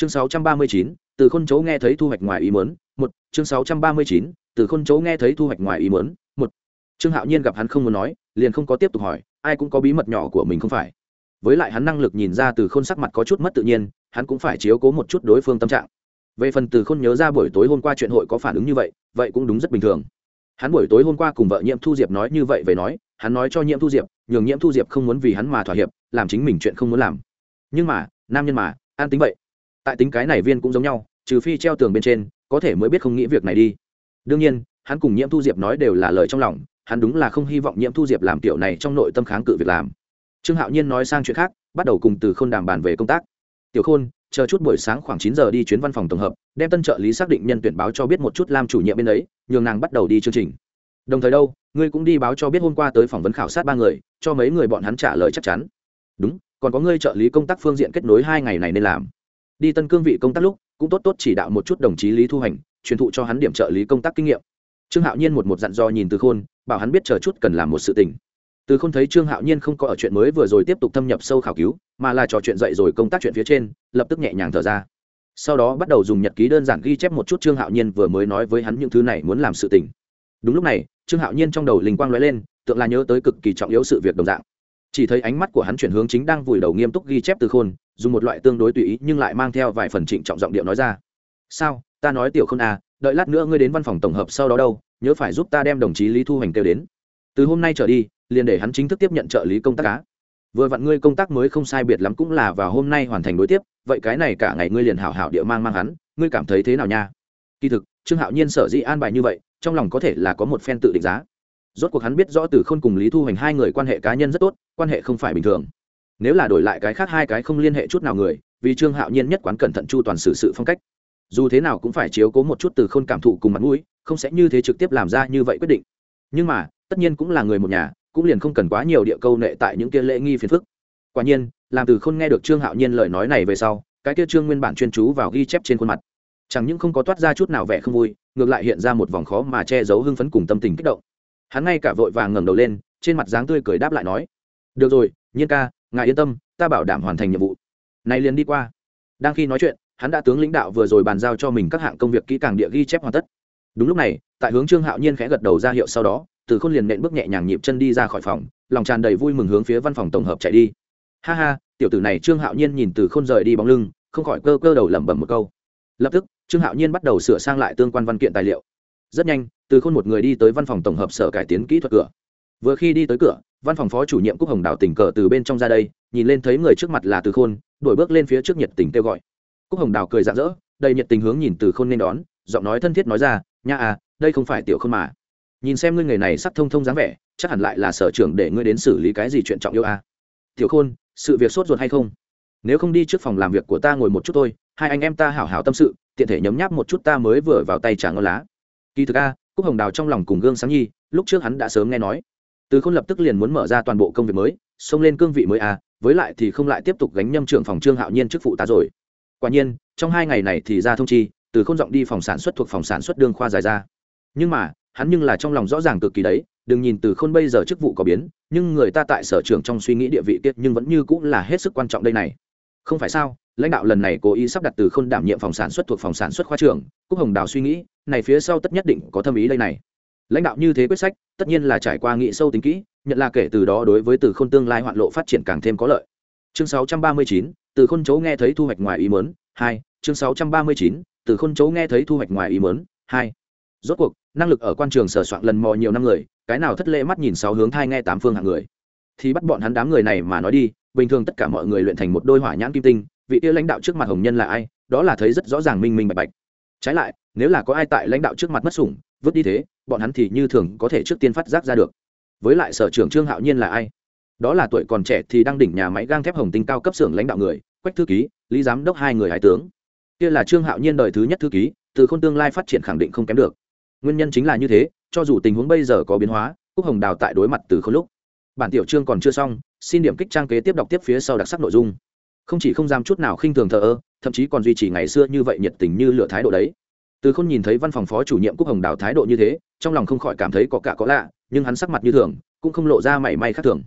chương 639, từ khôn chấu nghe thấy thu hoạch ngoài ý muốn một chương 639, từ khôn chấu nghe thấy thu hoạch ngoài ý muốn một. Trương hạo nhiên gặp hắn không muốn nói liền không có tiếp tục hỏi ai cũng có bí mật nhỏ của mình không phải? Với lại hắn năng lực nhìn ra từ khôn sắc mặt có chút mất tự nhiên hắn cũng phải chiếu cố một chút đối phương tâm trạng. Về phần từ khôn nhớ ra buổi tối hôm qua chuyện hội có phản ứng như vậy vậy cũng đúng rất bình thường. Hắn buổi tối hôm qua cùng vợ nhiễm thu diệp nói như vậy về nói hắn nói cho nhiễm thu diệp nhường nhiễm thu diệp không muốn vì hắn mà thỏa hiệp làm chính mình chuyện không muốn làm. Nhưng mà nam nhân mà an tính vậy tại tính cái này viên cũng giống nhau, trừ phi treo tường bên trên, có thể mới biết không nghĩ việc này đi. Đương nhiên, hắn cùng nhiễm thu diệp nói đều là lời trong lòng, hắn đúng là không hy vọng nhiễm thu diệp làm tiểu này trong nội tâm kháng cự việc làm. Trương hạo nhiên nói sang chuyện khác, bắt đầu cùng từ k h ô n đàm bàn về công tác. Tiểu khôn, chờ chút buổi sáng khoảng chín giờ đi chuyến văn phòng tổng hợp, đem tân trợ lý xác định nhân tuyển báo cho biết một chút làm chủ nhiệm bên ấy, nhường nàng bắt đầu đi chương trình. Đồng thời đâu, ngươi cũng đi báo cho biết hôm qua tới phỏng vấn khảo sát ba người, cho mấy người bọn hắn trả lời chắc chắn. Đúng, còn có ngươi trợ lý công tác phương diện kết nối hai ngày này nên làm đi tân cương vị công tác lúc, cũng tốt tốt chỉ đạo một chút đồng chí lý thu hành, truyền thụ cho hắn điểm trợ lý công tác kinh nghiệm. Trương hạo nhiên một một dặn dò nhìn từ khôn, bảo hắn biết chờ chút cần làm một sự tình. Từ khôn thấy trương hạo nhiên không có ở chuyện mới vừa rồi tiếp tục thâm nhập sâu khảo cứu, mà là trò chuyện dậy rồi công tác chuyện phía trên, lập tức nhẹ nhàng thở ra. Sau đó bắt đầu dùng nhật ký đơn giản ghi chép một chút trương hạo nhiên vừa mới nói với hắn những thứ này muốn làm sự tình. Đúng lúc này, trương hạo nhiên trong đầu linh quang lóe lên, tượng là nhớ tới cực kỳ trọng yếu sự việc đồng dạng. Chỉ thấy ánh mắt của hắn chuyển hướng chính đang vùi đầu nghiêm túc ghi chép từ khôn dùng một loại tương đối tùy ý nhưng lại mang theo vài phần trịnh trọng giọng điệu nói ra. Sao? Ta nói tiểu không à đợi lát nữa ngươi đến văn phòng tổng hợp sau đó đâu, nhớ phải giúp ta đem đồng chí lý thu hoành kêu đến. Từ hôm nay trở đi, liền để hắn chính thức tiếp nhận trợ lý công tác cá. Vừa vặn ngươi công tác mới không sai biệt lắm cũng là vào hôm nay hoàn thành đối tiếp, vậy cái này cả ngày ngươi liền hảo hảo địa mang mang hắn, ngươi cảm thấy thế nào nha? Kỳ thực, trương hạo nhiên sở dĩ an bài như vậy, trong lòng có thể là có một phen tự định giá. Rốt cuộc hắn biết rõ từ khôn cùng lý thu hoành hai người quan hệ cá nhân rất tốt, quan hệ không phải bình thường nếu là đổi lại cái khác hai cái không liên hệ chút nào người, vì trương hạo nhiên nhất quán cẩn thận chu toàn xử sự phong cách. Dù thế nào cũng phải chiếu cố một chút từ khôn cảm thụ cùng mặt mũi, không sẽ như thế trực tiếp làm ra như vậy quyết định. Nhưng mà, tất nhiên cũng là người một nhà, cũng liền không cần quá nhiều địa câu nệ tại những kia lễ nghi phiền phức. Quả nhiên, làm từ khôn nghe được trương hạo nhiên lời nói này về sau, cái kia trương nguyên bản chuyên chú vào ghi chép trên khuôn mặt. Chẳng những không có toát ra chút nào vẻ không vui, ngược lại hiện ra một vòng khó mà che giấu hưng phấn cùng tâm tình kích động. Hắn ngay cả vội vàng ngẩng đầu lên, trên mặt dáng tươi cười đáp lại nói, được rồi, nhiên ca ngài yên tâm, ta bảo đảm hoàn thành nhiệm vụ. Này liền đi qua. Đang khi nói chuyện, hắn đã tướng lãnh đạo vừa rồi bàn giao cho mình các hạng công việc kỹ càng địa ghi chép hoàn tất. Đúng lúc này, tại hướng trương hạo nhiên khẽ gật đầu ra hiệu sau đó, từ khôn liền nện bước nhẹ nhàng nhịp chân đi ra khỏi phòng, lòng tràn đầy vui mừng hướng phía văn phòng tổng hợp chạy đi. Ha ha, tiểu tử này trương hạo nhiên nhìn từ khôn rời đi bóng lưng, không khỏi cơ cơ đầu lẩm bẩm một câu. Lập tức, trương hạo nhiên bắt đầu sửa sang lại tương quan văn kiện tài liệu. Rất nhanh, từ khôn một người đi tới văn phòng tổng hợp sở cải tiến kỹ thuật cửa vừa khi đi tới cửa, văn phòng phó chủ nhiệm cúc hồng đào tình cờ từ bên trong ra đây, nhìn lên thấy người trước mặt là từ khôn, đổi bước lên phía trước nhiệt tình kêu gọi. Cúc hồng đào cười rạng rỡ, đầy nhiệt tình hướng nhìn từ khôn nên đón, giọng nói thân thiết nói ra, nha à đây không phải tiểu khôn mà. Nhìn xem ngươi người này sắc thông thông dáng vẻ, chắc hẳn lại là sở trưởng để ngươi đến xử lý cái gì chuyện trọng yêu à. tiểu khôn, sự việc sốt ruột hay không? Nếu không đi trước phòng làm việc của ta ngồi một chút thôi, hai anh em ta hảo hảo tâm sự, tiện thể nhấm nháp một chút ta mới vừa vào tay trả ngon lá. Kỳ thực a, cúc hồng đào trong lòng cùng gương sáng nhi, lúc trước hắn đã sớm nghe nói từ khôn lập tức liền muốn mở ra toàn bộ công việc mới, xông lên cương vị mới à? với lại thì không lại tiếp tục gánh nhâm trưởng phòng trương hạo nhiên chức phụ tá rồi. Quả nhiên, trong hai ngày này thì ra thông chi, từ không giọng đi phòng sản xuất thuộc phòng sản xuất đương khoa dài ra. Nhưng mà, hắn nhưng là trong lòng rõ ràng cực kỳ đấy, đừng nhìn từ khôn bây giờ chức vụ có biến, nhưng người ta tại sở trường trong suy nghĩ địa vị tiết nhưng vẫn như cũng là hết sức quan trọng đây này. Không phải sao, lãnh đạo lần này cố ý sắp đặt từ khôn đảm nhiệm phòng sản xuất thuộc phòng sản xuất khoa trưởng, cúc hồng đào suy nghĩ, này phía sau tất nhất định có thâm ý đây này lãnh đạo như thế quyết sách tất nhiên là trải qua nghị sâu tính kỹ nhận là kể từ đó đối với từ khôn tương lai hoạn lộ phát triển càng thêm có lợi. Chương 639, từ khôn chấu nghe thấy thu hoạch ngoài ý mớn hai chương 639, từ khôn chấu nghe thấy thu hoạch ngoài ý mớn hai. Rốt cuộc năng lực ở quan trường sở soạn lần mò nhiều năm người cái nào thất lễ mắt nhìn sáu hướng thai nghe tám phương hạng người. Thì bắt bọn hắn đám người này mà nói đi bình thường tất cả mọi người luyện thành một đôi hỏa nhãn kim tinh vị kia lãnh đạo trước mặt hồng nhân là ai đó là thấy rất rõ ràng minh minh bạch bạch. Trái lại nếu là có ai tại lãnh đạo trước mặt mất sủng, vứt đi thế, bọn hắn thì như thường có thể trước tiên phát giác ra được. Với lại sở trưởng trương hạo nhiên là ai? Đó là tuổi còn trẻ thì đang đỉnh nhà máy gang thép hồng tinh cao cấp xưởng lãnh đạo người, quách thư ký, lý giám đốc hai người hải tướng. Kia là trương hạo nhiên đời thứ nhất thư ký, từ khôn tương lai phát triển khẳng định không kém được. Nguyên nhân chính là như thế, cho dù tình huống bây giờ có biến hóa, cúc hồng đào tại đối mặt từ khôn lúc. Bản tiểu chương còn chưa xong, xin điểm kích trang kế tiếp đọc tiếp phía sau đặc sắc nội dung. Không chỉ không dám chút nào khinh thường thờ ơ, thậm chí còn duy trì ngày xưa như vậy nhiệt tình như lựa thái độ đấy từ khôn nhìn thấy văn phòng phó chủ nhiệm cúc hồng đào thái độ như thế, trong lòng không khỏi cảm thấy có cả có lạ, nhưng hắn sắc mặt như thường, cũng không lộ ra mảy may khác thường.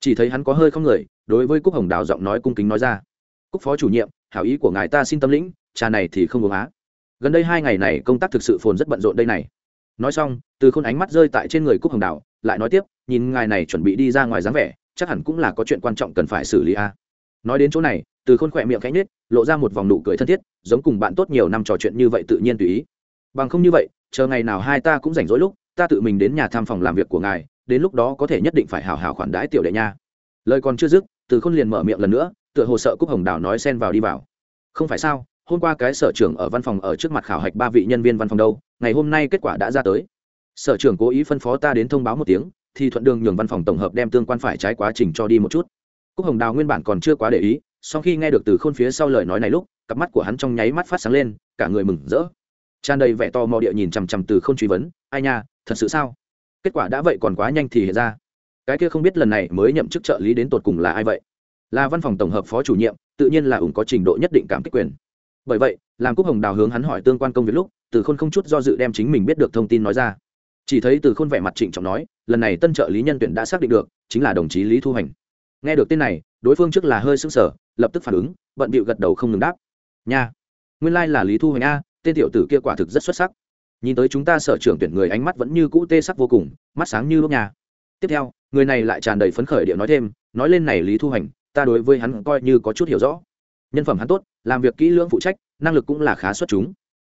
Chỉ thấy hắn có hơi không người, đối với cúc hồng đào giọng nói cung kính nói ra. Cúc phó chủ nhiệm, hảo ý của ngài ta xin tâm lĩnh, trà này thì không uống á. Gần đây hai ngày này công tác thực sự phồn rất bận rộn đây này. Nói xong, từ khôn ánh mắt rơi tại trên người cúc hồng đào, lại nói tiếp, nhìn ngài này chuẩn bị đi ra ngoài dáng vẻ, chắc hẳn cũng là có chuyện quan trọng cần phải xử lý a nói đến chỗ này từ khôn khỏe miệng cánh nết lộ ra một vòng nụ cười thân thiết, giống cùng bạn tốt nhiều năm trò chuyện như vậy tự nhiên tùy ý. Bằng không như vậy, chờ ngày nào hai ta cũng rảnh rỗi lúc, ta tự mình đến nhà thăm phòng làm việc của ngài, đến lúc đó có thể nhất định phải hào hào khoản đãi tiểu đệ nha. Lời còn chưa dứt, từ khôn liền mở miệng lần nữa, tựa hồ sợ cúc hồng đào nói xen vào đi vào. Không phải sao, hôm qua cái sở trưởng ở văn phòng ở trước mặt khảo hạch ba vị nhân viên văn phòng đâu, ngày hôm nay kết quả đã ra tới. Sở trưởng cố ý phân phó ta đến thông báo một tiếng, thì thuận đường nhường văn phòng tổng hợp đem tương quan phải trái quá trình cho đi một chút. Cúc hồng đào nguyên bản còn chưa quá để ý sau khi nghe được từ khôn phía sau lời nói này lúc, cặp mắt của hắn trong nháy mắt phát sáng lên, cả người mừng rỡ. Tràn đầy vẻ to mò địa nhìn chằm chằm từ k h ô n truy vấn, ai nha, thật sự sao? Kết quả đã vậy còn quá nhanh thì hiện ra. Cái kia không biết lần này mới nhậm chức trợ lý đến tột cùng là ai vậy? Là văn phòng tổng hợp phó chủ nhiệm, tự nhiên là ủng có trình độ nhất định cảm kích quyền. Bởi vậy, làm cúc hồng đào hướng hắn hỏi tương quan công việc lúc, từ khôn không chút do dự đem chính mình biết được thông tin nói ra. Chỉ thấy từ khôn vẻ mặt trịnh trọng nói, lần này tân trợ lý nhân tuyển đã xác định được, chính là đồng chí lý thu hành. Nghe được tên này, đối phương trước là hơi sững sờ lập tức phản ứng, bận bịu gật đầu không ngừng đáp. Nha, nguyên lai、like、là lý thu hành a, tên tiểu tử kia quả thực rất xuất sắc. Nhìn tới chúng ta sở trưởng tuyển người ánh mắt vẫn như cũ tê sắc vô cùng, mắt sáng như lúc nhà tiếp theo, người này lại tràn đầy phấn khởi điệu nói thêm, nói lên này lý thu hành ta đối với hắn coi như có chút hiểu rõ. Nhân phẩm hắn tốt, làm việc kỹ lưỡng phụ trách, năng lực cũng là khá xuất chúng.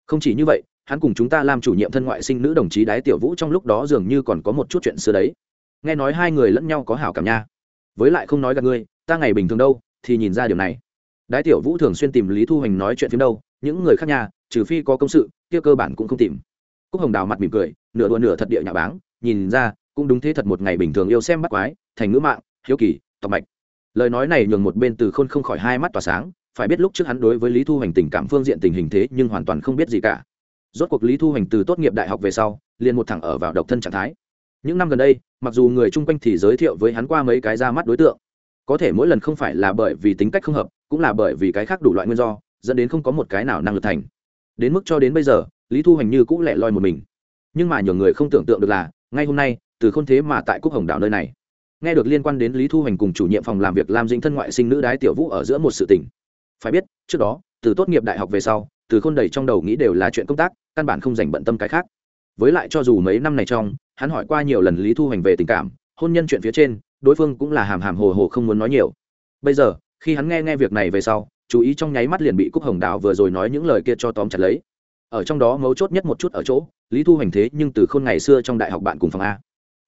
Không chỉ như vậy, hắn cùng chúng ta làm chủ nhiệm thân ngoại sinh nữ đồng chí đái tiểu vũ trong lúc đó dường như còn có một chút chuyện xưa đấy. Nghe nói hai người lẫn nhau có hảo cảm nha. Với lại không nói gặp ngươi, ta ngày bình thường đâu thì nhìn ra điều này. Đái tiểu vũ thường xuyên tìm lý thu hoành nói chuyện phim đâu, những người khác nhà, trừ phi có công sự, kia cơ bản cũng không tìm. Cúc hồng đào mặt mỉm cười, nửa đùa nửa thật địa nhà báng, nhìn ra, cũng đúng thế thật một ngày bình thường yêu xem bắt quái, thành ngữ mạng, hiếu kỳ, tọc mạch. Lời nói này nhường một bên từ khôn không khỏi hai mắt tỏa sáng, phải biết lúc trước hắn đối với lý thu hoành tình cảm phương diện tình hình thế nhưng hoàn toàn không biết gì cả. Rốt cuộc lý thu hoành từ tốt nghiệp đại học về sau, liền một thẳng ở vào độc thân trạng thái. Những năm gần đây, mặc dù người chung quanh thì giới thiệu với hắn qua mấy cái ra mắt đối tượng có thể mỗi lần không phải là bởi vì tính cách không hợp, cũng là bởi vì cái khác đủ loại nguyên do, dẫn đến không có một cái nào năng lực thành. Đến mức cho đến bây giờ, lý thu hành như cũng lẻ loi một mình. Nhưng mà nhiều người không tưởng tượng được là, ngay hôm nay, từ k h ô n thế mà tại cúc hồng đảo nơi này. Nghe được liên quan đến lý thu hành cùng chủ nhiệm phòng làm việc làm dinh thân ngoại sinh nữ đái tiểu vũ ở giữa một sự tỉnh phải biết, trước đó, từ tốt nghiệp đại học về sau, từ khôn đầy trong đầu nghĩ đều là chuyện công tác, căn bản không dành bận tâm cái khác. Với lại cho dù mấy năm này trong, hắn hỏi qua nhiều lần lý thu hành về tình cảm, hôn nhân chuyện phía trên đối phương cũng là hàm hàm hồ hồ không muốn nói nhiều. Bây giờ, khi hắn nghe nghe việc này về sau, chú ý trong nháy mắt liền bị cúc hồng đào vừa rồi nói những lời kia cho tóm chặt lấy. Ở trong đó mấu chốt nhất một chút ở chỗ, lý thu hành thế nhưng từ khôn ngày xưa trong đại học bạn cùng phòng a.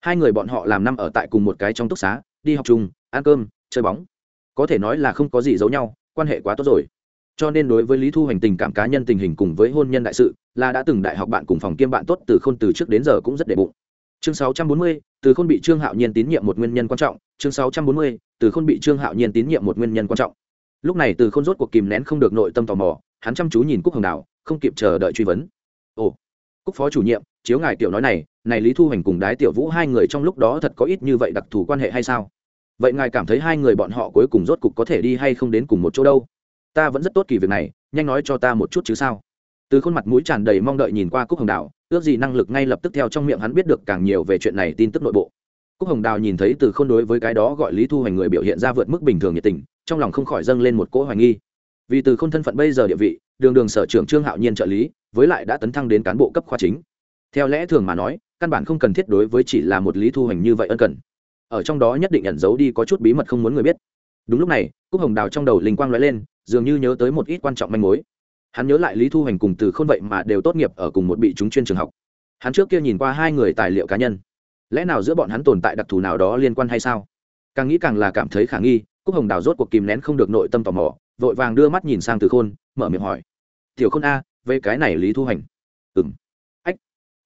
Hai người bọn họ làm năm ở tại cùng một cái trong túc xá, đi học chung, ăn cơm, chơi bóng. Có thể nói là không có gì giấu nhau, quan hệ quá tốt rồi. Cho nên đối với lý thu hành tình cảm cá nhân tình hình cùng với hôn nhân đại sự, là đã từng đại học bạn cùng phòng kiêm bạn tốt từ khôn từ trước đến giờ cũng rất đệ bụng chương 640, từ khôn bị trương hạo nhiên tín nhiệm một nguyên nhân quan trọng. Chương 640, từ khôn bị trương hạo nhiên tín nhiệm một nguyên nhân quan trọng. Lúc này từ khôn rốt cuộc kìm nén không được nội tâm tò mò hắn chăm chú nhìn cúc hồng đào không kịp chờ đợi truy vấn. Ồ cúc phó chủ nhiệm chiếu ngài tiểu nói này này lý thu Hành cùng đái tiểu vũ hai người trong lúc đó thật có ít như vậy đặc thù quan hệ hay sao? Vậy ngài cảm thấy hai người bọn họ cuối cùng rốt cục có thể đi hay không đến cùng một chỗ đâu? Ta vẫn rất tốt kỳ việc này nhanh nói cho ta một chút chứ sao? Từ khuôn mặt mũi tràn đầy mong đợi nhìn qua cúc hồng đào, ước gì năng lực ngay lập tức theo trong miệng hắn biết được càng nhiều về chuyện này tin tức nội bộ. Cúc hồng đào nhìn thấy từ k h ô n đối với cái đó gọi lý thu hoành người biểu hiện ra vượt mức bình thường nhiệt tình, trong lòng không khỏi dâng lên một cỗ hoài nghi. Vì từ k h ô n thân phận bây giờ địa vị, đường đường sở trưởng trương hạo nhiên trợ lý, với lại đã tấn thăng đến cán bộ cấp khoa chính. Theo lẽ thường mà nói, căn bản không cần thiết đối với chỉ là một lý thu hoành như vậy ân cần. Ở trong đó nhất định ẩn giấu đi có chút bí mật không muốn người biết. Đúng lúc này, cúc hồng đào trong đầu linh quang nói lên, dường như nhớ tới một ít quan trọng manh mối hắn nhớ lại lý thu hoành cùng từ khôn vậy mà đều tốt nghiệp ở cùng một bị chúng chuyên trường học. Hắn trước kia nhìn qua hai người tài liệu cá nhân. Lẽ nào giữa bọn hắn tồn tại đặc thù nào đó liên quan hay sao? Càng nghĩ càng là cảm thấy khả nghi, cúc hồng đào rốt cuộc kìm nén không được nội tâm tò mò, vội vàng đưa mắt nhìn sang từ khôn, mở miệng hỏi. Tiểu khôn a, về cái này lý thu hành ừ m ách,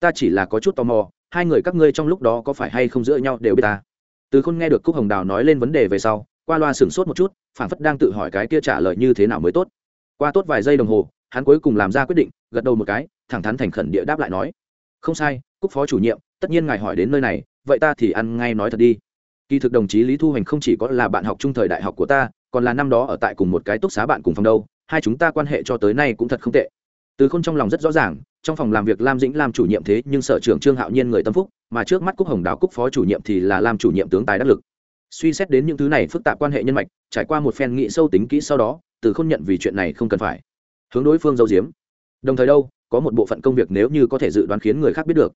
ta chỉ là có chút tò mò, hai người các ngươi trong lúc đó có phải hay không giữa nhau đều biết ta? Từ khôn nghe được cúc hồng đào nói lên vấn đề về sau, qua loa sửng sốt một chút phản phất đang tự hỏi cái kia trả lời như thế nào mới tốt. Qua tốt vài giây đồng hồ hắn cuối cùng làm ra quyết định, gật đầu một cái, thẳng thắn thành khẩn địa đáp lại nói, không sai, cúc phó chủ nhiệm, tất nhiên ngài hỏi đến nơi này, vậy ta thì ăn ngay nói thật đi. Kỳ thực đồng chí lý thu hoành không chỉ có là bạn học trung thời đại học của ta, còn là năm đó ở tại cùng một cái túc xá bạn cùng phòng đâu, hai chúng ta quan hệ cho tới nay cũng thật không tệ. Từ k h ô n trong lòng rất rõ ràng, trong phòng làm việc lam dĩnh làm chủ nhiệm thế nhưng sở trưởng trương hạo nhiên người tâm phúc, mà trước mắt cúc hồng đào cúc phó chủ nhiệm thì là làm chủ nhiệm tướng tài đắc lực. Suy xét đến những thứ này phức tạp quan hệ nhân mạch, trải qua một phen nghị sâu tính kỹ sau đó, từ Khôn nhận vì chuyện này không cần phải hướng đối phương giấu giếm đồng thời đâu, có một bộ phận công việc nếu như có thể dự đoán khiến người khác biết được.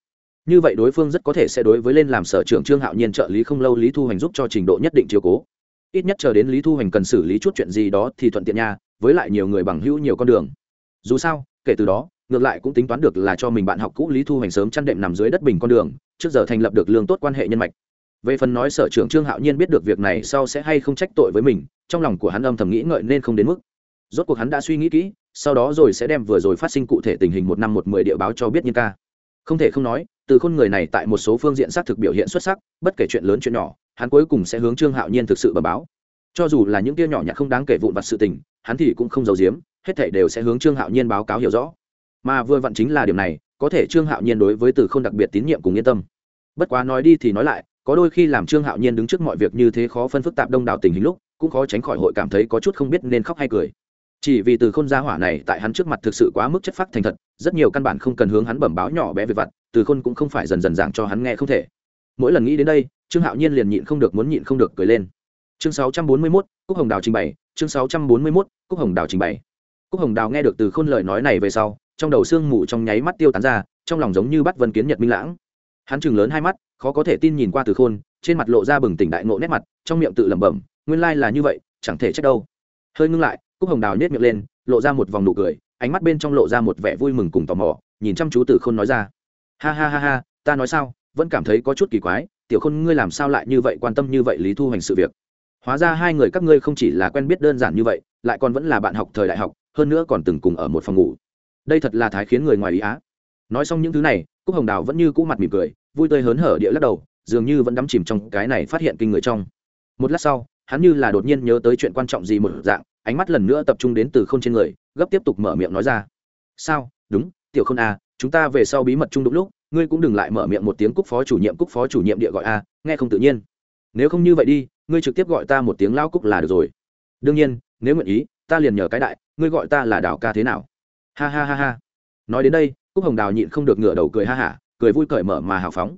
Như vậy đối phương rất có thể sẽ đối với lên làm sở trưởng trương hạo nhiên trợ lý không lâu lý thu hoành giúp cho trình độ nhất định chiều cố. Ít nhất chờ đến lý thu hoành cần xử lý chút chuyện gì đó thì thuận tiện nha, với lại nhiều người bằng hữu nhiều con đường. Dù sao, kể từ đó, ngược lại cũng tính toán được là cho mình bạn học cũ lý thu hoành sớm chăn đệm nằm dưới đất bình con đường, trước giờ thành lập được lương tốt quan hệ nhân mạch. Về phần nói sở trưởng trương hạo nhiên biết được việc này sau sẽ hay không trách tội với mình, trong lòng của hắn âm thầm nghĩ ngợi nên không đến mức. Rốt cuộc hắn đã suy nghĩ kỹ sau đó rồi sẽ đem vừa rồi phát sinh cụ thể tình hình một năm một mười địa báo cho biết như ca. Không thể không nói, từ khôn người này tại một số phương diện xác thực biểu hiện xuất sắc, bất kể chuyện lớn chuyện nhỏ, hắn cuối cùng sẽ hướng trương hạo nhiên thực sự bờ báo. Cho dù là những kia nhỏ nhặt không đáng kể vụn vặt sự tình, hắn thì cũng không giấu giếm, hết thảy đều sẽ hướng trương hạo nhiên báo cáo hiểu rõ. Mà vừa vặn chính là điểm này, có thể trương hạo nhiên đối với từ khôn đặc biệt tín nhiệm cùng yên tâm. Bất quá nói đi thì nói lại, có đôi khi làm trương hạo nhiên đứng trước mọi việc như thế khó phân phức tạp đông đảo tình hình lúc, cũng khó tránh khỏi hội cảm thấy có chút không biết nên khóc hay cười chỉ vì từ khôn gia hỏa này tại hắn trước mặt thực sự quá mức chất phác thành thật rất nhiều căn bản không cần hướng hắn bẩm báo nhỏ bé về vặt từ khôn cũng không phải dần dần giảng cho hắn nghe không thể. Mỗi lần nghĩ đến đây trương hạo nhiên liền nhịn không được muốn nhịn không được cười lên. Chương 641, cúc hồng đào trình bày chương 641, cúc hồng đào trình bày. Cúc hồng đào nghe được từ khôn lời nói này về sau trong đầu sương mù trong nháy mắt tiêu tán ra trong lòng giống như bắt vân kiến nhật minh lãng. Hắn chừng lớn hai mắt khó có thể tin nhìn qua từ khôn trên mặt lộ ra bừng tỉnh đại ngộ nét mặt trong miệng tự lẩm bẩm nguyên lai là như vậy chẳng thể trách đâu. Hơi ngưng lại cúc hồng đào nhét miệng lên, lộ ra một vòng nụ cười, ánh mắt bên trong lộ ra một vẻ vui mừng cùng tò mò, nhìn chăm chú từ khôn nói ra. Ha ha ha ha, ta nói sao, vẫn cảm thấy có chút kỳ quái, tiểu khôn ngươi làm sao lại như vậy quan tâm như vậy lý thu hành sự việc? Hóa ra hai người các ngươi không chỉ là quen biết đơn giản như vậy, lại còn vẫn là bạn học thời đại học, hơn nữa còn từng cùng ở một phòng ngủ. Đây thật là thái khiến người ngoài ý á. Nói xong những thứ này, cúc hồng đào vẫn như cũ mặt mỉm cười, vui tươi hớn hở địa lắc đầu, dường như vẫn đắm chìm trong cái này phát hiện kinh người trong. Một lát sau, hắn như là đột nhiên nhớ tới chuyện quan trọng gì một dạng ánh mắt lần nữa tập trung đến từ k h ô n trên người, gấp tiếp tục mở miệng nói ra. Sao? Đúng, tiểu k h ô n a chúng ta về sau bí mật chung đúng lúc, ngươi cũng đừng lại mở miệng một tiếng cúc phó chủ nhiệm, cúc phó chủ nhiệm địa gọi a nghe không tự nhiên. Nếu không như vậy đi, ngươi trực tiếp gọi ta một tiếng lao cúc là được rồi. Đương nhiên, nếu nguyện ý, ta liền nhờ cái đại, ngươi gọi ta là đào ca thế nào? Ha ha ha ha. Nói đến đây, cúc hồng đào nhịn không được ngửa đầu cười ha hả, cười vui cởi mở mà hào phóng.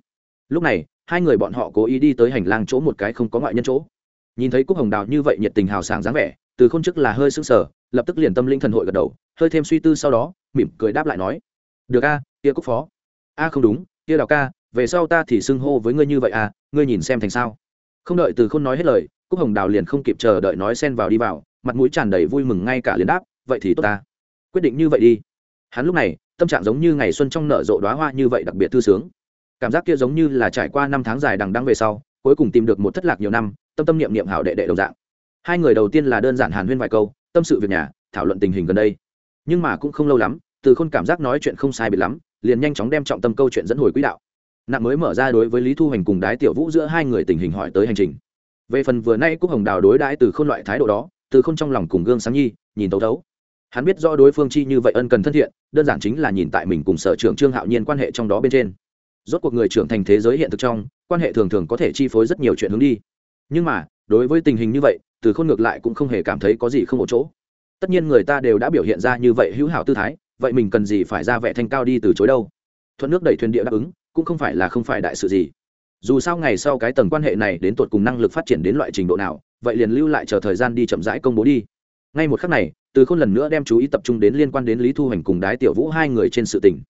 Lúc này, hai người bọn họ cố ý đi tới hành lang chỗ một cái không có ngoại nhân chỗ. Nhìn thấy cúc hồng đào như vậy nhiệt tình hào sảng dáng vẻ từ khôn chức là hơi sững sờ, lập tức liền tâm linh thần hội gật đầu, hơi thêm suy tư sau đó, mỉm cười đáp lại nói, được a, kia cúc phó. A, không đúng, kia đào ca, về sau ta thì xưng hô với ngươi như vậy à ngươi nhìn xem thành sao. Không đợi từ khôn nói hết lời, cúc hồng đào liền không kịp chờ đợi nói xen vào đi vào, mặt mũi tràn đầy vui mừng ngay cả liền đáp, vậy thì tốt ta. Quyết định như vậy đi. Hắn lúc này, tâm trạng giống như ngày xuân trong nở rộ đoá hoa như vậy đặc biệt thư sướng. Cảm giác kia giống như là trải qua năm tháng dài đằng đăng về sau, cuối cùng tìm được một thất lạc nhiều năm, tâm tâm niệm niệm hảo đệ đệ đồng dạng hai người đầu tiên là đơn giản hàn huyên vài câu, tâm sự việc nhà, thảo luận tình hình gần đây. Nhưng mà cũng không lâu lắm, từ khôn cảm giác nói chuyện không sai biệt lắm, liền nhanh chóng đem trọng tâm câu chuyện dẫn hồi quỹ đạo. Nặng mới mở ra đối với lý thu hành cùng đái tiểu vũ giữa hai người tình hình hỏi tới hành trình. Về phần vừa nay cúc hồng đào đối đãi từ khôn loại thái độ đó, từ khôn trong lòng cùng gương sáng nhi nhìn tấu thấu hắn biết do đối phương chi như vậy ân cần thân thiện, đơn giản chính là nhìn tại mình cùng sở trưởng trương hạo nhiên quan hệ trong đó bên trên. Rốt cuộc người trưởng thành thế giới hiện thực trong, quan hệ thường thường có thể chi phối rất nhiều chuyện hướng đi. Nhưng mà, đối với tình hình như vậy từ khôn ngược lại cũng không hề cảm thấy có gì không ổn chỗ. Tất nhiên người ta đều đã biểu hiện ra như vậy hữu hảo tư thái, vậy mình cần gì phải ra vẻ thanh cao đi từ chối đâu? Thuận nước đẩy thuyền địa đáp ứng, cũng không phải là không phải đại sự gì. Dù sao ngày sau cái tầng quan hệ này đến tột cùng năng lực phát triển đến loại trình độ nào, vậy liền lưu lại chờ thời gian đi chậm rãi công bố đi. Ngay một khắc này, từ khôn lần nữa đem chú ý tập trung đến liên quan đến lý thu hành cùng đái tiểu vũ hai người trên sự tình.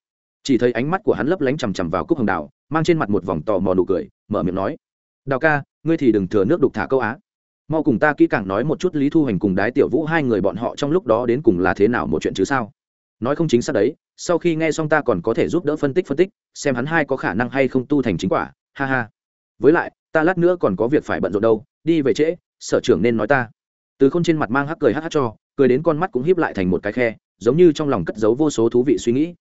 Chỉ thấy ánh mắt của hắn lấp lánh chằm chằm vào cúc hồng đào, mang trên mặt một vòng tò mò nụ cười, mở miệng nói, đào ca, ngươi thì đừng thừa nước đục thả câu á mau cùng ta kỹ càng nói một chút lý thu hành cùng đái tiểu vũ hai người bọn họ trong lúc đó đến cùng là thế nào một chuyện chứ sao? Nói không chính xác đấy, sau khi nghe xong ta còn có thể giúp đỡ phân tích phân tích, xem hắn hai có khả năng hay không tu thành chính quả, ha ha. Với lại, ta lát nữa còn có việc phải bận rộn đâu, đi về trễ, sở trưởng nên nói ta. Từ k h ô n trên mặt mang hắc cười hắc hắc cho, cười đến con mắt cũng hiếp lại thành một cái khe, giống như trong lòng cất giấu vô số thú vị suy nghĩ.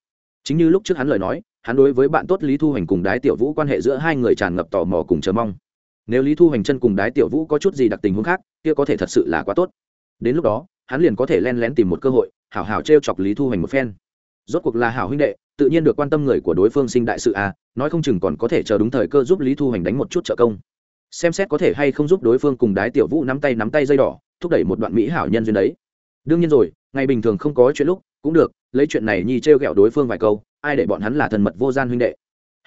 Chính như lúc trước hắn lời nói, hắn đối với bạn tốt lý thu hành cùng đái tiểu vũ quan hệ giữa hai người tràn ngập tò mò cùng chờ mong nếu lý thu hành chân cùng đái tiểu vũ có chút gì đặc tình huống khác, kia có thể thật sự là quá tốt. Đến lúc đó, hắn liền có thể len lén tìm một cơ hội, hảo hảo t r e o chọc lý thu hành một phen. Rốt cuộc là hảo huynh đệ, tự nhiên được quan tâm người của đối phương sinh đại sự à nói không chừng còn có thể chờ đúng thời cơ giúp lý thu hành đánh một chút trợ công. Xem xét có thể hay không giúp đối phương cùng đái tiểu vũ nắm tay nắm tay dây đỏ, thúc đẩy một đoạn mỹ hảo nhân duyên đấy. Đương nhiên rồi, ngày bình thường không có chuyện lúc, cũng được, lấy chuyện này nhi t r e o g ẹ o đối phương vài câu, ai để bọn hắn là thần mật vô gian huynh đệ.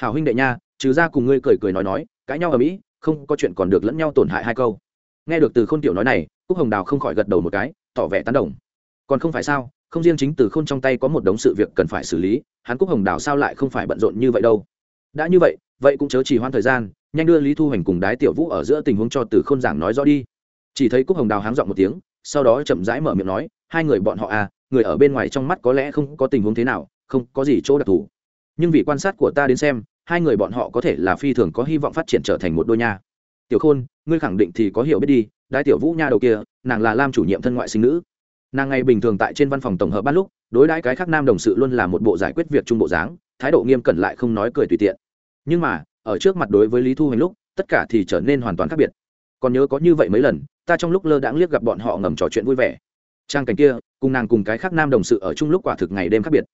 Hảo huynh đệ nha, trừ ra cùng ngươi cười cười nói nói, cãi nhau ở mỹ không có chuyện còn được lẫn nhau tổn hại hai câu. Nghe được từ khôn tiểu nói này, cúc hồng đào không khỏi gật đầu một cái, tỏ vẻ tán đồng. Còn không phải sao, không riêng chính từ Khôn trong tay có một đống sự việc cần phải xử lý, hắn cúc hồng đào sao lại không phải bận rộn như vậy đâu? Đã như vậy vậy cũng chớ chỉ hoãn thời gian, nhanh đưa lý thu hoành cùng đái tiểu vũ ở giữa tình huống cho từ Khôn giảng nói rõ đi. Chỉ thấy cúc hồng đào háng dọn một tiếng, sau đó chậm rãi mở miệng nói, hai người bọn họ à người ở bên ngoài trong mắt có lẽ không có tình huống thế nào, không có gì chỗ đặc thù. Nhưng vì quan sát của ta đến xem hai người bọn họ có thể là phi thường có hy vọng phát triển trở thành một đôi nha. Tiểu khôn, ngươi khẳng định thì có hiểu biết đi đại tiểu vũ nha đầu kia, nàng là lam chủ nhiệm thân ngoại sinh nữ. Nàng ngày bình thường tại trên văn phòng tổng hợp ban lúc, đối đãi cái khác nam đồng sự luôn là một bộ giải quyết việc trung bộ dáng, thái độ nghiêm cẩn lại không nói cười tùy tiện. Nhưng mà, ở trước mặt đối với lý thu hành lúc, tất cả thì trở nên hoàn toàn khác biệt. Còn nhớ có như vậy mấy lần, ta trong lúc lơ đãng liếc gặp bọn họ ngầm trò chuyện vui vẻ. Trang cảnh kia, cùng nàng cùng cái khác nam đồng sự ở chung lúc quả thực ngày đêm khác biệt.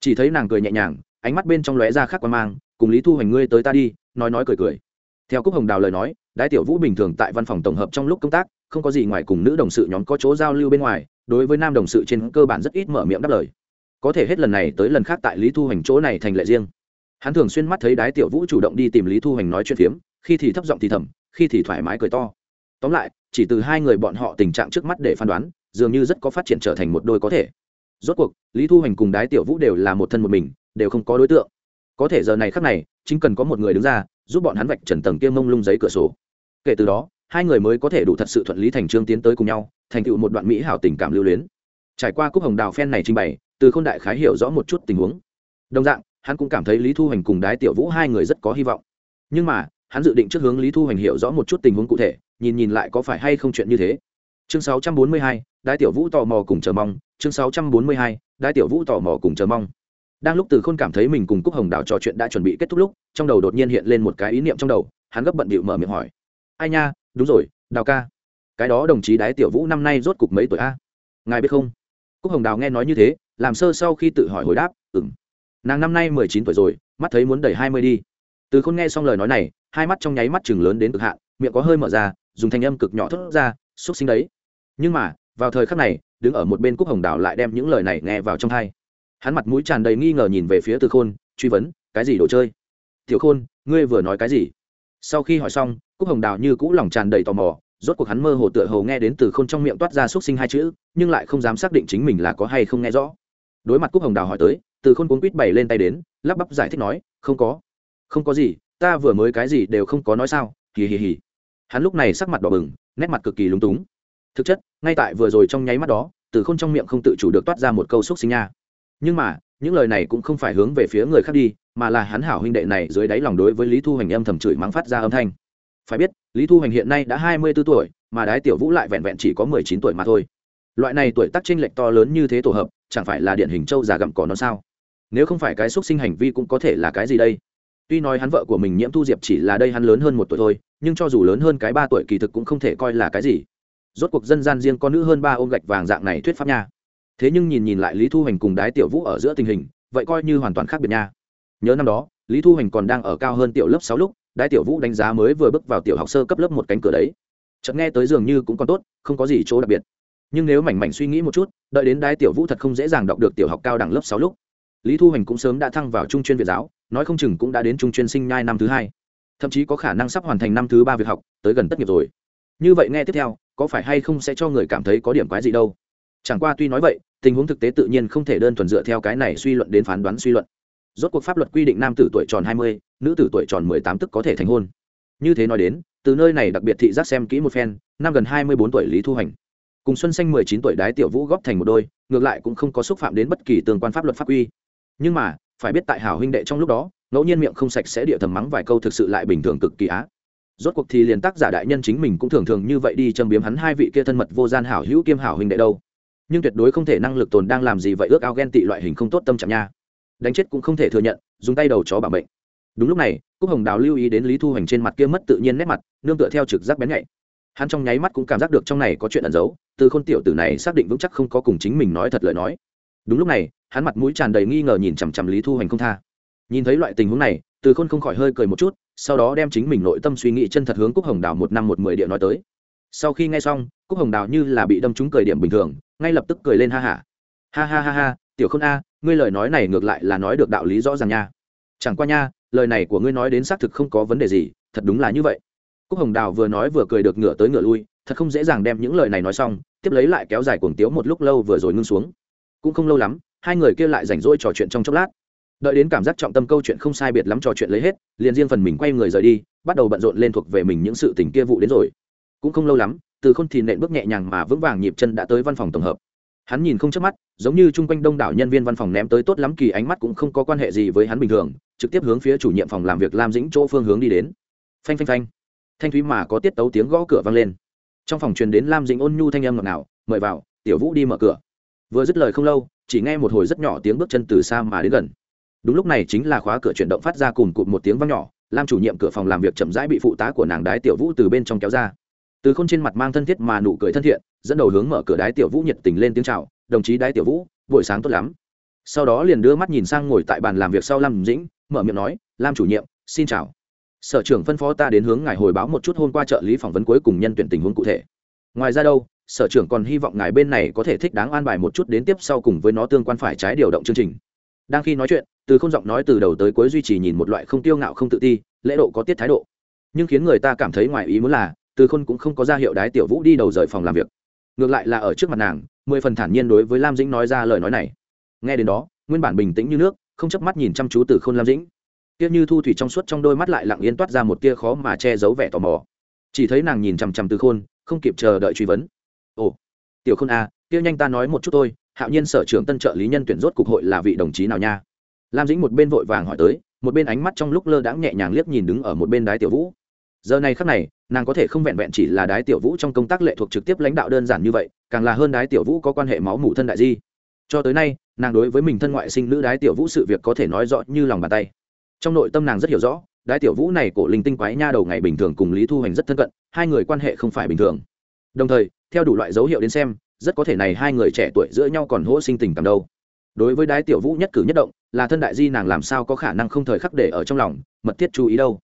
Chỉ thấy nàng cười nhẹ nhàng, ánh mắt bên trong lóe ra khác quan mang cùng lý thu hoành ngươi tới ta đi, nói nói cười cười. Theo cúc hồng đào lời nói, đái tiểu vũ bình thường tại văn phòng tổng hợp trong lúc công tác, không có gì ngoài cùng nữ đồng sự nhóm có chỗ giao lưu bên ngoài, đối với nam đồng sự trên cơ bản rất ít mở miệng đáp lời. Có thể hết lần này tới lần khác tại lý thu hoành chỗ này thành lệ riêng. Hắn thường xuyên mắt thấy đái tiểu vũ chủ động đi tìm lý thu hoành nói chuyện phiếm, khi thì thấp giọng thì thầm, khi thì thoải mái cười to. Tóm lại, chỉ từ hai người bọn họ tình trạng trước mắt để phán đoán, dường như rất có phát triển trở thành một đôi có thể. Rốt cuộc, lý thu hoành cùng đái tiểu vũ đều là một thân một mình, đều không có đối tượng có thể giờ này khắc này chính cần có một người đứng ra giúp bọn hắn vạch trần tầng kia mông lung giấy cửa sổ. Kể từ đó hai người mới có thể đủ thật sự thuận lý thành trương tiến tới cùng nhau thành tựu một đoạn mỹ hảo tình cảm lưu luyến. Trải qua cúc hồng đào phen này trình bày từ k h ô n đại khái hiểu rõ một chút tình huống. Đồng dạng hắn cũng cảm thấy lý thu hoành cùng đái tiểu vũ hai người rất có hy vọng. Nhưng mà hắn dự định trước hướng lý thu hoành hiểu rõ một chút tình huống cụ thể nhìn nhìn lại có phải hay không chuyện như thế. Chương 642, đái tiểu vũ tò mò cùng chờ mong. Chương 642, đái tiểu vũ tò mò cùng chờ mong đang lúc từ khôn cảm thấy mình cùng cúc hồng đào trò chuyện đã chuẩn bị kết thúc lúc, trong đầu đột nhiên hiện lên một cái ý niệm trong đầu, hắn gấp bận bịu mở miệng hỏi. Ai nha, đúng rồi, đào ca. Cái đó đồng chí đái tiểu vũ năm nay rốt cục mấy tuổi a? Ngài biết không? Cúc hồng đào nghe nói như thế, làm sơ sau khi tự hỏi hồi đáp ừng nàng năm nay mười chín tuổi rồi, mắt thấy muốn đầy hai mươi đi. Từ khôn nghe xong lời nói này, hai mắt trong nháy mắt chừng lớn đến cực hạn, miệng có hơi mở ra, dùng thanh âm cực nhỏ thốt ra xúc sinh đấy. Nhưng mà, vào thời khắc này, đứng ở một bên cúc hồng đào lại đem những lời này nghe vào trong thai hắn mặt mũi tràn đầy nghi ngờ nhìn về phía từ khôn, truy vấn, cái gì đồ chơi? Tiểu khôn, ngươi vừa nói cái gì? Sau khi hỏi xong, cúc hồng đào như cũ lòng tràn đầy tò mò, rốt cuộc hắn mơ hồ tựa hồ nghe đến từ Khôn trong miệng toát ra x u ấ t sinh hai chữ, nhưng lại không dám xác định chính mình là có hay không nghe rõ. Đối mặt cúc hồng đào hỏi tới, từ khôn cuốn quýt bày lên tay đến, lắp bắp giải thích nói, không có. Không có gì, ta vừa mới cái gì đều không có nói sao, hì hì hì. Hắn lúc này sắc mặt đỏ bừng, nét mặt cực kỳ lúng túng. Thực chất, ngay tại vừa rồi trong nháy mắt đó, từ Khôn trong miệng không tự chủ được toát ra một câu x u ấ t sinh nha nhưng mà, những lời này cũng không phải hướng về phía người khác đi, mà là hắn hảo huynh đệ này dưới đáy lòng đối với lý thu hoành âm thầm chửi mắng phát ra âm thanh. Phải biết, lý thu hoành hiện nay đã hai mươi b ố tuổi, mà đái tiểu vũ lại vẹn vẹn chỉ có mười chín tuổi mà thôi. Loại này tuổi tác tranh lệch to lớn như thế tổ hợp, chẳng phải là điển hình trâu già gặm cỏ nó sao? Nếu không phải cái xúc sinh hành vi cũng có thể là cái gì đây? Tuy nói hắn vợ của mình nhiễm thu diệp chỉ là đây hắn lớn hơn một tuổi thôi, nhưng cho dù lớn hơn cái ba tuổi kỳ thực cũng không thể coi là cái gì. Rốt cuộc dân gian riêng có nữ hơn ba ôm gạch vàng dạng này thuyết pháp nha thế nhưng nhìn nhìn lại lý thu hoành cùng đái tiểu vũ ở giữa tình hình, vậy coi như hoàn toàn khác biệt nha. Nhớ năm đó, lý thu hoành còn đang ở cao hơn tiểu lớp sáu lúc, đái tiểu vũ đánh giá mới vừa bước vào tiểu học sơ cấp lớp một cánh cửa đấy. Chợt nghe tới dường như cũng còn tốt, không có gì chỗ đặc biệt. Nhưng nếu mảnh mảnh suy nghĩ một chút, đợi đến đái tiểu vũ thật không dễ dàng đọc được tiểu học cao đẳng lớp sáu lúc. Lý thu hoành cũng sớm đã thăng vào trung chuyên việt giáo, nói không chừng cũng đã đến trung chuyên sinh nhai năm thứ hai. Thậm chí có khả năng sắp hoàn thành năm thứ ba việc học, tới gần tất nghiệp rồi. Như vậy nghe tiếp theo, có phải hay không sẽ cho người cảm thấy có điểm quái gì đâu? Chẳng qua tuy nói vậy, tình huống thực tế tự nhiên không thể đơn thuần dựa theo cái này suy luận đến phán đoán suy luận. Rốt cuộc pháp luật quy định nam tử tuổi tròn hai mươi, nữ tử tuổi tròn mười tám tức có thể thành hôn. Như thế nói đến, từ nơi này đặc biệt thị giác xem kỹ một phen, năm gần hai mươi bốn tuổi lý thu hành. Cùng xuân xanh mười chín tuổi đái tiểu vũ góp thành một đôi, ngược lại cũng không có xúc phạm đến bất kỳ tương quan pháp luật pháp quy. Nhưng mà, phải biết tại hảo huynh đệ trong lúc đó, ngẫu nhiên miệng không sạch sẽ địa thầm mắng vài câu thực sự lại bình thường cực kỳ á. Rốt cuộc thì liền tác giả đại nhân chính mình cũng thường thường như vậy đi châm biếm hắn hai vị kia thân mật vô gian hảo hữu kiêm hảo huynh đệ đâu nhưng tuyệt đối không thể năng lực tồn đang làm gì vậy, ước ao ghen tị loại hình không tốt tâm trạng nha. Đánh chết cũng không thể thừa nhận, dùng tay đầu chó bảo bệnh đúng lúc này, cúc hồng đào lưu ý đến lý thu hoành trên mặt kia mất tự nhiên nét mặt, nương tựa theo trực giác bén nhạy. Hắn trong nháy mắt cũng cảm giác được trong này có chuyện ẩn giấu, từ khôn tiểu tử này xác định vững chắc không có cùng chính mình nói thật lời nói. Đúng lúc này, hắn mặt mũi tràn đầy nghi ngờ nhìn chằm chằm lý thu hoành không tha. Nhìn thấy loại tình huống này, từ khôn không khỏi hơi cười một chút, sau đó đem chính mình nội tâm suy nghĩ chân thật hướng cúc hồng đào một năm một mười địa nói tới. Sau khi nghe xong, cúc hồng đào như là bị đâm trúng cười điểm bình thường ngay lập tức cười lên ha hả ha. ha ha ha ha, tiểu khôn a, ngươi lời nói này ngược lại là nói được đạo lý rõ ràng nha. Chẳng qua nha, lời này của ngươi nói đến xác thực không có vấn đề gì, thật đúng là như vậy. Cúc hồng đào vừa nói vừa cười được ngửa tới ngửa lui, thật không dễ dàng đem những lời này nói xong, tiếp lấy lại kéo dài cuồng tiếu một lúc lâu vừa rồi ngưng xuống. Cũng không lâu lắm, hai người kia lại rảnh rỗi trò chuyện trong chốc lát. Đợi đến cảm giác trọng tâm câu chuyện không sai biệt lắm trò chuyện lấy hết, liền riêng phần mình quay người rời đi, bắt đầu bận rộn lên thuộc về mình những sự tình kia vụ đến rồi. Cũng không lâu lắm từ khôn thì nện bước nhẹ nhàng mà vững vàng nhịp chân đã tới văn phòng tổng hợp. Hắn nhìn không chớp mắt, giống như chung quanh đông đảo nhân viên văn phòng ném tới tốt lắm kỳ ánh mắt cũng không có quan hệ gì với hắn bình thường, trực tiếp hướng phía chủ nhiệm phòng làm việc lam dĩnh chỗ phương hướng đi đến. Phanh phanh phanh. Thanh thúy mà có tiết tấu tiếng gõ cửa vang lên. Trong phòng truyền đến lam dĩnh ôn nhu thanh âm ngọt ngào, mời vào, tiểu vũ đi mở cửa. Vừa dứt lời không lâu, chỉ nghe một hồi rất nhỏ tiếng bước chân từ xa mà đến gần. Đúng lúc này chính là khóa cửa chuyển động phát ra cùng cụt một tiếng vang nhỏ, lam chủ nhiệm cửa phòng làm việc chậm rãi bị phụ tá của nàng đái tiểu vũ từ bên trong kéo ra từ k h ô n trên mặt mang thân thiết mà nụ cười thân thiện, dẫn đầu hướng mở cửa đái tiểu vũ nhiệt tình lên tiếng c h à o đồng chí đái tiểu vũ, buổi sáng tốt lắm. Sau đó liền đưa mắt nhìn sang ngồi tại bàn làm việc sau lam dĩnh, mở miệng nói, lam chủ nhiệm, xin chào. Sở trưởng phân phó ta đến hướng ngài hồi báo một chút hôm qua trợ lý phỏng vấn cuối cùng nhân tuyển tình huống cụ thể. Ngoài ra đâu, sở trưởng còn hy vọng ngài bên này có thể thích đáng an bài một chút đến tiếp sau cùng với nó tương quan phải trái điều động chương trình. Đang khi nói chuyện, từ không giọng nói từ đầu tới cuối duy trì nhìn một loại không tiêu ngạo không tự ti, lễ độ có tiết thái độ. Nhưng khiến người ta cảm thấy ngoài ý muốn là từ khôn cũng không có ra hiệu đái tiểu vũ đi đầu rời phòng làm việc. Ngược lại là ở trước mặt nàng mười phần thản nhiên đối với lam dĩnh nói ra lời nói này. Nghe đến đó nguyên bản bình tĩnh như nước không chớp mắt nhìn chăm chú từ khôn lam dĩnh. Tiếc như thu thủy trong suốt trong đôi mắt lại lặng yên toát ra một tia khó mà che giấu vẻ tò mò. Chỉ thấy nàng nhìn chằm chằm từ khôn không kịp chờ đợi truy vấn. Ồ tiểu khôn a à, kia nhanh ta nói một chút thôi hạo nhiên sở trưởng tân trợ lý nhân tuyển rốt cục hội là vị đồng chí nào nha? Lam dĩnh một bên vội vàng hỏi tới một bên ánh mắt trong lúc lơ đãng nhẹ nhàng liếc nhìn đứng ở một bên đái tiểu vũ giờ này khắc này, nàng có thể không vẹn vẹn chỉ là đái tiểu vũ trong công tác lệ thuộc trực tiếp lãnh đạo đơn giản như vậy, càng là hơn đái tiểu vũ có quan hệ máu mủ thân đại di. Cho tới nay, nàng đối với mình thân ngoại sinh nữ đái tiểu vũ sự việc có thể nói rõ như lòng bàn tay. Trong nội tâm nàng rất hiểu rõ, đái tiểu vũ này cổ linh tinh quái nha đầu ngày bình thường cùng lý thu hành rất thân cận, hai người quan hệ không phải bình thường. Đồng thời, theo đủ loại dấu hiệu đến xem, rất có thể này hai người trẻ tuổi giữa nhau còn hỗ sinh tình cảm đâu. Đối với đái tiểu vũ nhất cử nhất động, là thân đại di nàng làm sao có khả năng không thời khắc để ở trong lòng, mật thiết chú ý đâu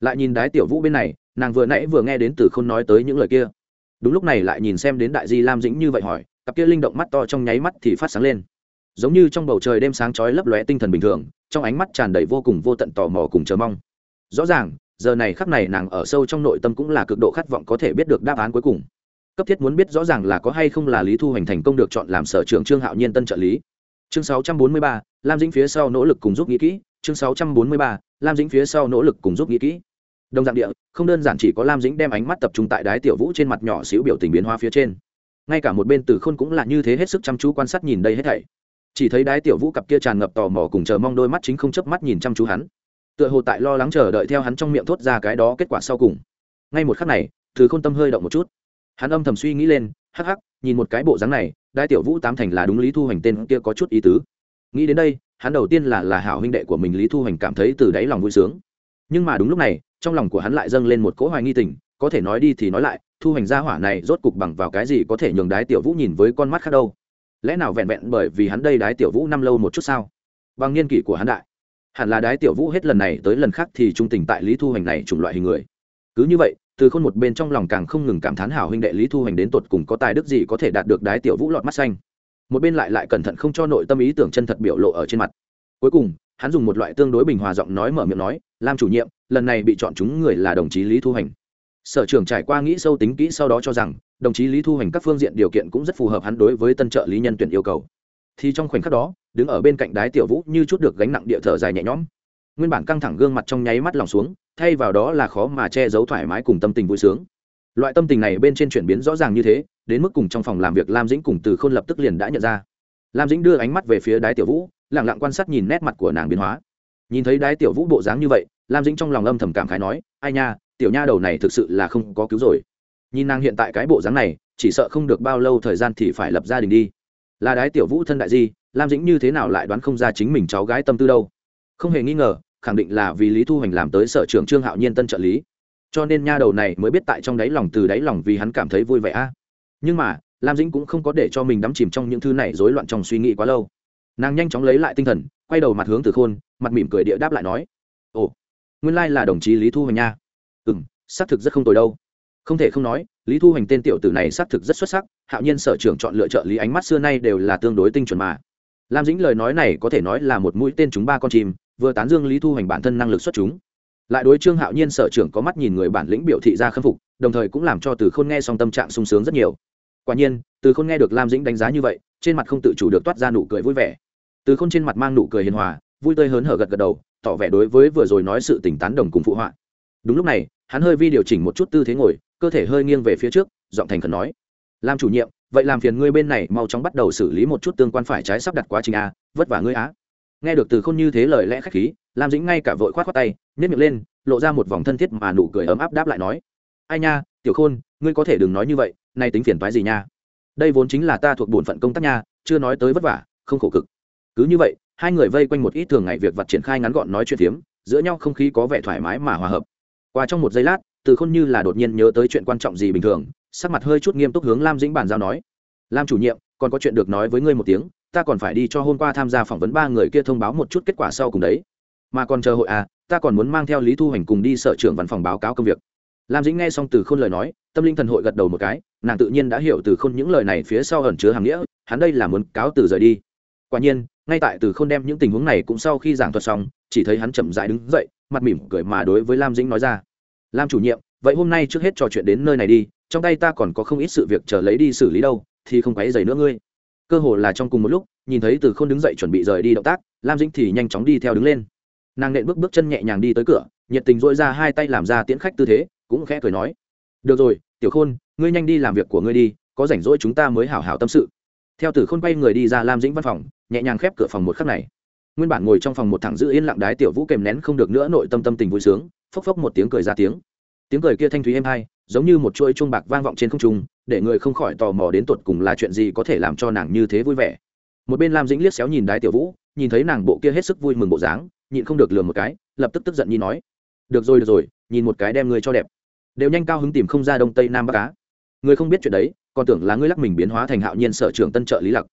lại nhìn đái tiểu vũ bên này nàng vừa nãy vừa nghe đến từ k h ô n nói tới những lời kia. Đúng lúc này lại nhìn xem đến đại di lam dĩnh như vậy hỏi cặp kia linh động mắt to trong nháy mắt thì phát sáng lên. Giống như trong bầu trời đêm sáng chói lấp lóe tinh thần bình thường trong ánh mắt tràn đầy vô cùng vô tận tò mò cùng chờ mong. Rõ ràng giờ này khắc này nàng ở sâu trong nội tâm cũng là cực độ khát vọng có thể biết được đáp án cuối cùng. Cấp thiết muốn biết rõ ràng là có hay không là lý thu hoành thành công được chọn làm sở trưởng trương hạo nhiên tân trợ lý. Chương 643, lam dĩnh phía sau nỗ lực cùng giúp nghĩ kỹ chương 643, lam dĩnh phía sau nỗ lực cùng giúp nghĩ kỹ. Đồng dạng địa không đơn giản chỉ có lam dĩnh đem ánh mắt tập trung tại đái tiểu vũ trên mặt nhỏ xíu biểu tình biến hóa phía trên. Ngay cả một bên từ khôn cũng là như thế hết sức chăm chú quan sát nhìn đây hết thảy. Chỉ thấy đái tiểu vũ cặp kia tràn ngập tò mò cùng chờ mong đôi mắt chính không chớp mắt nhìn chăm chú hắn. Tựa hồ tại lo lắng chờ đợi theo hắn trong miệng thốt ra cái đó kết quả sau cùng. Ngay một khắc này từ khôn tâm hơi động một chút. Hắn âm thầm suy nghĩ lên hắc hắc nhìn một cái bộ dáng này đái tiểu vũ tám thành là đúng lý thu hành tên kia có chút ý tứ. Nghĩ đến đây hắn đầu tiên là là hảo huynh đệ của mình lý thu hoành cảm thấy từ đáy lòng vui sướng. Nhưng mà đúng lúc này, trong lòng của hắn lại dâng lên một cỗ hoài nghi tình, có thể nói đi thì nói lại, thu hoành gia hỏa này rốt cục bằng vào cái gì có thể nhường đái tiểu vũ nhìn với con mắt khác đâu? Lẽ nào vẹn vẹn bởi vì hắn đây đái tiểu vũ năm lâu một chút sao? Bằng niên kỷ của hắn đại, hẳn là đái tiểu vũ hết lần này tới lần khác thì trung tình tại lý thu hoành này chủng loại hình người. Cứ như vậy, từ khôn một bên trong lòng càng không ngừng cảm thán hảo huynh đệ lý thu hoành đến tột cùng có tài đức gì có thể đạt được đái tiểu vũ lọt mắt xanh một bên lại lại cẩn thận không cho nội tâm ý tưởng chân thật biểu lộ ở trên mặt. Cuối cùng, hắn dùng một loại tương đối bình hòa giọng nói mở miệng nói làm chủ nhiệm, lần này bị chọn chúng người là đồng chí lý thu hành. Sở trưởng trải qua nghĩ sâu tính kỹ sau đó cho rằng, đồng chí lý thu hành các phương diện điều kiện cũng rất phù hợp hắn đối với tân trợ lý nhân tuyển yêu cầu. Thì trong khoảnh khắc đó, đứng ở bên cạnh đái tiểu vũ như chút được gánh nặng địa thở dài nhẹ nhõm. Nguyên bản căng thẳng gương mặt trong nháy mắt lòng xuống, thay vào đó là khó mà che giấu thoải mái cùng tâm tình vui sướng loại tâm tình này bên trên chuyển biến rõ ràng như thế, đến mức cùng trong phòng làm việc lam dĩnh cùng từ khôn lập tức liền đã nhận ra. Lam dĩnh đưa ánh mắt về phía đái tiểu vũ lẳng lặng quan sát nhìn nét mặt của nàng biến hóa. Nhìn thấy đái tiểu vũ bộ dáng như vậy, lam dĩnh trong lòng âm thầm cảm khái nói, ai nha, tiểu nha đầu này thực sự là không có cứu rồi. Nhìn nàng hiện tại cái bộ dáng này, chỉ sợ không được bao lâu thời gian thì phải lập gia đình đi. Là đái tiểu vũ thân đại di, lam dĩnh như thế nào lại đoán không ra chính mình cháu gái tâm tư đâu. Không hề nghi ngờ, khẳng định là vì lý thu hoành làm tới sở trưởng trương hạo nhiên tân trợ lý cho nên nha đầu này mới biết tại trong đáy lòng từ đáy lòng vì hắn cảm thấy vui vẻ a. Nhưng mà, lam dĩnh cũng không có để cho mình đắm chìm trong những thứ này rối loạn trong suy nghĩ quá lâu. Nàng nhanh chóng lấy lại tinh thần, quay đầu mặt hướng từ khôn, mặt mỉm cười địa đáp lại nói, ồ, nguyên lai là đồng chí lý thu hoành nha. Ừ m xác thực rất không tồi đâu. Không thể không nói, lý thu hoành tên tiểu tử này xác thực rất xuất sắc, hạo nhiên sở trưởng chọn lựa trợ lý ánh mắt xưa nay đều là tương đối tinh chuẩn mà. Lam dĩnh lời nói này có thể nói là một mũi tên chúng ba con chim, vừa tán dương lý thu hoành bản thân năng lực xuất chúng lại đối trương hạo nhiên sở trưởng có mắt nhìn người bản lĩnh biểu thị ra khâm phục, đồng thời cũng làm cho từ khôn nghe xong tâm trạng sung sướng rất nhiều. Quả nhiên, từ khôn nghe được lam dĩnh đánh giá như vậy, trên mặt không tự chủ được toát ra nụ cười vui vẻ. Từ khôn trên mặt mang nụ cười hiền hòa, vui tươi hớn hở gật gật đầu, tỏ vẻ đối với vừa rồi nói sự tỉnh tán đồng cùng phụ họa. Đúng lúc này, hắn hơi vi điều chỉnh một chút tư thế ngồi, cơ thể hơi nghiêng về phía trước, giọng thành khẩn nói. Làm chủ nhiệm, vậy làm phiền ngươi bên này mau chóng bắt đầu xử lý một chút tương quan phải trái sắp đặt quá trình a, vất vả ngươi á nghe được từ khôn như thế lời lẽ khách khí lam dĩnh ngay cả vội khoát khoát tay nhét miệng lên, lộ ra một vòng thân thiết mà nụ cười ấm áp đáp lại nói, ai nha, tiểu khôn, ngươi có thể đừng nói như vậy nay tính phiền toái gì nha? Đây vốn chính là ta thuộc bổn phận công tác nha, chưa nói tới vất vả, không khổ cực. Cứ như vậy, hai người vây quanh một ít thường ngày việc vặt triển khai ngắn gọn nói chuyện phiếm, giữa nhau không khí có vẻ thoải mái mà hòa hợp. Qua trong một giây lát, từ khôn như là đột nhiên nhớ tới chuyện quan trọng gì bình thường, sắc mặt hơi chút nghiêm túc hướng lam dĩnh bản giao nói, lam chủ nhiệm, còn có chuyện được nói với ngươi một tiếng, ta còn phải đi cho hôm qua tham gia phỏng vấn ba người kia thông báo một chút kết quả sau cùng đấy mà còn chờ hội à ta còn muốn mang theo lý thu hành cùng đi sở trưởng văn phòng báo cáo công việc. Lam dĩnh nghe xong từ khôn lời nói, tâm linh thần hội gật đầu một cái, nàng tự nhiên đã hiểu từ khôn những lời này phía sau ẩn chứa hàm nghĩa, hắn đây là muốn cáo từ rời đi. Quả nhiên, ngay tại từ khôn đem những tình huống này cũng sau khi giảng thuật xong, chỉ thấy hắn chậm dại đứng dậy, mặt mỉm cười mà đối với lam dĩnh nói ra. Lam chủ nhiệm, vậy hôm nay trước hết trò chuyện đến nơi này đi, trong tay ta còn có không ít sự việc chờ lấy đi xử lý đâu, thì không quấy dày nữa ngươi. Cơ hồ là trong cùng một lúc, nhìn thấy từ khôn đứng dậy chuẩn bị rời đi động tác, lam dĩnh thì nhanh chóng đi theo đứng lên nàng nện bước bước chân nhẹ nhàng đi tới cửa, nhiệt tình dội ra hai tay làm ra tiễn khách tư thế, cũng khẽ cười nói, được rồi, tiểu khôn, ngươi nhanh đi làm việc của ngươi đi, có rảnh rỗi chúng ta mới hảo hảo tâm sự. Theo tử khôn quay người đi ra lam dĩnh văn phòng, nhẹ nhàng khép cửa phòng một khắc này. Nguyên bản ngồi trong phòng một thẳng giữ yên lặng đái tiểu vũ kèm nén không được nữa nội tâm tâm tình vui sướng, phốc phốc một tiếng cười ra tiếng. Tiếng cười kia thanh thúy êm hai, giống như một chuỗi chuông bạc vang vọng trên không trung, để người không khỏi tò mò đến tột cùng là chuyện gì có thể làm cho nàng như thế vui vẻ. Một bên lam dĩnh liếc xéo nhìn đái tiểu vũ, nhìn thấy nàng bộ kia hết sức vui mừng bộ dáng nhịn không được lừa một cái, lập tức tức giận nhi nói, được rồi được rồi, nhìn một cái đem ngươi cho đẹp. Đều nhanh cao hứng tìm không ra đông tây nam bắc cá người không biết chuyện đấy, còn tưởng là ngươi lắc mình biến hóa thành hạo nhiên sở trưởng tân trợ lý lặc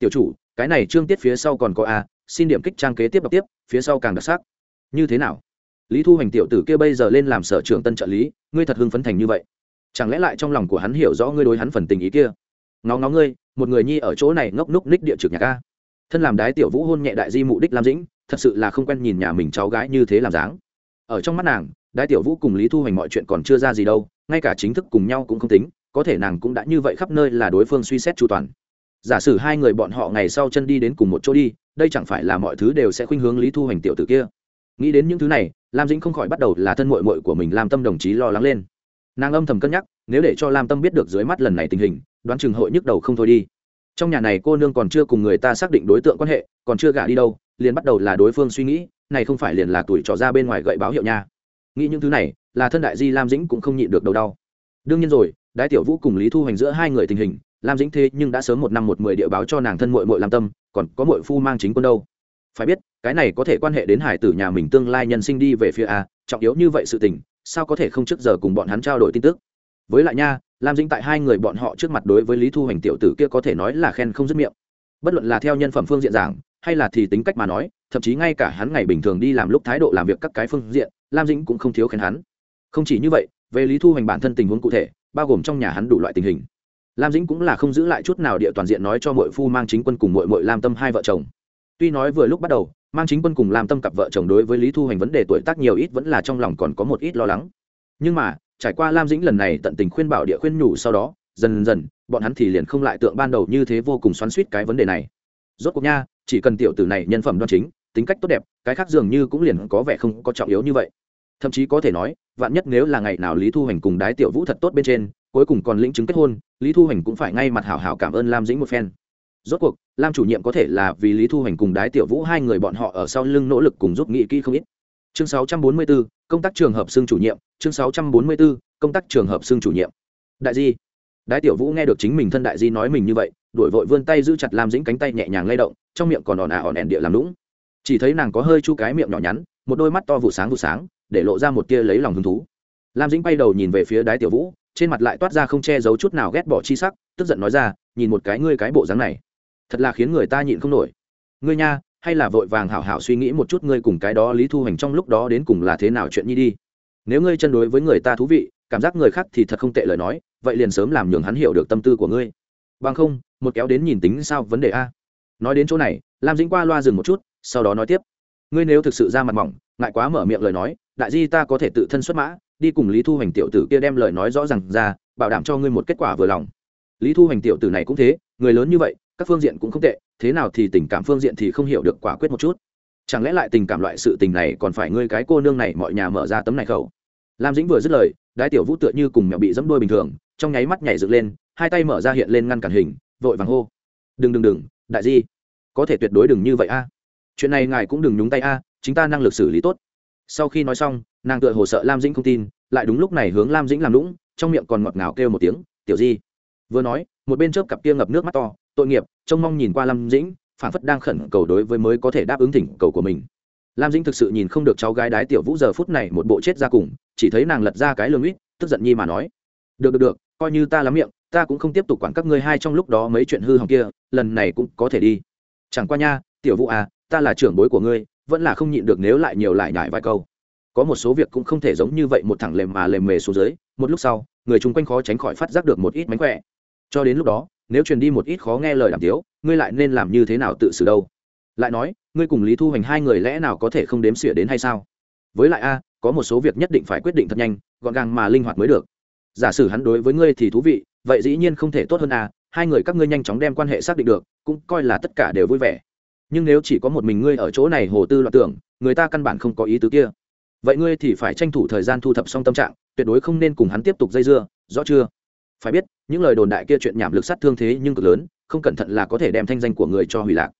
tiểu chủ, cái này trương tiết phía sau còn có a, xin điểm kích trang kế tiếp đọc tiếp, phía sau càng đặc sắc. Như thế nào? Lý thu hành tiểu tử kia bây giờ lên làm sở trưởng tân trợ lý, ngươi thật hưng phấn thành như vậy. Chẳng lẽ lại trong lòng của hắn hiểu rõ ngươi đối hắn phần tình ý kia? Ngó ngó ngươi, một người nhi ở chỗ này ngốc núc ních địa trực nhạc a. Thân làm đái tiểu vũ hôn nhẹ đại di mụ đích lam dĩnh thật sự là không quen nhìn nhà mình cháu gái như thế làm dáng. Ở trong mắt nàng đại tiểu vũ cùng lý thu hành mọi chuyện còn chưa ra gì đâu, ngay cả chính thức cùng nhau cũng không tính, có thể nàng cũng đã như vậy khắp nơi là đối phương suy xét chu toàn. Giả sử hai người bọn họ ngày sau chân đi đến cùng một chỗ đi, đây chẳng phải là mọi thứ đều sẽ khuynh hướng lý thu hành tiểu tử kia. Nghĩ đến những thứ này, lam dĩnh không khỏi bắt đầu là thân mội mội của mình làm tâm đồng chí lo lắng lên. Nàng âm thầm cân nhắc, nếu để cho lam tâm biết được dưới mắt lần này tình hình, đoán chừng hội nhức đầu không thôi đi trong nhà này cô nương còn chưa cùng người ta xác định đối tượng quan hệ, còn chưa gả đi đâu, liền bắt đầu là đối phương suy nghĩ, này không phải liền là tuổi trò ra bên ngoài gậy báo hiệu nha. Nghĩ những thứ này, là thân đại di lam dĩnh cũng không nhịn được đầu đau. Đương nhiên rồi, đái tiểu vũ cùng lý thu hành giữa hai người tình hình, lam dĩnh thế nhưng đã sớm một năm một mười địa báo cho nàng thân mội mội làm tâm, còn có mội phu mang chính quân đâu. Phải biết, cái này có thể quan hệ đến hải tử nhà mình tương lai nhân sinh đi về phía a, trọng yếu như vậy sự tình, sao có thể không trước giờ cùng bọn hắn trao đổi tin tức. Với lại nha lam dĩnh tại hai người bọn họ trước mặt đối với lý thu hành tiểu tử kia có thể nói là khen không dứt miệng. Bất luận là theo nhân phẩm phương diện giảng, hay là thì tính cách mà nói, thậm chí ngay cả hắn ngày bình thường đi làm lúc thái độ làm việc các cái phương diện, lam dĩnh cũng không thiếu khen hắn. Không chỉ như vậy, về lý thu hành bản thân tình huống cụ thể, bao gồm trong nhà hắn đủ loại tình hình. Lam dĩnh cũng là không giữ lại chút nào địa toàn diện nói cho mội phu mang chính quân cùng mội mội lam tâm hai vợ chồng. Tuy nói vừa lúc bắt đầu, mang chính quân cùng lam tâm cặp vợ chồng đối với lý thu hành vấn đề tuổi tác nhiều ít vẫn là trong lòng còn có một ít lo lắng. Nhưng mà trải qua lam dĩnh lần này tận tình khuyên bảo địa khuyên nhủ sau đó, dần dần, bọn hắn thì liền không lại tượng ban đầu như thế vô cùng xoắn suýt cái vấn đề này. Rốt cuộc nha, chỉ cần tiểu tử này nhân phẩm đoan chính, tính cách tốt đẹp, cái khác dường như cũng liền có vẻ không có trọng yếu như vậy. Thậm chí có thể nói, vạn nhất nếu là ngày nào lý thu hành cùng đái tiểu vũ thật tốt bên trên, cuối cùng còn lĩnh chứng kết hôn, lý thu hành cũng phải ngay mặt hảo hảo cảm ơn lam dĩnh một phen. Rốt cuộc, lam chủ nhiệm có thể là vì lý thu hành cùng đái tiểu vũ hai người bọn họ ở sau lưng nỗ lực cùng giúp nghị kỹ không ít chương 644, công tác trường hợp xương chủ nhiệm. Chương 644, công tác trường hợp xương chủ nhiệm. Đại di. Đái tiểu vũ nghe được chính mình thân đại di nói mình như vậy đổi vội vươn tay giữ chặt lam dĩnh cánh tay nhẹ nhàng lay động trong miệng còn òn ả òn ẻn địa làm lũng chỉ thấy nàng có hơi chu cái miệng nhỏ nhắn một đôi mắt to vụ sáng vụ sáng để lộ ra một tia lấy lòng hứng thú. Lam dĩnh bay đầu nhìn về phía đái tiểu vũ trên mặt lại toát ra không che giấu chút nào ghét bỏ chi sắc tức giận nói ra nhìn một cái ngươi cái bộ dáng này thật là khiến người ta nhịn không nổi. Ngươi nha hay là vội vàng hảo hảo suy nghĩ một chút ngươi cùng cái đó lý thu hành trong lúc đó đến cùng là thế nào chuyện nhi đi. Nếu ngươi chân đối với người ta thú vị, cảm giác người khác thì thật không tệ lời nói, vậy liền sớm làm nhường hắn hiểu được tâm tư của ngươi. Bằng không, một kéo đến nhìn tính sao vấn đề a. Nói đến chỗ này, lam dính qua loa dừng một chút, sau đó nói tiếp. Ngươi nếu thực sự ra mặt mỏng, ngại quá mở miệng lời nói, đại di ta có thể tự thân xuất mã, đi cùng lý thu hành tiểu tử kia đem lời nói rõ r à n g ra, bảo đảm cho ngươi một kết quả vừa lòng. Lý thu Hành tiểu tử này cũng thế, người lớn như vậy các phương diện cũng không tệ, thế nào thì tình cảm phương diện thì không hiểu được quả quyết một chút. Chẳng lẽ lại tình cảm loại sự tình này còn phải ngươi cái cô nương này mọi nhà mở ra tấm này khẩu? Lam dĩnh vừa dứt lời, đái tiểu vũ tựa như cùng mẹo bị dẫm đôi bình thường, trong nháy mắt nhảy dựng lên, hai tay mở ra hiện lên ngăn cản hình, vội vàng hô. Đừng đừng đừng, đại di, có thể tuyệt đối đừng như vậy a. Chuyện này ngài cũng đừng nhúng tay a, chính ta năng lực xử lý tốt. Sau khi nói xong, nàng tựa hồ sợ lam dĩnh không tin, lại đúng lúc này hướng lam dĩnh làm lũng trong miệng còn ngọt ngào kêu một tiếng, tiểu di. Vừa nói, một bên chớp cặp kia ngập nước mắt to tội nghiệp, trông mong nhìn qua lam dĩnh, phản phất đang khẩn cầu đối với mới có thể đáp ứng thỉnh cầu của mình. Lam dĩnh thực sự nhìn không được cháu gái đái tiểu vũ giờ phút này một bộ chết ra cùng, chỉ thấy nàng lật ra cái lương ít, tức giận nhi mà nói. Được được được, coi như ta lắm miệng, ta cũng không tiếp tục quản các ngươi hai trong lúc đó mấy chuyện hư hỏng kia, lần này cũng có thể đi. Chẳng qua nha, tiểu vũ à ta là trưởng bối của ngươi, vẫn là không nhịn được nếu lại nhiều lại nhải vài câu. Có một số việc cũng không thể giống như vậy một thẳng lềm mà lềm mề xuống dưới, một lúc sau, người chung quanh khó tránh khỏi phát giác được một ít mánh khỏe. Cho đến lúc đó nếu truyền đi một ít khó nghe lời đàm tiếu, ngươi lại nên làm như thế nào tự xử đâu? Lại nói, ngươi cùng lý thu hoành hai người lẽ nào có thể không đếm xỉa đến hay sao? Với lại a, có một số việc nhất định phải quyết định thật nhanh, gọn gàng mà linh hoạt mới được. Giả sử hắn đối với ngươi thì thú vị, vậy dĩ nhiên không thể tốt hơn a, hai người các ngươi nhanh chóng đem quan hệ xác định được, cũng coi là tất cả đều vui vẻ. Nhưng nếu chỉ có một mình ngươi ở chỗ này hồ tư loạn tưởng, người ta căn bản không có ý tứ kia. Vậy ngươi thì phải tranh thủ thời gian thu thập xong tâm trạng, tuyệt đối không nên cùng hắn tiếp tục dây dưa, rõ chưa? Phải biết, những lời đồn đại kia chuyện nhảm lực sát thương thế nhưng cực lớn, không cẩn thận là có thể đem thanh danh của người cho hủy lạc.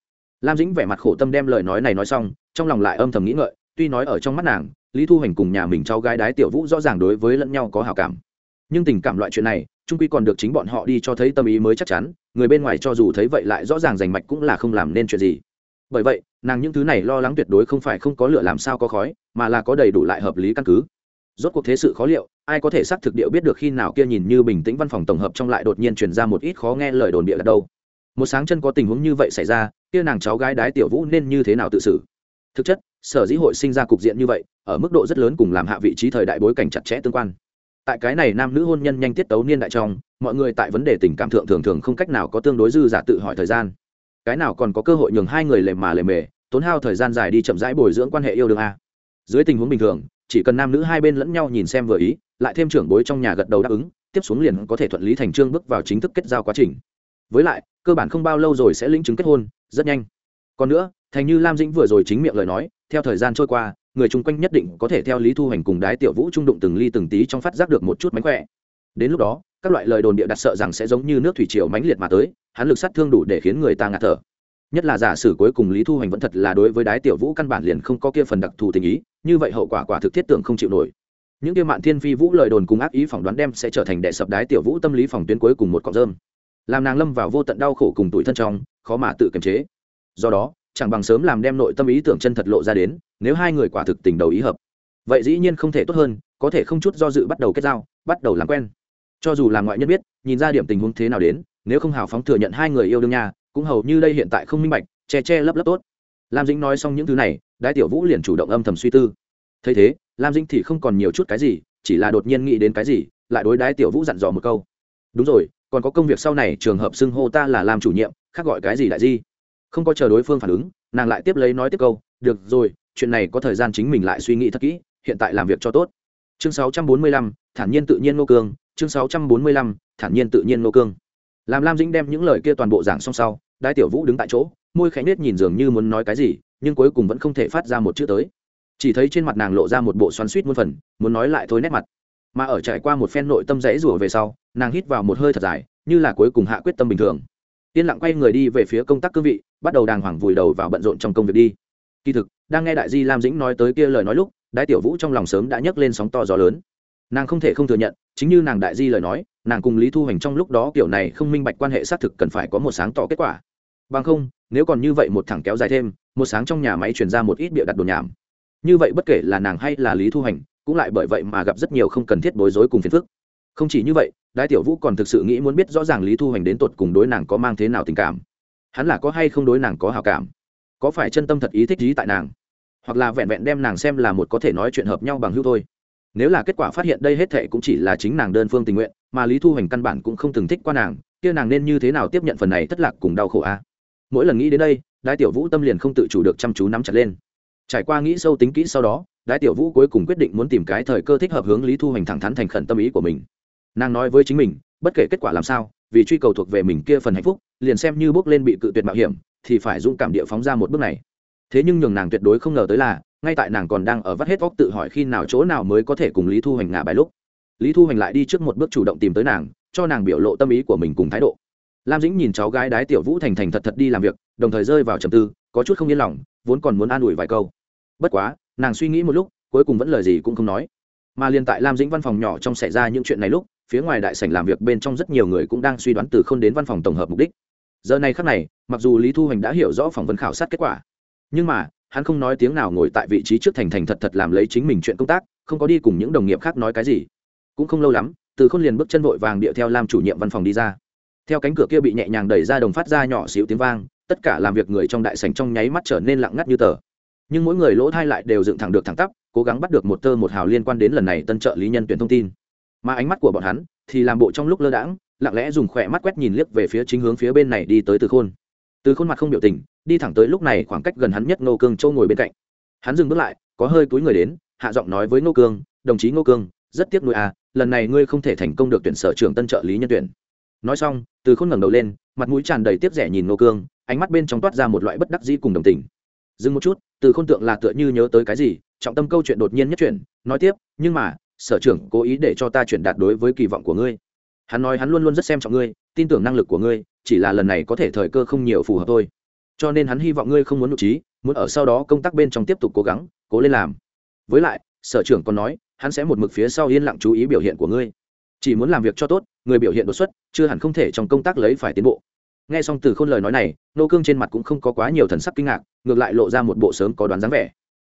Lam dĩnh vẻ mặt khổ tâm đem lời nói này nói xong, trong lòng lại âm thầm nghĩ ngợi, tuy nói ở trong mắt nàng, lý thu hành cùng nhà mình cháu gái đái tiểu vũ rõ ràng đối với lẫn nhau có hào cảm. Nhưng tình cảm loại chuyện này, trung quy còn được chính bọn họ đi cho thấy tâm ý mới chắc chắn, người bên ngoài cho dù thấy vậy lại rõ ràng rành mạch cũng là không làm nên chuyện gì. Bởi vậy, nàng những thứ này lo lắng tuyệt đối không phải không có lửa làm sao có khói, mà là có đầy đủ lại hợp lý căn cứ. Rốt cuộc thế sự khó liệu ai có thể xác thực điệu biết được khi nào kia nhìn như bình tĩnh văn phòng tổng hợp trong lại đột nhiên truyền ra một ít khó nghe lời đồn địa là đâu. Một sáng chân có tình huống như vậy xảy ra, kia nàng cháu gái đái tiểu vũ nên như thế nào tự xử? Thực chất, sở dĩ hội sinh ra cục diện như vậy, ở mức độ rất lớn cùng làm hạ vị trí thời đại bối cảnh chặt chẽ tương quan. Tại cái này nam nữ hôn nhân nhanh tiết tấu niên đại trong, mọi người tại vấn đề tình cảm thượng thường thường không cách nào có tương đối dư giả tự hỏi thời gian. Cái nào còn có cơ hội nhường hai người lề mà lề mề, tốn hao thời gian dài đi chậm rãi bồi dưỡng quan hệ yêu đương a. Dưới tình huống bình thường, chỉ cần nam nữ hai bên lẫn nhau nhìn xem vừa ý lại thêm trưởng bối trong nhà gật đầu đáp ứng, tiếp xuống liền có thể thuận lý thành trương bước vào chính thức kết giao quá trình. Với lại, cơ bản không bao lâu rồi sẽ lĩnh chứng kết hôn, rất nhanh. Còn nữa, thành như lam dĩnh vừa rồi chính miệng lời nói, theo thời gian trôi qua, người chung quanh nhất định có thể theo lý thu hành cùng đái tiểu vũ trung đụng từng ly từng tí trong phát giác được một chút mánh khỏe. Đến lúc đó, các loại lời đồn địa đặt sợ rằng sẽ giống như nước thủy triều mãnh liệt mà tới, hắn lực sát thương đủ để khiến người ta ngạt thở. Nhất là giả sử cuối cùng lý thu hành vẫn thật là đối với đái tiểu vũ căn bản liền không có kia phần đặc thù tình ý, như vậy hậu quả quả thực thiết tưởng không chịu nổi những kia mạn thiên phi vũ lời đồn cùng ác ý phỏng đoán đem sẽ trở thành đệ sập đái tiểu vũ tâm lý phòng tuyến cuối cùng một cọng rơm. Làm nàng lâm vào vô tận đau khổ cùng tuổi thân trong, khó mà tự kiềm chế. Do đó, chẳng bằng sớm làm đem nội tâm ý tưởng chân thật lộ ra đến, nếu hai người quả thực tình đầu ý hợp. Vậy dĩ nhiên không thể tốt hơn, có thể không chút do dự bắt đầu kết giao, bắt đầu làm quen. Cho dù là ngoại nhân biết, nhìn ra điểm tình huống thế nào đến, nếu không hào phóng thừa nhận hai người yêu đương nhà, cũng hầu như đây hiện tại không minh bạch, che che lấp lấp tốt. Lam dĩnh nói xong những thứ này, đái tiểu vũ liền chủ động âm thầm suy tư. Thấy thế lam dĩnh thì không còn nhiều chút cái gì chỉ là đột nhiên nghĩ đến cái gì lại đối đái tiểu vũ dặn dò một câu. Đúng rồi còn có công việc sau này trường hợp xưng hô ta là làm chủ nhiệm khác gọi cái gì đại di không có chờ đối phương phản ứng nàng lại tiếp lấy nói tiếp câu được rồi chuyện này có thời gian chính mình lại suy nghĩ thật kỹ hiện tại làm việc cho tốt. Chương 645, thản nhiên tự nhiên nô cương chương 645, thản nhiên tự nhiên nô cương. Làm lam dĩnh đem những lời kia toàn bộ giảng xong sau đái tiểu vũ đứng tại chỗ môi khẽ nết nhìn dường như muốn nói cái gì nhưng cuối cùng vẫn không thể phát ra một chữ tới chỉ thấy trên mặt nàng lộ ra một bộ xoắn suýt muôn phần, muốn nói lại thôi nét mặt. Mà ở trải qua một phen nội tâm rẽ rủa về sau, nàng hít vào một hơi thật dài, như là cuối cùng hạ quyết tâm bình thường. Yên lặng quay người đi về phía công tác cương vị, bắt đầu đàng hoàng vùi đầu vào bận rộn trong công việc đi. Kỳ thực, đang nghe đại di lam dĩnh nói tới kia lời nói lúc đại tiểu vũ trong lòng sớm đã nhấc lên sóng to gió lớn. Nàng không thể không thừa nhận, chính như nàng đại di lời nói, nàng cùng lý thu hành trong lúc đó kiểu này không minh bạch quan hệ xác thực cần phải có một sáng tỏ kết quả. Bằng không, nếu còn như vậy một thẳng kéo dài thêm, một sáng trong nhà máy chuyển ra một ít bịa đặt đồn nhảm như vậy bất kể là nàng hay là lý thu hành, cũng lại bởi vậy mà gặp rất nhiều không cần thiết bối rối cùng phiền phức. Không chỉ như vậy đại tiểu vũ còn thực sự nghĩ muốn biết rõ ràng lý thu hành đến tột cùng đối nàng có mang thế nào tình cảm. Hắn là có hay không đối nàng có hào cảm? Có phải chân tâm thật ý thích ý tại nàng? Hoặc là vẹn vẹn đem nàng xem là một có thể nói chuyện hợp nhau bằng hữu thôi? Nếu là kết quả phát hiện đây hết thệ cũng chỉ là chính nàng đơn phương tình nguyện, mà lý thu hành căn bản cũng không từng thích qua nàng, kia nàng nên như thế nào tiếp nhận phần này thất lạc cùng đau khổ a? Mỗi lần nghĩ đến đây đại tiểu vũ tâm liền không tự chủ được chăm chú nắm chặt lên trải qua nghĩ sâu tính kỹ sau đó, đái tiểu vũ cuối cùng quyết định muốn tìm cái thời cơ thích hợp hướng lý thu hoành thẳng thắn thành khẩn tâm ý của mình. Nàng nói với chính mình, bất kể kết quả làm sao, vì truy cầu thuộc về mình kia phần hạnh phúc, liền xem như bước lên bị cự tuyệt mạo hiểm, thì phải dũng cảm địa phóng ra một bước này. Thế nhưng nhường nàng tuyệt đối không ngờ tới là, ngay tại nàng còn đang ở vắt hết óc tự hỏi khi nào chỗ nào mới có thể cùng lý thu hoành ngả bài lúc, lý thu hoành lại đi trước một bước chủ động tìm tới nàng, cho nàng biểu lộ tâm ý của mình cùng thái độ. Lam dĩnh nhìn cháu gái đái tiểu vũ thành thành thật thật đi làm việc, đồng thời rơi vào trầm tư, có chút không yên lòng, vốn còn muốn an ủi vài câu bất quá, nàng suy nghĩ một lúc, cuối cùng vẫn lời gì cũng không nói. Mà liền tại lam dĩnh văn phòng nhỏ trong xảy ra những chuyện này lúc, phía ngoài đại sảnh làm việc bên trong rất nhiều người cũng đang suy đoán từ k h ô n đến văn phòng tổng hợp mục đích. Giờ này khắc này, mặc dù lý thu hoành đã hiểu rõ phỏng vấn khảo sát kết quả, nhưng mà, hắn không nói tiếng nào ngồi tại vị trí trước thành thành thật thật làm lấy chính mình chuyện công tác, không có đi cùng những đồng nghiệp khác nói cái gì. Cũng không lâu lắm, từ k h ô n liền bước chân vội vàng điệu theo làm chủ nhiệm văn phòng đi ra. Theo cánh cửa kia bị nhẹ nhàng đẩy ra đồng phát ra nhỏ xíu tiếng vang, tất cả làm việc người trong đại sảnh trong nháy mắt trở nên lặng ngắt như tờ nhưng mỗi người lỗ thai lại đều dựng thẳng được thẳng tắp, cố gắng bắt được một tơ một hào liên quan đến lần này tân trợ lý nhân tuyển thông tin. Mà ánh mắt của bọn hắn thì làm bộ trong lúc lơ đãng, lặng lẽ dùng khỏe mắt quét nhìn liếc về phía chính hướng phía bên này đi tới từ khôn. Từ khôn mặt không biểu tình, đi thẳng tới lúc này khoảng cách gần hắn nhất ngô cương châu ngồi bên cạnh. Hắn dừng bước lại, có hơi túi người đến, hạ giọng nói với ngô cương, đồng chí ngô cương, rất tiếc nuôi à lần này ngươi không thể thành công được tuyển sở trưởng tân trợ lý nhân tuyển. Nói xong, từ khôn ngẩng đầu lên, mặt mũi tràn đầy tiếc rẻ nhìn ngô cương, ánh mắt bên trong toát ra một loại bất đắc dĩ cùng đồng tình. Dừng một chút từ khôn tượng là tựa như nhớ tới cái gì, trọng tâm câu chuyện đột nhiên nhất chuyển, nói tiếp, nhưng mà, sở trưởng cố ý để cho ta chuyển đạt đối với kỳ vọng của ngươi. Hắn nói hắn luôn luôn rất xem trọng ngươi, tin tưởng năng lực của ngươi, chỉ là lần này có thể thời cơ không nhiều phù hợp thôi. Cho nên hắn hy vọng ngươi không muốn nội trí, muốn ở sau đó công tác bên trong tiếp tục cố gắng, cố lên làm. Với lại, sở trưởng còn nói, hắn sẽ một mực phía sau yên lặng chú ý biểu hiện của ngươi. Chỉ muốn làm việc cho tốt, người biểu hiện đột xuất, chưa hẳn không thể trong công tác lấy phải tiến bộ nghe xong từ khôn lời nói này, nô cương trên mặt cũng không có quá nhiều thần sắc kinh ngạc, ngược lại lộ ra một bộ sớm có đoán dáng vẻ.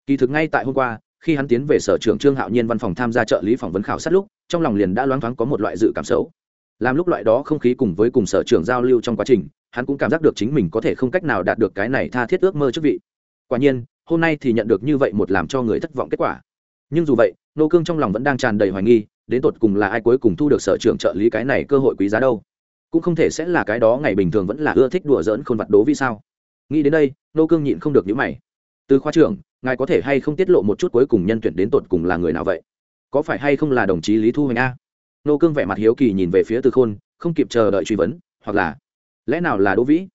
Kỳ thực ngay tại hôm qua, khi hắn tiến về sở trưởng trương hạo nhiên văn phòng tham gia trợ lý phỏng vấn khảo sát lúc, trong lòng liền đã loáng thoáng có một loại dự cảm xấu. Làm lúc loại đó không khí cùng với cùng sở trưởng giao lưu trong quá trình, hắn cũng cảm giác được chính mình có thể không cách nào đạt được cái này tha thiết ước mơ chức vị. Quả nhiên, hôm nay thì nhận được như vậy một làm cho người thất vọng kết quả. Nhưng dù vậy, nô cương trong lòng vẫn đang tràn đầy hoài nghi, đến tột cùng là ai cuối cùng thu được sở trưởng trợ lý cái này cơ hội quý giá đâu? Cũng không thể sẽ là cái đó ngày bình thường vẫn là ưa thích đùa giỡn khôn vặt đố vì sao. Nghĩ đến đây, nô cương nhịn không được những mày. Từ khoa trưởng, ngài có thể hay không tiết lộ một chút cuối cùng nhân tuyển đến tột cùng là người nào vậy? Có phải hay không là đồng chí lý thu hoành a? Nô cương vẻ mặt hiếu kỳ nhìn về phía từ khôn, không kịp chờ đợi truy vấn, hoặc là, lẽ nào là đỗ vĩ?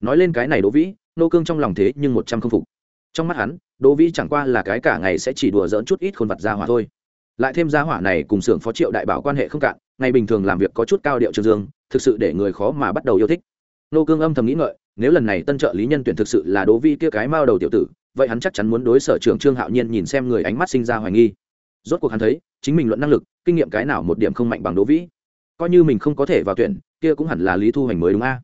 Nói lên cái này đỗ vĩ, nô cương trong lòng thế nhưng một trăm không phục. Trong mắt hắn, đỗ vĩ chẳng qua là cái cả ngày sẽ chỉ đùa dỡn chút ít khôn vặt ra hỏa thôi. Lại thêm ra hỏa này cùng xưởng phó triệu đại bảo quan hệ không cạn ngày bình thường làm việc có chút cao điệu trương dương, thực sự để người khó mà bắt đầu yêu thích. Nô cương âm thầm nghĩ ngợi, nếu lần này tân trợ lý nhân tuyển thực sự là đỗ vi kia cái mao đầu tiểu tử, vậy hắn chắc chắn muốn đối sở trưởng trương hạo nhiên nhìn xem người ánh mắt sinh ra hoài nghi. Rốt cuộc hắn thấy, chính mình luận năng lực, kinh nghiệm cái nào một điểm không mạnh bằng đỗ vĩ coi như mình không có thể vào tuyển, kia cũng hẳn là lý thu Hành mới đúng a.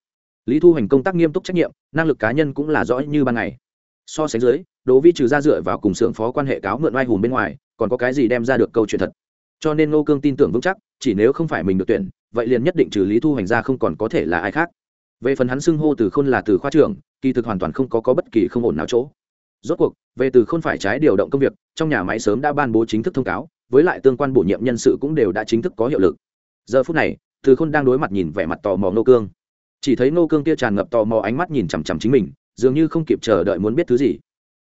Lý thu Hành công tác nghiêm túc trách nhiệm, năng lực cá nhân cũng là rõ như ban ngày. So sánh dưới đỗ vĩ trừ ra dựa vào cùng xưởng phó quan hệ cáo mượn oai hùng bên ngoài, còn có cái gì đem ra được câu chuyện thật. Cho nên ngô cương tin tưởng vững chắc chỉ nếu không phải mình được tuyển vậy liền nhất định trừ lý thu hành ra không còn có thể là ai khác. Về phần hắn xưng hô từ khôn là từ khoa trưởng kỳ thực hoàn toàn không có, có bất kỳ không ổn nào chỗ. Rốt cuộc về từ khôn phải trái điều động công việc trong nhà máy sớm đã ban bố chính thức thông cáo với lại tương quan bổ nhiệm nhân sự cũng đều đã chính thức có hiệu lực. Giờ phút này từ khôn đang đối mặt nhìn vẻ mặt tò mò nô cương. Chỉ thấy nô cương kia tràn ngập tò mò ánh mắt nhìn chằm chằm chính mình dường như không kịp chờ đợi muốn biết thứ gì.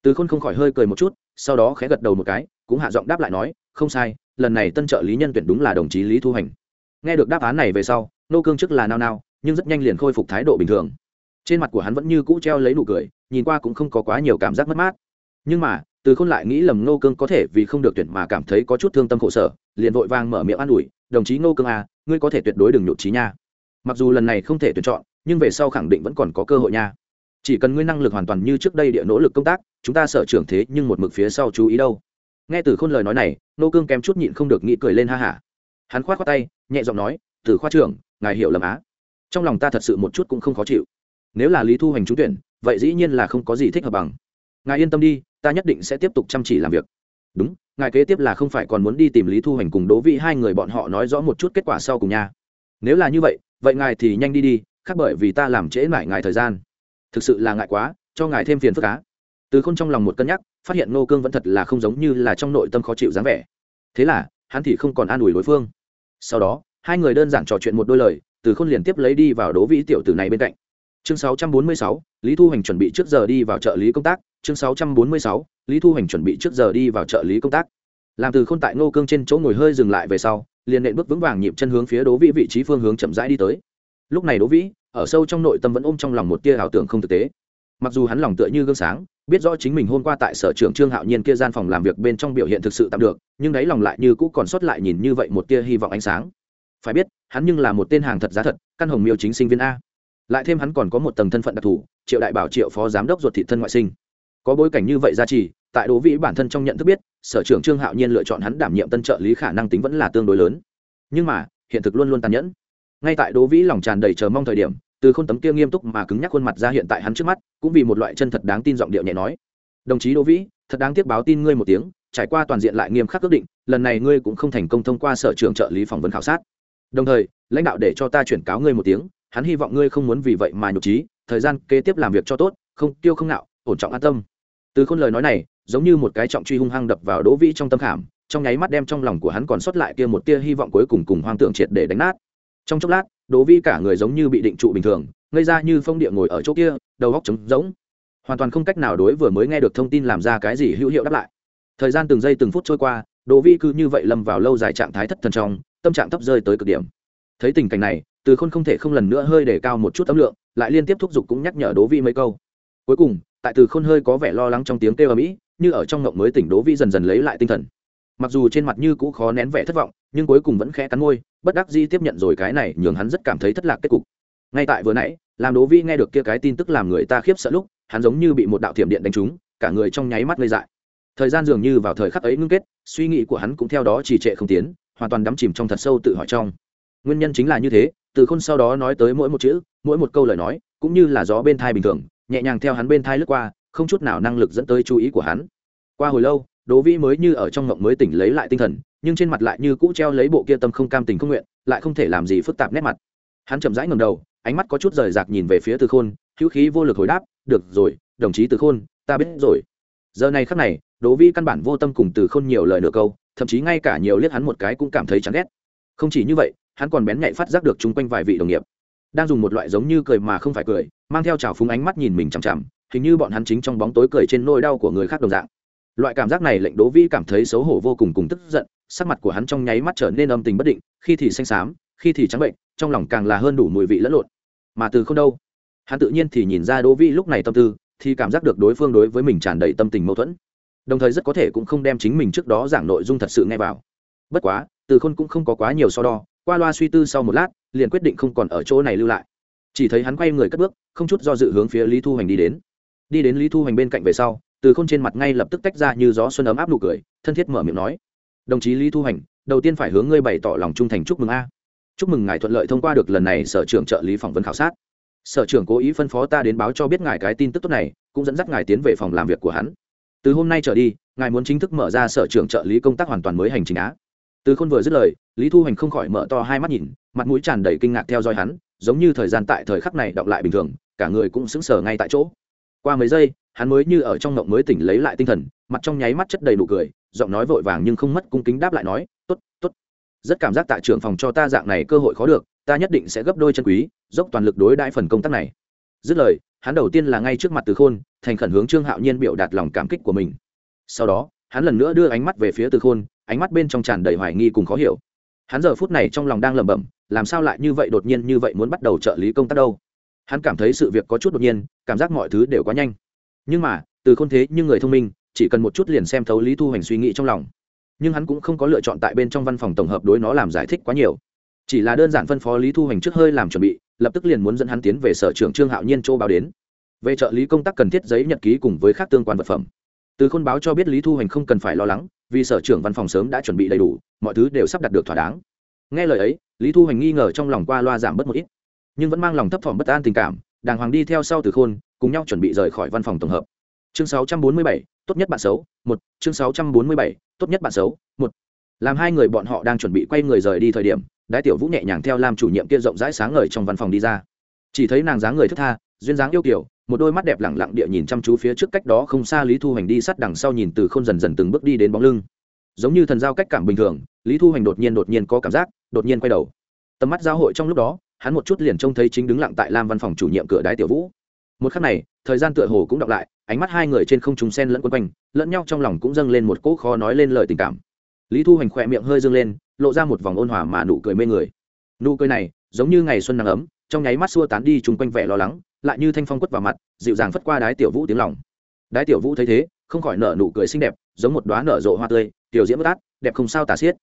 Từ khôn không khỏi hơi cười một chút sau đó khẽ gật đầu một cái cũng hạ giọng đáp lại nói không sai lần này tân trợ lý nhân tuyển đúng là đồng chí lý thu hành. Nghe được đáp án này về sau, nô cương trước là nao nao, nhưng rất nhanh liền khôi phục thái độ bình thường. Trên mặt của hắn vẫn như cũ treo lấy nụ cười, nhìn qua cũng không có quá nhiều cảm giác mất mát. Nhưng mà, từ khôn lại nghĩ lầm nô cương có thể vì không được tuyển mà cảm thấy có chút thương tâm khổ sở, liền vội vàng mở miệng an ủi, đồng chí nô cương à ngươi có thể tuyệt đối đừng nhụt trí nha. Mặc dù lần này không thể tuyển chọn, nhưng về sau khẳng định vẫn còn có cơ hội nha. Chỉ cần ngươi năng lực hoàn toàn như trước đây địa nỗ lực công tác, chúng ta sở trưởng thế nhưng một mực phía sau chú ý đâu nghe từ khôn lời nói này, nô cương kém chút nhịn không được nghĩ cười lên ha hả. Hắn khoát khoát tay, nhẹ giọng nói, từ khoa trưởng, ngài hiểu lầm á. Trong lòng ta thật sự một chút cũng không khó chịu. Nếu là lý thu hành trúng tuyển, vậy dĩ nhiên là không có gì thích hợp bằng. Ngài yên tâm đi, ta nhất định sẽ tiếp tục chăm chỉ làm việc. Đúng, ngài kế tiếp là không phải còn muốn đi tìm lý thu hành cùng đỗ vị hai người bọn họ nói rõ một chút kết quả sau cùng nha. Nếu là như vậy vậy ngài thì nhanh đi đi, khác bởi vì ta làm trễ mãi ngài thời gian. Thực sự là ngại quá, cho ngài thêm phiền phức á từ khôn trong lòng một cân nhắc phát hiện nô cương vẫn thật là không giống như là trong nội tâm khó chịu dáng vẻ. Thế là hắn thì không còn an ủi đối phương. Sau đó hai người đơn giản trò chuyện một đôi lời từ khôn liền tiếp lấy đi vào đố vĩ tiểu tử này bên cạnh. Chương 646, lý thu hành chuẩn bị trước giờ đi vào trợ lý công tác. Chương 646, lý thu hành chuẩn bị trước giờ đi vào trợ lý công tác. Làm từ khôn tại ngô cương trên chỗ ngồi hơi dừng lại về sau liền nện bước vững vàng nhịp chân hướng phía đố vĩ vị trí phương hướng chậm rãi đi tới. Lúc này đố vĩ ở sâu trong nội tâm vẫn ôm trong lòng một tia ảo tưởng không thực tế mặc dù hắn lòng tựa như gương sáng, biết rõ chính mình hôm qua tại sở trưởng trương hạo nhiên kia gian phòng làm việc bên trong biểu hiện thực sự tạm được, nhưng đáy lòng lại như cũ còn sót lại nhìn như vậy một tia hy vọng ánh sáng. Phải biết, hắn nhưng là một tên hàng thật giá thật, căn hồng miêu chính sinh viên a. Lại thêm hắn còn có một tầng thân phận đặc thù, triệu đại bảo triệu phó giám đốc ruột thị thân ngoại sinh. Có bối cảnh như vậy ra chỉ, tại đố vĩ bản thân trong nhận thức biết, sở trưởng trương hạo nhiên lựa chọn hắn đảm nhiệm tân trợ lý khả năng tính vẫn là tương đối lớn. Nhưng mà, hiện thực luôn luôn tàn nhẫn. Ngay tại đố vĩ lòng tràn đầy chờ mong thời điểm từ khôn tấm kia nghiêm túc mà cứng nhắc khuôn mặt ra hiện tại hắn trước mắt, cũng vì một loại chân thật đáng tin giọng điệu nhẹ nói. Đồng chí đỗ vĩ, thật đáng tiếc báo tin ngươi một tiếng, trải qua toàn diện lại nghiêm khắc ước định, lần này ngươi cũng không thành công thông qua sở trường trợ lý phỏng vấn khảo sát. Đồng thời, lãnh đạo để cho ta chuyển cáo ngươi một tiếng, hắn hy vọng ngươi không muốn vì vậy mà nhục trí thời gian kế tiếp làm việc cho tốt, không tiêu không nạo ổn trọng an tâm. Từ khôn lời nói này, giống như một cái trọng truy hung hăng đập vào đỗ vĩ trong tâm khảm, trong nháy mắt đem trong lòng của hắn còn sót lại kia một tia hy vọng cuối cùng cùng hoang tưởng triệt để đánh nát. Trong chốc lát đỗ Vi cả người giống như bị định trụ bình thường, ngây ra như phong địa ngồi ở chỗ kia, đầu góc trống rỗng. Hoàn toàn không cách nào đối vừa mới nghe được thông tin làm ra cái gì hữu hiệu đáp lại. Thời gian từng giây từng phút trôi qua đỗ Vi cứ như vậy lâm vào lâu dài trạng thái thất thần trong, tâm trạng thấp rơi tới cực điểm. Thấy tình cảnh này, từ khôn không thể không lần nữa hơi để cao một chút âm lượng, lại liên tiếp thúc giục cũng nhắc nhở đỗ Vi mấy câu. Cuối cùng, tại từ khôn hơi có vẻ lo lắng trong tiếng kêu ở mỹ như ở trong ngộng mới tỉnh đỗ Vi dần dần lấy lại tinh thần. Mặc dù trên mặt như cũ khó nén vẻ thất vọng nhưng cuối cùng vẫn khẽ cắn môi, bất đắc dĩ tiếp nhận rồi cái này, nhường hắn rất cảm thấy thất lạc kết cục. Ngay tại vừa nãy làm đỗ Vi nghe được kia cái tin tức làm người ta khiếp sợ lúc, hắn giống như bị một đạo thiểm điện đánh trúng, cả người trong nháy mắt ngây dại. Thời gian dường như vào thời khắc ấy ngưng kết, suy nghĩ của hắn cũng theo đó trì trệ không tiến, hoàn toàn đắm chìm trong thật sâu tự hỏi trong. Nguyên nhân chính là như thế, từ khôn sau đó nói tới mỗi một chữ, mỗi một câu lời nói, cũng như là gió bên thai bình thường, nhẹ nhàng theo hắn bên thai lướt qua, không chút nào năng lực dẫn tới chú ý của hắn. Qua hồi lâu, đỗ vĩ mới như ở trong ngộng mới tỉnh lấy lại tinh thần nhưng trên mặt lại như cũ treo lấy bộ kia tâm không cam tình không nguyện, lại không thể làm gì phức tạp nét mặt. Hắn chậm rãi ngầm đầu, ánh mắt có chút rời rạc nhìn về phía từ khôn, hữu khí vô lực hồi đáp, được rồi, đồng chí từ khôn, ta biết rồi. Giờ này khắc này, đỗ Vi căn bản vô tâm cùng từ khôn nhiều lời nửa câu, thậm chí ngay cả nhiều liếc hắn một cái cũng cảm thấy chán ghét. Không chỉ như vậy, hắn còn bén nhạy phát giác được chung quanh vài vị đồng nghiệp. Đang dùng một loại giống như cười mà không phải cười, mang theo trào phúng ánh mắt nhìn mình chằm chằm, hình như bọn hắn chính trong bóng tối cười trên nỗi đau của người khác đồng dạng loại cảm giác này lệnh đỗ vĩ cảm thấy xấu hổ vô cùng cùng tức giận, sắc mặt của hắn trong nháy mắt trở nên âm tình bất định, khi thì xanh xám, khi thì trắng bệnh, trong lòng càng là hơn đủ mùi vị lẫn lộn. Mà từ không đâu, hắn tự nhiên thì nhìn ra đỗ vĩ lúc này tâm tư, thì cảm giác được đối phương đối với mình tràn đầy tâm tình mâu thuẫn. Đồng thời rất có thể cũng không đem chính mình trước đó giảng nội dung thật sự nghe vào. Bất quá, từ khôn cũng không có quá nhiều so đo, qua loa suy tư sau một lát, liền quyết định không còn ở chỗ này lưu lại. Chỉ thấy hắn quay người cất bước, không chút do dự hướng phía lý thu hoành đi đến. Đi đến lý thu hoành bên cạnh về sau từ khôn trên mặt ngay lập tức tách ra như gió xuân ấm áp nụ cười thân thiết mở miệng nói đồng chí lý thu Hành, đầu tiên phải hướng ngươi bày tỏ lòng trung thành chúc mừng a. Chúc mừng ngài thuận lợi thông qua được lần này sở trưởng trợ lý phỏng vấn khảo sát. Sở trưởng cố ý phân phó ta đến báo cho biết ngài cái tin tức tốt này cũng dẫn dắt ngài tiến về phòng làm việc của hắn. Từ hôm nay trở đi ngài muốn chính thức mở ra sở trưởng trợ lý công tác hoàn toàn mới hành trình á từ khôn vừa dứt lời lý thu Hành không khỏi mở to hai mắt nhìn mặt mũi tràn đầy kinh ngạc theo dõi hắn giống như thời gian tại thời khắc này đọng lại bình thường cả người cũng sững sờ ngay tại chỗ qua mấy giây, hắn mới như ở trong ngộng mới tỉnh lấy lại tinh thần, mặt trong nháy mắt chất đầy nụ cười, giọng nói vội vàng nhưng không mất cung kính đáp lại nói t ố t t ố t rất cảm giác tại trưởng phòng cho ta dạng này cơ hội khó được, ta nhất định sẽ gấp đôi chân quý, dốc toàn lực đối đãi phần công tác này. Dứt lời, hắn đầu tiên là ngay trước mặt từ khôn, thành khẩn hướng trương hạo nhiên biểu đạt lòng cảm kích của mình. Sau đó, hắn lần nữa đưa ánh mắt về phía từ khôn, ánh mắt bên trong tràn đầy hoài nghi cùng khó hiểu. Hắn giờ phút này trong lòng đang lẩm bẩm, làm sao lại như vậy đột nhiên như vậy muốn bắt đầu trợ lý công tác đâu? Hắn cảm thấy sự việc có chút đột nhiên, cảm giác mọi thứ đều quá nhanh. Nhưng mà, từ khôn thế nhưng người thông minh, chỉ cần một chút liền xem thấu lý thu hoành suy nghĩ trong lòng. Nhưng hắn cũng không có lựa chọn tại bên trong văn phòng tổng hợp đối nó làm giải thích quá nhiều. Chỉ là đơn giản phân phó lý thu hoành trước hơi làm chuẩn bị, lập tức liền muốn dẫn hắn tiến về sở trưởng trương hạo nhiên châu báo đến. Về trợ lý công tác cần thiết giấy nhật ký cùng với các tương quan vật phẩm. Từ khôn báo cho biết lý thu hoành không cần phải lo lắng, vì sở trưởng văn phòng sớm đã chuẩn bị đầy đủ, mọi thứ đều sắp đặt được thỏa đáng. Nghe lời ấy, lý thu hoành nghi ngờ trong lòng qua loa giảm bớt một ít nhưng vẫn mang lòng thấp thỏm bất an tình cảm đàng hoàng đi theo sau từ khôn cùng nhau chuẩn bị rời khỏi văn phòng tổng hợp. Chương 647, tốt nhất bạn xấu một. Chương 647, tốt nhất bạn xấu một. Làm hai người bọn họ đang chuẩn bị quay người rời đi thời điểm đái tiểu vũ nhẹ nhàng theo làm chủ nhiệm kia rộng rãi sáng ngời trong văn phòng đi ra. Chỉ thấy nàng dáng người thức tha duyên dáng yêu kiểu một đôi mắt đẹp lẳng lặng địa nhìn chăm chú phía trước cách đó không xa lý thu Hành đi sát đằng sau nhìn từ không dần dần từng bước đi đến bóng lưng. Giống như thần giao cách cảm bình thường lý thu Hành đột nhiên đột nhiên có cảm giác đột nhiên quay đầu. Tầm mắt giao hội trong lúc đó hắn một chút liền trông thấy chính đứng lặng tại lam văn phòng chủ nhiệm cửa đái tiểu vũ. Một khắc này, thời gian tựa hồ cũng đọc lại, ánh mắt hai người trên không trùng sen lẫn quấn quanh, lẫn nhau trong lòng cũng dâng lên một cỗ khó nói lên lời tình cảm. Lý thu hoành khỏe miệng hơi dâng lên, lộ ra một vòng ôn hòa mà nụ cười mê người. Nụ cười này, giống như ngày xuân nắng ấm, trong nháy mắt xua tán đi chung quanh vẻ lo lắng, lại như thanh phong quất vào mặt, dịu dàng phất qua đái tiểu vũ tiếng lòng. Đái tiểu vũ thấy thế, không khỏi nở nụ cười xinh đẹp, giống một đoá nở rộ hoa tươi, tiểu diễm bất át, đẹp không sao tả xiết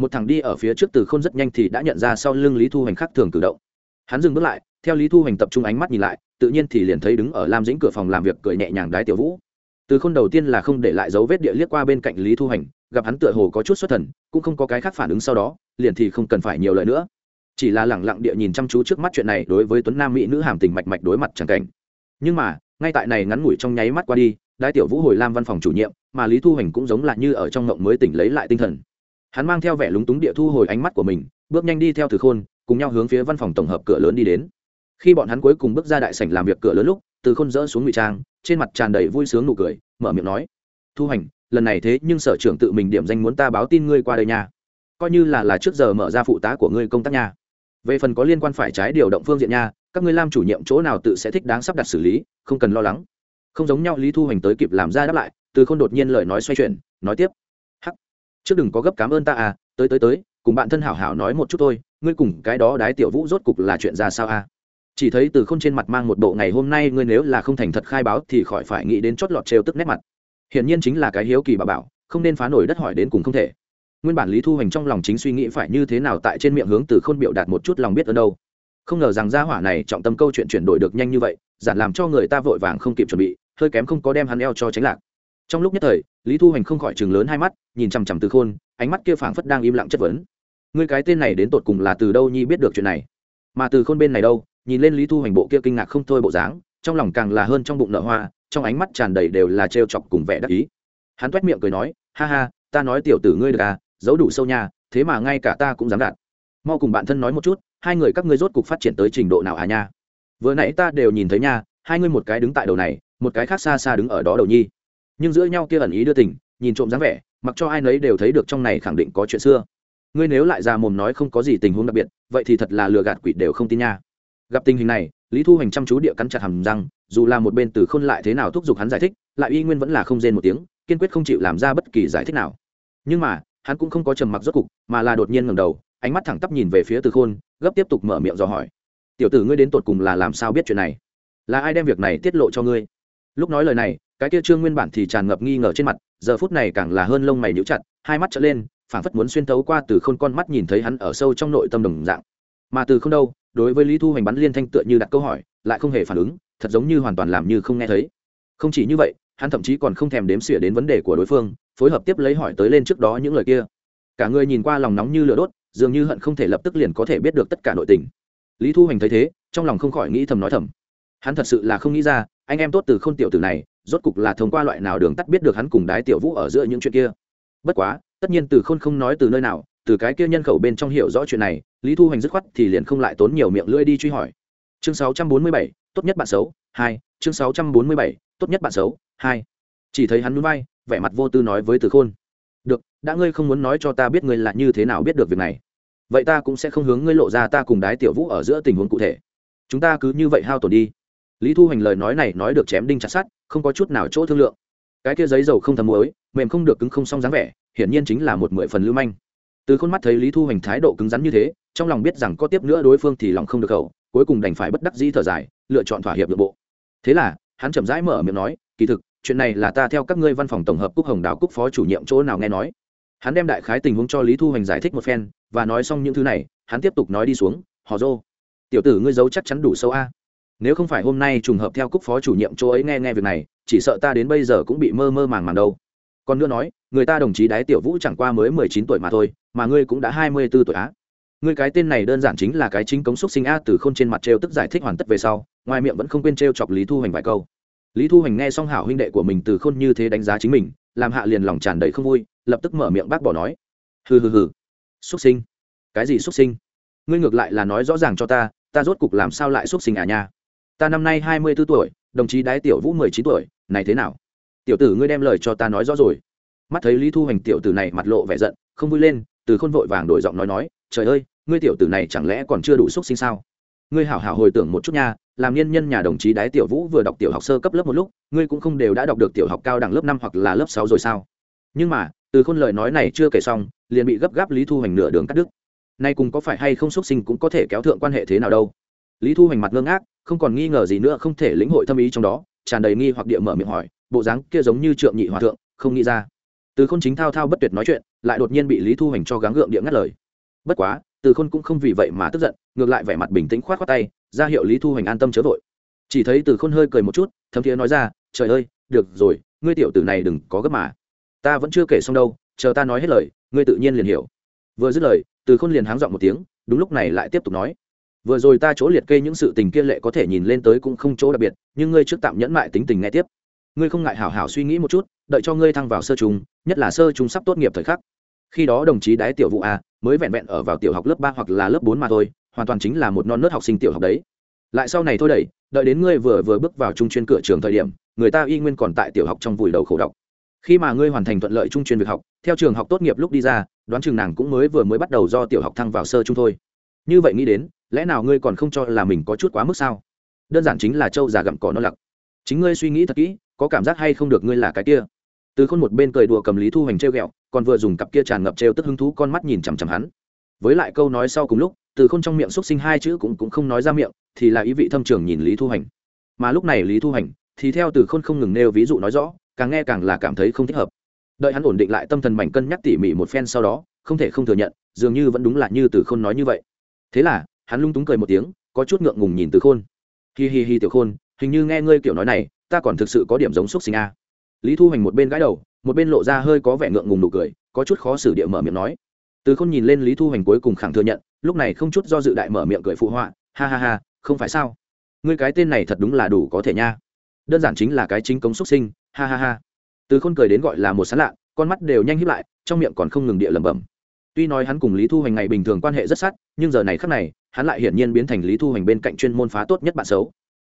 một thằng đi ở phía trước từ khôn rất nhanh thì đã nhận ra sau lưng lý thu hoành khác thường cử động. Hắn dừng bước lại, theo lý thu hoành tập trung ánh mắt nhìn lại, tự nhiên thì liền thấy đứng ở lam dĩnh cửa phòng làm việc cười nhẹ nhàng đái tiểu vũ. Từ khôn đầu tiên là không để lại dấu vết địa liếc qua bên cạnh lý thu hoành, gặp hắn tựa hồ có chút xuất thần, cũng không có cái khác phản ứng sau đó, liền thì không cần phải nhiều lời nữa. Chỉ là lẳng lặng địa nhìn chăm chú trước mắt chuyện này đối với tuấn nam mỹ nữ hàm tình mạch mạch đối mặt chẳng cảnh. Nhưng mà, ngay tại này ngắn ngủi trong nháy mắt qua đi, Đái tiểu vũ hồi lam văn phòng chủ nhiệm, mà lý thu hoành cũng giống là như ở trong ngộng mới tỉnh lấy lại tinh thần hắn mang theo vẻ lúng túng địa thu hồi ánh mắt của mình bước nhanh đi theo từ khôn cùng nhau hướng phía văn phòng tổng hợp cửa lớn đi đến. Khi bọn hắn cuối cùng bước ra đại sảnh làm việc cửa lớn lúc từ khôn dỡ xuống ngụy trang trên mặt tràn đầy vui sướng nụ cười mở miệng nói thu Hành, lần này thế nhưng sở trưởng tự mình điểm danh muốn ta báo tin ngươi qua đây nha. Coi như là là trước giờ mở ra phụ tá của ngươi công tác nha. Về phần có liên quan phải trái điều động phương diện nha các ngươi làm chủ nhiệm chỗ nào tự sẽ thích đáng sắp đặt xử lý không cần lo lắng. Không giống nhau lý thu Hành tới kịp làm ra đáp lại từ Khôn đột nhiên lời nói xoay chuyển nói tiếp trước đừng có gấp cảm ơn ta à tới tới tới, cùng bạn thân hảo hảo nói một chút thôi, ngươi cùng cái đó đái tiểu vũ rốt cục là chuyện ra sao à? Chỉ thấy từ k h ô n trên mặt mang một bộ ngày hôm nay ngươi nếu là không thành thật khai báo thì khỏi phải nghĩ đến chót lọt trêu tức nét mặt. Hiển nhiên chính là cái hiếu kỳ bà bảo, không nên phá nổi đất hỏi đến cùng không thể. Nguyên bản lý thu hoành trong lòng chính suy nghĩ phải như thế nào tại trên miệng hướng từ k h ô n biểu đạt một chút lòng biết ở đâu. Không ngờ rằng gia hỏa này trọng tâm câu chuyện chuyển đổi được nhanh như vậy, giản làm cho người ta vội vàng không kịp chuẩn bị, hơi kém không có đem hắn eo cho tránh lạc trong lúc nhất thời, lý thu hoành không khỏi chừng lớn hai mắt, nhìn chằm chằm từ khôn, ánh mắt kia phảng phất đang im lặng chất vấn. Ngươi cái tên này đến tột cùng là từ đâu nhi biết được chuyện này? Mà từ khôn bên này đâu? Nhìn lên lý thu hoành bộ kia kinh ngạc không thôi bộ dáng, trong lòng càng là hơn trong bụng nợ hoa, trong ánh mắt tràn đầy đều là trêu chọc cùng vẻ đắc ý. Hắn toét miệng cười nói, ha ha, ta nói tiểu tử ngươi được à giấu đủ sâu nha, thế mà ngay cả ta cũng dám đạt mau cùng bạn thân nói một chút, hai người các ngươi rốt cục phát triển tới trình độ nào à nha? Vừa nãy ta đều nhìn thấy nha, hai ngươi một cái đứng tại đầu này, một cái khác xa xa đứng ở đó đầu nhi nhưng giữa nhau kia ẩn ý đưa tình, nhìn trộm dáng vẻ, mặc cho ai nấy đều thấy được trong này khẳng định có chuyện xưa. Ngươi nếu lại ra mồm nói không có gì tình huống đặc biệt, vậy thì thật là lừa gạt quỷ đều không tin nha. Gặp tình hình này, lý thu Hành chăm chú địa cắn chặt hầm răng, dù là một bên từ khôn lại thế nào thúc giục hắn giải thích, lại y nguyên vẫn là không rên một tiếng, kiên quyết không chịu làm ra bất kỳ giải thích nào. Nhưng mà, hắn cũng không có trầm mặc rốt cục, mà là đột nhiên ngầm đầu, ánh mắt thẳng tắp nhìn về phía từ khôn, gấp tiếp tục mở miệng dò hỏi. Tiểu tử ngươi đến tột cùng là làm sao biết chuyện này? Là ai đem việc này tiết lộ cho ngươi? Lúc nói lời này cái kia trương nguyên bản thì tràn ngập nghi ngờ trên mặt, giờ phút này càng là hơn lông mày nhíu chặt, hai mắt trở lên, phảng phất muốn xuyên thấu qua từ khôn con mắt nhìn thấy hắn ở sâu trong nội tâm đồng dạng. Mà từ không đâu, đối với lý thu hoành bắn liên thanh tựa như đặt câu hỏi, lại không hề phản ứng, thật giống như hoàn toàn làm như không nghe thấy. Không chỉ như vậy, hắn thậm chí còn không thèm đếm xỉa đến vấn đề của đối phương, phối hợp tiếp lấy hỏi tới lên trước đó những lời kia. Cả người nhìn qua lòng nóng như lửa đốt, dường như hận không thể lập tức liền có thể biết được tất cả nội tình. Lý thu hoành thấy thế, trong lòng không khỏi nghĩ thầm nói thầm. Hắn thật sự là không nghĩ ra, anh em tốt từ k h ô n tiểu tử này rốt cục là thông qua loại nào đường tắt biết được hắn cùng đái tiểu vũ ở giữa những chuyện kia. Bất quá tất nhiên từ khôn không nói từ nơi nào từ cái kia nhân khẩu bên trong hiểu rõ chuyện này lý thu hoành dứt khoát thì liền không lại tốn nhiều miệng lưỡi đi truy hỏi. Chương 647, tốt nhất bạn xấu hai chương 647, tốt nhất bạn xấu hai. Chỉ thấy hắn núi bay vẻ mặt vô tư nói với từ khôn. Được đã ngươi không muốn nói cho ta biết ngươi là như thế nào biết được việc này vậy ta cũng sẽ không hướng ngươi lộ ra ta cùng đái tiểu vũ ở giữa tình huống cụ thể. Chúng ta cứ như vậy hao tổn đi lý thu hoành lời nói này nói được chém đinh chặt sắt không có chút nào chỗ thương lượng. Cái kia giấy dầu không thấm muối mềm không được cứng không xong dáng vẻ hiển nhiên chính là một mười phần lưu manh. Từ khôn mắt thấy lý thu hoành thái độ cứng rắn như thế trong lòng biết rằng có tiếp nữa đối phương thì lòng không được khẩu cuối cùng đành phải bất đắc dĩ thở dài lựa chọn thỏa hiệp nội bộ. Thế là hắn chậm rãi mở miệng nói kỳ thực chuyện này là ta theo các ngươi văn phòng tổng hợp cúc hồng đào cúc phó chủ nhiệm chỗ nào nghe nói. Hắn đem đại khái tình huống cho lý thu hoành giải thích một phen và nói xong những thứ này hắn tiếp tục nói đi xuống họ rô, tiểu tử ngươi giấu chắc chắn đủ sâu a nếu không phải hôm nay trùng hợp theo cúc phó chủ nhiệm chỗ ấy nghe nghe việc này, chỉ sợ ta đến bây giờ cũng bị mơ mơ màng màng đâu. Còn nữa nói, người ta đồng chí đái tiểu vũ chẳng qua mới mười chín tuổi mà thôi, mà ngươi cũng đã hai mươi b ố tuổi á. Ngươi cái tên này đơn giản chính là cái chính cống xúc sinh a từ k h ô n trên mặt t r e o tức giải thích hoàn tất về sau, ngoài miệng vẫn không quên t r e o chọc lý thu hoành vài câu. Lý thu hoành nghe xong hảo huynh đệ của mình từ khôn như thế đánh giá chính mình, làm hạ liền lòng tràn đầy không vui, lập tức mở miệng bác bỏ nói. Hừ hừ hừ. Xúc sinh. Cái gì xúc sinh? Ngươi ngược lại là nói rõ ràng cho ta ta rốt cục làm sao lại xúc sinh à nha? Ta năm nay hai mươi b ố tuổi, đồng chí đái tiểu vũ mười chín tuổi, này thế nào? Tiểu tử ngươi đem lời cho ta nói rõ rồi. Mắt thấy lý thu hoành tiểu tử này mặt lộ vẻ giận, không vui lên, từ khôn vội vàng đổi giọng nói nói, trời ơi, ngươi tiểu tử này chẳng lẽ còn chưa đủ xúc sinh sao? Ngươi hảo hảo hồi tưởng một chút nha, làm nhân nhân nhà đồng chí đái tiểu vũ vừa đọc tiểu học sơ cấp lớp một lúc, ngươi cũng không đều đã đọc được tiểu học cao đẳng lớp năm hoặc là lớp sáu rồi sao? Nhưng mà, từ khôn lời nói này chưa kể xong, liền bị gấp gáp lý thu hoành nửa đường cắt đứt. Nay cùng có phải hay không xúc sinh cũng có thể kéo thượng quan hệ thế nào đâu lý thu hoành mặt ngơ ngác, không còn nghi ngờ gì nữa, không thể lĩnh hội thâm ý trong đó, tràn đầy nghi hoặc địa mở miệng hỏi, bộ dáng kia giống như trượng nhị hòa thượng, không nghĩ ra. Từ khôn chính thao thao bất tuyệt nói chuyện, lại đột nhiên bị lý thu hoành cho gắng gượng địa ngắt lời. Bất quá, từ khôn cũng không vì vậy mà tức giận, ngược lại vẻ mặt bình tĩnh khoát khoát tay, ra hiệu lý thu hoành an tâm chớ vội. Chỉ thấy từ khôn hơi cười một chút, thấm thiế nói ra, trời ơi, được rồi, ngươi tiểu tử này đừng có gấp mà. Ta vẫn chưa kể xong đâu, chờ ta nói hết lời, ngươi tự nhiên liền hiểu. Vừa dứt lời, từ khôn liền háng dọn một tiếng, đúng lúc này lại tiếp tục nói vừa rồi ta chỗ liệt kê những sự tình kia lệ có thể nhìn lên tới cũng không chỗ đặc biệt, nhưng ngươi trước tạm nhẫn mại tính tình nghe tiếp. Ngươi không ngại hảo hảo suy nghĩ một chút, đợi cho ngươi thăng vào sơ trung, nhất là sơ trung sắp tốt nghiệp thời khắc. Khi đó đồng chí đái tiểu vụ a, mới vẹn vẹn ở vào tiểu học lớp ba hoặc là lớp bốn mà thôi, hoàn toàn chính là một non nớt học sinh tiểu học đấy. Lại sau này thôi đẩy, đợi đến ngươi vừa vừa bước vào trung chuyên cửa trường thời điểm, người ta y nguyên còn tại tiểu học trong vùi đầu khổ đọc. Khi mà ngươi hoàn thành thuận lợi trung chuyên việc học, theo trường học tốt nghiệp lúc đi ra, đoán chừng nàng cũng mới vừa mới bắt đầu do tiểu học thăng vào sơ trung thôi. Như vậy nghĩ đến lẽ nào ngươi còn không cho là mình có chút quá mức sao? Đơn giản chính là trâu già gặm cỏ nó lặc. Chính ngươi suy nghĩ thật kỹ, có cảm giác hay không được ngươi là cái kia? Từ khôn một bên cười đùa cầm lý thu hoành trêu ghẹo, còn vừa dùng cặp kia tràn ngập trêu tức hứng thú con mắt nhìn chằm chằm hắn. Với lại câu nói sau cùng lúc, từ khôn trong miệng xúc sinh hai chữ cũng cũng không nói ra miệng, thì là ý vị thâm trường nhìn lý thu hoành. Mà lúc này lý thu hoành thì theo từ khôn không ngừng nêu ví dụ nói rõ, càng nghe càng là cảm thấy không thích hợp. Đợi hắn ổn định lại tâm thần mảnh cân nhắc tỉ mỉ một phen sau đó, không thể không thừa nhận, dường như vẫn đúng là như từ khôn nói như vậy. Thế là hắn lung túng cười một tiếng, có chút ngượng ngùng nhìn từ khôn. Hi hi hi tiểu khôn, hình như nghe ngươi kiểu nói này, ta còn thực sự có điểm giống xúc sinh a. Lý thu hoành một bên gãi đầu, một bên lộ ra hơi có vẻ ngượng ngùng nụ cười, có chút khó xử địa mở miệng nói. Từ khôn nhìn lên lý thu hoành cuối cùng khẳng thừa nhận, lúc này không chút do dự đại mở miệng cười phụ họa, ha ha ha, không phải sao? Ngươi cái tên này thật đúng là đủ có thể nha. Đơn giản chính là cái chính công xuất sinh, ha ha ha. Từ khôn cười đến gọi là một sán lạ, con mắt đều nhanh hiếp lại, trong miệng còn không ngừng địa lẩm bẩm tuy nói hắn cùng lý thu hoành ngày bình thường quan hệ rất sát nhưng giờ này khác này hắn lại hiển nhiên biến thành lý thu hoành bên cạnh chuyên môn phá tốt nhất bạn xấu.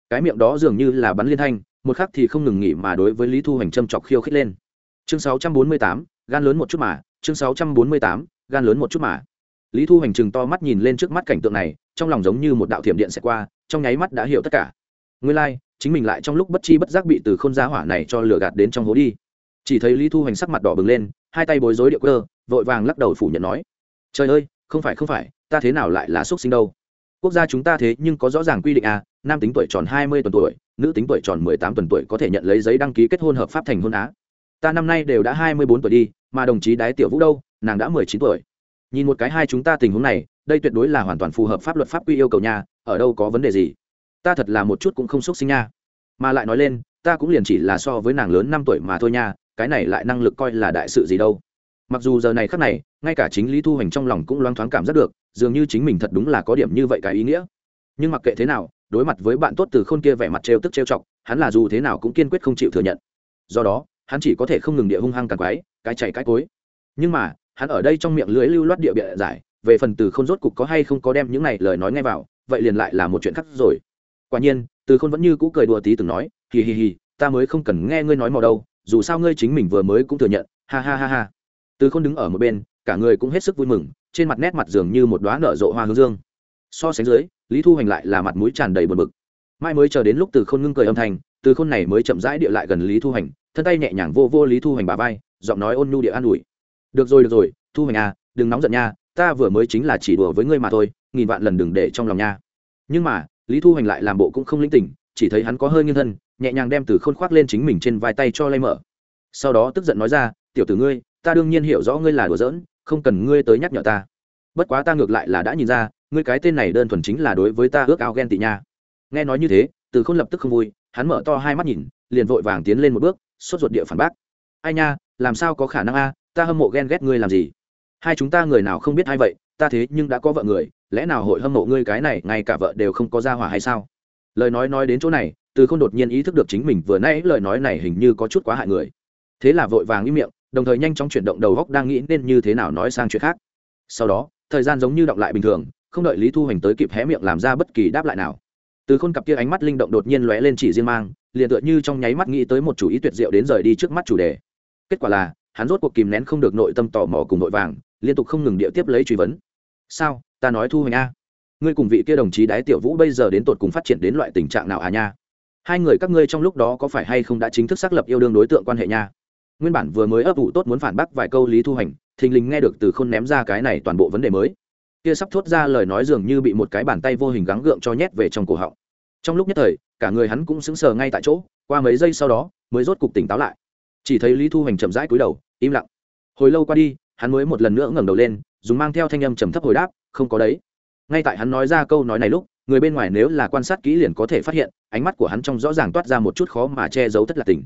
Cái miệng đó dường như là bắn liên thanh một khắc thì không ngừng nghỉ mà đối với lý thu hoành châm chọc khiêu khích lên. Chương 648, gan lớn một chút mà chương 648, gan lớn một chút mà. Lý thu hoành chừng to mắt nhìn lên trước mắt cảnh tượng này trong lòng giống như một đạo thiểm điện sẽ qua trong nháy mắt đã hiểu tất cả. Nguyên lai、like, chính mình lại trong lúc bất chi bất giác bị từ k h ô n giá hỏa này cho lửa gạt đến trong hố đi. Chỉ thấy lý thu hoành sắc mặt đỏ bừng lên hai tay bối rối điệu cơ vội vàng lắc đầu phủ nhận nói, trời ơi, không phải không phải, ta thế nào lại là x sinh đâu? Quốc gia chúng ta thế nhưng có rõ ràng quy định à nam tính tuổi tròn hai mươi tuần tuổi, nữ tính tuổi tròn mười tám tuần tuổi có thể nhận lấy giấy đăng ký kết hôn hợp pháp thành hôn á. Ta năm nay đều đã hai mươi bốn tuổi đi, mà đồng chí đái tiểu vũ đâu, nàng đã mười chín tuổi. Nhìn một cái hai chúng ta tình huống này, đây tuyệt đối là hoàn toàn phù hợp pháp luật pháp quy yêu cầu nhà ở đâu có vấn đề gì. Ta thật là một chút cũng không xúc sinh nha. Mà lại nói lên, ta cũng liền chỉ là so với nàng lớn năm tuổi mà thôi nha, cái này lại năng lực coi là đại sự gì đâu mặc dù giờ này khắc này, ngay cả chính lý thu hoành trong lòng cũng loáng thoáng cảm giác được, dường như chính mình thật đúng là có điểm như vậy cái ý nghĩa. Nhưng mặc kệ thế nào, đối mặt với bạn tốt từ khôn kia vẻ mặt trêu tức trêu chọc, hắn là dù thế nào cũng kiên quyết không chịu thừa nhận. Do đó, hắn chỉ có thể không ngừng địa hung hăng càng quái cái chạy cái cối. Nhưng mà, hắn ở đây trong miệng lưới lưu loát địa bịa giải, về phần từ khôn rốt cục có hay không có đem những này lời nói ngay vào, vậy liền lại là một chuyện khác rồi. Quả nhiên, từ khôn vẫn như cũ cười đùa tí từng nói, hì hì hì, ta mới không cần nghe ngươi nói màu đâu, dù sao ngươi chính mình vừa mới cũng thừa nhận. Ha ha ha ha từ khôn đứng ở một bên, cả người cũng hết sức vui mừng, trên mặt nét mặt dường như một đoá nở rộ hoa hướng dương. So sánh dưới, lý thu hoành lại là mặt mũi tràn đầy buồn bực. Mai mới chờ đến lúc từ khôn ngưng cười âm thanh, từ khôn này mới chậm rãi địa lại gần lý thu hoành, thân tay nhẹ nhàng vô vô lý thu hoành bà vai, giọng nói ôn nhu địa an ủi. Được rồi được rồi, thu hoành à đừng nóng giận nha, ta vừa mới chính là chỉ đùa với ngươi mà thôi, nghìn vạn lần đừng để trong lòng nha. Nhưng mà, lý thu hoành lại làm bộ cũng không linh tỉnh, chỉ thấy hắn có hơi nghiêng thân, nhẹ nhàng đem từ khôn khoác lên chính mình trên vai tay cho lay mở. Sau đó tức giận nói ra, tiểu tử ngươi ta đương nhiên hiểu rõ ngươi là đùa giỡn, không cần ngươi tới nhắc nhở ta. Bất quá ta ngược lại là đã nhìn ra, ngươi cái tên này đơn thuần chính là đối với ta ước ao ghen tị nha. Nghe nói như thế, từ khôn lập tức không vui, hắn mở to hai mắt nhìn, liền vội vàng tiến lên một bước, sốt ruột địa phản bác. Ai nha, làm sao có khả năng a, ta hâm mộ ghen ghét ngươi làm gì? Hai chúng ta người nào không biết ai vậy, ta thế nhưng đã có vợ người, lẽ nào hội hâm mộ ngươi cái này, ngay cả vợ đều không có ra hỏa hay sao? Lời nói nói đến chỗ này, từ Khôn đột nhiên ý thức được chính mình vừa nãy lời nói này hình như có chút quá hại người. Thế là vội vàng im miệng đồng thời nhanh chóng chuyển động đầu góc đang nghĩ nên như thế nào nói sang chuyện khác. Sau đó, thời gian giống như động lại bình thường, không đợi lý thu hoành tới kịp hé miệng làm ra bất kỳ đáp lại nào. Từ khôn cặp kia ánh mắt linh động đột nhiên lóe lên chỉ riêng mang, liền tựa như trong nháy mắt nghĩ tới một chủ ý tuyệt diệu đến rời đi trước mắt chủ đề. Kết quả là, hắn rốt cuộc kìm nén không được nội tâm tò mò cùng nội vàng, liên tục không ngừng địa tiếp lấy truy vấn. Sao, ta nói thu hoành a? Ngươi cùng vị kia đồng chí đái tiểu vũ bây giờ đến tột cùng phát triển đến loại tình trạng nào à nha? Hai người các ngươi trong lúc đó có phải hay không đã chính thức xác lập yêu đương đối tượng quan hệ nha? Nguyên bản vừa mới ấp ủ tốt muốn phản bác vài câu lý thu hành, thình lình nghe được từ k h ô n ném ra cái này toàn bộ vấn đề mới. Kia sắp thốt ra lời nói dường như bị một cái bàn tay vô hình gắng gượng cho nhét về trong cổ họng. Trong lúc nhất thời, cả người hắn cũng sững sờ ngay tại chỗ, qua mấy giây sau đó, mới rốt cục tỉnh táo lại. Chỉ thấy lý thu Hành chậm rãi cúi đầu, im lặng. Hồi lâu qua đi, hắn mới một lần nữa ngẩng đầu lên, dùng mang theo thanh âm trầm thấp hồi đáp, không có đấy. Ngay tại hắn nói ra câu nói này lúc, người bên ngoài nếu là quan sát kỹ liền có thể phát hiện, ánh mắt của hắn trong rõ ràng toát ra một chút khó mà che giấu tất là tình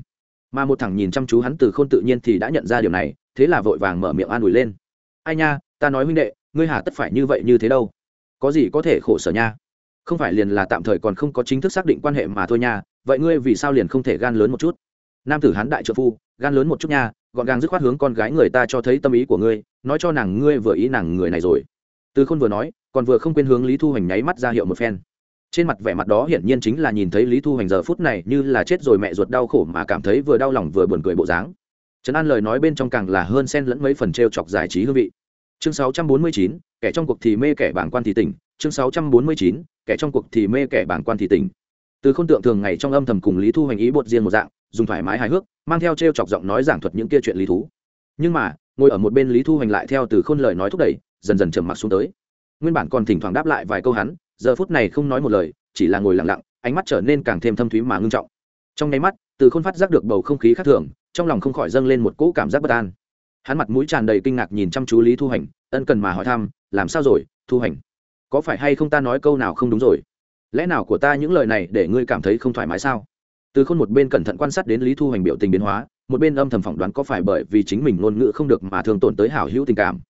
mà một thằng nhìn chăm chú hắn từ khôn tự nhiên thì đã nhận ra điều này, thế là vội vàng mở miệng an ủi lên. Ai nha, ta nói huynh đệ, ngươi hà tất phải như vậy như thế đâu. Có gì có thể khổ sở nha. Không phải liền là tạm thời còn không có chính thức xác định quan hệ mà thôi nha, vậy ngươi vì sao liền không thể gan lớn một chút? Nam tử hắn đại trợ phu, gan lớn một chút nha, gọn gàng dứt khoát hướng con gái người ta cho thấy tâm ý của ngươi, nói cho nàng ngươi vừa ý nàng người này rồi. Từ khôn vừa nói, còn vừa không quên hướng lý thu hoành nháy mắt ra hiệu một phen trên mặt vẻ mặt đó hiển nhiên chính là nhìn thấy lý thu hoành giờ phút này như là chết rồi mẹ ruột đau khổ mà cảm thấy vừa đau lòng vừa buồn cười bộ dáng. Trấn an lời nói bên trong càng là hơn xen lẫn mấy phần t r e o chọc giải trí hương vị. Chương 649, kẻ trong cuộc thì mê kẻ bảng quan thì tỉnh. Chương 649, kẻ trong cuộc thì mê kẻ bảng quan thì tỉnh. Từ k h ô n tượng thường ngày trong âm thầm cùng lý thu hoành ý bột riêng một dạng dùng thoải mái hài hước mang theo t r e o chọc giọng nói giảng thuật những kia chuyện lý thú. Nhưng mà ngồi ở một bên lý thu hoành lại theo từ khôn lời nói thúc đẩy dần dần trầm mặc xuống tới. Nguyên bản còn thỉnh thoảng đáp lại vài câu hắn giờ phút này không nói một lời, chỉ là ngồi lặng lặng, ánh mắt trở nên càng thêm thâm thúy mà ngưng trọng. Trong nháy mắt, từ khôn phát giác được bầu không khí khác thường, trong lòng không khỏi dâng lên một cỗ cảm giác bất an. Hắn mặt mũi tràn đầy kinh ngạc nhìn chăm chú lý thu hành, ân cần mà hỏi thăm, làm sao rồi, thu hành? Có phải hay không ta nói câu nào không đúng rồi? Lẽ nào của ta những lời này để ngươi cảm thấy không thoải mái sao? Từ khôn một bên cẩn thận quan sát đến lý thu hành biểu tình biến hóa, một bên âm thầm phỏng đoán có phải bởi vì chính mình ngôn ngữ không được mà thường tổn tới hảo hữu tình cảm.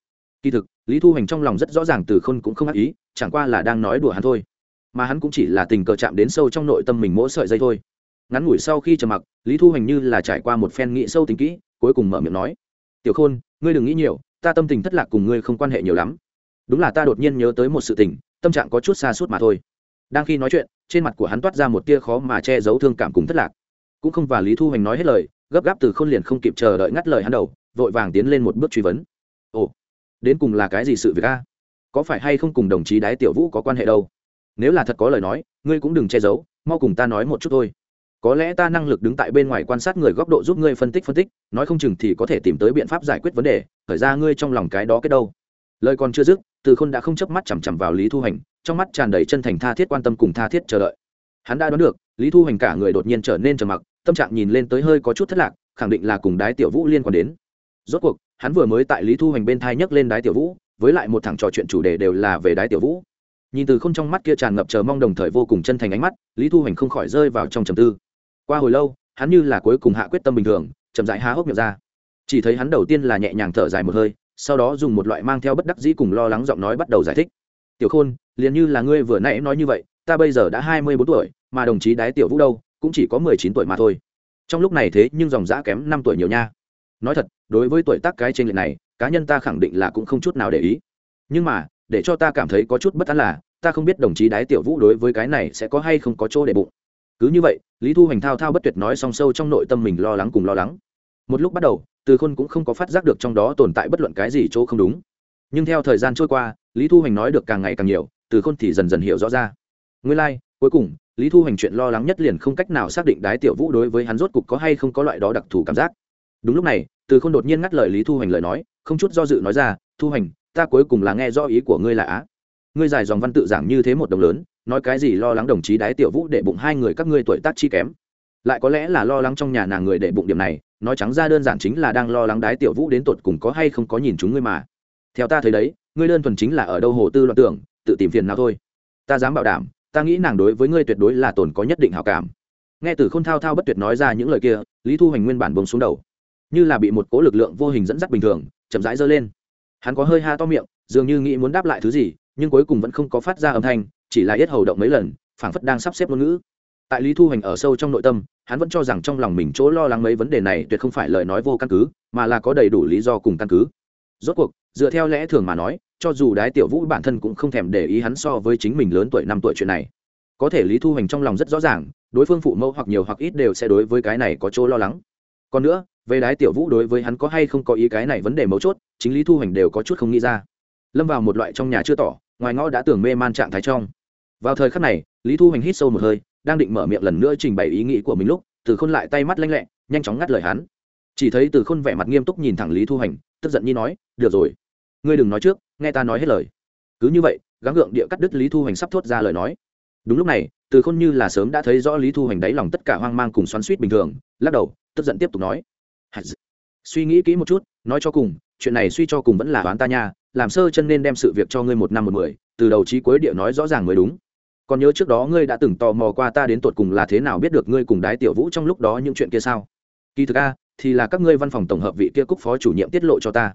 Kỳ thực, lý thu hành trong lòng rất rõ ràng từ khôn cũng không ác ý chẳng qua là đang nói đùa hắn thôi. Mà hắn cũng chỉ là tình cờ chạm đến sâu trong nội tâm mình mỗi sợi dây thôi. Ngắn ngủi sau khi trầm mặc, lý thu hành như là trải qua một phen nghĩ sâu tính kỹ, cuối cùng mở miệng nói, tiểu khôn, ngươi đừng nghĩ nhiều, ta tâm tình thất lạc cùng ngươi không quan hệ nhiều lắm. Đúng là ta đột nhiên nhớ tới một sự tình, tâm trạng có chút xa suốt mà thôi. Đang khi nói chuyện, trên mặt của hắn toát ra một tia khó mà che giấu thương cảm cùng thất lạc. Cũng không và lý thu hoành nói hết lời, gấp gáp từ k h ô n liền không kịp chờ đợi ngắt lời hắn đầu, vội vàng tiến lên một bước truy vấn. Ồ, đến cùng là cái gì sự việc a? Có phải hay không cùng đồng chí đái tiểu vũ có quan hệ đâu? Nếu là thật có lời nói, ngươi cũng đừng che giấu, mau cùng ta nói một chút thôi. Có lẽ ta năng lực đứng tại bên ngoài quan sát người góc độ giúp ngươi phân tích phân tích, nói không chừng thì có thể tìm tới biện pháp giải quyết vấn đề, khởi ra ngươi trong lòng cái đó kết đâu. Lời còn chưa dứt, từ khôn đã không chớp mắt chằm chằm vào lý thu hành, trong mắt tràn đầy chân thành tha thiết quan tâm cùng tha thiết chờ đợi. Hắn đã đoán được, lý thu hành cả người đột nhiên trở nên trầm mặc, tâm trạng nhìn lên tới hơi có chút thất lạc, khẳng định là cùng đái tiểu vũ liên quan đến. Rốt cuộc, hắn vừa mới tại lý thu hành bên thai nhấc lên đái tiểu vũ với lại một thằng trò chuyện chủ đề đều là về đái tiểu vũ. Nhìn từ k h ô n trong mắt kia tràn ngập chờ mong đồng thời vô cùng chân thành ánh mắt, lý thu hoành không khỏi rơi vào trong trầm tư. Qua hồi lâu, hắn như là cuối cùng hạ quyết tâm bình thường, chậm dãi há hốc miệng ra. Chỉ thấy hắn đầu tiên là nhẹ nhàng thở dài một hơi, sau đó dùng một loại mang theo bất đắc dĩ cùng lo lắng giọng nói bắt đầu giải thích. Tiểu khôn, liền như là ngươi vừa nãy nói như vậy, ta bây giờ đã hai mươi bốn tuổi, mà đồng chí đái tiểu vũ đâu, cũng chỉ có mười chín tuổi mà thôi. Trong lúc này thế nhưng dòng giã kém năm tuổi nhiều nha. Nói thật, đối với tuổi tác cái trên lệch này cá nhân ta khẳng định là cũng không chút nào để ý. Nhưng mà để cho ta cảm thấy có chút bất an là ta không biết đồng chí đái tiểu vũ đối với cái này sẽ có hay không có chỗ để bụng. Cứ như vậy lý thu hoành thao thao bất tuyệt nói song sâu trong nội tâm mình lo lắng cùng lo lắng. Một lúc bắt đầu từ khôn cũng không có phát giác được trong đó tồn tại bất luận cái gì chỗ không đúng. Nhưng theo thời gian trôi qua lý thu hoành nói được càng ngày càng nhiều từ khôn thì dần dần hiểu rõ ra. Nguyên lai、like, cuối cùng lý thu hoành chuyện lo lắng nhất liền không cách nào xác định đái tiểu vũ đối với hắn rốt cục có hay không có loại đó đặc thù cảm giác. Đúng lúc này từ Khôn đột nhiên ngắt lời lý thu hoành lời nói không chút do dự nói ra thu Hành, ta cuối cùng là nghe do ý của ngươi là á. Ngươi dài dòng văn tự giảng như thế một đồng lớn nói cái gì lo lắng đồng chí đái tiểu vũ để bụng hai người các ngươi tuổi tác chi kém. Lại có lẽ là lo lắng trong nhà nàng người để bụng điểm này nói trắng ra đơn giản chính là đang lo lắng đái tiểu vũ đến tột cùng có hay không có nhìn chúng ngươi mà. Theo ta thấy đấy ngươi đơn thuần chính là ở đâu hồ tư loạn tưởng tự tìm phiền nào thôi. Ta dám bảo đảm ta nghĩ nàng đối với ngươi tuyệt đối là tồn có nhất định hảo cảm. Nghe từ k h ô n thao thao bất tuyệt nói ra những lời kia lý thu hoành nguyên bản bông xuống đầu. Như là bị một cố lực lượng vô hình dẫn dắt bình thường chậm rãi giơ lên. Hắn có hơi ha to miệng, dường như nghĩ muốn đáp lại thứ gì, nhưng cuối cùng vẫn không có phát ra âm thanh, chỉ là yết hầu động mấy lần, phảng phất đang sắp xếp ngôn ngữ. Tại lý thu hành ở sâu trong nội tâm, hắn vẫn cho rằng trong lòng mình chỗ lo lắng mấy vấn đề này tuyệt không phải lời nói vô căn cứ, mà là có đầy đủ lý do cùng căn cứ. Rốt cuộc, dựa theo lẽ thường mà nói, cho dù đái tiểu vũ bản thân cũng không thèm để ý hắn so với chính mình lớn tuổi năm tuổi chuyện này. Có thể lý thu hành trong lòng rất rõ ràng, đối phương phụ mẫu hoặc nhiều hoặc ít đều sẽ đối với cái này có chỗ lo lắng. Còn nữa về đái tiểu vũ đối với hắn có hay không có ý cái này vấn đề mấu chốt, chính lý thu hoành đều có chút không nghĩ ra. Lâm vào một loại trong nhà chưa tỏ, ngoài ngõ đã tưởng mê man trạng thái trong. Vào thời khắc này, lý thu hoành hít sâu một hơi, đang định mở miệng lần nữa trình bày ý nghĩ của mình lúc, từ khôn lại tay mắt lanh lẹ, nhanh chóng ngắt lời hắn. Chỉ thấy từ khôn vẻ mặt nghiêm túc nhìn thẳng lý thu hoành, tức giận nhi nói, được rồi, ngươi đừng nói trước, nghe ta nói hết lời. Cứ như vậy, gắng gượng địa cắt đứt lý thu hoành sắp thốt ra lời nói. Đúng lúc này, từ khôn như là sớm đã thấy rõ lý thu hoành đáy lòng tất cả hoang mang cùng xoắn suýt bình thường, lắc đầu, tức giận tiếp tục nói suy nghĩ kỹ một chút, nói cho cùng, chuyện này suy cho cùng vẫn là đoán ta nha, làm sơ chân nên đem sự việc cho ngươi một năm một mười, từ đầu chí cuối địa nói rõ ràng mới đúng. Còn nhớ trước đó ngươi đã từng tò mò qua ta đến tột cùng là thế nào biết được ngươi cùng đái tiểu vũ trong lúc đó những chuyện kia sao? Kỳ thực a, thì là các ngươi văn phòng tổng hợp vị kia cúc phó chủ nhiệm tiết lộ cho ta.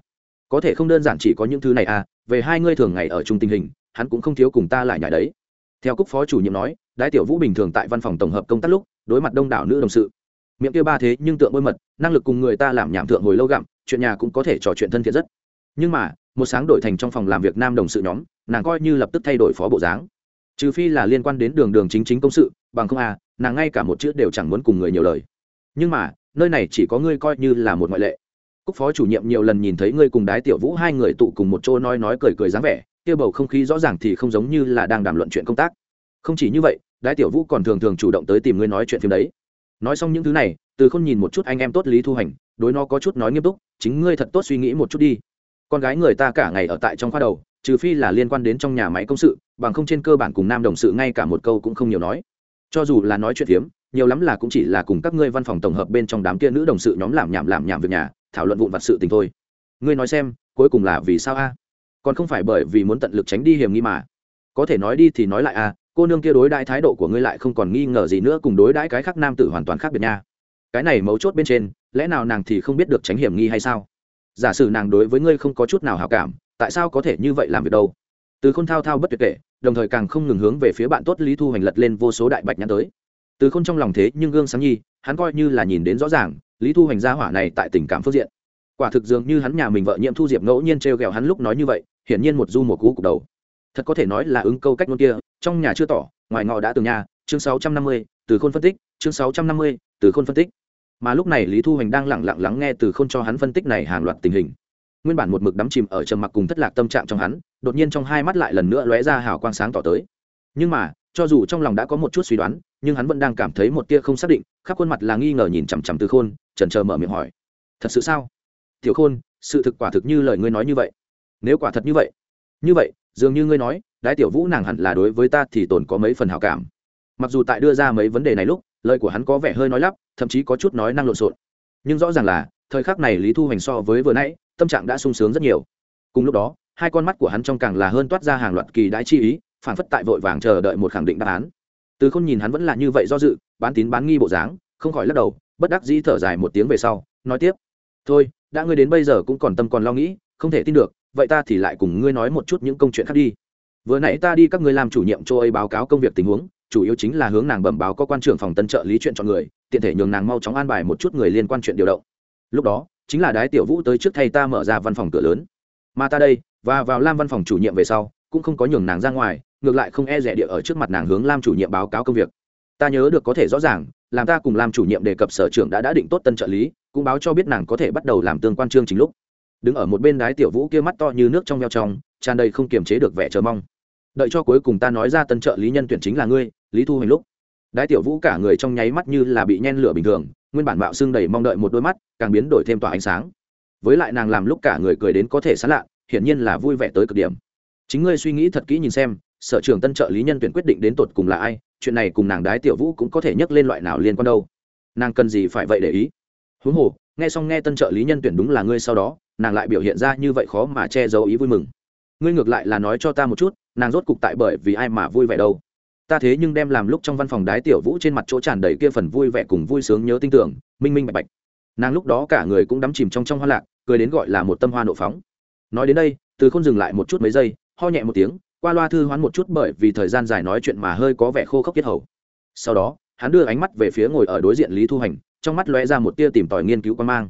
Có thể không đơn giản chỉ có những thứ này à về hai ngươi thường ngày ở chung tình hình, hắn cũng không thiếu cùng ta lại nhảy đấy. Theo cúc phó chủ nhiệm nói, đái tiểu vũ bình thường tại văn phòng tổng hợp công tác lúc, đối mặt đông đảo nữ đồng sự miệng kia ba thế nhưng tượng bôi mật, năng lực cùng người ta làm nhảm thượng hồi lâu gặm, chuyện nhà cũng có thể trò chuyện thân thiện rất. Nhưng mà, một sáng đổi thành trong phòng làm việc nam đồng sự nhóm, nàng coi như lập tức thay đổi phó bộ dáng. Trừ phi là liên quan đến đường đường chính chính công sự, bằng không à nàng ngay cả một chữ đều chẳng muốn cùng người nhiều lời. Nhưng mà, nơi này chỉ có ngươi coi như là một ngoại lệ. Cúc phó chủ nhiệm nhiều lần nhìn thấy ngươi cùng đái tiểu vũ hai người tụ cùng một chỗ nói nói cười cười dáng vẻ, kia bầu không khí rõ ràng thì không giống như là đang đàm luận chuyện công tác. Không chỉ như vậy, đái tiểu vũ còn thường thường chủ động tới tìm ngươi nói chuyện phim đấy nói xong những thứ này từ không nhìn một chút anh em tốt lý thu hành đối nó có chút nói nghiêm túc chính ngươi thật tốt suy nghĩ một chút đi. Con gái người ta cả ngày ở tại trong khoa đầu trừ phi là liên quan đến trong nhà máy công sự bằng không trên cơ bản cùng nam đồng sự ngay cả một câu cũng không nhiều nói. Cho dù là nói chuyện hiếm, nhiều lắm là cũng chỉ là cùng các ngươi văn phòng tổng hợp bên trong đám kia nữ đồng sự nhóm làm nhảm làm nhảm việc nhà thảo luận vụn vặt sự tình thôi. Ngươi nói xem cuối cùng là vì sao a? Còn không phải bởi vì muốn tận lực tránh đi hiểm nghi mà. Có thể nói đi thì nói lại a cô nương kia đối đãi thái độ của ngươi lại không còn nghi ngờ gì nữa cùng đối đãi cái khác nam tử hoàn toàn khác biệt nha. Cái này mấu chốt bên trên, lẽ nào nàng thì không biết được tránh hiểm nghi hay sao? Giả sử nàng đối với ngươi không có chút nào hảo cảm, tại sao có thể như vậy làm việc đâu? Từ khôn thao thao bất tuyệt kể, đồng thời càng không ngừng hướng về phía bạn tốt lý thu hoành lật lên vô số đại bạch nhãn tới. Từ khôn trong lòng thế nhưng gương sáng nhi, hắn coi như là nhìn đến rõ ràng, lý thu hoành gia hỏa này tại tình cảm phương diện. Quả thực dường như hắn nhà mình vợ nhiệm thu diệp ngẫu nhiên t r e o g ẹ o hắn lúc nói như vậy, hiển nhiên một du một cú cục đầu. Thật có thể nói là ứng câu cách ngôn kia trong nhà chưa tỏ, ngoài ngọ đã từng nhà, chương sáu trăm năm mươi, từ khôn phân tích, chương sáu trăm năm mươi, từ khôn phân tích. Mà lúc này lý thu hoành đang lẳng lặng lắng nghe từ khôn cho hắn phân tích này hàng loạt tình hình. Nguyên bản một mực đắm chìm ở trầm mặc cùng thất lạc tâm trạng trong hắn, đột nhiên trong hai mắt lại lần nữa lóe ra hào quang sáng tỏ tới. Nhưng mà, cho dù trong lòng đã có một chút suy đoán, nhưng hắn vẫn đang cảm thấy một tia không xác định, khắp khuôn mặt là nghi ngờ nhìn chằm chằm từ khôn trần trờ mở miệng hỏi. Thật sự sao? Tiểu khôn, sự thực quả thực như lời ngươi nói như vậy. Nếu quả thật như vậy như vậy, dường như ngươi nói đái tiểu vũ nàng hẳn là đối với ta thì tồn có mấy phần hảo cảm. Mặc dù tại đưa ra mấy vấn đề này lúc, lời của hắn có vẻ hơi nói lắp, thậm chí có chút nói năng lộn xộn. Nhưng rõ ràng là, thời khắc này lý thu hoành so với vừa nãy, tâm trạng đã sung sướng rất nhiều. Cùng lúc đó, hai con mắt của hắn trong càng là hơn toát ra hàng loạt kỳ đái chi ý phản phất tại vội vàng chờ đợi một khẳng định đáp án. Từ không nhìn hắn vẫn là như vậy do dự, bán tín bán nghi bộ dáng, không khỏi lắc đầu, bất đắc dĩ thở dài một tiếng về sau, nói tiếp. Thôi, đã ngươi đến bây giờ cũng còn tâm còn lo nghĩ, không thể tin được, vậy ta thì lại cùng ngươi nói một chút những công chuyện khác đi vừa nãy ta đi các ngươi làm chủ nhiệm cho ấy báo cáo công việc tình huống, chủ yếu chính là hướng nàng bẩm báo có quan trưởng phòng tân trợ lý chuyện chọn người, tiện thể nhường nàng mau chóng an bài một chút người liên quan chuyện điều động. Lúc đó, chính là đái tiểu vũ tới trước thay ta mở ra văn phòng cửa lớn. Mà ta đây, và vào lam văn phòng chủ nhiệm về sau, cũng không có nhường nàng ra ngoài, ngược lại không e rẻ địa ở trước mặt nàng hướng lam chủ nhiệm báo cáo công việc. Ta nhớ được có thể rõ ràng, làm ta cùng lam chủ nhiệm đề cập sở trưởng đã đã định tốt tân trợ lý, cũng báo cho biết nàng có thể bắt đầu làm tương quan chương chính lúc đứng ở một bên đái tiểu vũ kia mắt to như nước trong veo trong, tràn đầy không kiềm chế được vẻ chờ mong. Đợi cho cuối cùng ta nói ra tân trợ lý nhân tuyển chính là ngươi, lý thu hoành lúc. Đái tiểu vũ cả người trong nháy mắt như là bị nhen lửa bình thường, nguyên bản mạo xương đầy mong đợi một đôi mắt, càng biến đổi thêm tỏa ánh sáng. Với lại nàng làm lúc cả người cười đến có thể sán lạ, hiển nhiên là vui vẻ tới cực điểm. Chính ngươi suy nghĩ thật kỹ nhìn xem, sở trường tân trợ lý nhân tuyển quyết định đến tột cùng là ai, chuyện này cùng nàng đái tiểu vũ cũng có thể nhắc lên loại nào liên quan đâu. Nàng cần gì phải vậy để ý? Huống hồ nghe xong nghe tân trợ lý nhân tuyển đúng là ngươi sau đó, nàng lại biểu hiện ra như vậy khó mà che giấu ý vui mừng. Ngươi ngược lại là nói cho ta một chút, nàng rốt cục tại bởi vì ai mà vui vẻ đâu. Ta thế nhưng đem làm lúc trong văn phòng đái tiểu vũ trên mặt chỗ tràn đầy kia phần vui vẻ cùng vui sướng nhớ tin tưởng, minh minh bạch bạch. Nàng lúc đó cả người cũng đắm chìm trong trong hoa lạc, cười đến gọi là một tâm hoa nộ phóng. Nói đến đây, từ không dừng lại một chút mấy giây, ho nhẹ một tiếng, qua loa thư hoán một chút bởi vì thời gian dài nói chuyện mà hơi có vẻ khô khốc kết hầu. Sau đó, hắn đưa ánh mắt về phía ngồi ở đối diện lý thu hành trong mắt lóe ra một tia tìm tòi nghiên cứu quan mang.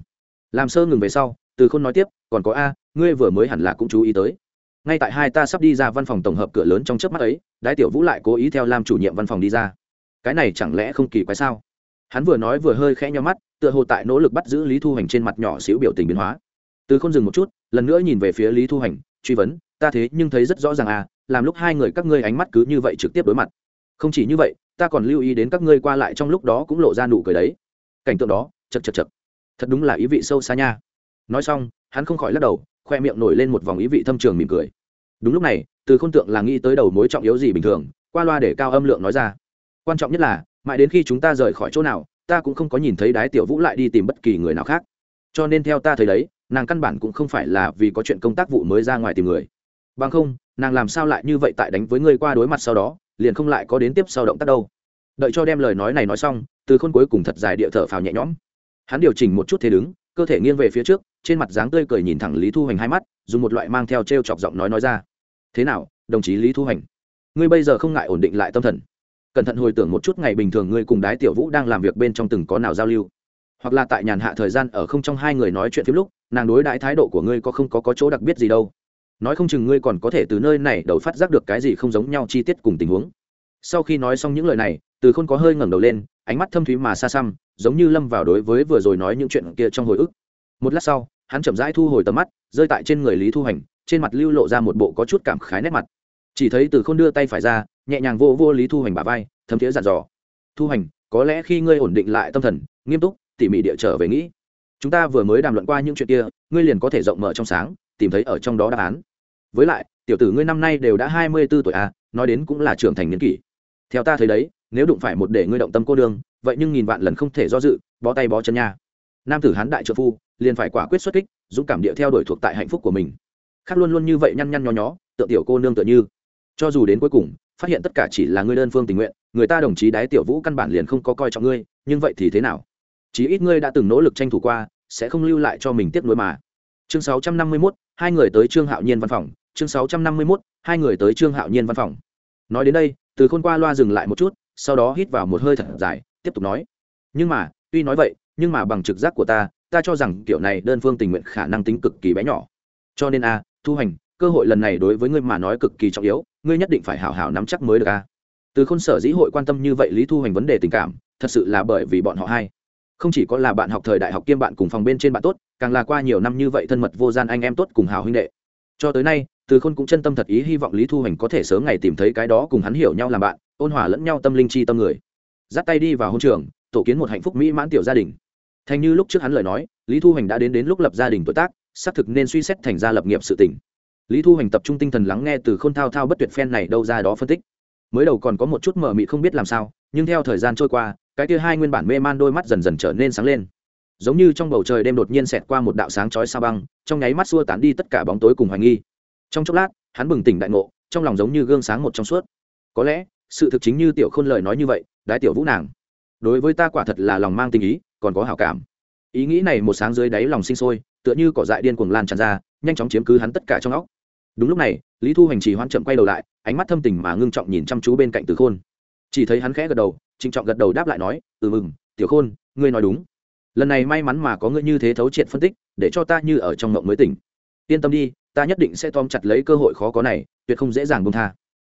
Làm sơ ngừng về sau, từ khôn nói tiếp, còn có a, ngươi vừa mới hẳn là cũng chú ý tới. Ngay tại hai ta sắp đi ra văn phòng tổng hợp cửa lớn trong chớp mắt ấy, đái tiểu vũ lại cố ý theo làm chủ nhiệm văn phòng đi ra. Cái này chẳng lẽ không kỳ quái sao? Hắn vừa nói vừa hơi khẽ nhau mắt, tựa hồ tại nỗ lực bắt giữ lý thu hành trên mặt nhỏ xíu biểu tình biến hóa. Từ khôn dừng một chút, lần nữa nhìn về phía lý thu hành, truy vấn, ta thế nhưng thấy rất rõ ràng à làm lúc hai người các ngươi ánh mắt cứ như vậy trực tiếp đối mặt. Không chỉ như vậy, ta còn lưu ý đến các ngươi qua lại trong lúc đó cũng lộ ra nụ cười đấy cảnh tượng đó chật chật chật thật đúng là ý vị sâu xa nha. Nói xong, hắn không khỏi lắc đầu, khoe miệng nổi lên một vòng ý vị thâm trường mỉm cười. Đúng lúc này, từ khôn tượng là nghĩ tới đầu mối trọng yếu gì bình thường, qua loa để cao âm lượng nói ra. Quan trọng nhất là, mãi đến khi chúng ta rời khỏi chỗ nào, ta cũng không có nhìn thấy đái tiểu vũ lại đi tìm bất kỳ người nào khác. Cho nên theo ta thấy đấy, nàng căn bản cũng không phải là vì có chuyện công tác vụ mới ra ngoài tìm người. Bằng không, nàng làm sao lại như vậy tại đánh với ngươi qua đối mặt sau đó, liền không lại có đến tiếp sau động tác đâu. Đợi cho đem lời nói này nói xong từ khôn cuối cùng thật dài địa thở phào nhẹ nhõm. Hắn điều chỉnh một chút thế đứng cơ thể nghiêng về phía trước trên mặt dáng tươi cười nhìn thẳng lý thu hoành hai mắt dùng một loại mang theo t r e o chọc giọng nói nói ra. Thế nào đồng chí lý thu hoành? Ngươi bây giờ không ngại ổn định lại tâm thần. Cẩn thận hồi tưởng một chút ngày bình thường ngươi cùng đái tiểu vũ đang làm việc bên trong từng có nào giao lưu. Hoặc là tại nhàn hạ thời gian ở không trong hai người nói chuyện phim lúc nàng đối đãi thái độ của ngươi có không có, có chỗ đặc biệt gì đâu. Nói không chừng ngươi còn có thể từ nơi này đầu phát giác được cái gì không giống nhau chi tiết cùng tình huống. Sau khi nói xong những lời này từ khôn có hơi ngẩng đầu lên ánh mắt thâm thúy mà xa xăm, giống như lâm vào đối với vừa rồi nói những chuyện kia trong hồi ức. Một lát sau, hắn chậm rãi thu hồi tầm mắt, rơi tại trên người lý thu hành, trên mặt lưu lộ ra một bộ có chút cảm khái nét mặt. Chỉ thấy từ khôn đưa tay phải ra, nhẹ nhàng vô vô lý thu hành bả vai, thấm thiế dặn dò. Thu hành, có lẽ khi ngươi ổn định lại tâm thần, nghiêm túc, tỉ mỉ địa trở về nghĩ. Chúng ta vừa mới đàm luận qua những chuyện kia, ngươi liền có thể rộng mở trong sáng, tìm thấy ở trong đó đáp án. Với lại, tiểu tử ngươi năm nay đều đã hai mươi b ố tuổi à nói đến cũng là trưởng thành niên kỷ. Theo ta thấy đấy nếu đụng phải một để ngươi động tâm cô đương vậy nhưng nghìn vạn lần không thể do dự bó tay bó chân nha. Nam tử hán đại trợ phu liền phải quả quyết xuất kích dũng cảm địa theo đuổi thuộc tại hạnh phúc của mình. Khác luôn luôn như vậy nhăn nhăn nho nhó tựa tiểu cô nương tựa như. Cho dù đến cuối cùng phát hiện tất cả chỉ là ngươi đơn phương tình nguyện người ta đồng chí đái tiểu vũ căn bản liền không có coi trọng ngươi nhưng vậy thì thế nào? Chí ít ngươi đã từng nỗ lực tranh thủ qua sẽ không lưu lại cho mình tiếp nối mà. Chương 651, hai người tới trương hạo nhiên văn phòng. Chương 651, hai người tới trương hạo nhiên văn phòng. Nói đến đây từ khôn qua loa dừng lại một chút sau đó hít vào một hơi thật dài, tiếp tục nói, nhưng mà, tuy nói vậy, nhưng mà bằng trực giác của ta ta cho rằng kiểu này đơn phương tình nguyện khả năng tính cực kỳ bé nhỏ. Cho nên a, thu hành, cơ hội lần này đối với ngươi mà nói cực kỳ trọng yếu, ngươi nhất định phải hảo hảo nắm chắc mới được a. Từ khôn sở dĩ hội quan tâm như vậy lý thu hành vấn đề tình cảm, thật sự là bởi vì bọn họ hai. Không chỉ có là bạn học thời đại học kiêm bạn cùng phòng bên trên bạn tốt, càng là qua nhiều năm như vậy thân mật vô gian anh em tốt cùng hào huynh đệ. Cho tới nay từ khôn cũng chân tâm thật ý hy vọng lý thu hành có thể sớm ngày tìm thấy cái đó cùng hắn hiểu nhau làm bạn, ôn hòa lẫn nhau tâm linh chi tâm người. Dắt tay đi vào hôn trường, tổ kiến một hạnh phúc mỹ mãn tiểu gia đình. Thành như lúc trước hắn lời nói, lý thu hành đã đến đến lúc lập gia đình tuổi tác, xác thực nên suy xét thành ra lập nghiệp sự tỉnh lý thu hành tập trung tinh thần lắng nghe từ k h ô n thao thao bất tuyệt phen này đâu ra đó phân tích. Mới đầu còn có một chút mờ mị không biết làm sao, nhưng theo thời gian trôi qua, cái kia hai nguyên bản mê man đôi mắt dần dần trở nên sáng lên. Giống như trong bầu trời đêm đột nhiên xẹt qua một đạo sáng chói sao băng, trong nháy mắt xua tán đi tất cả bóng tối cùng hoài nghi trong chốc lát, hắn bừng tỉnh đại ngộ, trong lòng giống như gương sáng một trong suốt. Có lẽ, sự thực chính như tiểu khôn lời nói như vậy, đái tiểu vũ nàng. Đối với ta quả thật là lòng mang tình ý, còn có hảo cảm. Ý nghĩ này một sáng dưới đáy lòng sinh sôi, tựa như cỏ dại điên cuồng lan tràn ra, nhanh chóng chiếm cứ hắn tất cả trong óc. Đúng lúc này, lý thu hành trì hoan chậm quay đầu lại, ánh mắt thâm tình mà ngưng trọng nhìn chăm chú bên cạnh từ khôn. Chỉ thấy hắn khẽ gật đầu, trịnh trọng gật đầu đáp lại nói ừ mừng, tiểu khôn, ngươi nói đúng. Lần này may mắn mà có ngươi như thế thấu triệt phân tích, để cho ta như ở trong ngộng mới tỉnh. Yên tâm đi ta nhất định sẽ tóm chặt lấy cơ hội khó có này, tuyệt không dễ dàng buông tha.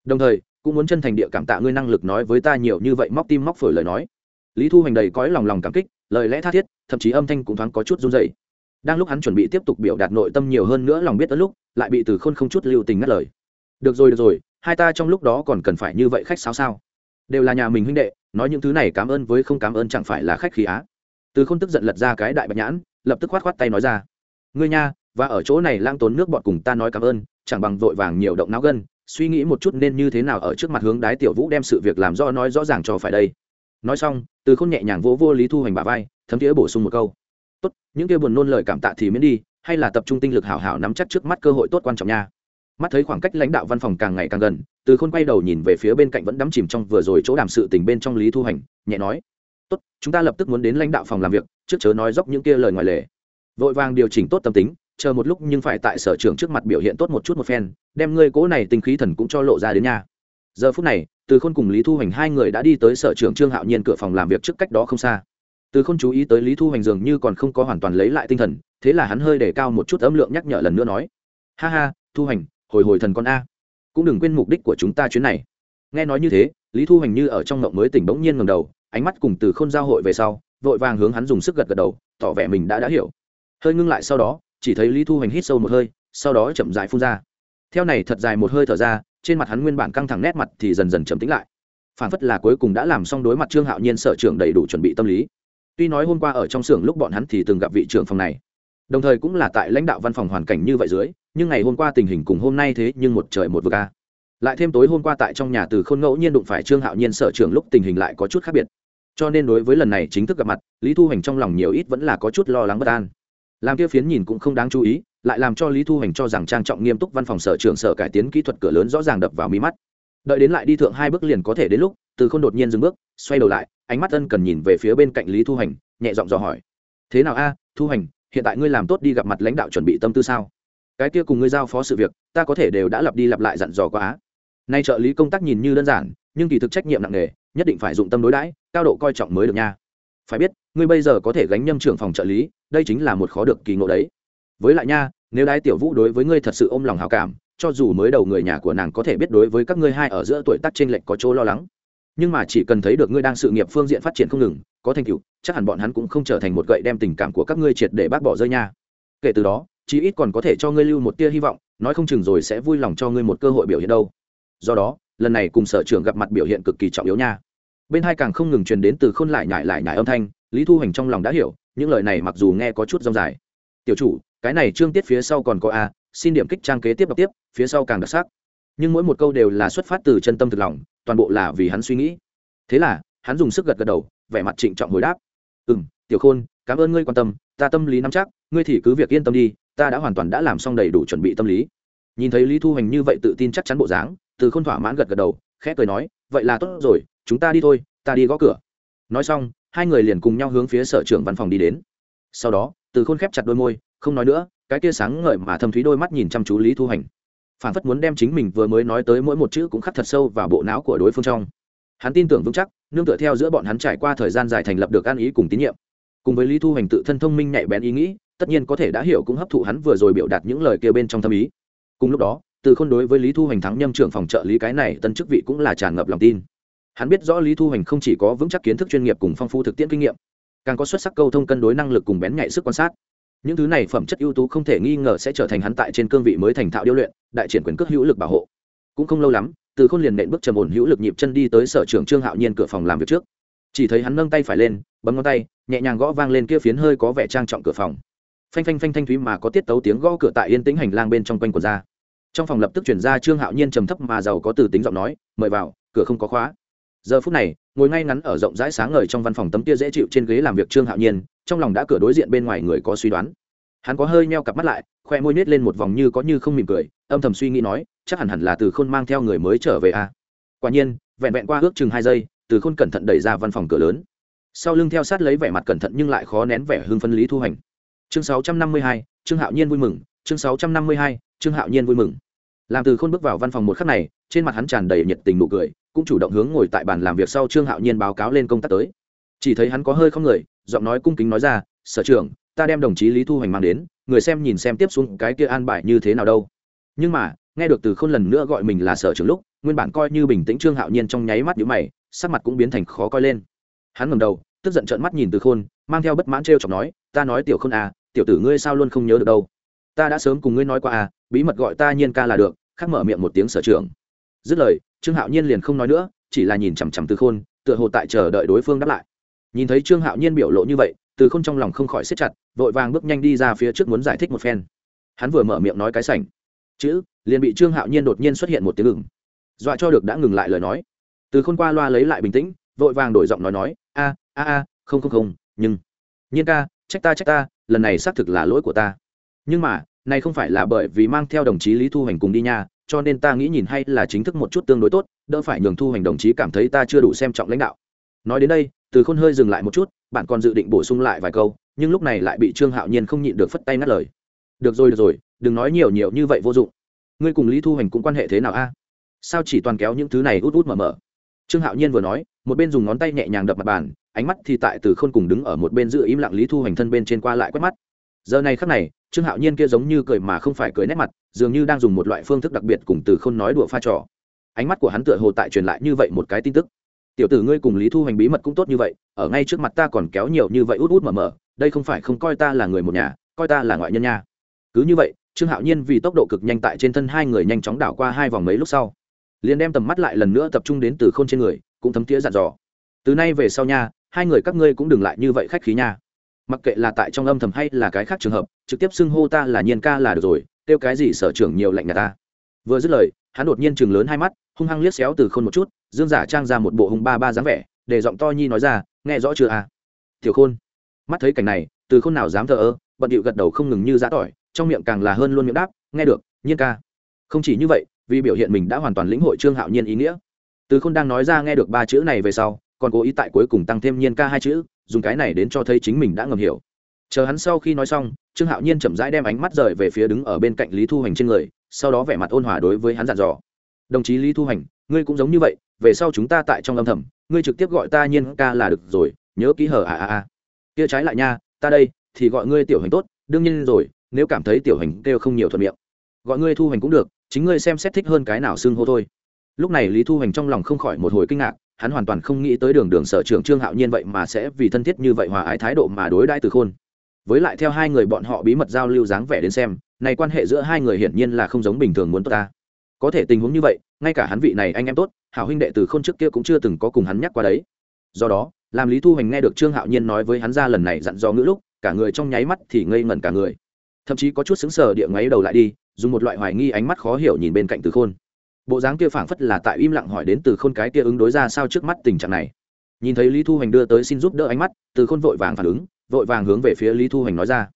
Đồng thời, cũng muốn chân thành địa cảm tạ ngươi năng lực nói với ta nhiều như vậy móc tim móc phổi lời nói. Lý thu hành đầy cõi lòng lòng cảm kích, lời lẽ tha thiết, thậm chí âm thanh cũng thoáng có chút run dày đang lúc hắn chuẩn bị tiếp tục biểu đạt nội tâm nhiều hơn nữa lòng biết tới lúc, lại bị từ khôn không chút lưu tình ngắt lời. Được rồi được rồi, hai ta trong lúc đó còn cần phải như vậy khách sao sao? Đều là nhà mình huynh đệ, nói những thứ này cảm ơn với không cảm ơn chẳng phải là khách khí á. Từ khôn tức giận lật ra cái đại bạch nhãn, lập tức khoát khoát tay nói ra. Ngươi nha và ở chỗ này lang tốn nước bọn cùng ta nói cảm ơn, chẳng bằng vội vàng nhiều động não gân, suy nghĩ một chút nên như thế nào ở trước mặt hướng đái tiểu vũ đem sự việc làm do nói rõ ràng cho phải đây. Nói xong, từ khôn nhẹ nhàng vỗ vô lý thu hoành bà vai, thấm thiế bổ sung một câu. Tốt, những kia buồn nôn lời cảm tạ thì miễn đi, hay là tập trung tinh lực hảo hảo nắm chắc trước mắt cơ hội tốt quan trọng nha. Mắt thấy khoảng cách lãnh đạo văn phòng càng ngày càng gần, từ khôn quay đầu nhìn về phía bên cạnh vẫn đắm chìm trong vừa rồi chỗ đàm sự tình bên trong lý thu hành nhẹ nói, tốt, chúng ta lập tức muốn đến lãnh đạo phòng làm việc, trước chớ nói dốc những kia lời ngoài lề. Vội vàng điều chỉnh tốt tâm tính chờ một lúc nhưng phải tại sở trường trước mặt biểu hiện tốt một chút một phen, đem ngươi cố này tinh khí thần cũng cho lộ ra đến nhà giờ phút này, từ khôn cùng lý thu hoành hai người đã đi tới sở trường trương hạo nhiên cửa phòng làm việc trước cách đó không xa. Từ khôn chú ý tới lý thu hoành dường như còn không có hoàn toàn lấy lại tinh thần, thế là hắn hơi để cao một chút âm lượng nhắc nhở lần nữa nói, ha ha, thu hoành, hồi hồi thần con a. Cũng đừng quên mục đích của chúng ta chuyến này. Nghe nói như thế, lý thu hoành như ở trong ngộng mới tỉnh bỗng nhiên ngầm đầu, ánh mắt cùng từ khôn giao hội về sau, vội vàng hướng hắn dùng sức gật gật đầu, tỏ vẻ mình đã đã hiểu. Hơi ngưng lại sau đó chỉ thấy lý thu hoành hít sâu một hơi, sau đó chậm dài phun ra. Theo này thật dài một hơi thở ra, trên mặt hắn nguyên bản căng thẳng nét mặt thì dần dần chấm tính lại. Phản phất là cuối cùng đã làm xong đối mặt trương hạo nhiên sở trưởng đầy đủ chuẩn bị tâm lý. Tuy nói hôm qua ở trong xưởng lúc bọn hắn thì từng gặp vị trưởng phòng này, đồng thời cũng là tại lãnh đạo văn phòng hoàn cảnh như vậy dưới, nhưng ngày hôm qua tình hình cùng hôm nay thế nhưng một trời một vực a. Lại thêm tối hôm qua tại trong nhà từ khôn ngẫu nhiên đụng phải trương hạo nhiên sở trường lúc tình hình lại có chút khác biệt. Cho nên đối với lần này chính thức gặp mặt, lý thu hoành trong lòng nhiều ít vẫn là có chút lo lắng bất an làm kia phiến nhìn cũng không đáng chú ý lại làm cho lý thu Hành cho rằng trang trọng nghiêm túc văn phòng sở trường sở cải tiến kỹ thuật cửa lớn rõ ràng đập vào mí mắt. Đợi đến lại đi thượng hai bước liền có thể đến lúc từ k h ô n đột nhiên dừng bước xoay đầu lại ánh mắt ân cần nhìn về phía bên cạnh lý thu Hành, nhẹ giọng dò hỏi. Thế nào a thu Hành, hiện tại ngươi làm tốt đi gặp mặt lãnh đạo chuẩn bị tâm tư sao? Cái kia cùng ngươi giao phó sự việc ta có thể đều đã lặp đi lặp lại dặn dò quá nay trợ lý công tác nhìn như đơn giản nhưng kỳ thực trách nhiệm nặng nề nhất định phải dụng tâm đối đãi cao độ coi trọng mới được nha. Phải biết ngươi bây giờ có thể gánh nhâm trưởng phòng trợ lý đây chính là một khó được kỳ ngộ đấy. Với lại nha, nếu đái tiểu vũ đối với ngươi thật sự ôm lòng hào cảm, cho dù mới đầu người nhà của nàng có thể biết đối với các ngươi hai ở giữa tuổi tác trên lệch có chỗ lo lắng, nhưng mà chỉ cần thấy được ngươi đang sự nghiệp phương diện phát triển không ngừng, có thành tựu, chắc hẳn bọn hắn cũng không trở thành một gậy đem tình cảm của các ngươi triệt để bác bỏ rơi nha. Kể từ đó, chí ít còn có thể cho ngươi lưu một tia hy vọng, nói không chừng rồi sẽ vui lòng cho ngươi một cơ hội biểu hiện đâu. Do đó, lần này cùng sở trưởng gặp mặt biểu hiện cực kỳ trọng yếu nha. Bên hai càng không ngừng truyền đến từ khôn lại nhải lại nhải âm thanh, lý thu hành trong lòng đã hiểu những lời này mặc dù nghe có chút rong dài. Tiểu chủ, cái này trương tiết phía sau còn có a, xin điểm kích trang kế tiếp đọc tiếp, phía sau càng đặc sắc. Nhưng mỗi một câu đều là xuất phát từ chân tâm thực lòng, toàn bộ là vì hắn suy nghĩ. Thế là, hắn dùng sức gật gật đầu, vẻ mặt trịnh trọng hồi đáp. Ừ m tiểu khôn, cảm ơn ngươi quan tâm, ta tâm lý nắm chắc, ngươi thì cứ việc yên tâm đi, ta đã hoàn toàn đã làm xong đầy đủ chuẩn bị tâm lý. Nhìn thấy lý thu hành như vậy tự tin chắc chắn bộ dáng, từ khôn thỏa mãn gật gật đầu, khẽ cười nói, vậy là tốt rồi, chúng ta đi thôi, ta đi gõ cửa. Nói xong hai người liền cùng nhau hướng phía sở trưởng văn phòng đi đến. Sau đó, từ khôn khép chặt đôi môi, không nói nữa, cái tia sáng ngời mà thâm thúy đôi mắt nhìn chăm chú lý thu hành. Phản phất muốn đem chính mình vừa mới nói tới mỗi một chữ cũng khắc thật sâu vào bộ não của đối phương trong. Hắn tin tưởng vững chắc, nương tựa theo giữa bọn hắn trải qua thời gian dài thành lập được an ý cùng tín nhiệm. Cùng với lý thu hành tự thân thông minh nhạy bén ý nghĩ, tất nhiên có thể đã hiểu cũng hấp thụ hắn vừa rồi biểu đạt những lời kia bên trong tâm ý. Cùng lúc đó, từ khôn đối với lý thu hành thắng nhâm trưởng phòng trợ lý cái này tân chức vị cũng là tràn ngập lòng tin hắn biết rõ lý thu hành không chỉ có vững chắc kiến thức chuyên nghiệp cùng phong phú thực tiễn kinh nghiệm, càng có xuất sắc câu thông cân đối năng lực cùng bén nhạy sức quan sát. Những thứ này phẩm chất ưu tú không thể nghi ngờ sẽ trở thành hắn tại trên cương vị mới thành thạo điêu luyện, đại triển quyền cước hữu lực bảo hộ. Cũng không lâu lắm, từ khôn liền nện bước trầm ổn hữu lực nhịp chân đi tới sở trưởng trương hạo nhiên cửa phòng làm việc trước. Chỉ thấy hắn nâng tay phải lên, bấm ngón tay, nhẹ nhàng gõ vang lên kia phiến hơi có vẻ trang trọng cửa phòng. Phanh phanh phanh thanh thúy mà có tiết tấu tiếng gõ cửa tại yên tĩnh hành lang bên trong quanh của ra. Trong phòng lập tức chuyển ra trương hạo nhiên trầm thấp mà giàu có từ tính giọng nói, mời vào, cửa không có khóa giờ phút này, ngồi ngay ngắn ở rộng rãi sáng ngời trong văn phòng tấm kia dễ chịu trên ghế làm việc trương hạo nhiên, trong lòng đã cửa đối diện bên ngoài người có suy đoán. Hắn có hơi meo cặp mắt lại, khoe môi nết lên một vòng như có như không mỉm cười, âm thầm suy nghĩ nói, chắc hẳn hẳn là từ khôn mang theo người mới trở về a à. quả nhiên, vẹn vẹn qua ước chừng hai giây, từ khôn cẩn thận đẩy ra văn phòng cửa lớn. Sau lưng theo sát lấy vẻ mặt cẩn thận nhưng lại khó nén vẻ hưng phân lý thu hành. Chương sáu trăm năm mươi hai, trương hạo nhiên vui mừng. Chương sáu trăm năm mươi hai, trương hạo nhiên vui mừng. Làm từ khôn bước vào văn phòng một khắc này, trên mặt hắn tràn đầy nhiệt tình nụ cười cũng chủ động hướng ngồi tại bàn làm việc sau trương hạo nhiên báo cáo lên công tác tới. Chỉ thấy hắn có hơi không người, giọng nói cung kính nói ra, sở trưởng, ta đem đồng chí lý thu hoành mang đến, người xem nhìn xem tiếp xuống cái kia an bài như thế nào đâu. Nhưng mà, nghe được từ khôn lần nữa gọi mình là sở trưởng lúc, nguyên bản coi như bình tĩnh trương hạo nhiên trong nháy mắt nhữ mày, sắc mặt cũng biến thành khó coi lên. Hắn ngầm đầu, tức giận trợn mắt nhìn từ khôn, mang theo bất mãn trêu chọc nói, ta nói tiểu khôn à tiểu tử ngươi sao luôn không nhớ được đâu? Ta đã sớm cùng ngươi nói qua à bí mật gọi ta nhiên ca là được, khắc mở miệng một tiếng sở trưởng. Dứt lời trương hạo nhiên liền không nói nữa, chỉ là nhìn chằm chằm từ khôn, tựa hồ tại chờ đợi đối phương đáp lại. Nhìn thấy trương hạo nhiên biểu lộ như vậy, từ khôn trong lòng không khỏi xếp chặt, vội vàng bước nhanh đi ra phía trước muốn giải thích một phen. Hắn vừa mở miệng nói cái sảnh. Chữ, liền bị trương hạo nhiên đột nhiên xuất hiện một tiếng ngừng dọa cho được đã ngừng lại lời nói. Từ khôn qua loa lấy lại bình tĩnh, vội vàng đổi giọng nói nói, a a a, không không không, nhưng, nhiên ca, trách ta trách ta, lần này xác thực là lỗi của ta. Nhưng mà, này không phải là bởi vì mang theo đồng chí lý thu hành cùng đi nha cho nên ta nghĩ nhìn hay là chính thức một chút tương đối tốt, đỡ phải nhường thu hành đồng chí cảm thấy ta chưa đủ xem trọng lãnh đạo. Nói đến đây, từ khôn hơi dừng lại một chút, bạn còn dự định bổ sung lại vài câu, nhưng lúc này lại bị trương hạo nhiên không nhịn được phất tay ngắt lời. Được rồi được rồi, đừng nói nhiều nhiều như vậy vô dụng. Ngươi cùng lý thu hành cũng quan hệ thế nào a? Sao chỉ toàn kéo những thứ này út út mở mở? Trương hạo nhiên vừa nói, một bên dùng ngón tay nhẹ nhàng đập mặt bàn, ánh mắt thì tại từ khôn cùng đứng ở một bên giữ im lặng lý thu hành thân bên trên qua lại quét mắt. Giờ này khắc này, trương hạo nhiên kia giống như cười mà không phải cười nét mặt dường như đang dùng một loại phương thức đặc biệt cùng từ k h ô n nói đùa pha trò. Ánh mắt của hắn tựa hồ tại truyền lại như vậy một cái tin tức. Tiểu tử ngươi cùng lý thu hoành bí mật cũng tốt như vậy, ở ngay trước mặt ta còn kéo nhiều như vậy út út mở mở, đây không phải không coi ta là người một nhà, coi ta là ngoại nhân nha. Cứ như vậy, trương hạo nhiên vì tốc độ cực nhanh tại trên thân hai người nhanh chóng đảo qua hai vòng mấy lúc sau, liền đem tầm mắt lại lần nữa tập trung đến từ k h ô n trên người, cũng thấm tía dặn dò. Từ nay về sau nha, hai người các ngươi cũng đừng lại như vậy khách khí nha. Mặc kệ là tại trong âm thầm hay là cái khác trường hợp, trực tiếp xưng hô ta là nhiên ca là được rồi kêu cái gì sở trưởng nhiều lạnh nhà ta. Vừa dứt lời, hắn đột nhiên chừng lớn hai mắt, hung hăng liếc xéo từ khôn một chút, dương giả trang ra một bộ hung ba ba dáng vẻ, để giọng to nhi nói ra, nghe rõ chưa à tiểu khôn. Mắt thấy cảnh này, từ khôn nào dám thờ ơ, bận điệu gật đầu không ngừng như giã tỏi, trong miệng càng là hơn luôn miệng đáp, nghe được, nhiên ca. Không chỉ như vậy, vì biểu hiện mình đã hoàn toàn lĩnh hội trương hạo nhiên ý nghĩa. Từ khôn đang nói ra nghe được ba chữ này về sau, còn cố ý tại cuối cùng tăng thêm nhiên ca hai chữ, dùng cái này đến cho thấy chính mình đã ngầm hiểu chờ hắn sau khi nói xong, trương hạo nhiên chậm rãi đem ánh mắt rời về phía đứng ở bên cạnh lý thu hành trên người, sau đó vẻ mặt ôn hòa đối với hắn dặn dò. Đồng chí lý thu hành ngươi cũng giống như vậy, về sau chúng ta tại trong âm thầm, ngươi trực tiếp gọi ta nhiên ca là được rồi, nhớ ký hở à à à. Kia trái lại nha, ta đây, thì gọi ngươi tiểu hành tốt, đương nhiên rồi, nếu cảm thấy tiểu hành kêu không nhiều thuận miệng, gọi ngươi thu hành cũng được, chính ngươi xem xét thích hơn cái nào xưng hô thôi. Lúc này lý thu hành trong lòng không khỏi một hồi kinh ngạc, hắn hoàn toàn không nghĩ tới đường đường sở trưởng trương hạo nhiên vậy mà sẽ vì thân thiết như vậy hòa ái thái độ mà đối đãi từ khôn với lại theo hai người bọn họ bí mật giao lưu dáng vẻ đến xem, này quan hệ giữa hai người hiển nhiên là không giống bình thường muốn tốt ta. Có thể tình huống như vậy, ngay cả hắn vị này anh em tốt, hảo huynh đệ từ k h ô n trước kia cũng chưa từng có cùng hắn nhắc qua đấy. Do đó, làm lý thu hoành nghe được trương hạo nhiên nói với hắn ra lần này dặn dò ngữ lúc, cả người trong nháy mắt thì ngây ngẩn cả người. Thậm chí có chút xứng sờ địa ngáy đầu lại đi, dùng một loại hoài nghi ánh mắt khó hiểu nhìn bên cạnh từ khôn. Bộ dáng kia phảng phất là tại im lặng hỏi đến từ khôn cái kia ứng đối ra sao trước mắt tình trạng này. Nhìn thấy lý thu hoành đưa tới xin giúp đỡ ánh mắt, từ khôn vội vàng phản ứng vội vàng hướng về phía lý thu hoành nói ra.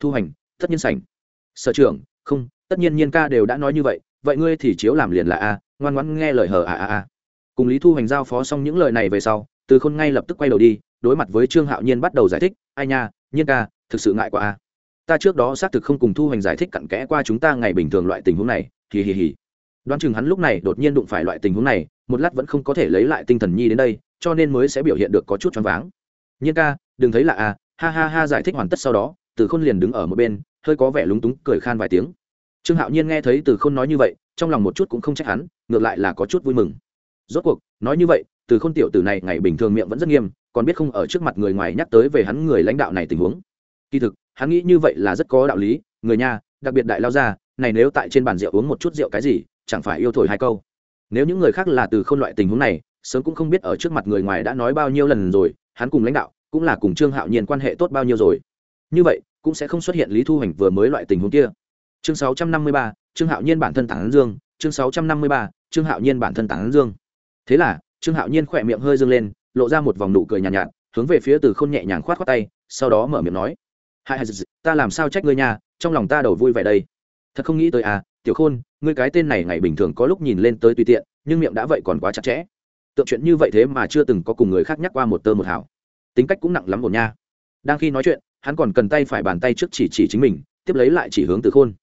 Thu hoành tất nhiên sảnh. Sở trưởng, không, tất nhiên nhiên ca đều đã nói như vậy vậy ngươi thì chiếu làm liền là a, ngoan ngoãn nghe lời hờ a a a. Cùng lý thu hoành giao phó xong những lời này về sau, từ khôn ngay lập tức quay đầu đi, đối mặt với trương hạo nhiên bắt đầu giải thích, ai nha, nhiên ca, thực sự ngại quá a. Ta trước đó xác thực không cùng thu hoành giải thích cặn kẽ qua chúng ta ngày bình thường loại tình huống này, hì hì hì. Đoán chừng hắn lúc này đột nhiên đụng phải loại tình huống này, một lát vẫn không có thể lấy lại tinh thần nhi đến đây, cho nên mới sẽ biểu hiện được có chút choáng váng. Nhiên ca, đừng thấy là a ha ha ha giải thích hoàn tất sau đó, từ khôn liền đứng ở một bên, hơi có vẻ lúng túng, cười khan vài tiếng. Trương hạo nhiên nghe thấy từ khôn nói như vậy, trong lòng một chút cũng không trách hắn, ngược lại là có chút vui mừng. Rốt cuộc, nói như vậy, từ khôn tiểu tử này ngày bình thường miệng vẫn rất nghiêm, còn biết không ở trước mặt người ngoài nhắc tới về hắn người lãnh đạo này tình huống. Kỳ thực, hắn nghĩ như vậy là rất có đạo lý, người nhà, đặc biệt đại lao ra này nếu tại trên bàn rượu uống một chút rượu cái gì, chẳng phải yêu thổi hai câu. Nếu những người khác là từ khôn loại tình huống này, sớm cũng không biết ở trước mặt người ngoài đã nói bao nhiêu lần rồi, hắn cùng lãnh đạo cũng là cùng trương hạo nhiên quan hệ tốt bao nhiêu rồi. Như vậy cũng sẽ không xuất hiện lý thu hoành vừa mới loại tình huống kia. Chương 653, trương hạo nhiên bản thân tản dương. Chương 653, trương hạo nhiên bản thân tản dương. Thế là trương hạo nhiên khỏe miệng hơi dương lên lộ ra một vòng nụ cười nhàn nhạt, nhạt hướng về phía từ khôn nhẹ nhàng khoát khoát tay sau đó mở miệng nói hai hai ta làm sao trách ngươi nha trong lòng ta đầu vui vẻ đây. Thật không nghĩ tới à tiểu khôn ngươi cái tên này ngày bình thường có lúc nhìn lên tới tùy tiện nhưng miệng đã vậy còn quá chặt chẽ. Tượng chuyện như vậy thế mà chưa từng có cùng người khác nhắc qua một tơ một hảo tính cách cũng nặng lắm ổn nha. Đang khi nói chuyện, hắn còn cần tay phải bàn tay trước chỉ chỉ chính mình, tiếp lấy lại chỉ hướng từ khôn.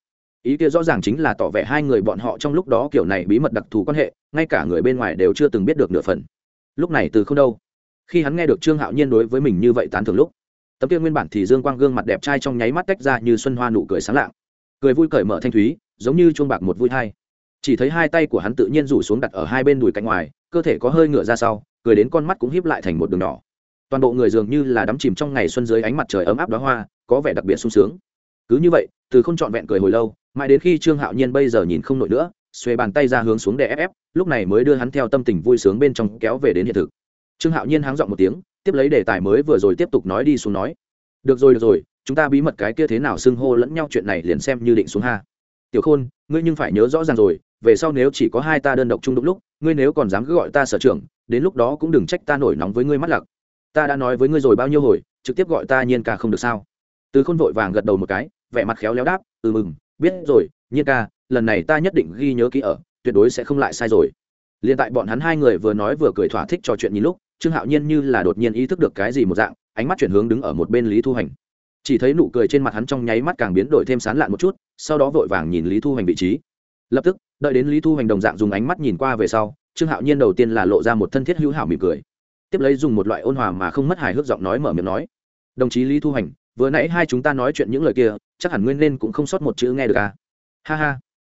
Ý kia rõ ràng chính là tỏ vẻ hai người bọn họ trong lúc đó kiểu này bí mật đặc thù quan hệ, ngay cả người bên ngoài đều chưa từng biết được nửa phần. Lúc này từ không đâu? Khi hắn nghe được trương hạo nhiên đối với mình như vậy tán thường lúc, tấm kia nguyên bản thì dương quang gương mặt đẹp trai trong nháy mắt tách ra như xuân hoa nụ cười sáng lạng. Cười vui cởi mở thanh thúy, giống như chuông bạc một vui hai chỉ thấy hai tay của hắn tự nhiên rủ xuống đặt ở hai bên đùi cạnh ngoài, cơ thể có hơi ngựa ra sau, cười đến con mắt cũng híp lại thành một đường nhỏ toàn bộ người dường như là đắm chìm trong ngày xuân dưới ánh mặt trời ấm áp đóa hoa, có vẻ đặc biệt sung sướng. Cứ như vậy, từ không trọn vẹn cười hồi lâu, mãi đến khi trương hạo nhiên bây giờ nhìn không nổi nữa xuê bàn tay ra hướng xuống để ép ép, lúc này mới đưa hắn theo tâm tình vui sướng bên trong kéo về đến hiện thực. Trương hạo nhiên háng dọn một tiếng, tiếp lấy đề tài mới vừa rồi tiếp tục nói đi xuống nói. Được rồi được rồi, chúng ta bí mật cái kia thế nào xưng hô lẫn nhau chuyện này liền xem như định xuống ha. Tiểu khôn, ngươi nhưng phải nhớ rõ ràng rồi, về sau nếu chỉ có hai ta đơn độc chung đúng lúc, ngươi nếu còn dám cứ gọi ta sở trưởng, đến lúc đó cũng đừng trách ta nổi nóng với ngươi mắt lặc ta đã nói với ngươi rồi bao nhiêu hồi, trực tiếp gọi ta nhiên ca không được sao? Từ khôn vội vàng gật đầu một cái, vẻ mặt khéo léo đáp ừ mừng, biết rồi, nhiên ca, lần này ta nhất định ghi nhớ kỹ ở, tuyệt đối sẽ không lại sai rồi. Liền tại bọn hắn hai người vừa nói vừa cười thỏa thích trò chuyện nhìn lúc, trương hạo nhiên như là đột nhiên ý thức được cái gì một dạng, ánh mắt chuyển hướng đứng ở một bên lý thu hành. Chỉ thấy nụ cười trên mặt hắn trong nháy mắt càng biến đổi thêm sán lạn một chút, sau đó vội vàng nhìn lý thu hành vị trí. Lập tức, đợi đến lý thu hành đồng dạng dùng ánh mắt nhìn qua về sau, trương hạo nhiên đầu tiên là lộ ra một thân thiết hữu hảo mỉm cười tiếp lấy dùng một loại ôn hòa mà không mất hài hước giọng nói mở miệng nói, đồng chí lý thu hành, vừa nãy hai chúng ta nói chuyện những lời kia, chắc hẳn nguyên nên cũng không sót một chữ nghe được à? Ha ha.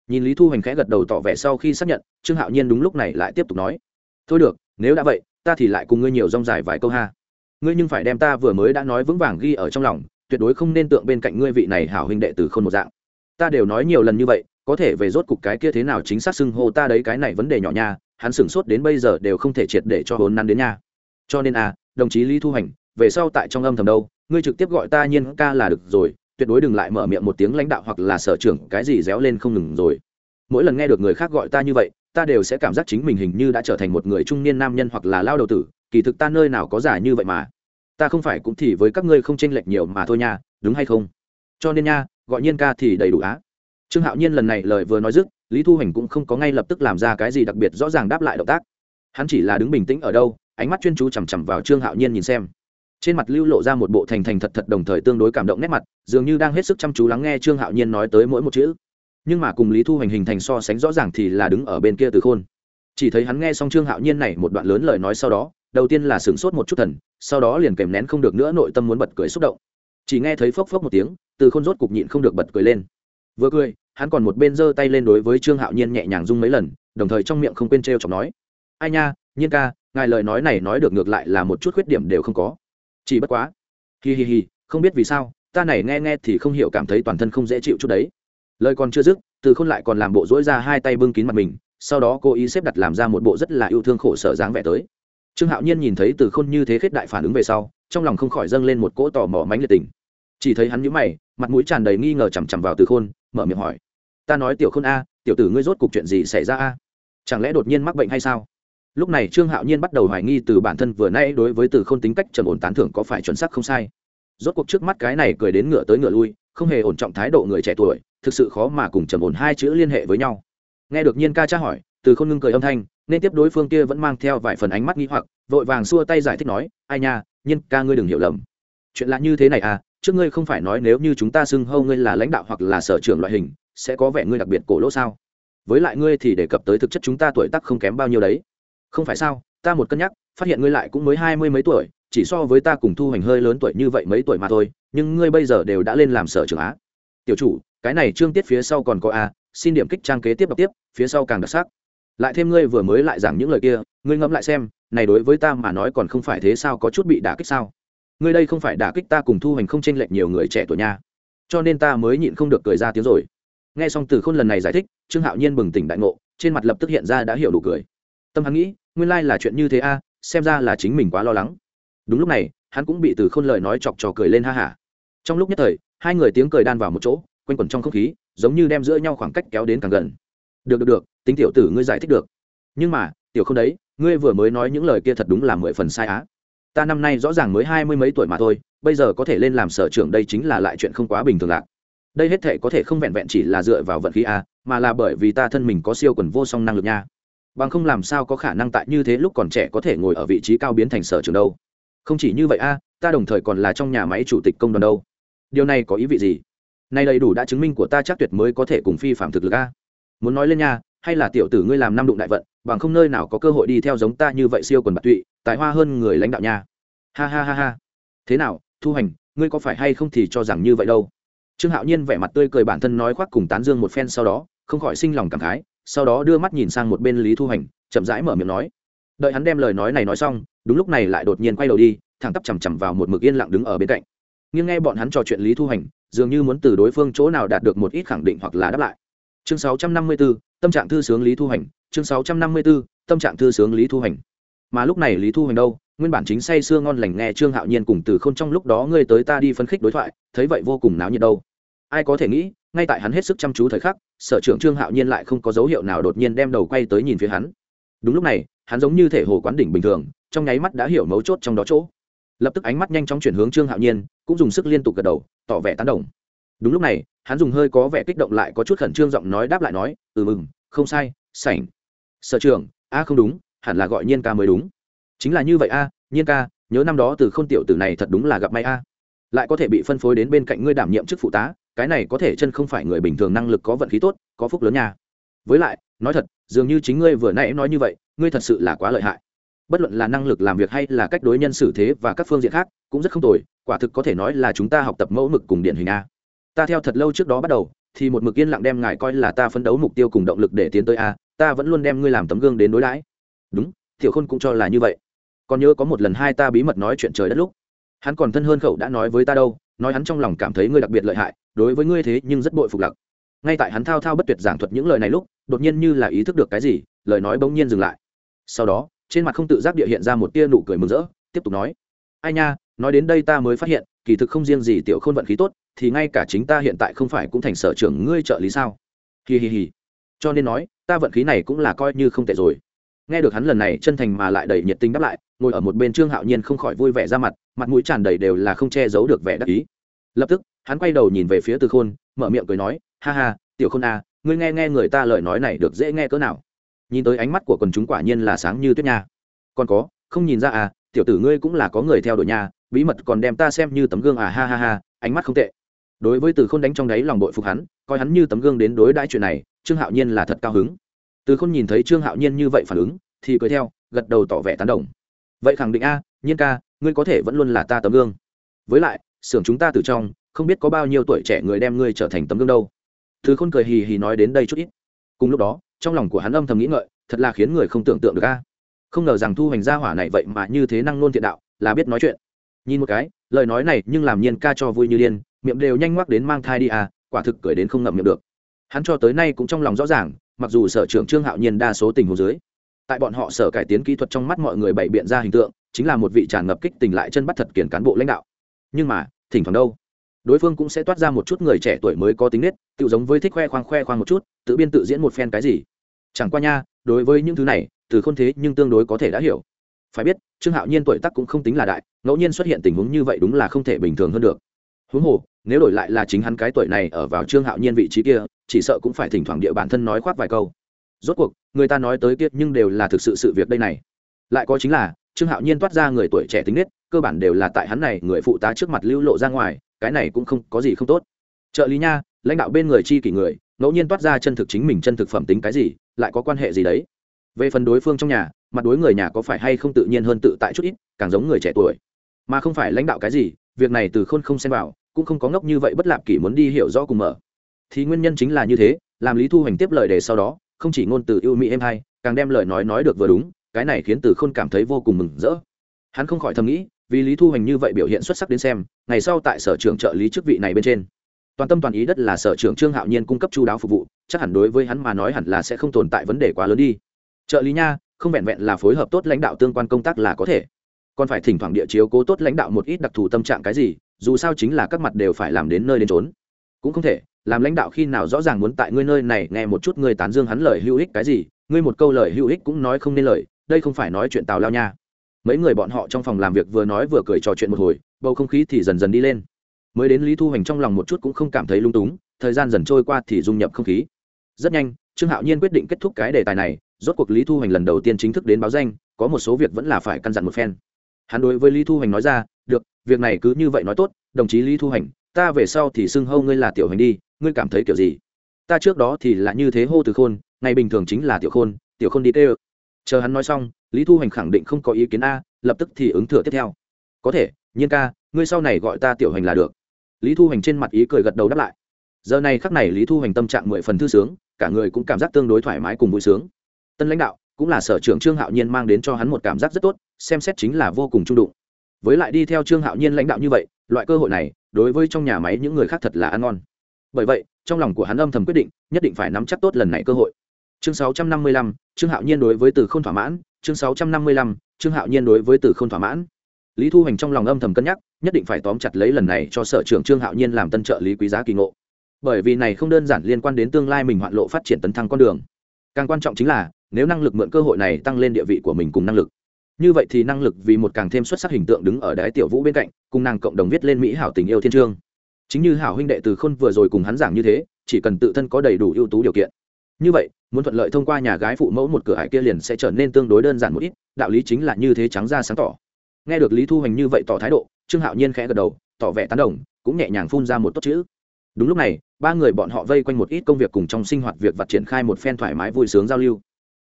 Nhìn lý thu hành khẽ gật đầu tỏ vẻ sau khi xác nhận, trương hạo nhiên đúng lúc này lại tiếp tục nói, thôi được, nếu đã vậy, ta thì lại cùng ngươi nhiều rong dài vài câu ha. Ngươi nhưng phải đem ta vừa mới đã nói vững vàng ghi ở trong lòng, tuyệt đối không nên tượng bên cạnh ngươi vị này hảo huynh đệ từ không một dạng. Ta đều nói nhiều lần như vậy, có thể về rốt cục cái kia thế nào chính xác xưng hô ta đấy cái này vấn đề nhỏ nha, hắn sửng sốt đến bây giờ đều không thể triệt để cho hồn năn đến nha cho nên à đồng chí lý thu hành, về sau tại trong âm thầm đâu, ngươi trực tiếp gọi ta nhiên ca là được rồi, tuyệt đối đừng lại mở miệng một tiếng lãnh đạo hoặc là sở trưởng cái gì réo lên không ngừng rồi. Mỗi lần nghe được người khác gọi ta như vậy, ta đều sẽ cảm giác chính mình hình như đã trở thành một người trung niên nam nhân hoặc là lao đầu tử, kỳ thực ta nơi nào có giả như vậy mà. Ta không phải cũng thì với các ngươi không chênh lệch nhiều mà thôi nha, đúng hay không? Cho nên nha, gọi nhiên ca thì đầy đủ á. Trương hạo nhiên lần này lời vừa nói dứt, lý thu Hành cũng không có ngay lập tức làm ra cái gì đặc biệt rõ ràng đáp lại động tác. Hắn chỉ là đứng bình tĩnh ở đâu ánh mắt chuyên chú chằm chằm vào trương hạo nhiên nhìn xem. Trên mặt lưu lộ ra một bộ thành thành thật thật đồng thời tương đối cảm động nét mặt, dường như đang hết sức chăm chú lắng nghe trương hạo nhiên nói tới mỗi một chữ. Nhưng mà cùng lý thu hoành hình thành so sánh rõ ràng thì là đứng ở bên kia từ khôn. Chỉ thấy hắn nghe xong trương hạo nhiên này một đoạn lớn lời nói sau đó, đầu tiên là sửng sốt một chút thần, sau đó liền kèm nén không được nữa nội tâm muốn bật cười xúc động. Chỉ nghe thấy phốc phốc một tiếng, từ khôn rốt cục nhịn không được bật cười lên. Vừa cười, hắn còn một bên giơ tay lên đối với trương hạo nhiên nhẹ nhàng rung mấy lần, đồng thời trong miệng không quên t r chọc nói, ai nha, nhiên ca ngài lời nói này nói được ngược lại là một chút khuyết điểm đều không có. Chỉ bất quá. Hi hi hi, không biết vì sao, ta này nghe nghe thì không hiểu cảm thấy toàn thân không dễ chịu chút đấy. Lời còn chưa dứt, từ khôn lại còn làm bộ dỗi ra hai tay bưng kín mặt mình, sau đó cố ý xếp đặt làm ra một bộ rất là yêu thương khổ sở dáng vẻ tới. Trương hạo nhiên nhìn thấy từ khôn như thế khết đại phản ứng về sau, trong lòng không khỏi dâng lên một cỗ tò mò mánh liệt tình. Chỉ thấy hắn nhíu mày, mặt mũi tràn đầy nghi ngờ chằm chằm vào từ khôn, mở miệng hỏi. Ta nói tiểu khôn a, tiểu tử ngươi rốt cục chuyện gì xảy ra a? Chẳng lẽ đột nhiên mắc bệnh hay sao? Lúc này trương hạo nhiên bắt đầu hoài nghi từ bản thân vừa nay đối với từ khôn tính cách trầm ổn tán thưởng có phải chuẩn xác không sai. Rốt cuộc trước mắt cái này cười đến ngựa tới ngựa lui, không hề ổn trọng thái độ người trẻ tuổi, thực sự khó mà cùng trầm ổn hai chữ liên hệ với nhau. Nghe được nhiên ca tra hỏi, từ khôn ngưng cười âm thanh, nên tiếp đối phương kia vẫn mang theo vài phần ánh mắt nghi hoặc, vội vàng xua tay giải thích nói, ai nha, nhiên ca ngươi đừng hiểu lầm. Chuyện lạ như thế này à trước ngươi không phải nói nếu như chúng ta xưng hâu ngươi là lãnh đạo hoặc là sở trưởng loại hình, sẽ có vẻ ngươi đặc biệt cổ lỗ sao? Với lại ngươi thì đề cập tới thực chất chúng ta tuổi tác không kém bao nhiêu đấy không phải sao, ta một cân nhắc, phát hiện ngươi lại cũng mới hai mươi mấy tuổi, chỉ so với ta cùng thu hoành hơi lớn tuổi như vậy mấy tuổi mà thôi, nhưng ngươi bây giờ đều đã lên làm sở trưởng á. Tiểu chủ, cái này trương tiết phía sau còn có a, xin điểm kích trang kế tiếp đọc tiếp, phía sau càng đặc sắc. Lại thêm ngươi vừa mới lại giảng những lời kia, ngươi ngẫm lại xem, này đối với ta mà nói còn không phải thế sao, có chút bị đả kích sao? Ngươi đây không phải đả kích ta cùng thu hành không chênh lệch nhiều người trẻ tuổi nha. Cho nên ta mới nhịn không được cười ra tiếng rồi. Nghe xong từ khôn lần này giải thích, trương hạo nhiên bừng tỉnh đại ngộ, trên mặt lập tức hiện ra đã hiểu đủ cười tâm hắn nghĩ, nguyên lai là chuyện như thế a, xem ra là chính mình quá lo lắng. Đúng lúc này, hắn cũng bị từ khôn lời nói chọc trò cười lên ha hả. Trong lúc nhất thời, hai người tiếng cười đan vào một chỗ, quanh quẩn trong không khí, giống như đem giữa nhau khoảng cách kéo đến càng gần. Được được được, tính tiểu tử ngươi giải thích được. Nhưng mà, tiểu không đấy, ngươi vừa mới nói những lời kia thật đúng là mười phần sai á. Ta năm nay rõ ràng mới hai mươi mấy tuổi mà thôi, bây giờ có thể lên làm sở trưởng đây chính là lại chuyện không quá bình thường lạc đây hết thể có thể không vẹn vẹn chỉ là dựa vào vận khí a mà là bởi vì ta thân mình có siêu quần vô song năng lực nha bằng không làm sao có khả năng tại như thế lúc còn trẻ có thể ngồi ở vị trí cao biến thành sở trường đâu. Không chỉ như vậy a, ta đồng thời còn là trong nhà máy chủ tịch công đoàn đâu. Điều này có ý vị gì? Nay đầy đủ đã chứng minh của ta chắc tuyệt mới có thể cùng phi phạm thực lực a. Muốn nói lên nha, hay là tiểu tử ngươi làm năm đụng đại vận, bằng không nơi nào có cơ hội đi theo giống ta như vậy siêu quần bạc tụy, tài hoa hơn người lãnh đạo nha. Ha ha ha ha. Thế nào, thu hành, ngươi có phải hay không thì cho rằng như vậy đâu? Trương hạo nhiên vẻ mặt tươi cười bản thân nói khoác cùng tán dương một phen sau đó, không khỏi sinh lòng cảm khái sau đó đưa mắt nhìn sang một bên lý thu hành chậm rãi mở miệng nói đợi hắn đem lời nói này nói xong đúng lúc này lại đột nhiên quay đầu đi thẳng tắp chằm chằm vào một mực yên lặng đứng ở bên cạnh. Nhưng nghe bọn hắn trò chuyện lý thu hành dường như muốn từ đối phương chỗ nào đạt được một ít khẳng định hoặc là đáp lại. Chương 654, tâm trạng thư sướng lý thu hành chương 654, tâm trạng thư sướng lý thu hành. Mà lúc này lý thu hành đâu? Nguyên bản chính say sưa ngon lành nghe trương hạo nhiên cùng từ k h ô n trong lúc đó ngươi tới ta đi phấn khích đối thoại thấy vậy vô cùng náo nhiệt đâu. Ai có thể nghĩ ngay tại hắn hết sức chăm chú thời khắc, sở trưởng trương hạo nhiên lại không có dấu hiệu nào đột nhiên đem đầu quay tới nhìn phía hắn. Đúng lúc này, hắn giống như thể hồ quán đỉnh bình thường, trong nháy mắt đã hiểu mấu chốt trong đó chỗ. Lập tức ánh mắt nhanh chóng chuyển hướng trương hạo nhiên, cũng dùng sức liên tục gật đầu, tỏ vẻ tán đồng. Đúng lúc này, hắn dùng hơi có vẻ kích động lại có chút khẩn trương giọng nói đáp lại nói ừ mừng, không sai, sảnh. Sở trưởng, a không đúng, hẳn là gọi nhiên ca mới đúng. Chính là như vậy a, nhiên ca, nhớ năm đó từ k h ô n tiểu tử này thật đúng là gặp may a. Lại có thể bị phân phối đến bên cạnh ngươi đảm nhiệm chức phụ tá cái này có thể chân không phải người bình thường năng lực có vận khí tốt, có phúc lớn nha. Với lại, nói thật, dường như chính ngươi vừa nãy nói như vậy, ngươi thật sự là quá lợi hại. Bất luận là năng lực làm việc hay là cách đối nhân xử thế và các phương diện khác, cũng rất không tồi, quả thực có thể nói là chúng ta học tập mẫu mực cùng điển hình a. Ta theo thật lâu trước đó bắt đầu, thì một mực yên lặng đem ngài coi là ta phấn đấu mục tiêu cùng động lực để tiến tới a, ta vẫn luôn đem ngươi làm tấm gương đến đối đãi. Đúng, tiểu khôn cũng cho là như vậy. Còn nhớ có một lần hai ta bí mật nói chuyện trời đất lúc, hắn còn thân hơn khẩu đã nói với ta đâu, nói hắn trong lòng cảm thấy ngươi đặc biệt lợi hại đối với ngươi thế nhưng rất bội phục lặc ngay tại hắn thao thao bất tuyệt giảng thuật những lời này lúc, đột nhiên như là ý thức được cái gì, lời nói bỗng nhiên dừng lại. Sau đó, trên mặt không tự giác địa hiện ra một tia nụ cười mừng rỡ, tiếp tục nói, ai nha, nói đến đây ta mới phát hiện, kỳ thực không riêng gì tiểu khôn vận khí tốt, thì ngay cả chính ta hiện tại không phải cũng thành sở trưởng ngươi trợ lý sao? Hi hi hi. Cho nên nói, ta vận khí này cũng là coi như không tệ rồi. Nghe được hắn lần này chân thành mà lại đầy nhiệt tình đáp lại, ngồi ở một bên trương hạo nhiên không khỏi vui vẻ ra mặt mặt mũi tràn đầy đều là không che giấu được vẻ đắc ý. Lập tức hắn quay đầu nhìn về phía từ khôn, mở miệng cười nói, ha ha, tiểu khôn à ngươi nghe nghe người ta lời nói này được dễ nghe cỡ nào. Nhìn tới ánh mắt của quần chúng quả nhiên là sáng như tuyết nha. Còn có, không nhìn ra à tiểu tử ngươi cũng là có người theo đuổi nha, bí mật còn đem ta xem như tấm gương à ha ha ha, ánh mắt không tệ. Đối với từ khôn đánh trong đáy lòng bội phục hắn, coi hắn như tấm gương đến đối đãi chuyện này, trương hạo nhiên là thật cao hứng. Từ khôn nhìn thấy trương hạo nhiên như vậy phản ứng, thì cười theo, gật đầu tỏ vẻ tán đồng. Vậy khẳng định a, nhiên ca, ngươi có thể vẫn luôn là ta tấm gương. Với lại, xưởng chúng ta từ trong không biết có bao nhiêu tuổi trẻ người đem ngươi trở thành tấm gương đâu. Thứ khôn cười hì hì nói đến đây chút ít. Cùng lúc đó, trong lòng của hắn âm thầm nghĩ ngợi, thật là khiến người không tưởng tượng được a. Không ngờ rằng thu hoành gia hỏa này vậy mà như thế năng nôn thiện đạo, là biết nói chuyện. Nhìn một cái, lời nói này nhưng làm nhiên ca cho vui như điên, miệng đều nhanh ngoắc đến mang thai đi à quả thực cười đến không ngậm miệng được. Hắn cho tới nay cũng trong lòng rõ ràng, mặc dù sở trưởng trương hạo nhiên đa số tình hồ dưới, tại bọn họ sở cải tiến kỹ thuật trong mắt mọi người bày biện ra hình tượng, chính là một vị tràn ngập kích tình lại chân bắt thật kiển cán bộ lãnh đạo. Nhưng mà, thỉnh thoảng đâu? Đối phương cũng sẽ toát ra một chút người trẻ tuổi mới có tính nết tự giống với thích khoe khoang khoe khoang một chút, tự biên tự diễn một phen cái gì. Chẳng qua nha, đối với những thứ này, từ không thế nhưng tương đối có thể đã hiểu. Phải biết, trương hạo nhiên tuổi tác cũng không tính là đại, ngẫu nhiên xuất hiện tình huống như vậy đúng là không thể bình thường hơn được. Huống hồ, nếu đổi lại là chính hắn cái tuổi này ở vào trương hạo nhiên vị trí kia, chỉ sợ cũng phải thỉnh thoảng địa bản thân nói khoác vài câu. Rốt cuộc, người ta nói tới kia nhưng đều là thực sự sự việc đây này. Lại có chính là, trương hạo nhiên toát ra người tuổi trẻ tính nết, cơ bản đều là tại hắn này người phụ tá trước mặt lưu lộ ra ngoài cái này cũng không có gì không tốt. Trợ lý nha, lãnh đạo bên người chi kỷ người, ngẫu nhiên toát ra chân thực chính mình chân thực phẩm tính cái gì, lại có quan hệ gì đấy? Về phần đối phương trong nhà, mặt đối người nhà có phải hay không tự nhiên hơn tự tại chút ít, càng giống người trẻ tuổi. Mà không phải lãnh đạo cái gì, việc này từ khôn không xem vào, cũng không có ngốc như vậy bất lạp kỷ muốn đi hiểu rõ cùng mở. Thì nguyên nhân chính là như thế, làm lý thu hoành tiếp lời đề sau đó, không chỉ ngôn từ yêu mỹ em hay, càng đem lời nói nói được vừa đúng, cái này khiến từ khôn cảm thấy vô cùng mừng rỡ. Hắn không khỏi thầm nghĩ vì lý thu hoành như vậy biểu hiện xuất sắc đến xem, ngày sau tại sở trưởng trợ lý chức vị này bên trên. Toàn tâm toàn ý đất là sở trưởng trương hạo nhiên cung cấp chú đáo phục vụ, chắc hẳn đối với hắn mà nói hẳn là sẽ không tồn tại vấn đề quá lớn đi. Trợ lý nha, không vẹn vẹn là phối hợp tốt lãnh đạo tương quan công tác là có thể. Còn phải thỉnh thoảng địa chiếu cố tốt lãnh đạo một ít đặc thù tâm trạng cái gì, dù sao chính là các mặt đều phải làm đến nơi đến trốn cũng không thể, làm lãnh đạo khi nào rõ ràng muốn tại ngươi nơi này nghe một chút ngươi tán dương hắn lời hữu ích cái gì, ngươi một câu lời hữu ích cũng nói không nên lời, đây không phải nói chuyện tào lao nha mấy người bọn họ trong phòng làm việc vừa nói vừa cười trò chuyện một hồi, bầu không khí thì dần dần đi lên. Mới đến lý thu hoành trong lòng một chút cũng không cảm thấy lung túng, thời gian dần trôi qua thì dung nhập không khí. Rất nhanh, trương hạo nhiên quyết định kết thúc cái đề tài này, rốt cuộc lý thu hoành lần đầu tiên chính thức đến báo danh, có một số việc vẫn là phải căn dặn một phen. Hắn đối với lý thu hoành nói ra, được, việc này cứ như vậy nói tốt, đồng chí lý thu hoành, ta về sau thì xưng hâu ngươi là tiểu hoành đi, ngươi cảm thấy kiểu gì? Ta trước đó thì là như thế hô từ khôn, ngày bình thường chính là tiểu khôn tiểu khôn đi tê ơ. Chờ hắn nói xong lý thu hoành khẳng định không có ý kiến a lập tức thì ứng thừa tiếp theo. Có thể nhiên ca ngươi sau này gọi ta tiểu hành là được. Lý thu hoành trên mặt ý cười gật đầu đáp lại. Giờ này khắc này lý thu hoành tâm trạng mười phần thư sướng cả người cũng cảm giác tương đối thoải mái cùng vui sướng. Tân lãnh đạo cũng là sở trưởng trương hạo nhiên mang đến cho hắn một cảm giác rất tốt xem xét chính là vô cùng trung đụng. Với lại đi theo trương hạo nhiên lãnh đạo như vậy loại cơ hội này đối với trong nhà máy những người khác thật là ăn ngon. Bởi vậy trong lòng của hắn âm thầm quyết định nhất định phải nắm chắc tốt lần này cơ hội. Chương 655, trương hạo nhiên đối với từ không thỏa mãn chương 655, trương hạo nhiên đối với từ không thỏa mãn. Lý thu hành trong lòng âm thầm cân nhắc nhất định phải tóm chặt lấy lần này cho sở trưởng trương hạo nhiên làm tân trợ lý quý giá kỳ ngộ. Bởi vì này không đơn giản liên quan đến tương lai mình hoạn lộ phát triển tấn thăng con đường. Càng quan trọng chính là nếu năng lực mượn cơ hội này tăng lên địa vị của mình cùng năng lực. Như vậy thì năng lực vì một càng thêm xuất sắc hình tượng đứng ở đái tiểu vũ bên cạnh cùng nàng cộng đồng viết lên mỹ hảo tình yêu thiên trương chính như hảo huynh đệ từ khôn vừa rồi cùng hắn giảng như thế chỉ cần tự thân có đầy đủ ưu tú điều kiện như vậy muốn thuận lợi thông qua nhà gái phụ mẫu một cửa hải kia liền sẽ trở nên tương đối đơn giản một ít đạo lý chính là như thế trắng ra sáng tỏ. Nghe được lý thu hoành như vậy tỏ thái độ trương hạo nhiên khẽ gật đầu tỏ vẻ tán đồng cũng nhẹ nhàng phun ra một tốt chữ. Đúng lúc này ba người bọn họ vây quanh một ít công việc cùng trong sinh hoạt việc và triển khai một phen thoải mái vui sướng giao lưu.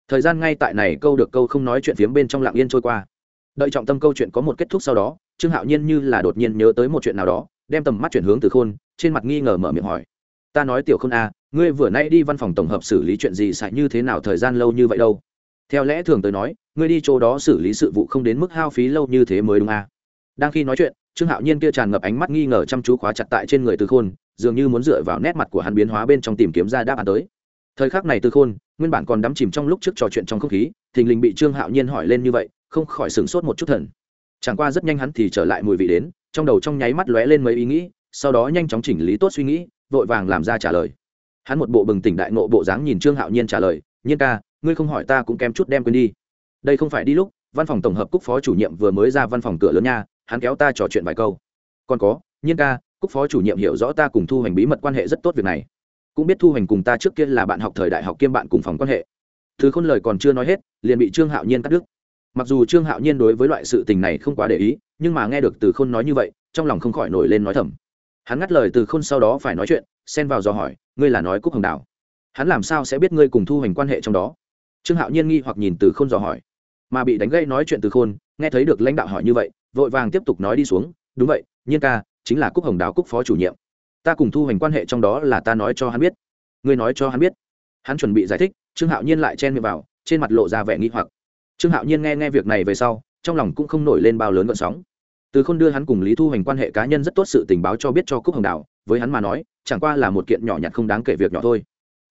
Thời gian ngay tại này câu được câu không nói chuyện phiếm bên trong lặng yên trôi qua. Đợi trọng tâm câu chuyện có một kết thúc sau đó trương hạo nhiên như là đột nhiên nhớ tới một chuyện nào đó đem tầm mắt chuyển hướng từ khôn trên mặt nghi ngờ mở miệng hỏi. Ta nói tiểu khôn a à, ngươi vừa nay đi văn phòng tổng hợp xử lý chuyện gì xảy như thế nào thời gian lâu như vậy đâu? Theo lẽ thường tới nói, ngươi đi chỗ đó xử lý sự vụ không đến mức hao phí lâu như thế mới đúng à? đang khi nói chuyện, trương hạo nhiên kia tràn ngập ánh mắt nghi ngờ chăm chú khóa chặt tại trên người từ khôn, dường như muốn dựa vào nét mặt của hắn biến hóa bên trong tìm kiếm ra đáp án tới. Thời khắc này từ khôn, nguyên bản còn đắm chìm trong lúc trước trò chuyện trong không khí, thình lình bị trương hạo nhiên hỏi lên như vậy, không khỏi sửng sốt một chút thần. Chẳng qua rất nhanh hắn thì trở lại mùi vị đến, trong đầu trong nháy mắt lóe lên mấy ý nghĩ, sau đó nhanh chóng chỉnh lý tốt suy nghĩ, vội vàng làm ra trả lời hắn một bộ bừng tỉnh đại nộ bộ dáng nhìn trương hạo nhiên trả lời, nhiên ca, ngươi không hỏi ta cũng kém chút đem quên đi. Đây không phải đi lúc, văn phòng tổng hợp cúc phó chủ nhiệm vừa mới ra văn phòng cửa lớn nha, hắn kéo ta trò chuyện vài câu. Còn có, nhiên ca, cúc phó chủ nhiệm hiểu rõ ta cùng thu hành bí mật quan hệ rất tốt việc này. Cũng biết thu hành cùng ta trước kia là bạn học thời đại học kiêm bạn cùng phòng quan hệ. Thứ khôn lời còn chưa nói hết, liền bị trương hạo nhiên cắt đứt. Mặc dù trương hạo nhiên đối với loại sự tình này không quá để ý, nhưng mà nghe được từ khôn nói như vậy, trong lòng không khỏi nổi lên nói thầm. Hắn ngắt lời từ khôn sau đó phải nói chuyện, xen vào dò hỏi ngươi là nói cúc hồng đào hắn làm sao sẽ biết ngươi cùng thu hành quan hệ trong đó? Trương hạo nhiên nghi hoặc nhìn từ khôn dò hỏi. Mà bị đánh gây nói chuyện từ khôn, nghe thấy được lãnh đạo hỏi như vậy, vội vàng tiếp tục nói đi xuống, đúng vậy, nhiên ca, chính là cúc hồng đào cúc phó chủ nhiệm. Ta cùng thu hành quan hệ trong đó là ta nói cho hắn biết. Ngươi nói cho hắn biết? Hắn chuẩn bị giải thích, trương hạo nhiên lại chen miệng vào, trên mặt lộ ra vẻ nghi hoặc. Trương hạo nhiên nghe nghe việc này về sau, trong lòng cũng không nổi lên bao lớn gợn sóng từ k h ô n đưa hắn cùng lý thu hành quan hệ cá nhân rất tốt sự tình báo cho biết cho cúc hồng đào, với hắn mà nói, chẳng qua là một kiện nhỏ nhặt không đáng kể việc nhỏ thôi.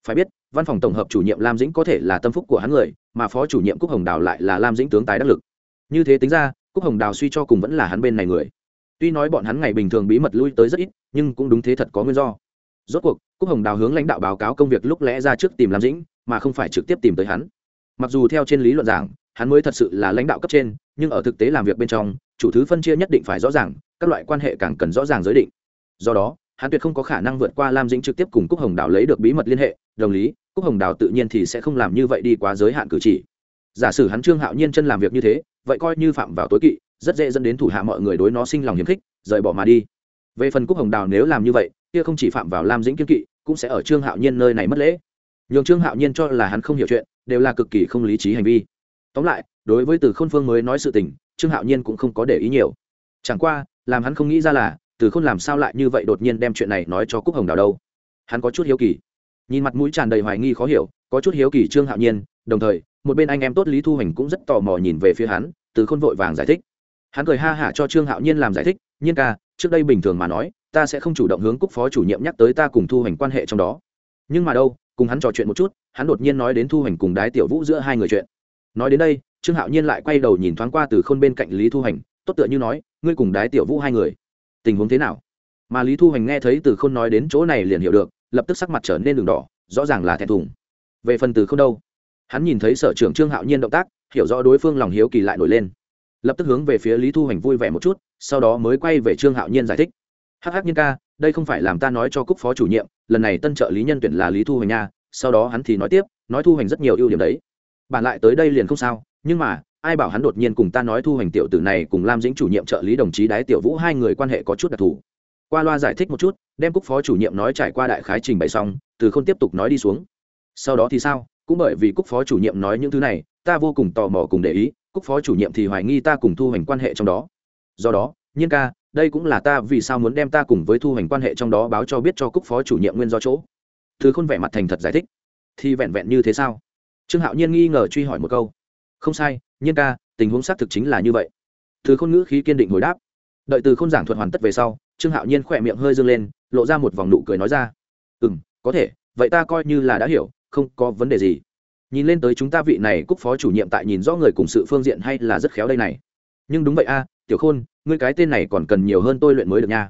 Phải biết, văn phòng tổng hợp chủ nhiệm lam dĩnh có thể là tâm phúc của hắn người, mà phó chủ nhiệm cúc hồng đào lại là lam dĩnh tướng tài đắc lực. Như thế tính ra, cúc hồng đào suy cho cùng vẫn là hắn bên này người. Tuy nói bọn hắn ngày bình thường bí mật lui tới rất ít, nhưng cũng đúng thế thật có nguyên do. Rốt cuộc, cúc hồng đào hướng lãnh đạo báo cáo công việc lúc lẽ ra trước tìm lam dĩnh, mà không phải trực tiếp tìm tới hắn. Mặc dù theo trên lý luận giảng, hắn mới thật sự là lãnh đạo cấp trên, nhưng ở thực tế làm việc bên trong chủ thứ phân chia nhất định phải rõ ràng, các loại quan hệ càng cần rõ ràng giới định. Do đó, hắn tuyệt không có khả năng vượt qua lam dĩnh trực tiếp cùng cúc hồng đào lấy được bí mật liên hệ, đồng lý, cúc hồng đào tự nhiên thì sẽ không làm như vậy đi quá giới hạn cử chỉ. Giả sử hắn trương hạo nhiên chân làm việc như thế, vậy coi như phạm vào tối kỵ, rất dễ dẫn đến thủ hạ mọi người đối nó sinh lòng hiếm khích, rời bỏ mà đi. Về phần cúc hồng đào nếu làm như vậy, kia không chỉ phạm vào lam dĩnh kiên kỵ, cũng sẽ ở trương hạo nhiên nơi này mất lễ. Nhường trương hạo nhiên cho là hắn không hiểu chuyện, đều là cực kỳ không lý trí hành vi. Tóm lại, đối với từ khôn phương mới nói sự tình trương hạo nhiên cũng không có để ý nhiều. Chẳng qua, làm hắn không nghĩ ra là, từ khôn làm sao lại như vậy đột nhiên đem chuyện này nói cho cúc hồng đào đâu. Hắn có chút hiếu kỳ. Nhìn mặt mũi tràn đầy hoài nghi khó hiểu, có chút hiếu kỳ trương hạo nhiên, đồng thời, một bên anh em tốt lý thu Hành cũng rất tò mò nhìn về phía hắn, từ khôn vội vàng giải thích. Hắn cười ha hả cho trương hạo nhiên làm giải thích, nhiên ca, trước đây bình thường mà nói, ta sẽ không chủ động hướng cúc phó chủ nhiệm nhắc tới ta cùng thu Hành quan hệ trong đó. Nhưng mà đâu, cùng hắn trò chuyện một chút, hắn đột nhiên nói đến thu Hành cùng đái tiểu vũ giữa hai người chuyện. Nói đến đây trương hạo nhiên lại quay đầu nhìn thoáng qua từ khôn bên cạnh lý thu hành, tốt tựa như nói, ngươi cùng đái tiểu vũ hai người, tình huống thế nào? Mà lý thu hành nghe thấy từ khôn nói đến chỗ này liền hiểu được, lập tức sắc mặt trở nên đường đỏ, rõ ràng là thẹn thùng. Về phần từ khôn đâu? Hắn nhìn thấy sở trưởng trương hạo nhiên động tác, hiểu rõ đối phương lòng hiếu kỳ lại nổi lên. Lập tức hướng về phía lý thu hành vui vẻ một chút, sau đó mới quay về trương hạo nhiên giải thích. Hắc hắc nhiên ca, đây không phải làm ta nói cho cúc phó chủ nhiệm, lần này tân trợ lý nhân tuyển là lý thu hành nha. Sau đó hắn thì nói tiếp, nói thu hành rất nhiều ưu điểm đấy. Bản lại tới đây liền không sao nhưng mà, ai bảo hắn đột nhiên cùng ta nói thu hành tiểu tử này cùng lam dĩnh chủ nhiệm trợ lý đồng chí đái tiểu vũ hai người quan hệ có chút đặc thù. Qua loa giải thích một chút, đem cúc phó chủ nhiệm nói trải qua đại khái trình bày xong, từ không tiếp tục nói đi xuống. Sau đó thì sao? Cũng bởi vì cúc phó chủ nhiệm nói những thứ này, ta vô cùng tò mò cùng để ý, cúc phó chủ nhiệm thì hoài nghi ta cùng thu hành quan hệ trong đó. Do đó, nhiên ca, đây cũng là ta vì sao muốn đem ta cùng với thu hành quan hệ trong đó báo cho biết cho cúc phó chủ nhiệm nguyên do chỗ. Thứ khôn vẻ mặt thành thật giải thích. Thì vẹn vẹn như thế sao? Trương hạo nhiên nghi ngờ truy hỏi một câu không sai, nhiên ca, tình huống xác thực chính là như vậy. Thứ khôn ngữ khí kiên định hồi đáp. Đợi từ khôn giảng thuật hoàn tất về sau, trương hạo nhiên khỏe miệng hơi dâng lên, lộ ra một vòng nụ cười nói ra. Ừ m có thể, vậy ta coi như là đã hiểu, không có vấn đề gì. Nhìn lên tới chúng ta vị này cúc phó chủ nhiệm tại nhìn rõ người cùng sự phương diện hay là rất khéo đây này. Nhưng đúng vậy a, tiểu khôn, ngươi cái tên này còn cần nhiều hơn tôi luyện mới được nha.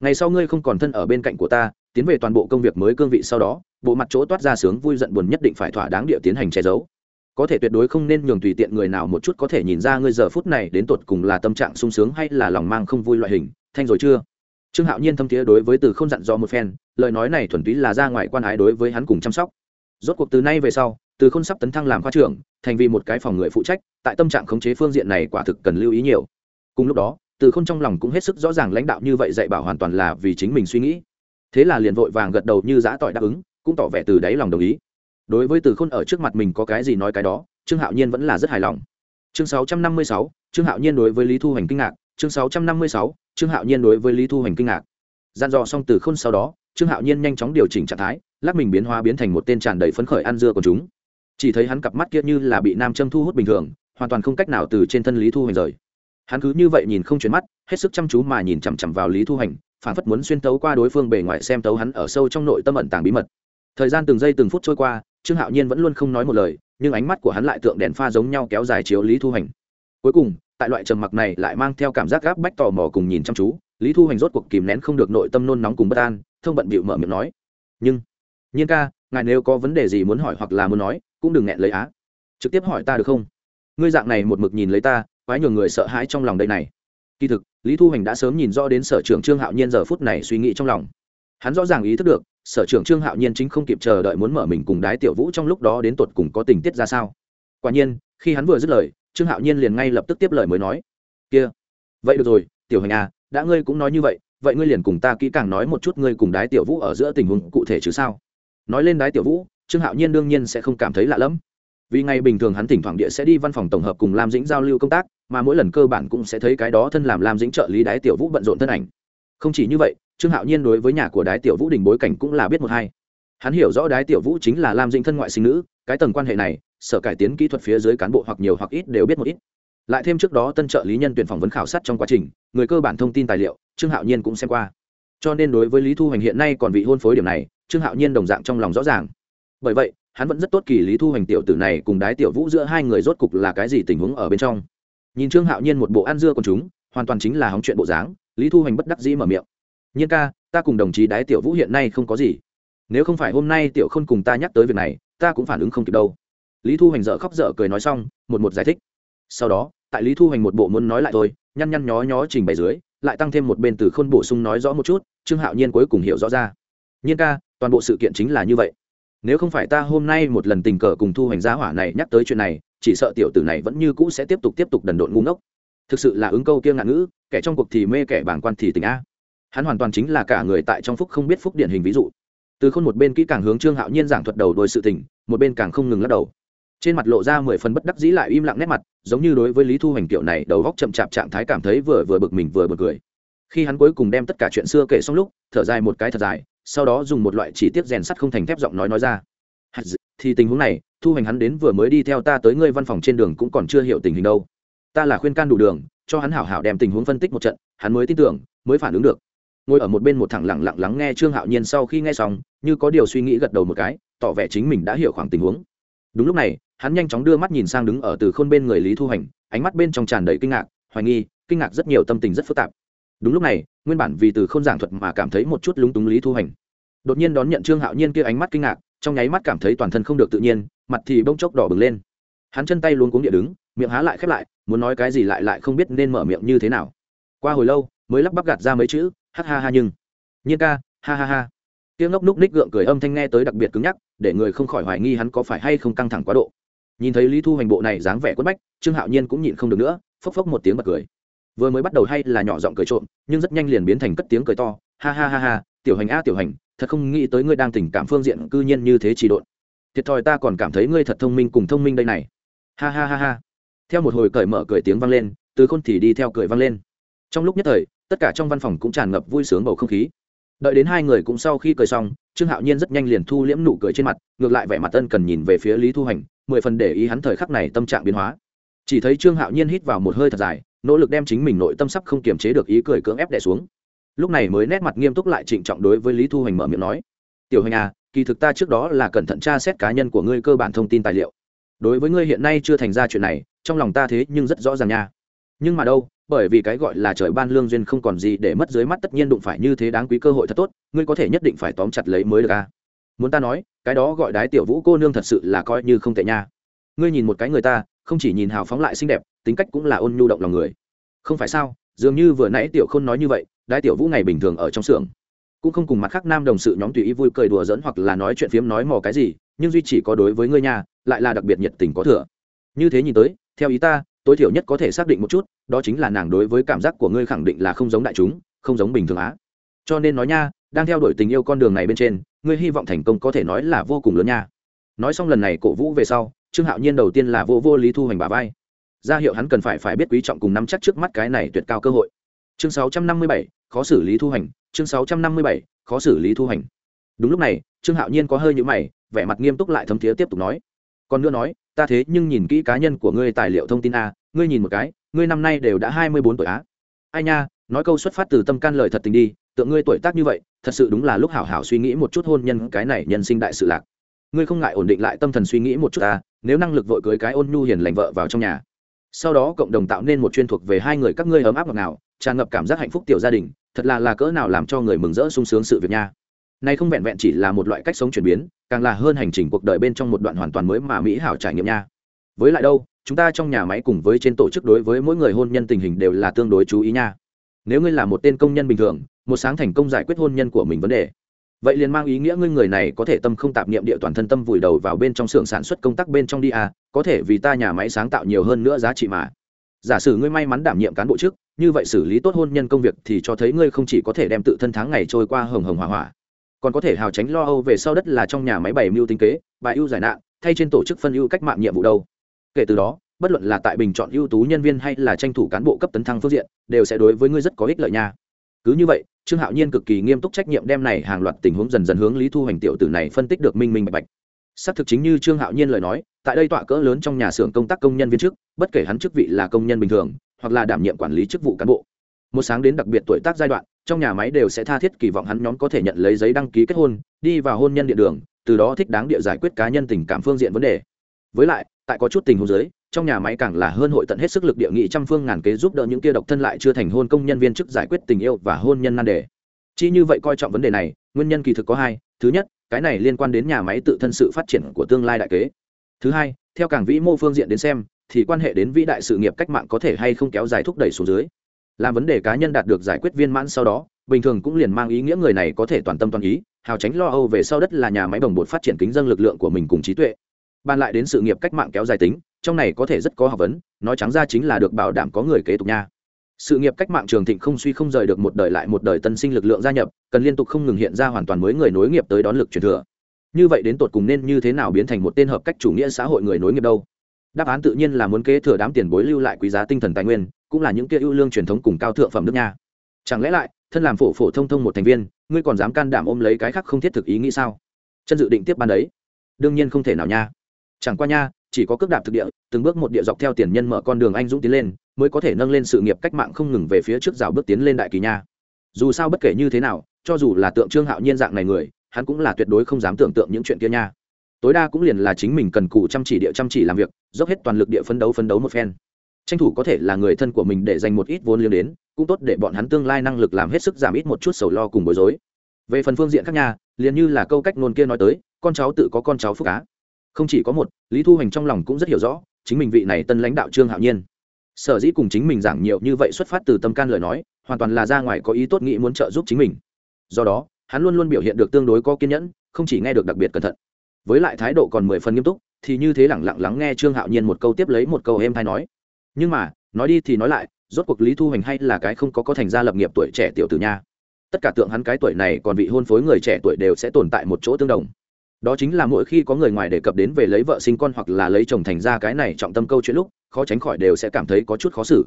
Ngày sau ngươi không còn thân ở bên cạnh của ta, tiến về toàn bộ công việc mới cương vị sau đó, bộ mặt chỗ toát ra sướng vui giận buồn nhất định phải thỏa đáng địa tiến hành che giấu có thể tuyệt đối không nên nhường tùy tiện người nào một chút có thể nhìn ra ngươi giờ phút này đến tột cùng là tâm trạng sung sướng hay là lòng mang không vui loại hình. Thanh rồi chưa? Trương hạo nhiên thâm thiế đối với từ không dặn dò một phen, lời nói này thuần túy là ra ngoài quan ái đối với hắn cùng chăm sóc. Rốt cuộc từ nay về sau, từ không sắp tấn thăng làm khoa trưởng, thành vì một cái phòng người phụ trách, tại tâm trạng khống chế phương diện này quả thực cần lưu ý nhiều. Cùng lúc đó, từ không trong lòng cũng hết sức rõ ràng lãnh đạo như vậy dạy bảo hoàn toàn là vì chính mình suy nghĩ. Thế là liền vội vàng gật đầu như giã tỏi đáp ứng, cũng tỏ vẻ từ đáy lòng đồng ý đối với từ khôn ở trước mặt mình có cái gì nói cái đó trương hạo nhiên vẫn là rất hài lòng. Chương 656, trương hạo nhiên đối với lý thu hành kinh ngạc. Chương 656, trương hạo nhiên đối với lý thu hành kinh ngạc. Gian dò xong từ khôn sau đó trương hạo nhiên nhanh chóng điều chỉnh trạng thái lắc mình biến hóa biến thành một tên tràn đầy phấn khởi ăn dưa của chúng. Chỉ thấy hắn cặp mắt kia như là bị nam châm thu hút bình thường hoàn toàn không cách nào từ trên thân lý thu hành rời. Hắn cứ như vậy nhìn không chuyển mắt hết sức chăm chú mà nhìn chằm chằm vào lý thu hành phản phất muốn xuyên tấu qua đối phương bề ngoài xem tấu hắn ở sâu trong nội tâm ẩn tàng bí mật. Thời gian từng giây từng phút trôi qua trương hạo nhiên vẫn luôn không nói một lời, nhưng ánh mắt của hắn lại tượng đèn pha giống nhau kéo dài chiếu lý thu hành. Cuối cùng, tại loại trầm mặc này lại mang theo cảm giác gáp bách tò mò cùng nhìn chăm chú, lý thu hành rốt cuộc kìm nén không được nội tâm nôn nóng cùng bất an, thông bận bịu mở miệng nói, nhưng, nhiên ca, ngài nếu có vấn đề gì muốn hỏi hoặc là muốn nói, cũng đừng nghẹn lấy á. Trực tiếp hỏi ta được không? Ngươi dạng này một mực nhìn lấy ta quái nhiều người sợ hãi trong lòng đây này. Kỳ thực, lý thu Hành đã sớm nhìn rõ đến sở trưởng trương hạo nhiên giờ phút này suy nghĩ trong lòng. Hắn rõ ràng ý thức được sở trưởng trương hạo nhiên chính không kịp chờ đợi muốn mở mình cùng đái tiểu vũ trong lúc đó đến tột cùng có tình tiết ra sao. Quả nhiên, khi hắn vừa dứt lời, trương hạo nhiên liền ngay lập tức tiếp lời mới nói. Kia, vậy được rồi, tiểu hành à đã ngươi cũng nói như vậy vậy ngươi liền cùng ta kỹ càng nói một chút ngươi cùng đái tiểu vũ ở giữa tình huống cụ thể chứ sao? Nói lên đái tiểu vũ, trương hạo nhiên đương nhiên sẽ không cảm thấy lạ lẫm. Vì ngày bình thường hắn thỉnh thoảng địa sẽ đi văn phòng tổng hợp cùng lam dĩnh giao lưu công tác, mà mỗi lần cơ bản cũng sẽ thấy cái đó thân làm lam dĩnh trợ lý đái tiểu vũ bận rộn thân ảnh. Không chỉ như vậy trương hạo nhiên đối với nhà của đái tiểu vũ đình bối cảnh cũng là biết một hai. Hắn hiểu rõ đái tiểu vũ chính là lam dinh thân ngoại sinh nữ, cái tầng quan hệ này, sở cải tiến kỹ thuật phía dưới cán bộ hoặc nhiều hoặc ít đều biết một ít. Lại thêm trước đó tân trợ lý nhân tuyển phỏng vấn khảo sát trong quá trình, người cơ bản thông tin tài liệu, trương hạo nhiên cũng xem qua. Cho nên đối với lý thu hoành hiện nay còn vị hôn phối điểm này, trương hạo nhiên đồng dạng trong lòng rõ ràng. Bởi vậy, hắn vẫn rất tốt kỳ lý thu hoành tiểu tử này cùng đái tiểu vũ giữa hai người rốt cục là cái gì tình huống ở bên trong. Nhìn trương hạo nhiên một bộ ăn dưa còn chúng, hoàn toàn chính là hóng chuyện bộ dáng, lý thu hoành bất đắc dĩ mở miệng nhiên ca, ta cùng đồng chí đái tiểu vũ hiện nay không có gì. Nếu không phải hôm nay tiểu khôn cùng ta nhắc tới việc này, ta cũng phản ứng không kịp đâu. Lý thu hoành dợ khóc dở cười nói xong, một một giải thích. Sau đó, tại lý thu hoành một bộ muốn nói lại thôi, nhăn nhăn nhó nhó trình bày dưới, lại tăng thêm một bên từ khôn bổ sung nói rõ một chút, trương hạo nhiên cuối cùng hiểu rõ ra. Nhiên ca, toàn bộ sự kiện chính là như vậy. Nếu không phải ta hôm nay một lần tình cờ cùng thu hoành gia hỏa này nhắc tới chuyện này, chỉ sợ tiểu tử này vẫn như cũ sẽ tiếp tục tiếp tục đần độn ngu ngốc. Thực sự là ứng câu kia ngạn ngữ, kẻ trong cuộc thì mê kẻ bảng quan thì tình a hắn hoàn toàn chính là cả người tại trong phúc không biết phúc điển hình ví dụ. Từ khôn một bên kỹ càng hướng trương hạo nhiên giảng thuật đầu đôi sự tình, một bên càng không ngừng lắc đầu. Trên mặt lộ ra mười phần bất đắc dĩ lại im lặng nét mặt, giống như đối với lý thu hoành kiểu này đầu góc chậm chạp trạng thái cảm thấy vừa vừa bực mình vừa bực cười. Khi hắn cuối cùng đem tất cả chuyện xưa kể xong lúc, thở dài một cái thật dài, sau đó dùng một loại chỉ tiết rèn sắt không thành thép giọng nói nói ra. Thì tình huống này, thu hoành hắn đến vừa mới đi theo ta tới ngươi văn phòng trên đường cũng còn chưa hiểu tình hình đâu. Ta là khuyên can đủ đường, cho hắn hảo hảo đem tình huống phân tích một trận, hắn mới tin tưởng, mới phản ứng được ngồi ở một bên một thẳng lặng lặng lắng nghe trương hạo nhiên sau khi nghe xong, như có điều suy nghĩ gật đầu một cái, tỏ vẻ chính mình đã hiểu khoảng tình huống. Đúng lúc này, hắn nhanh chóng đưa mắt nhìn sang đứng ở từ khôn bên người lý thu hành, ánh mắt bên trong tràn đầy kinh ngạc, hoài nghi, kinh ngạc rất nhiều, tâm tình rất phức tạp. Đúng lúc này, nguyên bản vì từ k h ô n giảng thuật mà cảm thấy một chút lúng túng lý thu hành. Đột nhiên đón nhận trương hạo nhiên kia ánh mắt kinh ngạc, trong nháy mắt cảm thấy toàn thân không được tự nhiên, mặt thì bông chốc đỏ bừng lên. Hắn chân tay luôn cuống địa đứng, miệng há lại khép lại, muốn nói cái gì lại lại không biết nên mở miệng như thế nào. Qua hồi lâu, mới lắp bắp gạt ra mấy chữ ha ha ha nhưng. Nhiên ca, ha ha ha. Tiếng ngốc núc ních gượng cười âm thanh nghe tới đặc biệt cứng nhắc, để người không khỏi hoài nghi hắn có phải hay không căng thẳng quá độ. Nhìn thấy lý thu hành bộ này dáng vẻ quất bách, trương hạo nhiên cũng nhịn không được nữa, phốc phốc một tiếng bật cười. Vừa mới bắt đầu hay là nhỏ giọng cười trộm, nhưng rất nhanh liền biến thành cất tiếng cười to, ha ha ha ha, tiểu hành a tiểu hành, thật không nghĩ tới ngươi đang tình cảm phương diện cư nhiên như thế chỉ độn. Thiệt thòi ta còn cảm thấy ngươi thật thông minh cùng thông minh đây này. Ha ha ha ha. Theo một hồi cởi mở cười tiếng vang lên, từ khôn thì đi theo cười vang lên. Trong lúc nhất thời tất cả trong văn phòng cũng tràn ngập vui sướng bầu không khí. Đợi đến hai người cũng sau khi cười xong, trương hạo nhiên rất nhanh liền thu liễm nụ cười trên mặt, ngược lại vẻ mặt ân cần nhìn về phía lý thu hành, mười phần để ý hắn thời khắc này tâm trạng biến hóa. Chỉ thấy trương hạo nhiên hít vào một hơi thật dài, nỗ lực đem chính mình nội tâm sắp không kiềm chế được ý cười cưỡng ép đẻ xuống. Lúc này mới nét mặt nghiêm túc lại trịnh trọng đối với lý thu Hành mở miệng nói, tiểu Hành à kỳ thực ta trước đó là cẩn thận tra xét cá nhân của ngươi cơ bản thông tin tài liệu. Đối với ngươi hiện nay chưa thành ra chuyện này, trong lòng ta thế nhưng rất rõ ràng nha. Nhưng mà đâu bởi vì cái gọi là trời ban lương duyên không còn gì để mất dưới mắt tất nhiên đụng phải như thế đáng quý cơ hội thật tốt, ngươi có thể nhất định phải tóm chặt lấy mới được à? Muốn ta nói, cái đó gọi đái tiểu vũ cô nương thật sự là coi như không tệ nha. Ngươi nhìn một cái người ta, không chỉ nhìn hào phóng lại xinh đẹp, tính cách cũng là ôn nhu động lòng người. Không phải sao, dường như vừa nãy tiểu khôn nói như vậy, đái tiểu vũ ngày bình thường ở trong xưởng, cũng không cùng mặt khác nam đồng sự nhóm tùy ý vui cười đùa dẫn hoặc là nói chuyện phiếm nói mò cái gì, nhưng duy chỉ có đối với ngươi nhà lại là đặc biệt nhiệt tình có thừa. Như thế nhìn tới, theo ý ta, tối thiểu nhất có thể xác định một chút đó chính là nàng đối với cảm giác của ngươi khẳng định là không giống đại chúng không giống bình thường á. Cho nên nói nha đang theo đuổi tình yêu con đường này bên trên ngươi hy vọng thành công có thể nói là vô cùng lớn nha. Nói xong lần này cổ vũ về sau trương hạo nhiên đầu tiên là vô vô lý thu hoành bà vai. Ra hiệu hắn cần phải phải biết quý trọng cùng nắm chắc trước mắt cái này tuyệt cao cơ hội. Chương 657, khó xử lý thu hành, chương 657, khó xử lý thu hành. đúng lúc này trương hạo nhiên có hơi nhữ mày vẻ mặt nghiêm túc lại thấm thiế tiếp tục nói. Còn nữa nói ta thế nhưng nhìn kỹ cá nhân của ngươi tài liệu thông tin a ngươi nhìn một cái ngươi năm nay đều đã hai mươi bốn tuổi á. Ai nha, nói câu xuất phát từ tâm can lời thật tình đi, tượng ngươi tuổi tác như vậy, thật sự đúng là lúc hảo hảo suy nghĩ một chút hôn nhân cái này nhân sinh đại sự lạc. Ngươi không ngại ổn định lại tâm thần suy nghĩ một chút ta, nếu năng lực vội cưới cái ôn nhu hiền lành vợ vào trong nhà. Sau đó cộng đồng tạo nên một chuyên thuộc về hai người các ngươi ấm áp ngọt nào tràn ngập cảm giác hạnh phúc tiểu gia đình, thật là là cỡ nào làm cho người mừng rỡ sung sướng sự việc nha. Này không vẹn vẹn chỉ là một loại cách sống chuyển biến, càng là hơn hành trình cuộc đời bên trong một đoạn hoàn toàn mới mà mỹ hảo trải nghiệm nha. Với lại đâu chúng ta trong nhà máy cùng với trên tổ chức đối với mỗi người hôn nhân tình hình đều là tương đối chú ý nha. Nếu ngươi là một tên công nhân bình thường một sáng thành công giải quyết hôn nhân của mình vấn đề vậy liền mang ý nghĩa ngươi người này có thể tâm không tạp niệm địa toàn thân tâm vùi đầu vào bên trong xưởng sản xuất công tác bên trong đi à có thể vì ta nhà máy sáng tạo nhiều hơn nữa giá trị mà. Giả sử ngươi may mắn đảm nhiệm cán bộ chức, như vậy xử lý tốt hôn nhân công việc thì cho thấy ngươi không chỉ có thể đem tự thân tháng ngày trôi qua hồng hồng hỏa hỏa còn có thể hào tránh lo âu về sau đất là trong nhà máy bày mưu tinh kế bài ưu giải nạn thay trên tổ chức phân ưu cách mạng nhiệm vụ đâu kể từ đó, bất luận là tại bình chọn ưu tú nhân viên hay là tranh thủ cán bộ cấp tấn thăng phương diện, đều sẽ đối với ngươi rất có ích lợi nha. Cứ như vậy, trương hạo nhiên cực kỳ nghiêm túc trách nhiệm đem này hàng loạt tình huống dần dần hướng lý thu hành tiểu tử này phân tích được minh minh bạch bạch. Xác thực chính như trương hạo nhiên lời nói, tại đây tọa cỡ lớn trong nhà xưởng công tác công nhân viên chức, bất kể hắn chức vị là công nhân bình thường, hoặc là đảm nhiệm quản lý chức vụ cán bộ. Một sáng đến đặc biệt tuổi tác giai đoạn, trong nhà máy đều sẽ tha thiết kỳ vọng hắn nhóm có thể nhận lấy giấy đăng ký kết hôn, đi vào hôn nhân địa đường, từ đó thích đáng địa giải quyết cá nhân tình cảm phương diện vấn đề. Với lại tại có chút tình huống giới trong nhà máy càng là hơn hội tận hết sức lực địa nghị trăm phương ngàn kế giúp đỡ những kia độc thân lại chưa thành hôn công nhân viên chức giải quyết tình yêu và hôn nhân nan đề. Chỉ như vậy coi trọng vấn đề này, nguyên nhân kỳ thực có hai. Thứ nhất, cái này liên quan đến nhà máy tự thân sự phát triển của tương lai đại kế. Thứ hai, theo càng vĩ mô phương diện đến xem, thì quan hệ đến vĩ đại sự nghiệp cách mạng có thể hay không kéo dài thúc đẩy xuống dưới. Làm vấn đề cá nhân đạt được giải quyết viên mãn sau đó, bình thường cũng liền mang ý nghĩa người này có thể toàn tâm toàn ý, hào tránh lo âu về sau đất là nhà máy bồng bột phát triển kính dân lực lượng của mình cùng trí tuệ bàn lại đến sự nghiệp cách mạng kéo dài tính, trong này có thể rất có học vấn, nói trắng ra chính là được bảo đảm có người kế tục nha. Sự nghiệp cách mạng trường thịnh không suy không rời được một đời lại một đời tân sinh lực lượng gia nhập, cần liên tục không ngừng hiện ra hoàn toàn mới người nối nghiệp tới đón lực truyền thừa. Như vậy đến tột cùng nên như thế nào biến thành một tên hợp cách chủ nghĩa xã hội người nối nghiệp đâu? Đáp án tự nhiên là muốn kế thừa đám tiền bối lưu lại quý giá tinh thần tài nguyên, cũng là những kia ưu lương truyền thống cùng cao thượng phẩm nước nha. Chẳng lẽ lại, thân làm phổ phổ thông thông một thành viên, ngươi còn dám can đảm ôm lấy cái khác không thiết thực ý nghĩ sao? Chân dự định tiếp ban đấy. Đương nhiên không thể nào nha chẳng qua nha, chỉ có cước đạp thực địa, từng bước một địa dọc theo tiền nhân mở con đường anh dũng tiến lên, mới có thể nâng lên sự nghiệp cách mạng không ngừng về phía trước rào bước tiến lên đại kỳ nha. Dù sao bất kể như thế nào, cho dù là tượng trương hạo nhiên dạng này người, hắn cũng là tuyệt đối không dám tưởng tượng những chuyện kia nha. Tối đa cũng liền là chính mình cần cù chăm chỉ địa chăm chỉ làm việc, dốc hết toàn lực địa phấn đấu phấn đấu một phen. Tranh thủ có thể là người thân của mình để dành một ít vốn liếng đến, cũng tốt để bọn hắn tương lai năng lực làm hết sức giảm ít một chút sầu lo cùng bối rối. Về phần phương diện khác nhà liền như là câu cách nôn kia nói tới, con cháu tự có con cháu phúc cá không chỉ có một, lý thu hành trong lòng cũng rất hiểu rõ, chính mình vị này tân lãnh đạo trương hạo nhiên. Sở dĩ cùng chính mình giảng nhiều như vậy xuất phát từ tâm can lời nói, hoàn toàn là ra ngoài có ý tốt nghĩ muốn trợ giúp chính mình. Do đó, hắn luôn luôn biểu hiện được tương đối có kiên nhẫn, không chỉ nghe được đặc biệt cẩn thận. Với lại thái độ còn mười phần nghiêm túc, thì như thế lẳng lặng lắng nghe trương hạo nhiên một câu tiếp lấy một câu êm thay nói. Nhưng mà, nói đi thì nói lại, rốt cuộc lý thu hành hay là cái không có có thành gia lập nghiệp tuổi trẻ tiểu tử nha. Tất cả tượng hắn cái tuổi này còn vị hôn phối người trẻ tuổi đều sẽ tồn tại một chỗ tương đồng đó chính là mỗi khi có người ngoài đề cập đến về lấy vợ sinh con hoặc là lấy chồng thành ra cái này trọng tâm câu chuyện lúc, khó tránh khỏi đều sẽ cảm thấy có chút khó xử.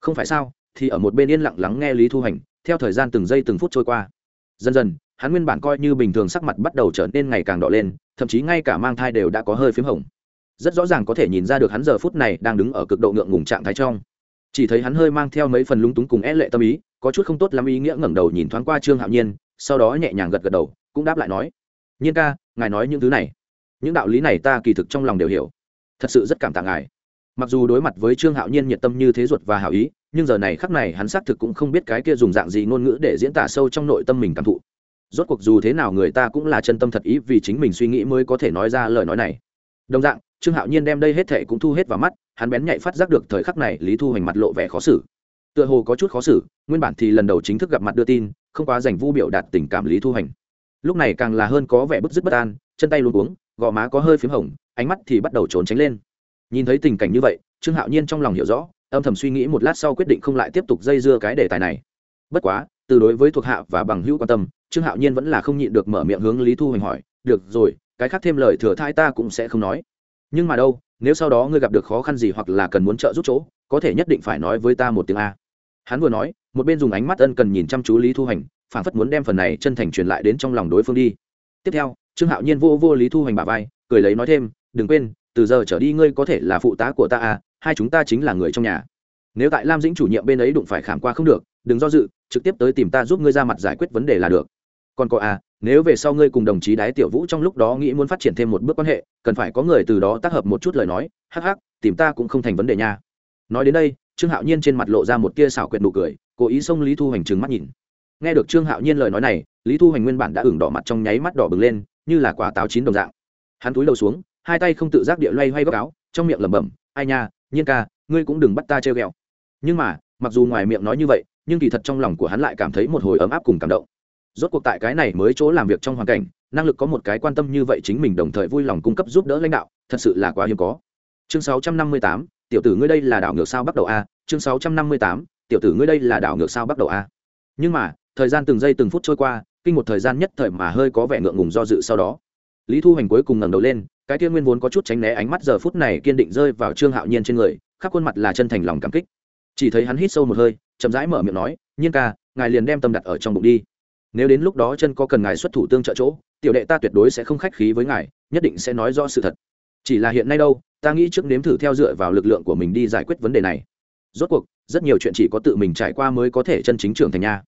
Không phải sao, thì ở một bên yên lặng lắng nghe lý thu hành, theo thời gian từng giây từng phút trôi qua. Dần dần, hắn nguyên bản coi như bình thường sắc mặt bắt đầu trở nên ngày càng đỏ lên, thậm chí ngay cả mang thai đều đã có hơi p h í m hồng. Rất rõ ràng có thể nhìn ra được hắn giờ phút này đang đứng ở cực độ ngượng ngùng trạng thái trong. Chỉ thấy hắn hơi mang theo mấy phần lúng túng cùng é lệ tâm ý, có chút không tốt lắm ý nghĩa ngẩng đầu nhìn thoáng qua trương hạo nhiên, sau đó nhẹ nhàng gật gật đầu, cũng đáp lại nói, nhiên ca ngài nói những thứ này. Những đạo lý này ta kỳ thực trong lòng đều hiểu. Thật sự rất cảm tạ ngài. Mặc dù đối mặt với trương hạo nhiên nhiệt tâm như thế ruột và hảo ý, nhưng giờ này khắc này hắn xác thực cũng không biết cái kia dùng dạng gì ngôn ngữ để diễn tả sâu trong nội tâm mình cảm thụ. Rốt cuộc dù thế nào người ta cũng là chân tâm thật ý vì chính mình suy nghĩ mới có thể nói ra lời nói này. Đồng dạng, trương hạo nhiên đem đây hết thệ cũng thu hết vào mắt, hắn bén nhạy phát giác được thời khắc này lý thu hoành mặt lộ vẻ khó xử. Tựa hồ có chút khó xử, nguyên bản thì lần đầu chính thức gặp mặt đưa tin, không quá dành vu biểu đạt tình cảm lý thu hoành lúc này càng là hơn có vẻ bức dứt bất an, chân tay luôn uống gò má có hơi p h í m hồng, ánh mắt thì bắt đầu trốn tránh lên. Nhìn thấy tình cảnh như vậy, trương hạo nhiên trong lòng hiểu rõ, âm thầm suy nghĩ một lát sau quyết định không lại tiếp tục dây dưa cái đề tài này. Bất quá, từ đối với thuộc hạ và bằng hữu quan tâm, trương hạo nhiên vẫn là không nhịn được mở miệng hướng lý thu hoành hỏi, được rồi, cái khác thêm lời thừa thai ta cũng sẽ không nói. Nhưng mà đâu, nếu sau đó ngươi gặp được khó khăn gì hoặc là cần muốn trợ giúp chỗ, có thể nhất định phải nói với ta một tiếng a. Hắn vừa nói, một bên dùng ánh mắt ân cần nhìn chăm chú lý thu hoành phản phất muốn đem phần này chân thành truyền lại đến trong lòng đối phương đi. Tiếp theo, trương hạo nhiên vô vô lý thu hoành bà vai, cười lấy nói thêm, đừng quên, từ giờ trở đi ngươi có thể là phụ tá của ta à hai chúng ta chính là người trong nhà. Nếu tại lam dĩnh chủ nhiệm bên ấy đụng phải khảm qua không được, đừng do dự, trực tiếp tới tìm ta giúp ngươi ra mặt giải quyết vấn đề là được. Còn có à nếu về sau ngươi cùng đồng chí đái tiểu vũ trong lúc đó nghĩ muốn phát triển thêm một bước quan hệ, cần phải có người từ đó tác hợp một chút lời nói, hắc hắc, tìm ta cũng không thành vấn đề nha. Nói đến đây, trương hạo nhiên trên mặt lộ ra một tia xảo quyệt nụ cười, cố ý xông lý thu hành trừng mắt nhìn nghe được trương hạo nhiên lời nói này lý thu hoành nguyên bản đã ửng đỏ mặt trong nháy mắt đỏ bừng lên như là quả táo chín đồng dạng. Hắn túi đầu xuống hai tay không tự giác địa loay hoay góc áo trong miệng lẩm bẩm ai nha nhiên ca ngươi cũng đừng bắt ta treo ghẹo. Nhưng mà mặc dù ngoài miệng nói như vậy nhưng kỳ thật trong lòng của hắn lại cảm thấy một hồi ấm áp cùng cảm động. Rốt cuộc tại cái này mới chỗ làm việc trong hoàn cảnh năng lực có một cái quan tâm như vậy chính mình đồng thời vui lòng cung cấp giúp đỡ lãnh đạo thật sự là quá hiếm có. Chương 658, tiểu tử ngươi đây là đảo ngược sao bắt đầu a. Chương 658, tiểu tử ngươi đây là đảo ngược sao bắt đầu a. Nhưng mà thời gian từng giây từng phút trôi qua, kinh một thời gian nhất thời mà hơi có vẻ ngượng ngùng do dự sau đó. Lý thu hoành cuối cùng ngẩng đầu lên, cái kia nguyên vốn có chút tránh né ánh mắt giờ phút này kiên định rơi vào trương hạo nhiên trên người, khắp khuôn mặt là chân thành lòng cảm kích. Chỉ thấy hắn hít sâu một hơi, chậm rãi mở miệng nói, nhiên ca, ngài liền đem tâm đặt ở trong bụng đi. Nếu đến lúc đó chân có cần ngài xuất thủ tương trợ chỗ, tiểu đệ ta tuyệt đối sẽ không khách khí với ngài, nhất định sẽ nói rõ sự thật. Chỉ là hiện nay đâu, ta nghĩ trước nếm thử theo dựa vào lực lượng của mình đi giải quyết vấn đề này. Rốt cuộc, rất nhiều chuyện chỉ có tự mình trải qua mới có thể chân chính trưởng thành nha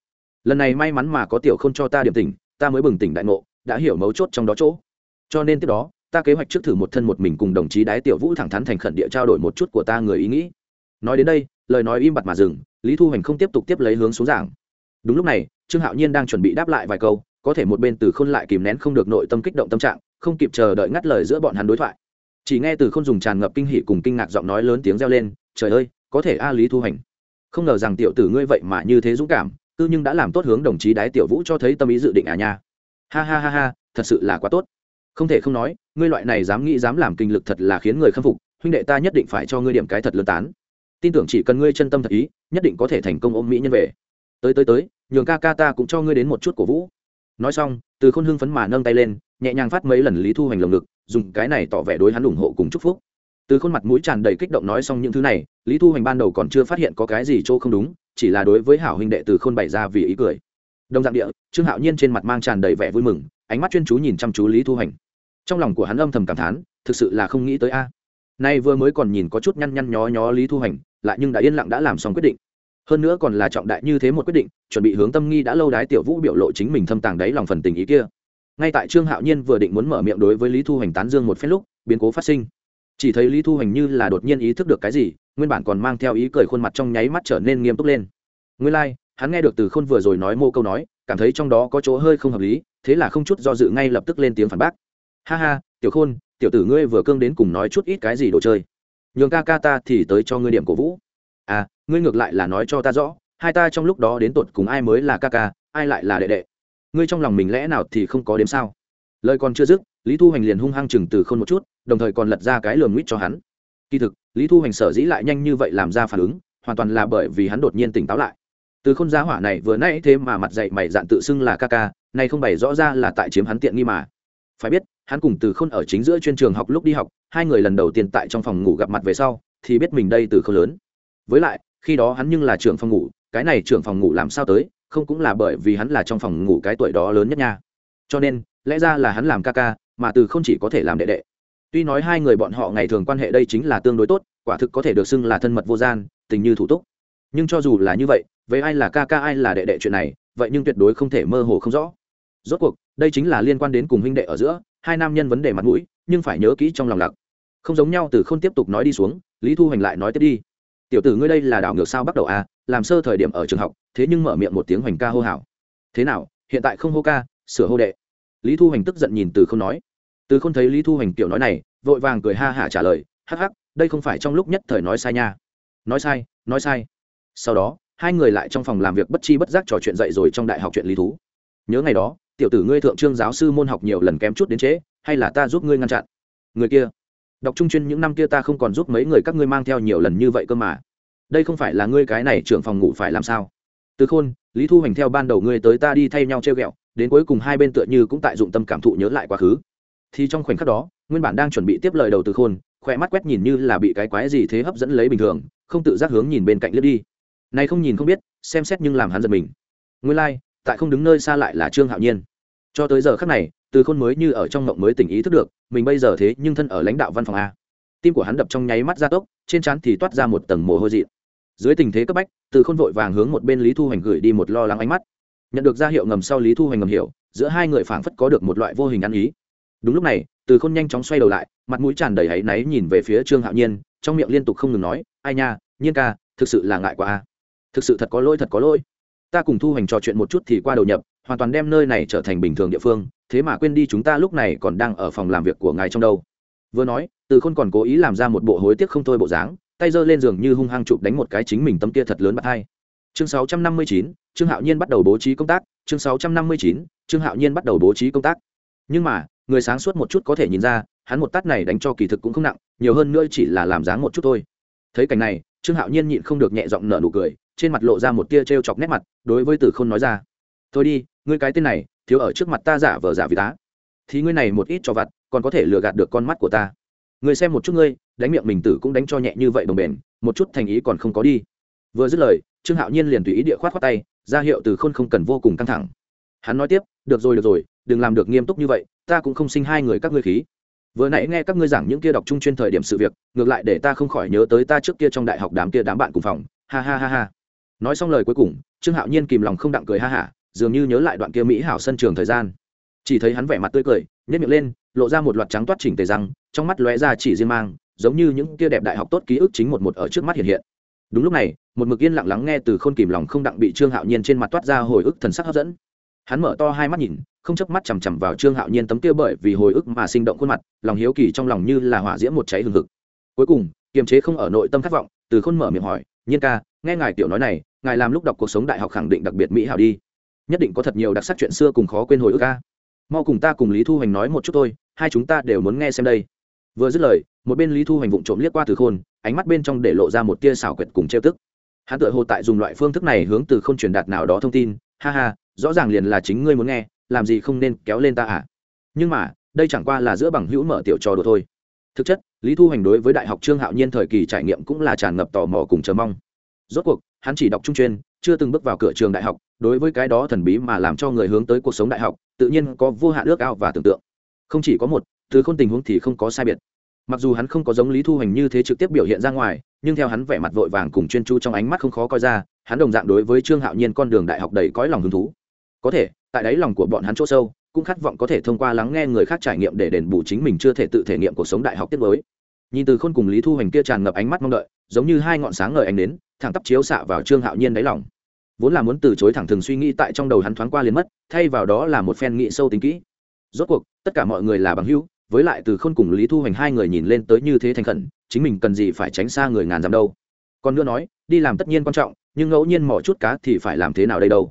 lần này may mắn mà có tiểu không cho ta điểm tỉnh, ta mới bừng tỉnh đại ngộ, đã hiểu mấu chốt trong đó chỗ. Cho nên tiếp đó, ta kế hoạch trước thử một thân một mình cùng đồng chí đái tiểu vũ thẳng thắn thành khẩn địa trao đổi một chút của ta người ý nghĩ. Nói đến đây, lời nói im bặt mà dừng, lý thu hoành không tiếp tục tiếp lấy hướng xuống giảng. Đúng lúc này, trương hạo nhiên đang chuẩn bị đáp lại vài câu, có thể một bên từ khôn lại kìm nén không được nội tâm kích động tâm trạng, không kịp chờ đợi ngắt lời giữa bọn hắn đối thoại. Chỉ nghe từ khôn dùng tràn ngập kinh hỉ cùng kinh ngạc giọng nói lớn tiếng reo lên, trời ơi, có thể a, lý thu hành không ngờ rằng tiểu tử ngươi vậy mà như thế dũng cảm tư nhưng đã làm tốt hướng đồng chí đái tiểu vũ cho thấy tâm ý dự định à nha. Ha ha ha ha, thật sự là quá tốt. Không thể không nói, ngươi loại này dám nghĩ dám làm kinh lực thật là khiến người khâm phục, huynh đệ ta nhất định phải cho ngươi điểm cái thật lớn tán. Tin tưởng chỉ cần ngươi chân tâm thật ý, nhất định có thể thành công ôm mỹ nhân về. Tới tới tới, nhường ca ca ta cũng cho ngươi đến một chút cổ vũ. Nói xong, từ khôn hưng phấn mà nâng tay lên, nhẹ nhàng phát mấy lần lý thu hành lồng ngực, dùng cái này tỏ vẻ đối hắn ủng hộ cùng chúc phúc. Từ khuôn mặt mũi tràn đầy kích động nói xong những thứ này, lý thu hoành ban đầu còn chưa phát hiện có cái gì chỗ không đúng chỉ là đối với hảo huynh đệ từ khôn bày ra vì ý cười. Đồng dạng địa, trương hạo nhiên trên mặt mang tràn đầy vẻ vui mừng, ánh mắt chuyên chú nhìn chăm chú lý thu hành. Trong lòng của hắn âm thầm cảm thán, thực sự là không nghĩ tới a. À. Nay vừa mới còn nhìn có chút nhăn nhăn nhó nhó lý thu hành, lại nhưng đã yên lặng đã làm xong quyết định. Hơn nữa còn là trọng đại như thế một quyết định, chuẩn bị hướng tâm nghi đã lâu đái tiểu vũ biểu lộ chính mình thâm tàng đáy lòng phần tình ý kia. Ngay tại trương hạo nhiên vừa định muốn mở miệng đối với lý thu hành tán dương một phép lúc, biến cố phát sinh. Chỉ thấy lý thu hành như là đột nhiên ý thức được cái gì nguyên bản còn mang theo ý cười khuôn mặt trong nháy mắt trở nên nghiêm túc lên. Nguyên lai、like, hắn nghe được từ khôn vừa rồi nói mô câu nói cảm thấy trong đó có chỗ hơi không hợp lý thế là không chút do dự ngay lập tức lên tiếng phản bác. Ha ha tiểu khôn tiểu tử ngươi vừa cương đến cùng nói chút ít cái gì đồ chơi? Nhường ca ca ta thì tới cho ngươi điểm cổ vũ. À ngươi ngược lại là nói cho ta rõ hai ta trong lúc đó đến tột cùng ai mới là ca ca ai lại là đệ đệ? Ngươi trong lòng mình lẽ nào thì không có đếm sao? Lời còn chưa dứt lý thu hoành liền hung hăng chừng từ khôn một chút đồng thời còn lật ra cái lường nguyết cho hắn. Kỳ thực lý thu hoành sở dĩ lại nhanh như vậy làm ra phản ứng, hoàn toàn là bởi vì hắn đột nhiên tỉnh táo lại. Từ khôn giá hỏa này vừa nãy thế mà mặt dậy mày dạn tự xưng là ca ca, nay không bày rõ ra là tại chiếm hắn tiện nghi mà. Phải biết, hắn cùng từ khôn ở chính giữa chuyên trường học lúc đi học, hai người lần đầu tiên tại trong phòng ngủ gặp mặt về sau, thì biết mình đây từ khôn lớn. Với lại, khi đó hắn nhưng là trưởng phòng ngủ, cái này trưởng phòng ngủ làm sao tới, không cũng là bởi vì hắn là trong phòng ngủ cái tuổi đó lớn nhất nha. Cho nên, lẽ ra là hắn làm ca ca, mà từ không chỉ có thể làm đệ đệ tuy nói hai người bọn họ ngày thường quan hệ đây chính là tương đối tốt, quả thực có thể được xưng là thân mật vô gian, tình như thủ túc. Nhưng cho dù là như vậy với ai là ca ca ai là đệ đệ chuyện này, vậy nhưng tuyệt đối không thể mơ hồ không rõ. Rốt cuộc, đây chính là liên quan đến cùng huynh đệ ở giữa, hai nam nhân vấn đề mặt mũi, nhưng phải nhớ kỹ trong lòng lặc không giống nhau từ không tiếp tục nói đi xuống, lý thu hoành lại nói tiếp đi. Tiểu tử ngươi đây là đảo ngược sao bắt đầu à làm sơ thời điểm ở trường học, thế nhưng mở miệng một tiếng hoành ca hô hào. Thế nào, hiện tại không hô ca, sửa hô đệ. Lý thu hoành tức giận nhìn từ không nói từ khôn thấy lý thu hành tiểu nói này, vội vàng cười ha hả trả lời, hắc hắc, đây không phải trong lúc nhất thời nói sai nha. Nói sai nói sai. Sau đó, hai người lại trong phòng làm việc bất chi bất giác trò chuyện dậy rồi trong đại học chuyện lý thú. Nhớ ngày đó, tiểu tử ngươi thượng trương giáo sư môn học nhiều lần kém chút đến trễ, hay là ta giúp ngươi ngăn chặn? Người kia. Đọc trung chuyên những năm kia ta không còn giúp mấy người các ngươi mang theo nhiều lần như vậy cơ mà. Đây không phải là ngươi cái này trưởng phòng ngủ phải làm sao? Từ khôn, lý thu hành theo ban đầu ngươi tới ta đi thay nhau treo ghẹo, đến cuối cùng hai bên tựa như cũng tại dụng tâm cảm thụ nhớ lại quá khứ thì trong khoảnh khắc đó nguyên bản đang chuẩn bị tiếp lời đầu từ khôn khỏe mắt quét nhìn như là bị cái quái gì thế hấp dẫn lấy bình thường không tự giác hướng nhìn bên cạnh lướt đi. Này không nhìn không biết xem xét nhưng làm hắn giật mình. Nguyên lai、like, tại không đứng nơi xa lại là trương hạo nhiên. Cho tới giờ khắc này từ khôn mới như ở trong mộng mới tỉnh ý thức được mình bây giờ thế nhưng thân ở lãnh đạo văn phòng a. Tim của hắn đập trong nháy mắt ra tốc trên trán thì toát ra một tầng mồ hôi dị. Dưới tình thế cấp bách từ khôn vội vàng hướng một bên lý thu hoành gửi đi một lo lắng ánh mắt. Nhận được ra hiệu ngầm sau lý thu hoành ngầm hiểu giữa hai người phảng phất có được một loại vô hình ăn ý đúng lúc này từ khôn nhanh chóng xoay đầu lại mặt mũi tràn đầy áy náy nhìn về phía trương hạo nhiên trong miệng liên tục không ngừng nói ai nha nhiên ca thực sự là ngại quá a. Thực sự thật có lỗi thật có lỗi. Ta cùng thu hành trò chuyện một chút thì qua đầu nhập hoàn toàn đem nơi này trở thành bình thường địa phương thế mà quên đi chúng ta lúc này còn đang ở phòng làm việc của ngài trong đâu. Vừa nói từ khôn còn cố ý làm ra một bộ hối tiếc không thôi bộ dáng tay giơ lên giường như hung hăng chụp đánh một cái chính mình tấm kia thật lớn bắt hai. Chương 659, trương hạo nhiên bắt đầu bố trí công tác chương 659, trương hạo nhiên bắt đầu bố trí công tác. Nhưng mà người sáng suốt một chút có thể nhìn ra, hắn một tát này đánh cho kỳ thực cũng không nặng, nhiều hơn nữa chỉ là làm dáng một chút thôi. Thấy cảnh này, trương hạo nhiên nhịn không được nhẹ giọng nở nụ cười, trên mặt lộ ra một tia t r e o chọc nét mặt, đối với tử k h ô n nói ra, thôi đi, ngươi cái tên này, thiếu ở trước mặt ta giả vờ giả vì tá. Thì ngươi này một ít cho vặt, còn có thể lừa gạt được con mắt của ta. Người xem một chút ngươi, đánh miệng mình tử cũng đánh cho nhẹ như vậy đồng bền, một chút thành ý còn không có đi. Vừa dứt lời, trương hạo nhiên liền tùy ý địa khoát khoát tay, ra hiệu từ khôn không cần vô cùng căng thẳng. Hắn nói tiếp, được rồi được rồi, đừng làm được nghiêm túc như vậy ta cũng không sinh hai người các ngươi khí. Vừa nãy nghe các ngươi giảng những kia đọc chung chuyên thời điểm sự việc, ngược lại để ta không khỏi nhớ tới ta trước kia trong đại học đám kia đám bạn cùng phòng. Ha ha ha ha. Nói xong lời cuối cùng, trương hạo nhiên kìm lòng không đặng cười ha hả, dường như nhớ lại đoạn kia mỹ hảo sân trường thời gian. Chỉ thấy hắn vẻ mặt tươi cười nhét miệng lên, lộ ra một loạt trắng toát chỉnh tề răng, trong mắt lóe ra chỉ riêng mang, giống như những kia đẹp đại học tốt ký ức chính một một ở trước mắt hiện hiện. Đúng lúc này, một mực yên lặng lắng nghe từ khôn kìm lòng không đặng bị trương hạo nhiên trên mặt toát ra hồi ức thần sắc hấp dẫn. Hắn mở to hai mắt nhìn không chớp mắt chằm chằm vào trương hạo nhiên tấm kia bởi vì hồi ức mà sinh động khuôn mặt, lòng hiếu kỳ trong lòng như là hỏa diễm một cháy hừng hực. Cuối cùng, kiềm chế không ở nội tâm khát vọng, từ khôn mở miệng hỏi, nhiên ca, nghe ngài tiểu nói này, ngài làm lúc đọc cuộc sống đại học khẳng định đặc biệt mỹ hảo đi. Nhất định có thật nhiều đặc sắc chuyện xưa cùng khó quên hồi ức ca. Mau cùng ta cùng lý thu hoành nói một chút thôi, hai chúng ta đều muốn nghe xem đây. Vừa dứt lời, một bên lý thu hoành vụng trộm liếc qua từ khôn, ánh mắt bên trong để lộ ra một tia xảo quyệt cùng trêu tức. Hắn tự hồ tại dùng loại phương thức này hướng từ k h ô n truyền đạt nào đó thông tin. Ha ha, rõ ràng liền là chính ngươi muốn nghe làm gì không nên kéo lên ta à? Nhưng mà, đây chẳng qua là giữa bằng hữu mở tiểu trò đùa thôi. Thực chất, lý thu hành đối với đại học trương hạo nhiên thời kỳ trải nghiệm cũng là tràn ngập tò mò cùng chờ mong. Rốt cuộc, hắn chỉ đọc trung chuyên, chưa từng bước vào cửa trường đại học, đối với cái đó thần bí mà làm cho người hướng tới cuộc sống đại học, tự nhiên có vô hạn ước ao và tưởng tượng. Không chỉ có một, từ không tình huống thì không có sai biệt. Mặc dù hắn không có giống lý thu hành như thế trực tiếp biểu hiện ra ngoài, nhưng theo hắn vẻ mặt vội vàng cùng chuyên chú trong ánh mắt không khó coi ra, hắn đồng dạng đối với trương hạo nhiên con đường đại học đầy cõi lòng hứng thú có thể, tại đáy lòng của bọn hắn chỗ sâu, cũng khát vọng có thể thông qua lắng nghe người khác trải nghiệm để đền bù chính mình chưa thể tự thể nghiệm cuộc sống đại học tiết mới. Nhìn từ khôn cùng lý thu hoành kia tràn ngập ánh mắt mong đợi, giống như hai ngọn sáng ngời ánh đến thẳng tắp chiếu xạ vào trương hạo nhiên đáy lòng. Vốn là muốn từ chối thẳng thừng suy nghĩ tại trong đầu hắn thoáng qua liền mất, thay vào đó là một phen nghĩ sâu tính kỹ. Rốt cuộc, tất cả mọi người là bằng hữu, với lại từ khôn cùng lý thu hoành hai người nhìn lên tới như thế thành khẩn, chính mình cần gì phải tránh xa người ngàn dặm đâu. Còn nữa nói, đi làm tất nhiên quan trọng, nhưng ngẫu nhiên mỏ chút cá thì phải làm thế nào đây đâu?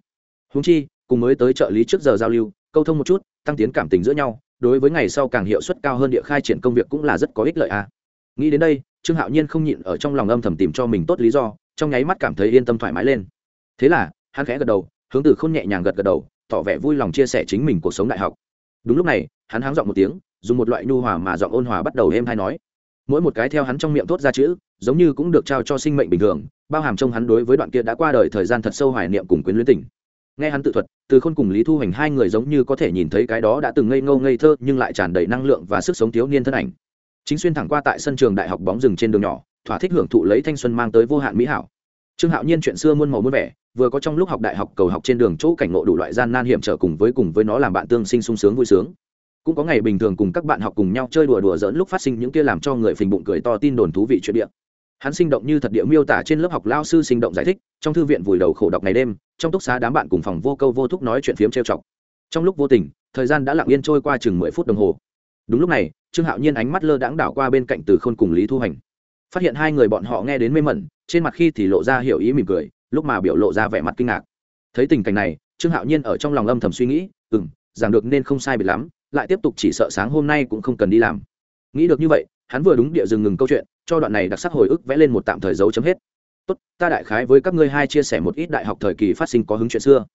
Húng chi cùng mới tới trợ lý trước giờ giao lưu, câu thông một chút, tăng tiến cảm tình giữa nhau, đối với ngày sau càng hiệu suất cao hơn địa khai triển công việc cũng là rất có ích lợi a. À. nghĩ đến đây, trương hạo nhiên không nhịn ở trong lòng âm thầm tìm cho mình tốt lý do, trong nháy mắt cảm thấy yên tâm thoải mái lên. Thế là, hắn khẽ gật đầu, hướng từ không nhẹ nhàng gật gật đầu, tỏ vẻ vui lòng chia sẻ chính mình cuộc sống đại học. Đúng lúc này, hắn háng giọng một tiếng, dùng một loại nhu hòa mà giọng ôn hòa bắt đầu êm hay nói. Mỗi một cái theo hắn trong miệng thốt ra chữ, giống như cũng được trao cho sinh mệnh bình thường, bao hàm trong hắn đối với đoạn kia đã qua đời thời gian thật sâu hoài niệm cùng quyến luyến tình nghe hắn tự thuật, từ khôn cùng lý thu hoành hai người giống như có thể nhìn thấy cái đó đã từng ngây ngâu ngây thơ nhưng lại tràn đầy năng lượng và sức sống thiếu niên thân ảnh. Chính xuyên thẳng qua tại sân trường đại học bóng rừng trên đường nhỏ, thỏa thích hưởng thụ lấy thanh xuân mang tới vô hạn mỹ hảo. Trương hạo nhiên chuyện xưa muôn màu muôn vẻ, vừa có trong lúc học đại học cầu học trên đường chỗ cảnh ngộ đủ loại gian nan hiểm trở cùng với cùng với nó làm bạn tương sinh sung sướng vui sướng. Cũng có ngày bình thường cùng các bạn học cùng nhau chơi đùa đùa dỡn lúc phát sinh những kia làm cho người phình bụng cười to tin đồn thú vị chuyện địa hắn sinh động như thật địa miêu tả trên lớp học lao sư sinh động giải thích, trong thư viện vùi đầu khổ đọc ngày đêm, trong túc xá đám bạn cùng phòng vô câu vô thúc nói chuyện phiếm trêu chọc. Trong lúc vô tình, thời gian đã lặng yên trôi qua chừng mười phút đồng hồ. Đúng lúc này, trương hạo nhiên ánh mắt lơ đãng đảo qua bên cạnh từ khôn cùng lý thu hành. Phát hiện hai người bọn họ nghe đến mê mẩn, trên mặt khi thì lộ ra hiểu ý mỉm cười, lúc mà biểu lộ ra vẻ mặt kinh ngạc. Thấy tình cảnh này, trương hạo nhiên ở trong lòng âm thầm suy nghĩ ừ m rằng được nên không sai biệt lắm, lại tiếp tục chỉ sợ sáng hôm nay cũng không cần đi làm. Nghĩ được như vậy, hắn vừa đúng địa dừng ngừng câu chuyện cho đoạn này đặc sắc hồi ức vẽ lên một tạm thời dấu chấm hết. Tốt, ta đại khái với các ngươi hai chia sẻ một ít đại học thời kỳ phát sinh có hứng chuyện xưa.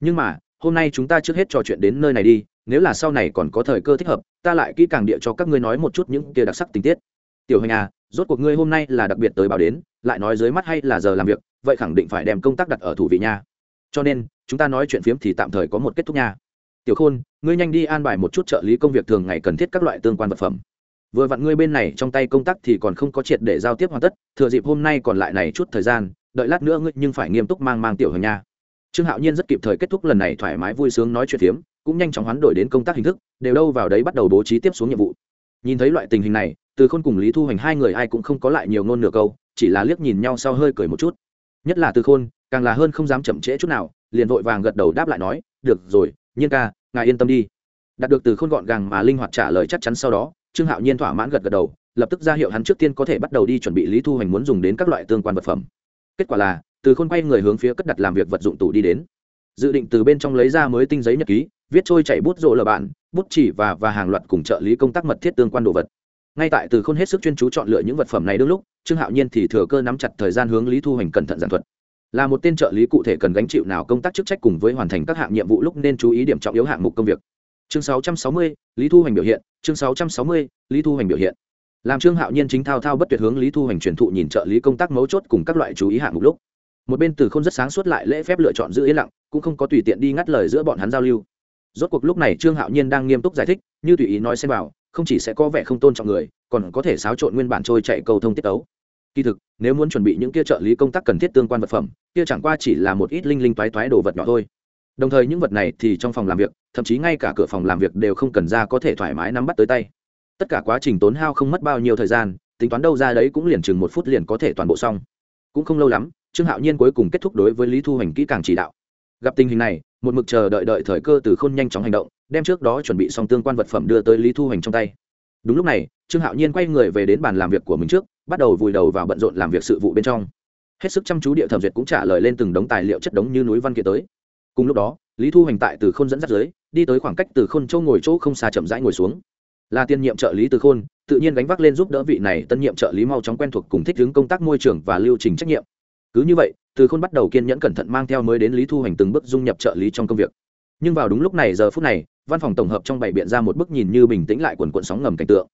Nhưng mà, hôm nay chúng ta trước hết trò chuyện đến nơi này đi, nếu là sau này còn có thời cơ thích hợp, ta lại kỹ càng địa cho các ngươi nói một chút những kia đặc sắc tình tiết. Tiểu hành à rốt cuộc ngươi hôm nay là đặc biệt tới báo đến, lại nói dưới mắt hay là giờ làm việc, vậy khẳng định phải đem công tác đặt ở thủ vị nha. Cho nên, chúng ta nói chuyện phiếm thì tạm thời có một kết thúc nha. Tiểu khôn, ngươi nhanh đi an bài một chút trợ lý công việc thường ngày cần thiết các loại tương quan vật phẩm vừa vặn ngươi bên này trong tay công tác thì còn không có triệt để giao tiếp hoàn tất, thừa dịp hôm nay còn lại này chút thời gian, đợi lát nữa ngươi nhưng phải nghiêm túc mang mang tiểu hồng nha. Trương hạo nhiên rất kịp thời kết thúc lần này thoải mái vui sướng nói chuyện phiếm, cũng nhanh chóng hoán đổi đến công tác hình thức, đều đâu vào đấy bắt đầu bố trí tiếp xuống nhiệm vụ. Nhìn thấy loại tình hình này, từ khôn cùng lý thu hoành hai người ai cũng không có lại nhiều ngôn nửa câu, chỉ là liếc nhìn nhau sau hơi cười một chút. Nhất là từ khôn, càng là hơn không dám chậm trễ chút nào, liền vội vàng gật đầu đáp lại nói, được rồi, nhiên ca, ngài yên tâm đi. Đạt được từ khôn gọn gàng mà linh hoạt trả lời chắc chắn sau đó trương hạo nhiên thỏa mãn gật gật đầu, lập tức ra hiệu hắn trước tiên có thể bắt đầu đi chuẩn bị lý thu hoành muốn dùng đến các loại tương quan vật phẩm. Kết quả là, từ khôn quay người hướng phía cất đặt làm việc vật dụng tủ đi đến. Dự định từ bên trong lấy ra mới tinh giấy nhật ký, viết trôi chảy bút rộ lờ bạn, bút chỉ và và hàng loạt cùng trợ lý công tác mật thiết tương quan đồ vật. Ngay tại từ khôn hết sức chuyên chú chọn lựa những vật phẩm này đương lúc, trương hạo nhiên thì thừa cơ nắm chặt thời gian hướng lý thu hoành cẩn thận giản thuật. Là một tên trợ lý cụ thể cần gánh chịu nào công tác chức trách cùng với hoàn thành các hạng nhiệm vụ lúc nên chú ý điểm trọng yếu hạng mục công việc chương 660, lý thu hoành biểu hiện chương 660, lý thu hoành biểu hiện. Làm trương hạo nhiên chính thao thao bất tuyệt hướng lý thu hoành truyền thụ nhìn trợ lý công tác mấu chốt cùng các loại chú ý hạng mục lúc. Một bên từ không rất sáng suốt lại lễ phép lựa chọn giữ yên lặng cũng không có tùy tiện đi ngắt lời giữa bọn hắn giao lưu. Rốt cuộc lúc này trương hạo nhiên đang nghiêm túc giải thích như tùy ý nói xem vào không chỉ sẽ có vẻ không tôn trọng người còn có thể xáo trộn nguyên bản trôi chạy cầu thông tiết ấu kỳ thực nếu muốn chuẩn bị những kia trợ lý công tác cần thiết tương quan vật phẩm kia chẳng qua chỉ là một ít linh linh toái toái đồ vật nhỏ thôi đồng thời những vật này thì trong phòng làm việc, thậm chí ngay cả cửa phòng làm việc đều không cần ra có thể thoải mái nắm bắt tới tay. Tất cả quá trình tốn hao không mất bao nhiêu thời gian, tính toán đâu ra đấy cũng liền chừng một phút liền có thể toàn bộ xong. Cũng không lâu lắm, trương hạo nhiên cuối cùng kết thúc đối với lý thu hành kỹ càng chỉ đạo. Gặp tình hình này, một mực chờ đợi đợi thời cơ từ khôn nhanh chóng hành động, đem trước đó chuẩn bị xong tương quan vật phẩm đưa tới lý thu hành trong tay. Đúng lúc này, trương hạo nhiên quay người về đến bàn làm việc của mình trước, bắt đầu vùi đầu vào bận rộn làm việc sự vụ bên trong. Hết sức chăm chú địa thẩm duyệt cũng trả lời lên từng đống tài liệu chất đống như núi văn kiện tới cùng lúc đó, lý thu hoành tại từ khôn dẫn dắt dưới đi tới khoảng cách từ khôn châu ngồi chỗ không xa chậm rãi ngồi xuống. Là tiên nhiệm trợ lý từ khôn, tự nhiên gánh vác lên giúp đỡ vị này tân nhiệm trợ lý mau chóng quen thuộc cùng thích ứng công tác môi trường và lưu trình trách nhiệm. Cứ như vậy, từ khôn bắt đầu kiên nhẫn cẩn thận mang theo mới đến lý thu hoành từng bước dung nhập trợ lý trong công việc. Nhưng vào đúng lúc này giờ phút này, văn phòng tổng hợp trong bảy biện ra một bức nhìn như bình tĩnh lại quần quận sóng ngầm cảnh tượng.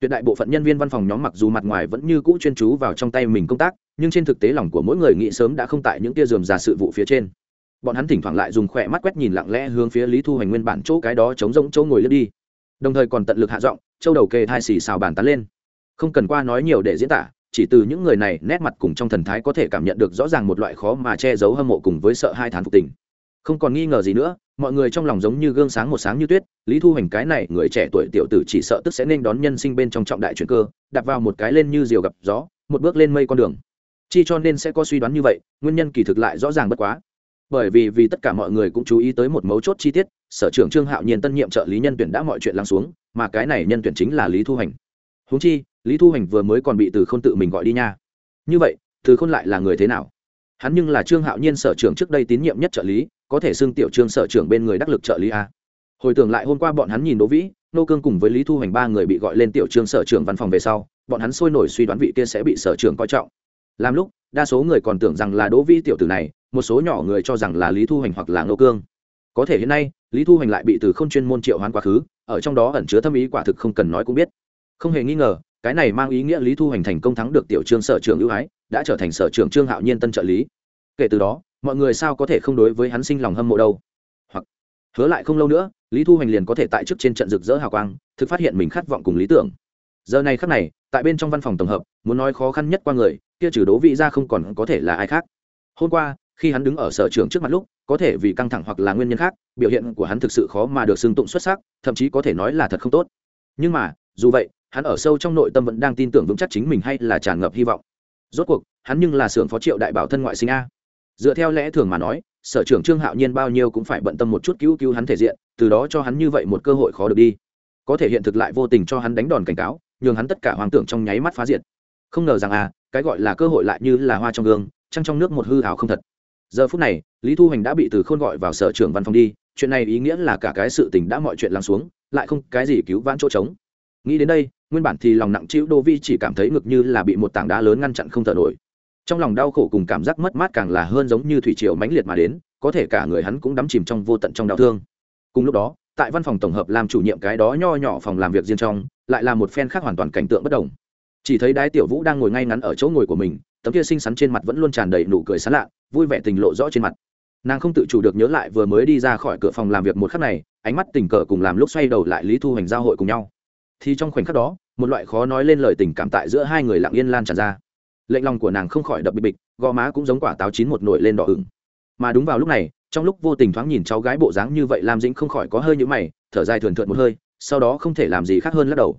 Tuyệt đại bộ phận nhân viên văn phòng nhóm mặc dù mặt ngoài vẫn như cũ chuyên chú vào trong tay mình công tác, nhưng trên thực tế lòng của mỗi người nghĩ sớm đã không tại những tia dườm già sự vụ phía trên bọn hắn thỉnh thoảng lại dùng khỏe mắt quét nhìn lặng lẽ hướng phía lý thu hoành nguyên bản chỗ cái đó chống rỗng chỗ ngồi lướt đi. Đồng thời còn tận lực hạ giọng, châu đầu kề thai xì xào bàn tán lên. Không cần qua nói nhiều để diễn tả, chỉ từ những người này nét mặt cùng trong thần thái có thể cảm nhận được rõ ràng một loại khó mà che giấu hâm mộ cùng với sợ hai thán phục tình. Không còn nghi ngờ gì nữa, mọi người trong lòng giống như gương sáng một sáng như tuyết, lý thu hoành cái này người trẻ tuổi tiểu tử chỉ sợ tức sẽ nên đón nhân sinh bên trong trọng đại chuyện cơ đặt vào một cái lên như diều gặp gió, một bước lên mây con đường. Chi cho nên sẽ có suy đoán như vậy, nguyên nhân kỳ thực lại rõ ràng bất quá bởi vì vì tất cả mọi người cũng chú ý tới một mấu chốt chi tiết, sở trưởng trương hạo nhiên tân nhiệm trợ lý nhân tuyển đã mọi chuyện lắng xuống, mà cái này nhân tuyển chính là lý thu hành. Húng chi, lý thu hành vừa mới còn bị từ k h ô n tự mình gọi đi nha. Như vậy, từ khôn lại là người thế nào? Hắn nhưng là trương hạo nhiên sở trưởng trước đây tín nhiệm nhất trợ lý, có thể xưng tiểu trương sở trưởng bên người đắc lực trợ lý a. Hồi tưởng lại hôm qua bọn hắn nhìn đỗ vĩ, nô cương cùng với lý thu hành ba người bị gọi lên tiểu trương sở trưởng văn phòng về sau, bọn hắn sôi nổi suy đoán vị kia sẽ bị sở trưởng coi trọng. Làm lúc, đa số người còn tưởng rằng là đỗ vĩ tiểu tử này một số nhỏ người cho rằng là lý thu hành hoặc là ngô cương. Có thể hiện nay, lý thu hoành lại bị từ k h ô n chuyên môn triệu hoán quá khứ, ở trong đó ẩn chứa thâm ý quả thực không cần nói cũng biết. Không hề nghi ngờ, cái này mang ý nghĩa lý thu hoành thành công thắng được tiểu trương sở trường ưu ái, đã trở thành sở trường trương hạo nhiên tân trợ lý. Kể từ đó, mọi người sao có thể không đối với hắn sinh lòng hâm mộ đâu? Hoặc, hứa lại không lâu nữa, lý thu hoành liền có thể tại chức trên trận rực rỡ hào quang, thực phát hiện mình khát vọng cùng lý tưởng. Giờ này khắc này, tại bên trong văn phòng tổng hợp, muốn nói khó khăn nhất qua người, kia trừ đố vị ra không còn có thể là ai khác. Hôm qua khi hắn đứng ở sở trường trước mặt lúc, có thể vì căng thẳng hoặc là nguyên nhân khác, biểu hiện của hắn thực sự khó mà được xưng tụng xuất sắc, thậm chí có thể nói là thật không tốt. Nhưng mà, dù vậy, hắn ở sâu trong nội tâm vẫn đang tin tưởng vững chắc chính mình hay là tràn ngập hy vọng. Rốt cuộc, hắn nhưng là xưởng phó triệu đại bảo thân ngoại sinh a. Dựa theo lẽ thường mà nói, sở trưởng trương hạo nhiên bao nhiêu cũng phải bận tâm một chút cứu cứu hắn thể diện, từ đó cho hắn như vậy một cơ hội khó được đi. Có thể hiện thực lại vô tình cho hắn đánh đòn cảnh cáo, nhường hắn tất cả hoàng tưởng trong nháy mắt phá diệt. Không ngờ rằng à cái gọi là cơ hội lại như là hoa trong gương, trăng trong nước một hư hảo không thật giờ phút này, lý thu hoành đã bị từ khôn gọi vào sở trưởng văn phòng đi, chuyện này ý nghĩa là cả cái sự tình đã mọi chuyện lắng xuống, lại không cái gì cứu vãn chỗ trống. Nghĩ đến đây, nguyên bản thì lòng nặng chịu đô vi chỉ cảm thấy ngực như là bị một tảng đá lớn ngăn chặn không thở nổi. Trong lòng đau khổ cùng cảm giác mất mát càng là hơn giống như thủy triều mãnh liệt mà đến, có thể cả người hắn cũng đắm chìm trong vô tận trong đau thương. Cùng lúc đó, tại văn phòng tổng hợp làm chủ nhiệm cái đó nho nhỏ phòng làm việc riêng trong, lại là một phen khác hoàn toàn cảnh tượng bất đồng. Chỉ thấy đái tiểu vũ đang ngồi ngay ngắn ở chỗ ngồi của mình tấm kia xinh xắn trên mặt vẫn luôn tràn đầy nụ cười sán lạ, vui vẻ tình lộ rõ trên mặt. Nàng không tự chủ được nhớ lại vừa mới đi ra khỏi cửa phòng làm việc một khắc này, ánh mắt tình cờ cùng làm lúc xoay đầu lại lý thu hoành giao hội cùng nhau. Thì trong khoảnh khắc đó, một loại khó nói lên lời tình cảm tại giữa hai người lặng yên lan tràn ra. Lệnh lòng của nàng không khỏi đập bịch bịch, gò má cũng giống quả táo chín một nổi lên đỏ ửng. Mà đúng vào lúc này, trong lúc vô tình thoáng nhìn cháu gái bộ dáng như vậy lam dĩnh không khỏi có hơi nhũ mày, thở dài thườn thượt một hơi, sau đó không thể làm gì khác hơn lắc đầu.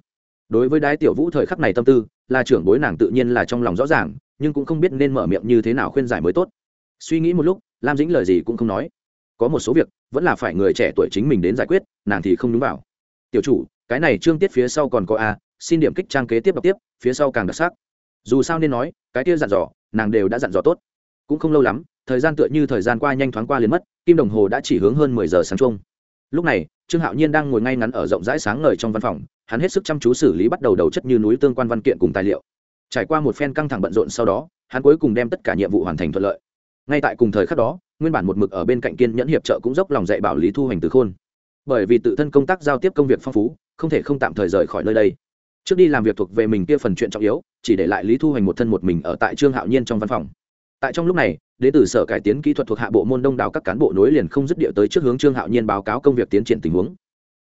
Đối với đái tiểu vũ thời khắc này tâm tư, là trưởng bối nàng tự nhiên là trong lòng rõ ràng nhưng cũng không biết nên mở miệng như thế nào khuyên giải mới tốt. Suy nghĩ một lúc, lam dĩnh lời gì cũng không nói. Có một số việc, vẫn là phải người trẻ tuổi chính mình đến giải quyết, nàng thì không đúng vào. Tiểu chủ, cái này trương tiết phía sau còn có a, xin điểm kích trang kế tiếp đọc tiếp, phía sau càng đặc sắc. Dù sao nên nói, cái kia dặn dò, nàng đều đã dặn dò tốt. Cũng không lâu lắm, thời gian tựa như thời gian qua nhanh thoáng qua liền mất, kim đồng hồ đã chỉ hướng hơn mười giờ sáng chung. Lúc này, trương hạo nhiên đang ngồi ngay ngắn ở rộng rãi sáng ngời trong văn phòng, hắn hết sức chăm chú xử lý bắt đầu đầu chất như núi tương quan văn kiện cùng tài liệu trải qua một phen căng thẳng bận rộn sau đó, hắn cuối cùng đem tất cả nhiệm vụ hoàn thành thuận lợi. Ngay tại cùng thời khắc đó, nguyên bản một mực ở bên cạnh kiên nhẫn hiệp trợ cũng dốc lòng dạy bảo lý thu hành từ khôn. Bởi vì tự thân công tác giao tiếp công việc phong phú, không thể không tạm thời rời khỏi nơi đây. Trước đi làm việc thuộc về mình kia phần chuyện trọng yếu, chỉ để lại lý thu hành một thân một mình ở tại trương hạo nhiên trong văn phòng. Tại trong lúc này đến từ sở cải tiến kỹ thuật thuộc hạ bộ môn đông đảo các cán bộ nối liền không dứt địa tới trước hướng trương hạo nhiên báo cáo công việc tiến triển tình huống.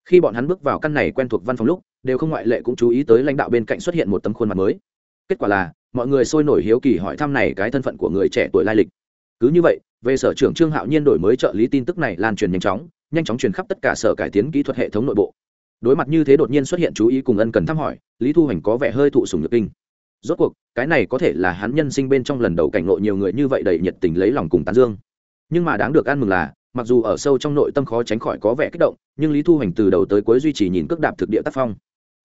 Khi bọn hắn bước vào căn này quen thuộc văn phòng lúc, đều không ngoại lệ cũng chú ý tới lãnh đạo bên cạnh xuất hiện một tấm khuôn mặt mới kết quả là, mọi người sôi nổi hiếu kỳ hỏi thăm này cái thân phận của người trẻ tuổi lai lịch. Cứ như vậy, về sở trưởng trương hạo nhiên đổi mới trợ lý tin tức này lan truyền nhanh chóng nhanh chóng truyền khắp tất cả sở cải tiến kỹ thuật hệ thống nội bộ. Đối mặt như thế đột nhiên xuất hiện chú ý cùng ân cần thăm hỏi, lý thu hoành có vẻ hơi thụ sùng nhược kinh. Rốt cuộc, cái này có thể là hắn nhân sinh bên trong lần đầu cảnh ngộ nhiều người như vậy đầy nhiệt tình lấy lòng cùng tán dương. Nhưng mà đáng được ăn mừng là, mặc dù ở sâu trong nội tâm khó tránh khỏi có vẻ kích động, nhưng lý thu hoành từ đầu tới cuối duy trì nhìn cước đạp thực địa tác phong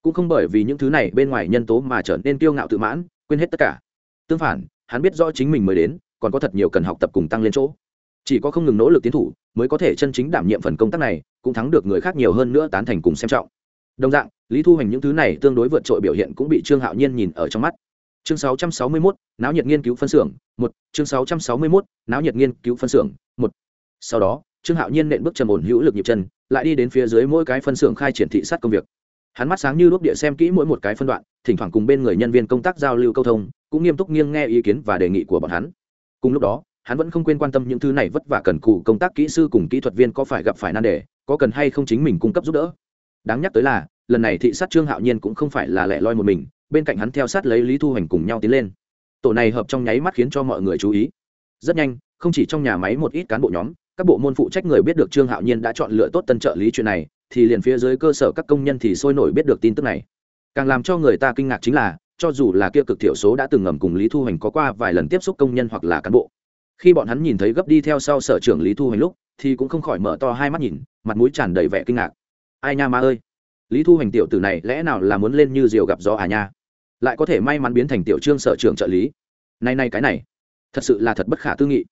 cũng không bởi vì những thứ này bên ngoài nhân tố mà trở nên kiêu ngạo tự mãn quên hết tất cả. Tương phản hắn biết rõ chính mình mới đến còn có thật nhiều cần học tập cùng tăng lên chỗ. Chỉ có không ngừng nỗ lực tiến thủ mới có thể chân chính đảm nhiệm phần công tác này cũng thắng được người khác nhiều hơn nữa tán thành cùng xem trọng. Đồng dạng lý thu hành những thứ này tương đối vượt trội biểu hiện cũng bị trương hạo nhiên nhìn ở trong mắt. Chương 661, náo nhiệt nghiên cứu phân xưởng một chương 661, náo nhiệt nghiên cứu phân xưởng một. Sau đó trương hạo nhiên nện bước trầm ổn hữu lực nhịp chân lại đi đến phía dưới mỗi cái phân xưởng khai triển thị sát công việc hắn mắt sáng như đuốc địa xem kỹ mỗi một cái phân đoạn, thỉnh thoảng cùng bên người nhân viên công tác giao lưu câu thông, cũng nghiêm túc nghiêng nghe ý kiến và đề nghị của bọn hắn. Cùng lúc đó, hắn vẫn không quên quan tâm những thứ này vất vả cần cụ công tác kỹ sư cùng kỹ thuật viên có phải gặp phải nan đề, có cần hay không chính mình cung cấp giúp đỡ. Đáng nhắc tới là, lần này thị sát trương hạo nhiên cũng không phải là lẻ loi một mình, bên cạnh hắn theo sát lấy lý thu hoành cùng nhau tiến lên. Tổ này hợp trong nháy mắt khiến cho mọi người chú ý. Rất nhanh, không chỉ trong nhà máy một ít cán bộ nhóm, các bộ môn phụ trách người biết được trương hạo nhiên đã chọn lựa tốt tân trợ lý chuyện này thì liền phía dưới cơ sở các công nhân thì sôi nổi biết được tin tức này. Càng làm cho người ta kinh ngạc chính là, cho dù là kia cực thiểu số đã từng ngầm cùng lý thu hành có qua vài lần tiếp xúc công nhân hoặc là cán bộ, khi bọn hắn nhìn thấy gấp đi theo sau sở trưởng lý thu hành lúc, thì cũng không khỏi mở to hai mắt nhìn, mặt mũi tràn đầy vẻ kinh ngạc. Ai nha ma ơi! Lý thu hành tiểu tử này lẽ nào là muốn lên như diều gặp gió à nha? Lại có thể may mắn biến thành tiểu trương sở trưởng trợ lý. Nay nay cái này, thật sự là thật bất khả tư nghị.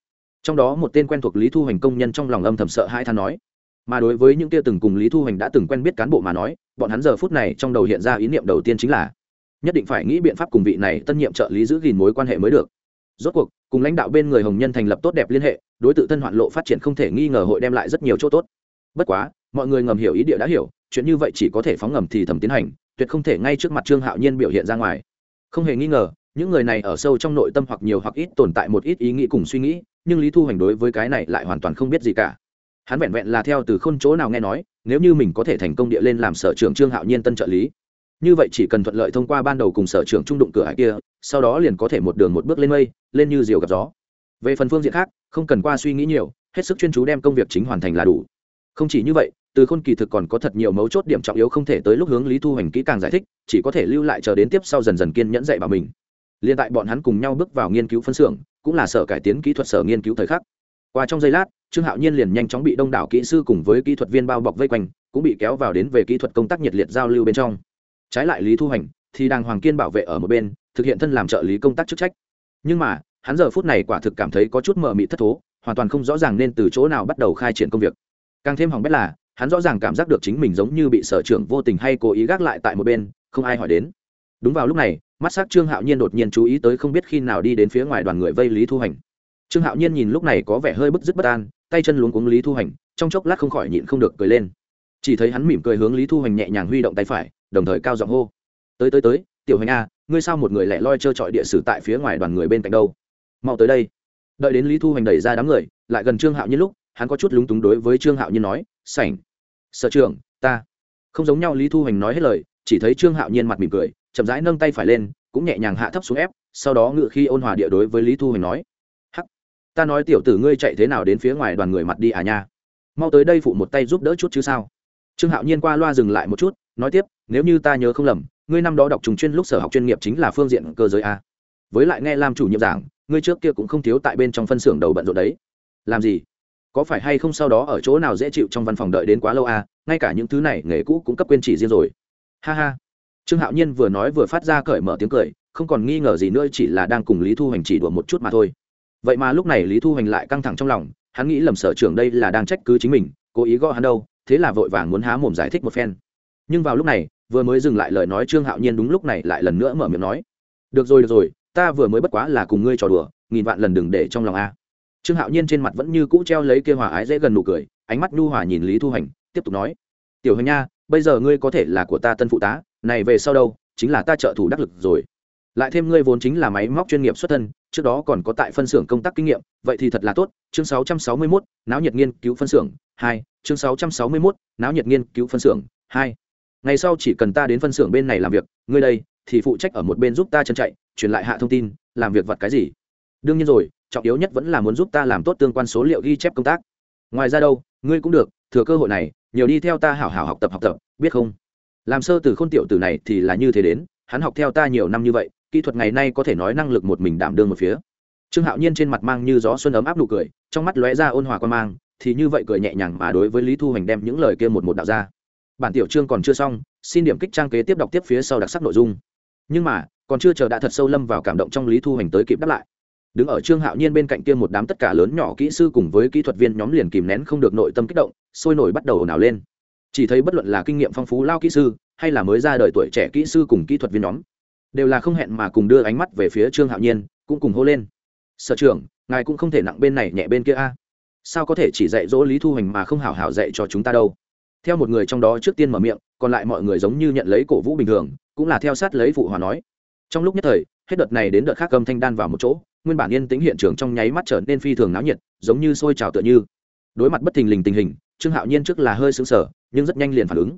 Trong đó một tên quen thuộc lý thu hành công nhân trong lòng âm thầm sợ hai than nói mà đối với những kia từng cùng lý thu hành đã từng quen biết cán bộ mà nói, bọn hắn giờ phút này trong đầu hiện ra ý niệm đầu tiên chính là, nhất định phải nghĩ biện pháp cùng vị này tân nhiệm trợ lý giữ gìn mối quan hệ mới được. Rốt cuộc, cùng lãnh đạo bên người hồng nhân thành lập tốt đẹp liên hệ, đối tượng thân hoạn lộ phát triển không thể nghi ngờ hội đem lại rất nhiều chỗ tốt. Bất quá, mọi người ngầm hiểu ý địa đã hiểu, chuyện như vậy chỉ có thể phóng ngầm thì thầm tiến hành, tuyệt không thể ngay trước mặt trương hạo nhiên biểu hiện ra ngoài. Không hề nghi ngờ, những người này ở sâu trong nội tâm hoặc nhiều hoặc ít tồn tại một ít ý nghĩ cùng suy nghĩ, nhưng lý thu hành đối với cái này lại hoàn toàn không biết gì cả hắn vẹn vẹn là theo từ khôn chỗ nào nghe nói, nếu như mình có thể thành công địa lên làm sở trưởng trương hạo nhiên tân trợ lý. Như vậy chỉ cần thuận lợi thông qua ban đầu cùng sở trưởng trung đụng cửa hải kia, sau đó liền có thể một đường một bước lên mây, lên như diều gặp gió. Về phần phương diện khác, không cần qua suy nghĩ nhiều, hết sức chuyên chú đem công việc chính hoàn thành là đủ. Không chỉ như vậy, từ khôn kỳ thực còn có thật nhiều mấu chốt điểm trọng yếu không thể tới lúc hướng lý thu hành kỹ càng giải thích, chỉ có thể lưu lại chờ đến tiếp sau dần dần kiên nhẫn dạy bảo mình. Liên tại bọn hắn cùng nhau bước vào nghiên cứu phân xưởng, cũng là sở cải tiến kỹ thuật sở nghiên cứu thời khắc qua trong giây lát, trương hạo nhiên liền nhanh chóng bị đông đảo kỹ sư cùng với kỹ thuật viên bao bọc vây quanh, cũng bị kéo vào đến về kỹ thuật công tác nhiệt liệt giao lưu bên trong. Trái lại lý thu hành thì đang hoàng kiên bảo vệ ở một bên, thực hiện thân làm trợ lý công tác chức trách. Nhưng mà, hắn giờ phút này quả thực cảm thấy có chút mờ mị thất thố, hoàn toàn không rõ ràng nên từ chỗ nào bắt đầu khai triển công việc. Càng thêm hỏng bét là, hắn rõ ràng cảm giác được chính mình giống như bị sở trưởng vô tình hay cố ý gác lại tại một bên, không ai hỏi đến. Đúng vào lúc này, mắt s c trương hạo nhiên đột nhiên chú ý tới không biết khi nào đi đến phía ngoài đoàn người vây lý thu hành trương hạo nhiên nhìn lúc này có vẻ hơi bức dứt bất an, tay chân luống cuống lý thu hành, trong chốc lát không khỏi nhịn không được cười lên. Chỉ thấy hắn mỉm cười hướng lý thu hành nhẹ nhàng huy động tay phải, đồng thời cao giọng hô. Tới tới tới, tiểu hành a, ngươi sao một người lẻ loi trơ trọi địa sử tại phía ngoài đoàn người bên cạnh đâu? Mau tới đây. Đợi đến lý thu hành đẩy ra đám người, lại gần trương hạo nhiên lúc, hắn có chút lúng túng đối với trương hạo nhiên nói, sảnh, sở trường ta. Không giống nhau lý thu hành nói hết lời, chỉ thấy trương hạo nhiên mặt mỉm cười, chậm rãi nâng tay phải lên, cũng nhẹ nhàng hạ thấp xuống ép, sau đó ngự khi ôn hòa địa đối với lý thu hành nói ta nói tiểu tử ngươi chạy thế nào đến phía ngoài đoàn người mặt đi à nha. Mau tới đây phụ một tay giúp đỡ chút chứ sao? Trương hạo nhiên qua loa dừng lại một chút, nói tiếp, nếu như ta nhớ không lầm, ngươi năm đó đọc trùng chuyên lúc sở học chuyên nghiệp chính là phương diện cơ giới a. Với lại nghe làm chủ nhiệm giảng, ngươi trước kia cũng không thiếu tại bên trong phân xưởng đầu bận rộn đấy. Làm gì? Có phải hay không sau đó ở chỗ nào dễ chịu trong văn phòng đợi đến quá lâu à ngay cả những thứ này nghề cũ cũng cấp quên chỉ riêng rồi. Ha ha. Trương hạo nhiên vừa nói vừa phát ra cởi mở tiếng cười, không còn nghi ngờ gì nữa, chỉ là đang cùng lý thu hành chỉ đùa một chút mà thôi vậy mà lúc này lý thu hoành lại căng thẳng trong lòng, hắn nghĩ lầm sở trưởng đây là đang trách cứ chính mình, cố ý gõ hắn đâu, thế là vội vàng muốn há mồm giải thích một phen. Nhưng vào lúc này, vừa mới dừng lại lời nói trương hạo nhiên đúng lúc này lại lần nữa mở miệng nói, được rồi được rồi, ta vừa mới bất quá là cùng ngươi trò đùa, nghìn vạn lần đừng để trong lòng a. Trương hạo nhiên trên mặt vẫn như cũ treo lấy kia hòa ái dễ gần nụ cười, ánh mắt nhu hòa nhìn lý thu hành tiếp tục nói, tiểu hành nha, bây giờ ngươi có thể là của ta tân phụ tá, này về sau đâu, chính là ta trợ thủ đắc lực rồi lại thêm ngươi vốn chính là máy móc chuyên nghiệp xuất thân trước đó còn có tại phân xưởng công tác kinh nghiệm vậy thì thật là tốt. Chương 661, náo nhiệt nghiên cứu phân xưởng hai. Chương 661, náo nhiệt nghiên cứu phân xưởng hai. Ngày sau chỉ cần ta đến phân xưởng bên này làm việc ngươi đây thì phụ trách ở một bên giúp ta chân chạy truyền lại hạ thông tin làm việc vặt cái gì. Đương nhiên rồi trọng yếu nhất vẫn là muốn giúp ta làm tốt tương quan số liệu ghi chép công tác. Ngoài ra đâu ngươi cũng được thừa cơ hội này nhiều đi theo ta hảo hảo học tập học tập biết không? Làm sơ từ khôn tiểu từ này thì là như thế đến hắn học theo ta nhiều năm như vậy kỹ thuật ngày nay có thể nói năng lực một mình đảm đương một phía. Trương hạo nhiên trên mặt mang như gió xuân ấm áp nụ cười, trong mắt lóe ra ôn hòa quan mang, thì như vậy cười nhẹ nhàng mà đối với lý thu hoành đem những lời kia một một đạo ra. Bản tiểu chương còn chưa xong, xin điểm kích trang kế tiếp đọc tiếp phía sau đặc sắc nội dung. Nhưng mà, còn chưa chờ đã thật sâu lâm vào cảm động trong lý thu hoành tới kịp đáp lại. Đứng ở trương hạo nhiên bên cạnh kia một đám tất cả lớn nhỏ kỹ sư cùng với kỹ thuật viên nhóm liền kìm nén không được nội tâm kích động, sôi nổi bắt đầu ồn ào lên. Chỉ thấy bất luận là kinh nghiệm phong phú lao kỹ sư, hay là mới ra đời tuổi trẻ kỹ sư cùng kỹ thuật viên nhóm đều là không hẹn mà cùng đưa ánh mắt về phía trương hạo nhiên, cũng cùng hô lên. Sở trưởng, ngài cũng không thể nặng bên này nhẹ bên kia a. Sao có thể chỉ dạy dỗ lý thu hoành mà không hảo hảo dạy cho chúng ta đâu? Theo một người trong đó trước tiên mở miệng, còn lại mọi người giống như nhận lấy cổ vũ bình thường, cũng là theo sát lấy phụ hòa nói. Trong lúc nhất thời, hết đợt này đến đợt khác cầm thanh đan vào một chỗ, nguyên bản yên tĩnh hiện trường trong nháy mắt trở nên phi thường náo nhiệt, giống như sôi trào tựa như. Đối mặt bất thình lình tình hình, trương hạo nhiên trước là hơi sững sờ, nhưng rất nhanh liền phản ứng.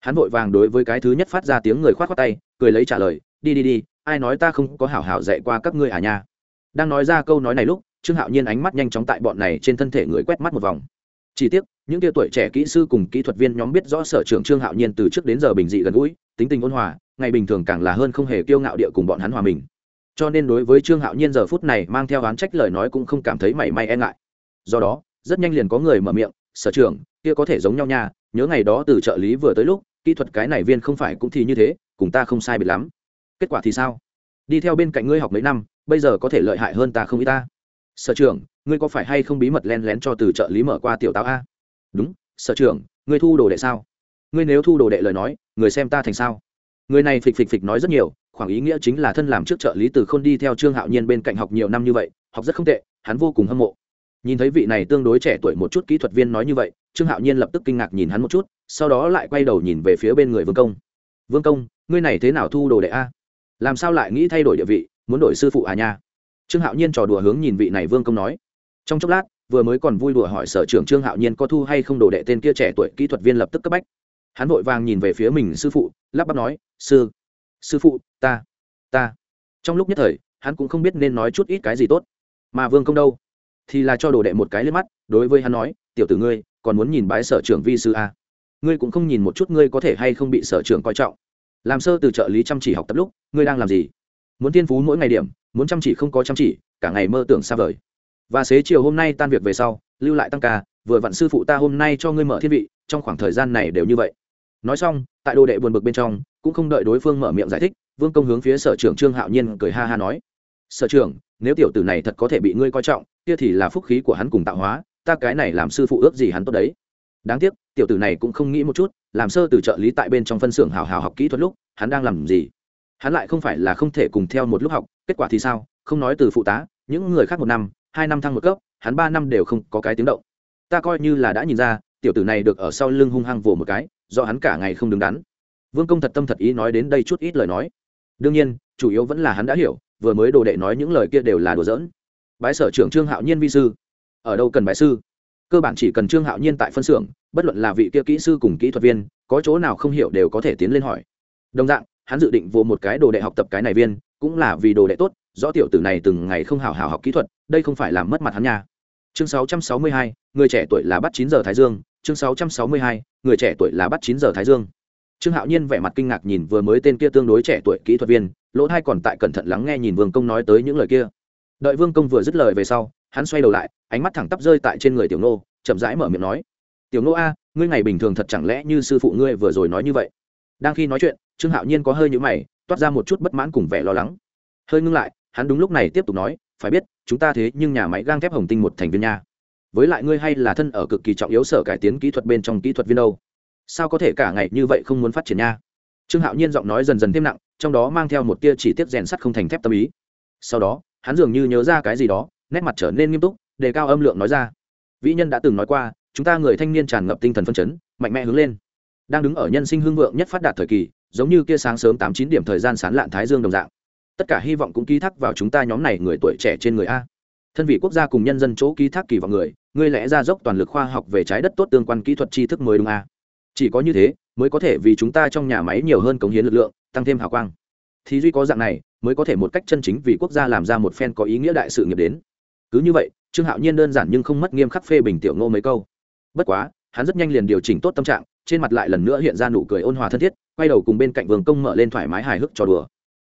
Hắn vội vàng đối với cái thứ nhất phát ra tiếng người khoát khoát tay, cười lấy trả lời đi đi đi, ai nói ta không có hảo hảo dạy qua các ngươi à nha? Đang nói ra câu nói này lúc, trương hạo nhiên ánh mắt nhanh chóng tại bọn này trên thân thể người quét mắt một vòng. Chỉ tiếc, những tia tuổi trẻ kỹ sư cùng kỹ thuật viên nhóm biết rõ sở trường trương hạo nhiên từ trước đến giờ bình dị gần gũi, tính tình ôn hòa, ngày bình thường càng là hơn không hề kiêu ngạo địa cùng bọn hắn hòa mình. Cho nên đối với trương hạo nhiên giờ phút này mang theo oán trách lời nói cũng không cảm thấy mảy may e ngại. Do đó, rất nhanh liền có người mở miệng, sở trường kia có thể giống nhau nha, nhớ ngày đó từ trợ lý vừa tới lúc, kỹ thuật cái này viên không phải cũng thì như thế, cùng ta không sai biệt lắm kết quả thì sao? Đi theo bên cạnh ngươi học mấy năm, bây giờ có thể lợi hại hơn ta không ý ta. Sở trưởng, ngươi có phải hay không bí mật len lén cho từ trợ lý mở qua tiểu táo a? Đúng, sở trưởng, ngươi thu đồ đệ sao? Ngươi nếu thu đồ đệ lời nói, người xem ta thành sao? Người này phịch phịch phịch nói rất nhiều, khoảng ý nghĩa chính là thân làm trước trợ lý từ khôn đi theo trương hạo nhiên bên cạnh học nhiều năm như vậy, học rất không tệ, hắn vô cùng hâm mộ. Nhìn thấy vị này tương đối trẻ tuổi một chút kỹ thuật viên nói như vậy, trương hạo nhiên lập tức kinh ngạc nhìn hắn một chút, sau đó lại quay đầu nhìn về phía bên người vương công. Vương công, ngươi này thế nào thu đồ đệ a? Làm sao lại nghĩ thay đổi địa vị, muốn đổi sư phụ à nha? Trương hạo nhiên trò đùa hướng nhìn vị này vương công nói. Trong chốc lát, vừa mới còn vui đùa hỏi sở trưởng trương hạo nhiên có thu hay không đồ đệ tên kia trẻ tuổi kỹ thuật viên lập tức cấp bách. Hắn vội vàng nhìn về phía mình sư phụ, lắp bắp nói, sư sư phụ, ta ta. Trong lúc nhất thời, hắn cũng không biết nên nói chút ít cái gì tốt. Mà vương công đâu? Thì là cho đồ đệ một cái lên mắt, đối với hắn nói, tiểu tử ngươi, còn muốn nhìn bái sở trưởng vi sư a ngươi cũng không nhìn một chút ngươi có thể hay không bị sở trưởng coi trọng làm sơ từ trợ lý chăm chỉ học tập lúc, ngươi đang làm gì? Muốn tiên phú mỗi ngày điểm, muốn chăm chỉ không có chăm chỉ, cả ngày mơ tưởng xa vời. Và xế chiều hôm nay tan việc về sau, lưu lại tăng ca, vừa vặn sư phụ ta hôm nay cho ngươi mở thiên vị, trong khoảng thời gian này đều như vậy. Nói xong, tại đồ đệ buồn bực bên trong, cũng không đợi đối phương mở miệng giải thích, vương công hướng phía sở trưởng trương hạo nhiên cười ha ha nói, sở trưởng, nếu tiểu tử này thật có thể bị ngươi coi trọng, kia thì là phúc khí của hắn cùng tạo hóa, ta cái này làm sư phụ ước gì hắn tốt đấy đáng tiếc, tiểu tử này cũng không nghĩ một chút, làm sơ từ trợ lý tại bên trong phân xưởng hào hào học kỹ thuật lúc, hắn đang làm gì? Hắn lại không phải là không thể cùng theo một lúc học, kết quả thì sao? Không nói từ phụ tá, những người khác một năm, hai năm thăng một cấp, hắn ba năm đều không có cái tiếng động. Ta coi như là đã nhìn ra, tiểu tử này được ở sau lưng hung hăng vồ một cái, do hắn cả ngày không đứng đắn. Vương công thật tâm thật ý nói đến đây chút ít lời nói. Đương nhiên, chủ yếu vẫn là hắn đã hiểu, vừa mới đồ đệ nói những lời kia đều là đùa giỡn. Bái sở trưởng trương hạo nhiên vi sư. Ở đâu cần bái sư? Cơ bản chỉ cần trương hạo nhiên tại phân xưởng bất luận là vị kia kỹ sư cùng kỹ thuật viên có chỗ nào không hiểu đều có thể tiến lên hỏi. Đồng dạng hắn dự định vô một cái đồ đệ học tập cái này viên cũng là vì đồ đệ tốt rõ tiểu tử này từng ngày không hào hào học kỹ thuật đây không phải làm mất mặt hắn nha. Chương 662, người trẻ tuổi là bắt chín giờ thái dương chương 662, người trẻ tuổi là bắt chín giờ thái dương. Trương hạo nhiên vẻ mặt kinh ngạc nhìn vừa mới tên kia tương đối trẻ tuổi kỹ thuật viên lỗ thai còn tại cẩn thận lắng nghe nhìn vương công nói tới những lời kia đợi vương công vừa dứt lời về sau, hắn xoay đầu lại, ánh mắt thẳng tắp rơi tại trên người tiểu nô chậm rãi mở miệng nói, tiểu nô a, ngươi ngày bình thường thật chẳng lẽ như sư phụ ngươi vừa rồi nói như vậy? Đang khi nói chuyện, trương hạo nhiên có hơi nhũ mày, toát ra một chút bất mãn cùng vẻ lo lắng. Hơi ngưng lại, hắn đúng lúc này tiếp tục nói, phải biết, chúng ta thế nhưng nhà máy gang thép hồng tinh một thành viên nha. Với lại ngươi hay là thân ở cực kỳ trọng yếu sở cải tiến kỹ thuật bên trong kỹ thuật viên đâu. Sao có thể cả ngày như vậy không muốn phát triển nha? Trương hạo nhiên giọng nói dần dần thêm nặng, trong đó mang theo một tia chỉ tiết rèn sắt không thành thép tâm ý. Sau đó hắn dường như nhớ ra cái gì đó, nét mặt trở nên nghiêm túc đề cao âm lượng nói ra. Vĩ nhân đã từng nói qua, chúng ta người thanh niên tràn ngập tinh thần phân chấn, mạnh mẽ hướng lên. Đang đứng ở nhân sinh hương vượng nhất phát đạt thời kỳ, giống như kia sáng sớm tám chín điểm thời gian sán lạn thái dương đồng dạng. Tất cả hy vọng cũng ký thác vào chúng ta nhóm này người tuổi trẻ trên người a. Thân vị quốc gia cùng nhân dân chỗ ký thác kỳ vọng người, ngươi lẽ ra dốc toàn lực khoa học về trái đất tốt tương quan kỹ thuật tri thức mới đúng a. Chỉ có như thế, mới có thể vì chúng ta trong nhà máy nhiều hơn cống hiến lực lượng, tăng thêm hào quang thì duy có dạng này, mới có thể một cách chân chính vì quốc gia làm ra một phen có ý nghĩa đại sự nghiệp đến. Cứ như vậy, trương hạo nhiên đơn giản nhưng không mất nghiêm khắc phê bình tiểu ngô mấy câu. Bất quá, hắn rất nhanh liền điều chỉnh tốt tâm trạng, trên mặt lại lần nữa hiện ra nụ cười ôn hòa thân thiết, quay đầu cùng bên cạnh vương công mở lên thoải mái hài hước trò đùa.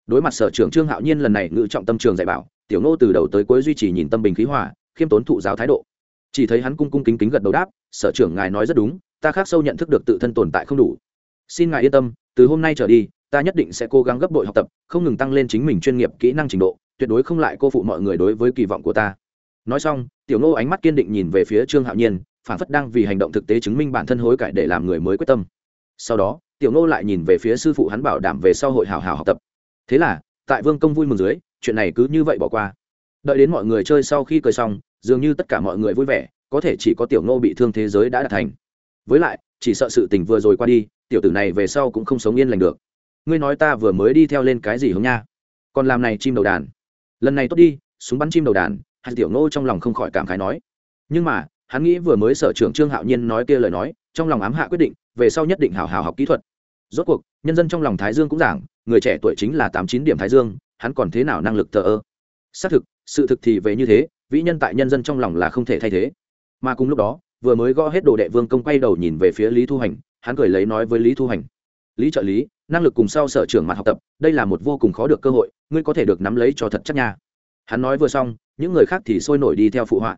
Đối mặt sở trưởng trương hạo nhiên lần này ngự trọng tâm trường dạy bảo, tiểu ngô từ đầu tới cuối duy trì nhìn tâm bình khí hòa, khiêm tốn thụ giáo thái độ. Chỉ thấy hắn cung cung kính kính gật đầu đáp, sở trưởng ngài nói rất đúng, ta khác sâu nhận thức được tự thân tồn tại không đủ. Xin ngài yên tâm, từ hôm nay trở đi ta nhất định sẽ cố gắng gấp bội học tập, không ngừng tăng lên chính mình chuyên nghiệp kỹ năng trình độ, tuyệt đối không lại cô phụ mọi người đối với kỳ vọng của ta. Nói xong, tiểu nô ánh mắt kiên định nhìn về phía trương hạo nhiên, phản phất đang vì hành động thực tế chứng minh bản thân hối cải để làm người mới quyết tâm. Sau đó, tiểu nô lại nhìn về phía sư phụ hắn bảo đảm về sau hội hào hào học tập. Thế là, tại vương công vui mừng dưới, chuyện này cứ như vậy bỏ qua. Đợi đến mọi người chơi sau khi cười xong, dường như tất cả mọi người vui vẻ, có thể chỉ có tiểu nô bị thương thế giới đã đạt thành. Với lại, chỉ sợ sự tình vừa rồi qua đi, tiểu tử này về sau cũng không sống yên lành được ngươi nói ta vừa mới đi theo lên cái gì hướng nha? Còn làm này chim đầu đàn. Lần này tốt đi, súng bắn chim đầu đàn hạt tiểu nô trong lòng không khỏi cảm khái nói. Nhưng mà, hắn nghĩ vừa mới sở trưởng trương hạo nhiên nói kia lời nói, trong lòng ám hạ quyết định, về sau nhất định hào hào học kỹ thuật. Rốt cuộc, nhân dân trong lòng thái dương cũng giảng, người trẻ tuổi chính là tám chín điểm thái dương, hắn còn thế nào năng lực thờ ơ? Xác thực, sự thực thì về như thế, vĩ nhân tại nhân dân trong lòng là không thể thay thế. Mà cùng lúc đó, vừa mới gõ hết đồ đệ vương công quay đầu nhìn về phía lý thu hành, hắn cười lấy nói với lý thu hành. Lý trợ lý năng lực cùng sau sở trưởng mặt học tập, đây là một vô cùng khó được cơ hội, ngươi có thể được nắm lấy cho thật chắc nha. Hắn nói vừa xong, những người khác thì sôi nổi đi theo phụ họa.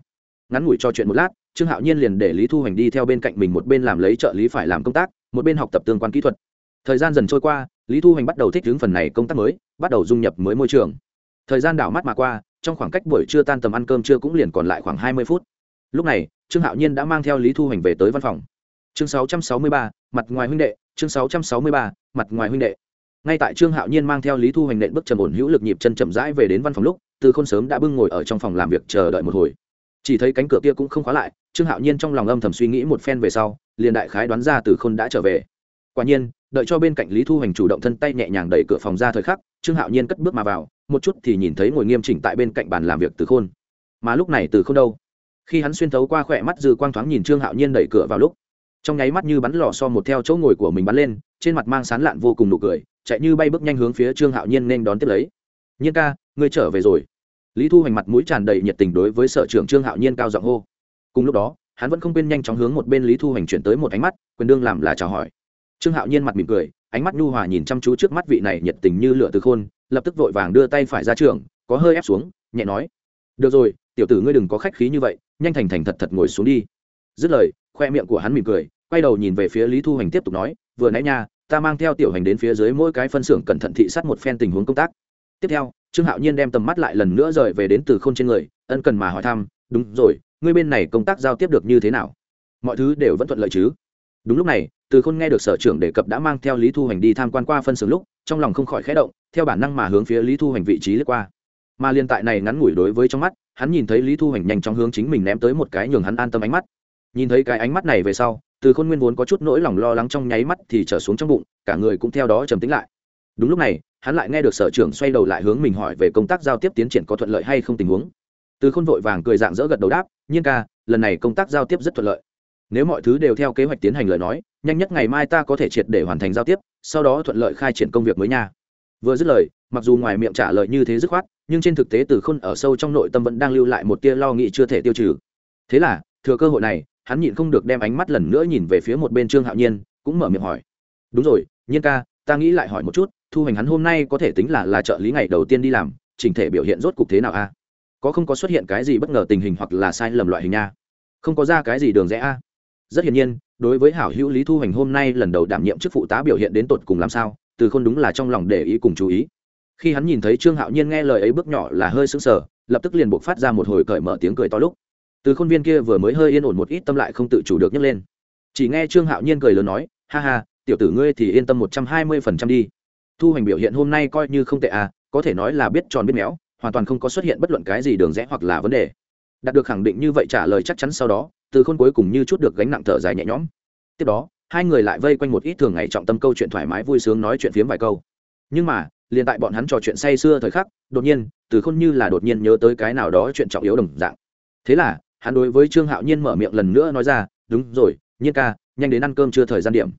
Ngắn ngủi cho chuyện một lát, trương hạo nhiên liền để lý thu hành đi theo bên cạnh mình một bên làm lấy trợ lý phải làm công tác, một bên học tập tương quan kỹ thuật. Thời gian dần trôi qua, lý thu hành bắt đầu thích ứng phần này công tác mới, bắt đầu dung nhập mới môi trường. Thời gian đảo mắt mà qua, trong khoảng cách buổi trưa tan tầm ăn cơm trưa cũng liền còn lại khoảng hai mươi phút. Lúc này, trương hạo nhiên đã mang theo lý thu hành về tới văn phòng. Chương sáu trăm sáu mươi ba mặt ngoài huynh đệ, chương sáu trăm sáu mươi ba, mặt ngoài huynh đệ. Ngay tại trương hạo nhiên mang theo lý thu hành nện bước trầm ổn hữu lực nhịp chân chậm rãi về đến văn phòng lúc, từ khôn sớm đã bưng ngồi ở trong phòng làm việc chờ đợi một hồi. Chỉ thấy cánh cửa kia cũng không khóa lại, trương hạo nhiên trong lòng âm thầm suy nghĩ một phen về sau, liền đại khái đoán ra từ khôn đã trở về. Quả nhiên, đợi cho bên cạnh lý thu hành chủ động thân tay nhẹ nhàng đẩy cửa phòng ra thời khắc, trương hạo nhiên cất bước mà vào, một chút thì nhìn thấy ngồi nghiêm chỉnh tại bên cạnh bàn làm việc từ khôn. Mà lúc này từ khôn đâu? Khi hắn xuyên thấu qua khỏe mắt dư quang thoáng nhìn trương hạo nhiên đẩy cửa vào lúc trong nháy mắt như bắn lò so một theo chỗ ngồi của mình bắn lên, trên mặt mang sán lạn vô cùng nụ cười, chạy như bay bước nhanh hướng phía trương hạo nhiên nên đón tiếp lấy. Nhiên ca, ngươi trở về rồi. Lý thu hoành mặt mũi tràn đầy nhiệt tình đối với sở trưởng trương hạo nhiên cao giọng hô. Cùng lúc đó, hắn vẫn không quên nhanh chóng hướng một bên lý thu hoành chuyển tới một ánh mắt, quyền đương làm là chào hỏi. Trương hạo nhiên mặt mỉm cười, ánh mắt nhu hòa nhìn chăm chú trước mắt vị này nhiệt tình như lửa từ khôn, lập tức vội vàng đưa tay phải ra trường, có hơi ép xuống, nhẹ nói. Được rồi, tiểu tử ngươi đừng có khách khí như vậy, nhanh thành thành thật thật ngồi xuống đi. Dứt lời, khoe miệng của hắn mỉm cười quay đầu nhìn về phía lý thu Hành tiếp tục nói, vừa nãy nha, ta mang theo tiểu hành đến phía dưới mỗi cái phân xưởng cẩn thận thị sát một phen tình huống công tác. Tiếp theo, trương hạo nhiên đem tầm mắt lại lần nữa rời về đến từ k h ô n trên người, ân cần mà hỏi thăm, đúng rồi, ngươi bên này công tác giao tiếp được như thế nào? Mọi thứ đều vẫn thuận lợi chứ? Đúng lúc này, từ khôn nghe được sở trưởng đề cập đã mang theo lý thu Hành đi tham quan qua phân xưởng lúc, trong lòng không khỏi khẽ động, theo bản năng mà hướng phía lý thu Hành vị trí lướt qua. Mà liên tại này ngắn ngủi đối với trong mắt, hắn nhìn thấy lý thu Hành nhanh chóng hướng chính mình ném tới một cái nhường hắn an tâm ánh mắt. Nhìn thấy cái ánh mắt này về sau từ khôn nguyên vốn có chút nỗi lòng lo lắng trong nháy mắt thì trở xuống trong bụng, cả người cũng theo đó trầm tính lại. Đúng lúc này, hắn lại nghe được sở trưởng xoay đầu lại hướng mình hỏi về công tác giao tiếp tiến triển có thuận lợi hay không tình huống. Từ khôn vội vàng cười dạng dỡ gật đầu đáp, nhiên ca, lần này công tác giao tiếp rất thuận lợi. Nếu mọi thứ đều theo kế hoạch tiến hành lời nói, nhanh nhất ngày mai ta có thể triệt để hoàn thành giao tiếp, sau đó thuận lợi khai triển công việc mới nha. Vừa dứt lời, mặc dù ngoài miệng trả lời như thế dứt khoát, nhưng trên thực tế từ khôn ở sâu trong nội tâm vẫn đang lưu lại một tia lo nghĩ chưa thể tiêu trừ. Thế là, thừa cơ hội này hắn nhịn không được đem ánh mắt lần nữa nhìn về phía một bên trương hạo nhiên, cũng mở miệng hỏi. Đúng rồi, nhiên ca, ta nghĩ lại hỏi một chút, thu hành hắn hôm nay có thể tính là là trợ lý ngày đầu tiên đi làm, chỉnh thể biểu hiện rốt cục thế nào a? Có không có xuất hiện cái gì bất ngờ tình hình hoặc là sai lầm loại hình nha không có ra cái gì đường rẽ a? Rất hiển nhiên, đối với hảo hữu lý thu hoành hôm nay lần đầu đảm nhiệm chức phụ tá biểu hiện đến tột cùng làm sao, từ khôn đúng là trong lòng để ý cùng chú ý. Khi hắn nhìn thấy trương hạo nhiên nghe lời ấy bước nhỏ là hơi sững sờ, lập tức liền buộc phát ra một hồi cởi mở tiếng cười to lúc từ khôn viên kia vừa mới hơi yên ổn một ít tâm lại không tự chủ được nhấc lên. Chỉ nghe trương hạo nhiên cười lớn nói, ha ha, tiểu tử ngươi thì yên tâm một trăm hai mươi phần trăm đi. Thu hoành biểu hiện hôm nay coi như không tệ à có thể nói là biết tròn biết méo, hoàn toàn không có xuất hiện bất luận cái gì đường rẽ hoặc là vấn đề. Đạt được khẳng định như vậy trả lời chắc chắn sau đó, từ khôn cuối cùng như chút được gánh nặng thở dài nhẹ nhõm. Tiếp đó, hai người lại vây quanh một ít thường ngày trọng tâm câu chuyện thoải mái vui sướng nói chuyện phiếm vài câu. Nhưng mà, liền tại bọn hắn trò chuyện say xưa thời khắc, đột nhiên, từ khôn như là đột nhiên nhớ tới cái nào đó chuyện trọng yếu đồng dạng. Thế là hắn đối với trương hạo nhiên mở miệng lần nữa nói ra, đúng rồi, nhiên ca, nhanh đến ăn cơm chưa thời gian điểm.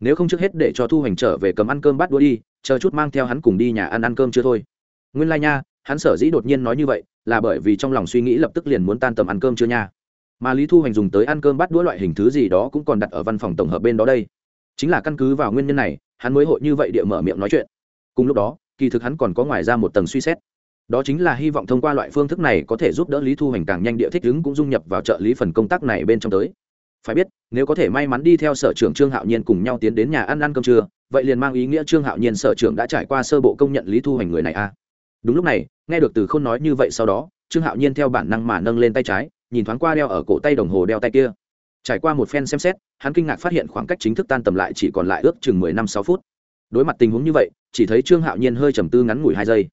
Nếu không trước hết để cho thu hoành trở về cầm ăn cơm bắt đũa đi, chờ chút mang theo hắn cùng đi nhà ăn ăn cơm chưa thôi. Nguyên lai、like、nha, hắn sở dĩ đột nhiên nói như vậy, là bởi vì trong lòng suy nghĩ lập tức liền muốn tan tầm ăn cơm chưa nha. Mà lý thu hoành dùng tới ăn cơm bắt đũa loại hình thứ gì đó cũng còn đặt ở văn phòng tổng hợp bên đó đây. Chính là căn cứ vào nguyên nhân này, hắn mới hội như vậy địa mở miệng nói chuyện. Cùng lúc đó, kỳ thực hắn còn có ngoài ra một tầng suy xét đó chính là hy vọng thông qua loại phương thức này có thể giúp đỡ lý thu hoành càng nhanh địa thích ứng cũng dung nhập vào trợ lý phần công tác này bên trong tới. Phải biết, nếu có thể may mắn đi theo sở trưởng trương hạo nhiên cùng nhau tiến đến nhà ăn ăn cơm trưa, vậy liền mang ý nghĩa trương hạo nhiên sở trưởng đã trải qua sơ bộ công nhận lý thu hoành người này a à. đúng lúc này, nghe được từ k h ô n nói như vậy sau đó, trương hạo nhiên theo bản năng mà nâng lên tay trái, nhìn thoáng qua đeo ở cổ tay đồng hồ đeo tay kia. Trải qua một phen xem xét, hắn kinh ngạc phát hiện khoảng cách chính thức tan tầm lại chỉ còn lại ước chừng mười năm sáu phút. Đối mặt tình huống như vậy, chỉ thấy trương hạo nhiên hơi trầm tư ngắn ngủi hai giây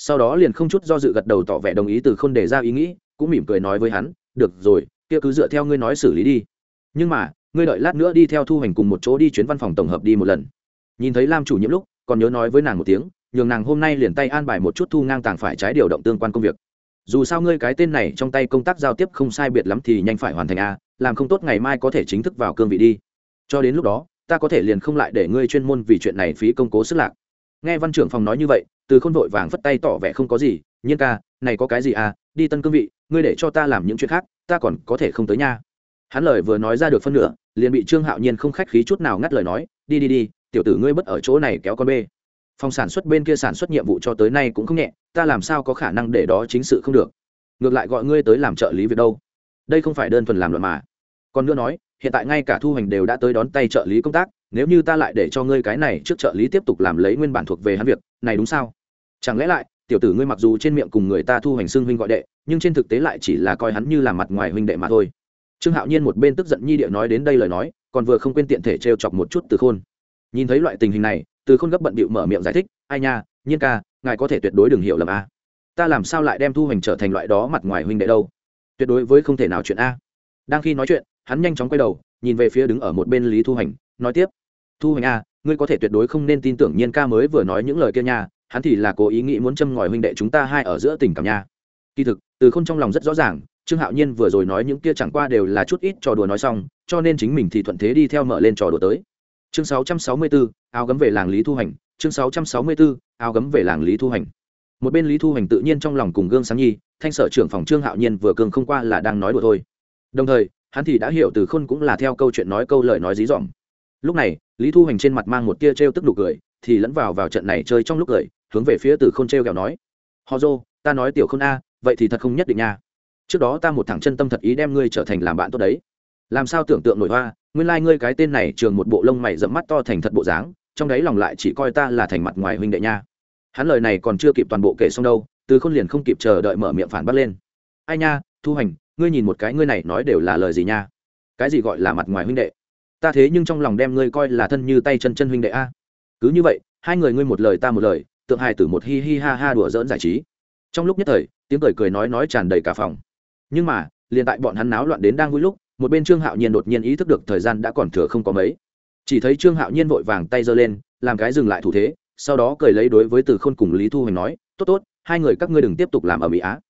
sau đó liền không chút do dự gật đầu tỏ vẻ đồng ý từ k h ô n đề ra ý nghĩ, cũng mỉm cười nói với hắn, được rồi, kia cứ dựa theo ngươi nói xử lý đi. Nhưng mà, ngươi đợi lát nữa đi theo thu hành cùng một chỗ đi chuyến văn phòng tổng hợp đi một lần. Nhìn thấy lam chủ nhiệm lúc, còn nhớ nói với nàng một tiếng, nhường nàng hôm nay liền tay an bài một chút thu ngang tàng phải trái điều động tương quan công việc. Dù sao ngươi cái tên này trong tay công tác giao tiếp không sai biệt lắm thì nhanh phải hoàn thành a, làm không tốt ngày mai có thể chính thức vào cương vị đi. Cho đến lúc đó, ta có thể liền không lại để ngươi chuyên môn vì chuyện này phí công cố sức lạc nghe văn trưởng phòng nói như vậy, từ khôn vội vàng phất tay tỏ vẻ không có gì, nhiên ca, này có cái gì à? Đi tân cương vị, ngươi để cho ta làm những chuyện khác, ta còn có thể không tới nha. Hắn lời vừa nói ra được phân nửa, liền bị trương hạo nhiên không khách khí chút nào ngắt lời nói, đi đi đi, tiểu tử ngươi bất ở chỗ này kéo con bê. Phòng sản xuất bên kia sản xuất nhiệm vụ cho tới nay cũng không nhẹ, ta làm sao có khả năng để đó chính sự không được? Ngược lại gọi ngươi tới làm trợ lý việc đâu? Đây không phải đơn thuần làm luận mà. Còn nữa nói, hiện tại ngay cả thu hoành đều đã tới đón tay trợ lý công tác nếu như ta lại để cho ngươi cái này trước trợ lý tiếp tục làm lấy nguyên bản thuộc về hắn việc, này đúng sao? Chẳng lẽ lại, tiểu tử ngươi mặc dù trên miệng cùng người ta thu hành xưng huynh gọi đệ, nhưng trên thực tế lại chỉ là coi hắn như là mặt ngoài huynh đệ mà thôi. Trương hạo nhiên một bên tức giận nhi điệu nói đến đây lời nói, còn vừa không quên tiện thể t chọc một chút từ khôn. Nhìn thấy loại tình hình này, từ khôn gấp bận bịu mở miệng giải thích, ai nha, nhiên ca, ngài có thể tuyệt đối đừng hiểu lầm a. Ta làm sao lại đem thu hành trở thành loại đó mặt ngoài huynh đệ đâu? Tuyệt đối với không thể nào chuyện a. Đang khi nói chuyện, hắn nhanh chóng quay đầu, nhìn về phía đứng ở một bên lý thu hành nói tiếp thu hoành a ngươi có thể tuyệt đối không nên tin tưởng nhiên ca mới vừa nói những lời kia nha hắn thì là cố ý nghĩ muốn châm ngòi huynh đệ chúng ta hai ở giữa tình cảm nha. Kỳ thực từ không trong lòng rất rõ ràng trương hạo nhiên vừa rồi nói những kia chẳng qua đều là chút ít trò đùa nói xong cho nên chính mình thì thuận thế đi theo mở lên trò đùa tới. Chương 664, áo gấm về làng lý thu hành chương 664, áo gấm về làng lý thu hành một bên lý thu hành tự nhiên trong lòng cùng gương sáng nhi thanh sở trưởng phòng trương hạo nhiên vừa cường không qua là đang nói đùa thôi. Đồng thời hắn thì đã hiểu từ khôn cũng là theo câu chuyện nói câu lời nói dí dỏm lúc này, lý thu hành trên mặt mang một tia t r e o tức nụ cười, thì lẫn vào vào trận này chơi trong lúc cười, hướng về phía từ khôn t r e o kẹo nói họ dô, ta nói tiểu khôn a, vậy thì thật không nhất định nha. Trước đó ta một thằng chân tâm thật ý đem ngươi trở thành làm bạn tốt đấy. Làm sao tưởng tượng nổi hoa, nguyên lai、like、ngươi cái tên này trường một bộ lông mày dẫm mắt to thành thật bộ dáng, trong đấy lòng lại chỉ coi ta là thành mặt ngoài huynh đệ nha. Hắn lời này còn chưa kịp toàn bộ kể xong đâu, từ khôn liền không kịp chờ đợi mở miệng phản bắt lên. Ai nha, thu hành ngươi nhìn một cái ngươi này nói đều là lời gì nha? Cái gì gọi là mặt ngoài huynh đệ? Ta thế nhưng trong lòng đem ngươi coi là thân như tay chân chân huynh đệ a. Cứ như vậy, hai người ngươi một lời ta một lời, tượng hài tử một hi hi ha ha đùa dỡn giải trí. Trong lúc nhất thời, tiếng cười cười nói nói tràn đầy cả phòng. Nhưng mà, liền tại bọn hắn náo loạn đến đang vui lúc, một bên trương hạo nhiên đột nhiên ý thức được thời gian đã còn thừa không có mấy. Chỉ thấy trương hạo nhiên vội vàng tay giơ lên, làm cái dừng lại thủ thế, sau đó cười lấy đối với từ khôn cùng lý thu hoành nói, tốt tốt, hai người các ngươi đừng tiếp tục làm ở mỹ á.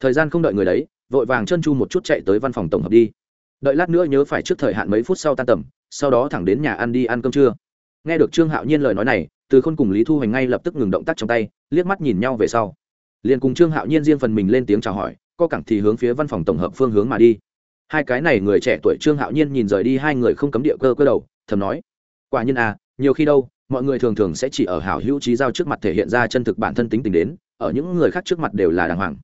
Thời gian không đợi người đấy, vội vàng chân chu một chút chạy tới văn phòng tổng hợp đi. Đợi lát nữa nhớ phải trước thời hạn mấy phút sau tan tầm sau đó thẳng đến nhà ăn đi ăn cơm trưa. Nghe được trương hạo nhiên lời nói này, từ khôn cùng lý thu hoành ngay lập tức ngừng động tác trong tay, liếc mắt nhìn nhau về sau. Liền cùng trương hạo nhiên riêng phần mình lên tiếng chào hỏi, co cẳng thì hướng phía văn phòng tổng hợp phương hướng mà đi. Hai cái này người trẻ tuổi trương hạo nhiên nhìn rời đi hai người không cấm địa cơ cơ đầu, thầm nói, quả nhiên à nhiều khi đâu, mọi người thường thường sẽ chỉ ở hảo hữu trí giao trước mặt thể hiện ra chân thực bản thân tính tình đến, ở những người khác trước mặt đều là đàng hoàng.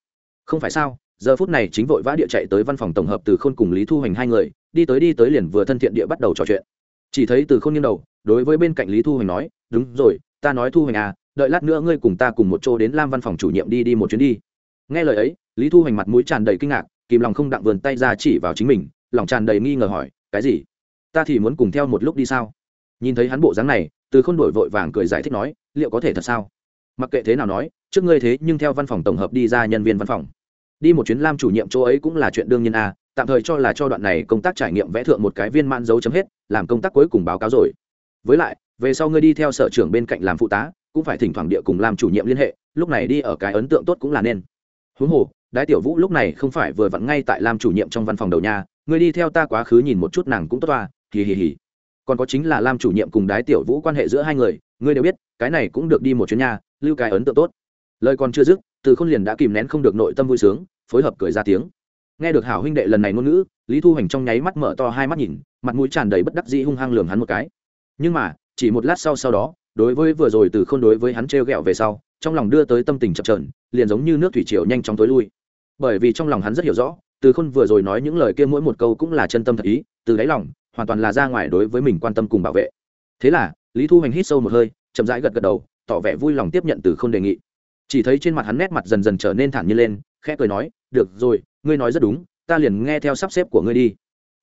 Không phải sao? Giờ phút này chính vội vã địa chạy tới văn phòng tổng hợp từ khôn cùng lý thu hoành hai người, đi tới đi tới liền vừa thân thiện địa bắt đầu trò chuyện. Chỉ thấy từ khôn nghiêng đầu, đối với bên cạnh lý thu hoành nói, đúng rồi, ta nói thu hoành à đợi lát nữa ngươi cùng ta cùng một chỗ đến lam văn phòng chủ nhiệm đi đi một chuyến đi. Nghe lời ấy, lý thu hoành mặt mũi tràn đầy kinh ngạc, kìm lòng không đặng vườn tay ra chỉ vào chính mình, lòng tràn đầy nghi ngờ hỏi, cái gì? Ta thì muốn cùng theo một lúc đi sao? Nhìn thấy hắn bộ dáng này, từ khôn đổi vội vàng cười giải thích nói, liệu có thể thật sao? Mặc kệ thế nào nói, trước ngươi thế nhưng theo văn phòng tổng hợp đi ra nhân viên văn phòng đi một chuyến lam chủ nhiệm chỗ ấy cũng là chuyện đương nhiên a à, tạm thời cho là cho đoạn này công tác trải nghiệm vẽ thượng một cái viên man dấu chấm hết làm công tác cuối cùng báo cáo rồi. Với lại về sau ngươi đi theo sở trưởng bên cạnh làm phụ tá cũng phải thỉnh thoảng địa cùng làm chủ nhiệm liên hệ lúc này đi ở cái ấn tượng tốt cũng là nên. Huống hồ đái tiểu vũ lúc này không phải vừa vặn ngay tại làm chủ nhiệm trong văn phòng đầu nhà ngươi đi theo ta quá khứ nhìn một chút nàng cũng tốt toa hì hì hì. Còn có chính là làm chủ nhiệm cùng đái tiểu vũ quan hệ giữa hai người ngươi đều biết cái này cũng được đi một chuyến nhà lưu cái ấn tượng tốt. Lời còn chưa dứt từ khôn liền đã kìm nén không được nội tâm vui sướng, phối hợp cười ra tiếng. Nghe được hảo huynh đệ lần này ngôn ngữ, lý thu hoành trong nháy mắt mở to hai mắt nhìn, mặt mũi tràn đầy bất đắc dĩ hung hăng lường hắn một cái. Nhưng mà, chỉ một lát sau sau đó, đối với vừa rồi từ khôn đối với hắn t r g ẹ o về sau, trong lòng đưa tới tâm tình chập trờn liền giống như nước thủy triều nhanh chóng tối lui. Bởi vì trong lòng hắn rất hiểu rõ, từ khôn vừa rồi nói những lời kia mỗi một câu cũng là chân tâm thật ý, từ đáy lòng, hoàn toàn là ra ngoài đối với mình quan tâm cùng bảo vệ. Thế là, lý thu hoành hít sâu một hơi, chậm rãi gật gật đầu, tỏ vẻ vui lòng tiếp nhận từ Khôn đề nghị chỉ thấy trên mặt hắn nét mặt dần dần trở nên thản nhiên lên, khẽ cười nói, được rồi, ngươi nói rất đúng, ta liền nghe theo sắp xếp của ngươi đi.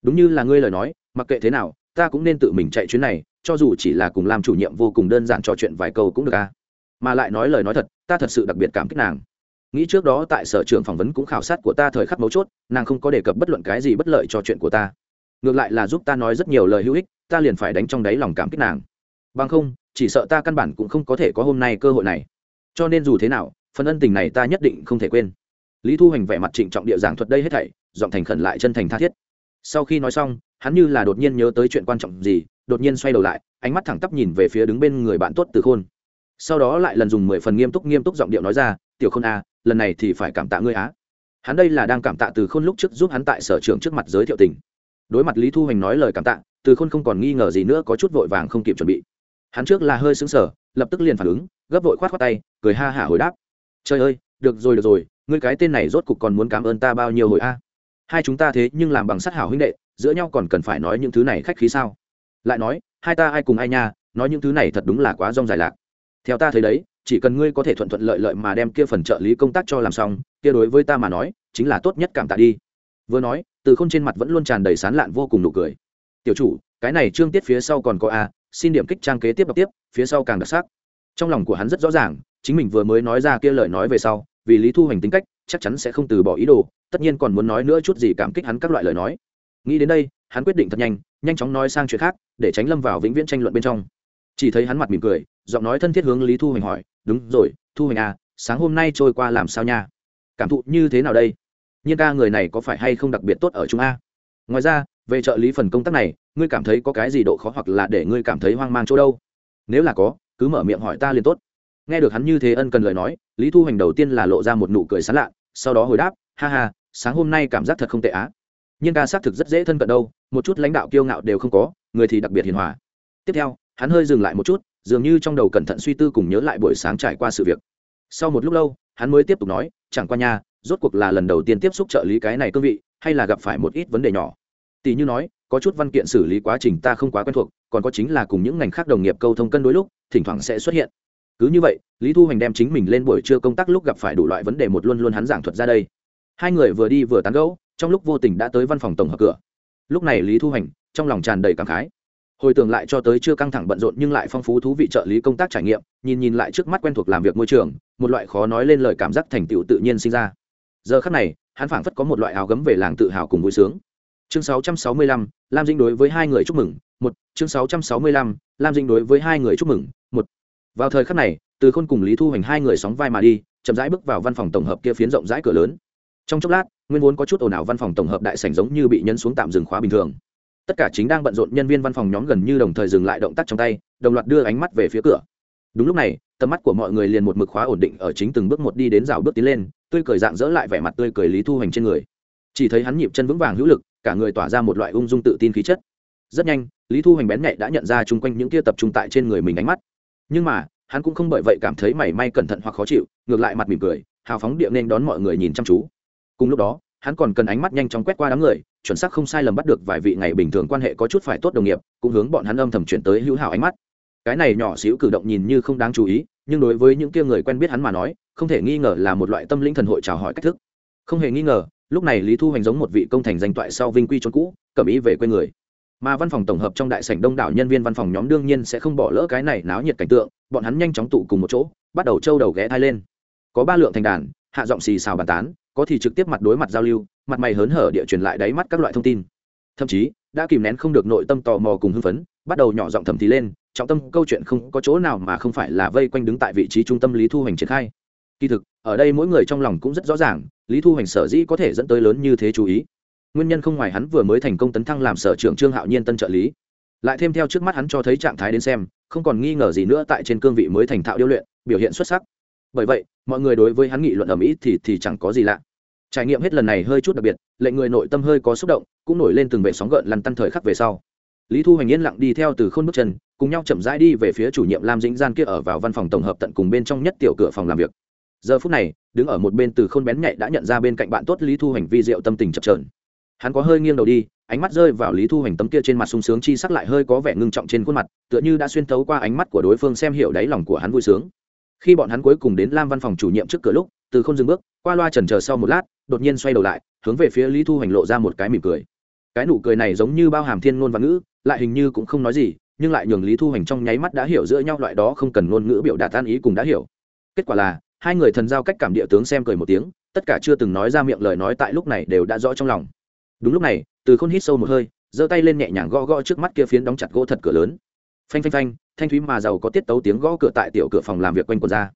Đúng như là ngươi lời nói, mặc kệ thế nào, ta cũng nên tự mình chạy chuyến này, cho dù chỉ là cùng làm chủ nhiệm vô cùng đơn giản trò chuyện vài câu cũng được a mà lại nói lời nói thật, ta thật sự đặc biệt cảm kích nàng. Nghĩ trước đó tại sở trường phỏng vấn cũng khảo sát của ta thời khắc mấu chốt, nàng không có đề cập bất luận cái gì bất lợi cho chuyện của ta. Ngược lại là giúp ta nói rất nhiều lời hữu ích, ta liền phải đánh trong đáy lòng cảm kích nàng. Bằng không, chỉ sợ ta căn bản cũng không có thể có hôm nay cơ hội này cho nên dù thế nào, phần ân tình này ta nhất định không thể quên. Lý thu hoành vẻ mặt trịnh trọng địa giảng thuật đây hết thảy, giọng thành khẩn lại chân thành tha thiết. Sau khi nói xong, hắn như là đột nhiên nhớ tới chuyện quan trọng gì, đột nhiên xoay đầu lại, ánh mắt thẳng tắp nhìn về phía đứng bên người bạn tốt từ khôn. Sau đó lại lần dùng mười phần nghiêm túc nghiêm túc giọng điệu nói ra, tiểu khôn a lần này thì phải cảm tạ ngươi á. Hắn đây là đang cảm tạ từ khôn lúc trước giúp hắn tại sở trường trước mặt giới thiệu tình. Đối mặt lý thu hoành nói lời cảm tạ, từ khôn không còn nghi ngờ gì nữa, có chút vội vàng không kịp chuẩn bị. Hắn trước là hơi xứng sở lập tức liền phản ứng gấp vội khoát khoát tay, cười ha hả hồi đáp. Trời ơi, được rồi được rồi, ngươi cái tên này rốt cục còn muốn cảm ơn ta bao nhiêu hồi a? Hai chúng ta thế nhưng làm bằng sắt hảo huynh đệ, giữa nhau còn cần phải nói những thứ này khách khí sao? Lại nói, hai ta ai cùng ai nha, nói những thứ này thật đúng là quá rong dài lạc. Theo ta thấy đấy, chỉ cần ngươi có thể thuận thuận lợi lợi mà đem kia phần trợ lý công tác cho làm xong, kia đối với ta mà nói, chính là tốt nhất cảm tạ đi. Vừa nói, từ khôn trên mặt vẫn luôn tràn đầy sán lạn vô cùng nụ cười. Tiểu chủ, cái này trương tiết phía sau còn có a, xin điểm kích trang kế tiếp đọc tiếp, phía sau càng đặc sắc trong lòng của hắn rất rõ ràng, chính mình vừa mới nói ra kia lời nói về sau, vì lý thu hoành tính cách, chắc chắn sẽ không từ bỏ ý đồ, tất nhiên còn muốn nói nữa chút gì cảm kích hắn các loại lời nói. Nghĩ đến đây, hắn quyết định thật nhanh nhanh chóng nói sang chuyện khác, để tránh lâm vào vĩnh viễn tranh luận bên trong. Chỉ thấy hắn mặt mỉm cười, giọng nói thân thiết hướng lý thu hoành hỏi, đúng rồi, thu hoành à sáng hôm nay trôi qua làm sao nha? Cảm thụ như thế nào đây? Nhiên ca người này có phải hay không đặc biệt tốt ở chúng a? Ngoài ra, về trợ lý phần công tác này, ngươi cảm thấy có cái gì độ khó hoặc là để ngươi cảm thấy hoang mang chỗ đâu? Nếu là có cứ mở miệng hỏi ta liền tốt. Nghe được hắn như thế ân cần lời nói, lý thu hoành đầu tiên là lộ ra một nụ cười sán lạ, sau đó hồi đáp, ha ha, sáng hôm nay cảm giác thật không tệ á. Nhưng ca xác thực rất dễ thân cận đâu, một chút lãnh đạo kiêu ngạo đều không có, người thì đặc biệt hiền hòa. Tiếp theo, hắn hơi dừng lại một chút, dường như trong đầu cẩn thận suy tư cùng nhớ lại buổi sáng trải qua sự việc. Sau một lúc lâu, hắn mới tiếp tục nói, chẳng qua nha, rốt cuộc là lần đầu tiên tiếp xúc trợ lý cái này cương vị, hay là gặp phải một ít vấn đề nhỏ. Tỷ như nói có chút văn kiện xử lý quá trình ta không quá quen thuộc, còn có chính là cùng những ngành khác đồng nghiệp câu thông cân đối lúc, thỉnh thoảng sẽ xuất hiện. Cứ như vậy, lý thu hoành đem chính mình lên buổi trưa công tác lúc gặp phải đủ loại vấn đề một luôn luôn hắn giảng thuật ra đây. Hai người vừa đi vừa tán gẫu, trong lúc vô tình đã tới văn phòng tổng hợp cửa. Lúc này lý thu hoành, trong lòng tràn đầy cảm khái. Hồi tưởng lại cho tới chưa căng thẳng bận rộn nhưng lại phong phú thú vị trợ lý công tác trải nghiệm, nhìn nhìn lại trước mắt quen thuộc làm việc môi trường, một loại khó nói lên lời cảm giác thành tựu tự nhiên sinh ra. Giờ khắc này, hắn phảng phất có một loại áo gấm về làng tự hào cùng vui sướng chương 665, lam dinh đối với hai người chúc mừng một chương 665, lam dinh đối với hai người chúc mừng một. Vào thời khắc này từ khôn cùng lý thu Hành hai người sóng vai mà đi chậm rãi bước vào văn phòng tổng hợp kia phiến rộng rãi cửa lớn. Trong chốc lát nguyên vốn có chút ồn ào văn phòng tổng hợp đại sảnh giống như bị nhấn xuống tạm dừng khóa bình thường. Tất cả chính đang bận rộn nhân viên văn phòng nhóm gần như đồng thời dừng lại động tác trong tay đồng loạt đưa ánh mắt về phía cửa. Đúng lúc này tầm mắt của mọi người liền một mực khóa ổn định ở chính từng bước một đi đến rào bước tiến lên tươi cười dạng dỡ lại vẻ mặt tươi cười lý thu Hành trên người. Chỉ thấy hắn nhịp chân vững vàng hữu lực cả người tỏa ra một loại ung dung tự tin khí chất. Rất nhanh, lý thu hoành bén nhạy đã nhận ra chung quanh những tia tập trung tại trên người mình ánh mắt. Nhưng mà, hắn cũng không bởi vậy cảm thấy mảy may cẩn thận hoặc khó chịu, ngược lại mặt mỉm cười, hào phóng địa nên đón mọi người nhìn chăm chú. Cùng lúc đó, hắn còn cần ánh mắt nhanh chóng quét qua đám người, chuẩn xác không sai lầm bắt được vài vị ngày bình thường quan hệ có chút phải tốt đồng nghiệp, cũng hướng bọn hắn âm thầm chuyển tới hữu hảo ánh mắt. Cái này nhỏ xíu cử động nhìn như không đáng chú ý, nhưng đối với những kia người quen biết hắn mà nói, không thể nghi ngờ là một loại tâm linh thần hội chào hỏi cách thức. Không hề nghi ngờ lúc này lý thu hoành giống một vị công thành danh toại sau vinh quy trốn cũ, cẩm ý về quê người. Mà văn phòng tổng hợp trong đại sảnh đông đảo nhân viên văn phòng nhóm đương nhiên sẽ không bỏ lỡ cái này náo nhiệt cảnh tượng, bọn hắn nhanh chóng tụ cùng một chỗ, bắt đầu trâu đầu ghé thai lên. Có ba lượng thành đàn, hạ giọng xì xào bàn tán, có thì trực tiếp mặt đối mặt giao lưu, mặt mày hớn hở địa truyền lại đáy mắt các loại thông tin. Thậm chí, đã kìm nén không được nội tâm tò mò cùng hưng phấn, bắt đầu nhỏ giọng thầm thì lên, trọng tâm câu chuyện không có chỗ nào mà không phải là vây quanh đứng tại vị trí trung tâm lý thu hoành triển khai. Kỳ thực ở đây mỗi người trong lòng cũng rất rõ ràng, lý thu hoành sở dĩ có thể dẫn tới lớn như thế chú ý. Nguyên nhân không ngoài hắn vừa mới thành công tấn thăng làm sở trưởng trương hạo nhiên tân trợ lý. Lại thêm theo trước mắt hắn cho thấy trạng thái đến xem, không còn nghi ngờ gì nữa tại trên cương vị mới thành thạo điêu luyện, biểu hiện xuất sắc. Bởi vậy, mọi người đối với hắn nghị luận ở mỹ thì thì chẳng có gì lạ. Trải nghiệm hết lần này hơi chút đặc biệt, lệnh người nội tâm hơi có xúc động, cũng nổi lên từng vệ sóng gợn lăn tăn thời khắc về sau. Lý thu hoành yên lặng đi theo từ khôn bước chân, cùng nhau chậm rãi đi về phía chủ nhiệm lam dĩnh gian kia ở vào văn phòng tổng hợp tận cùng bên trong nhất tiểu cửa phòng làm việc giờ phút này, đứng ở một bên từ khôn bén nhạy đã nhận ra bên cạnh bạn tốt lý thu hành vi diệu tâm tình chập trờn hắn có hơi nghiêng đầu đi, ánh mắt rơi vào lý thu hành tấm kia trên mặt sung sướng chi sắc lại hơi có vẻ ngưng trọng trên khuôn mặt, tựa như đã xuyên thấu qua ánh mắt của đối phương xem hiểu đáy lòng của hắn vui sướng. Khi bọn hắn cuối cùng đến lam văn phòng chủ nhiệm trước cửa lúc, từ không dừng bước, qua loa trần chờ sau một lát, đột nhiên xoay đầu lại, hướng về phía lý thu hành lộ ra một cái mỉm cười. Cái nụ cười này giống như bao hàm thiên ngôn và ngữ, lại hình như cũng không nói gì, nhưng lại nhường lý thu hành trong nháy mắt đã hiểu giữa nhau loại đó không cần ngôn ngữ biểu đạt tan ý cùng đã hiểu. Kết quả là hai người thần giao cách cảm địa tướng xem cười một tiếng, tất cả chưa từng nói ra miệng lời nói tại lúc này đều đã rõ trong lòng. Đúng lúc này, từ khôn hít sâu một hơi, giơ tay lên nhẹ nhàng gõ gõ trước mắt kia phiến đóng chặt gỗ thật cửa lớn. Phanh phanh phanh, thanh thúy mà giàu có tiết tấu tiếng gõ cửa tại tiểu cửa phòng làm việc quanh quần ra.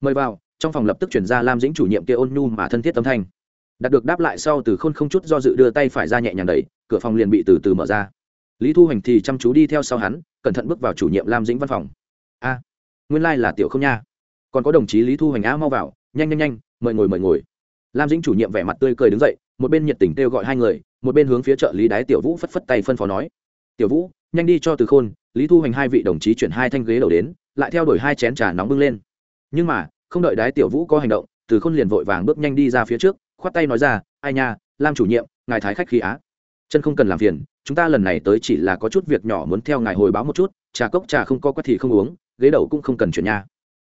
Mời vào, trong phòng lập tức chuyển ra lam dĩnh chủ nhiệm kia ôn nhu mà thân thiết âm thanh. Đạt được đáp lại sau từ khôn không chút do dự đưa tay phải ra nhẹ nhàng đẩy, cửa phòng liền bị từ từ mở ra. Lý thu hành thì chăm chú đi theo sau hắn, cẩn thận bước vào chủ nhiệm lam dĩnh văn phòng. A, nguyên lai、like、là tiểu không nha còn có đồng chí lý thu hoành á mau vào, nhanh nhanh nhanh, mời ngồi mời ngồi. Lam dĩnh chủ nhiệm vẻ mặt tươi cười đứng dậy, một bên nhiệt tình kêu gọi hai người, một bên hướng phía trợ lý đái tiểu vũ phất phất tay phân phó nói. Tiểu vũ, nhanh đi cho từ khôn, lý thu hoành hai vị đồng chí chuyển hai thanh ghế đầu đến, lại theo đuổi hai chén trà nóng bưng lên. Nhưng mà, không đợi đái tiểu vũ có hành động, từ khôn liền vội vàng bước nhanh đi ra phía trước, khoát tay nói ra, ai nha, lam chủ nhiệm, ngài thái khách khí á. Chân không cần làm phiền, chúng ta lần này tới chỉ là có chút việc nhỏ muốn theo ngài hồi báo một chút, trà cốc trà không có quát thì không uống, ghế đầu cũng không cần chuyển nha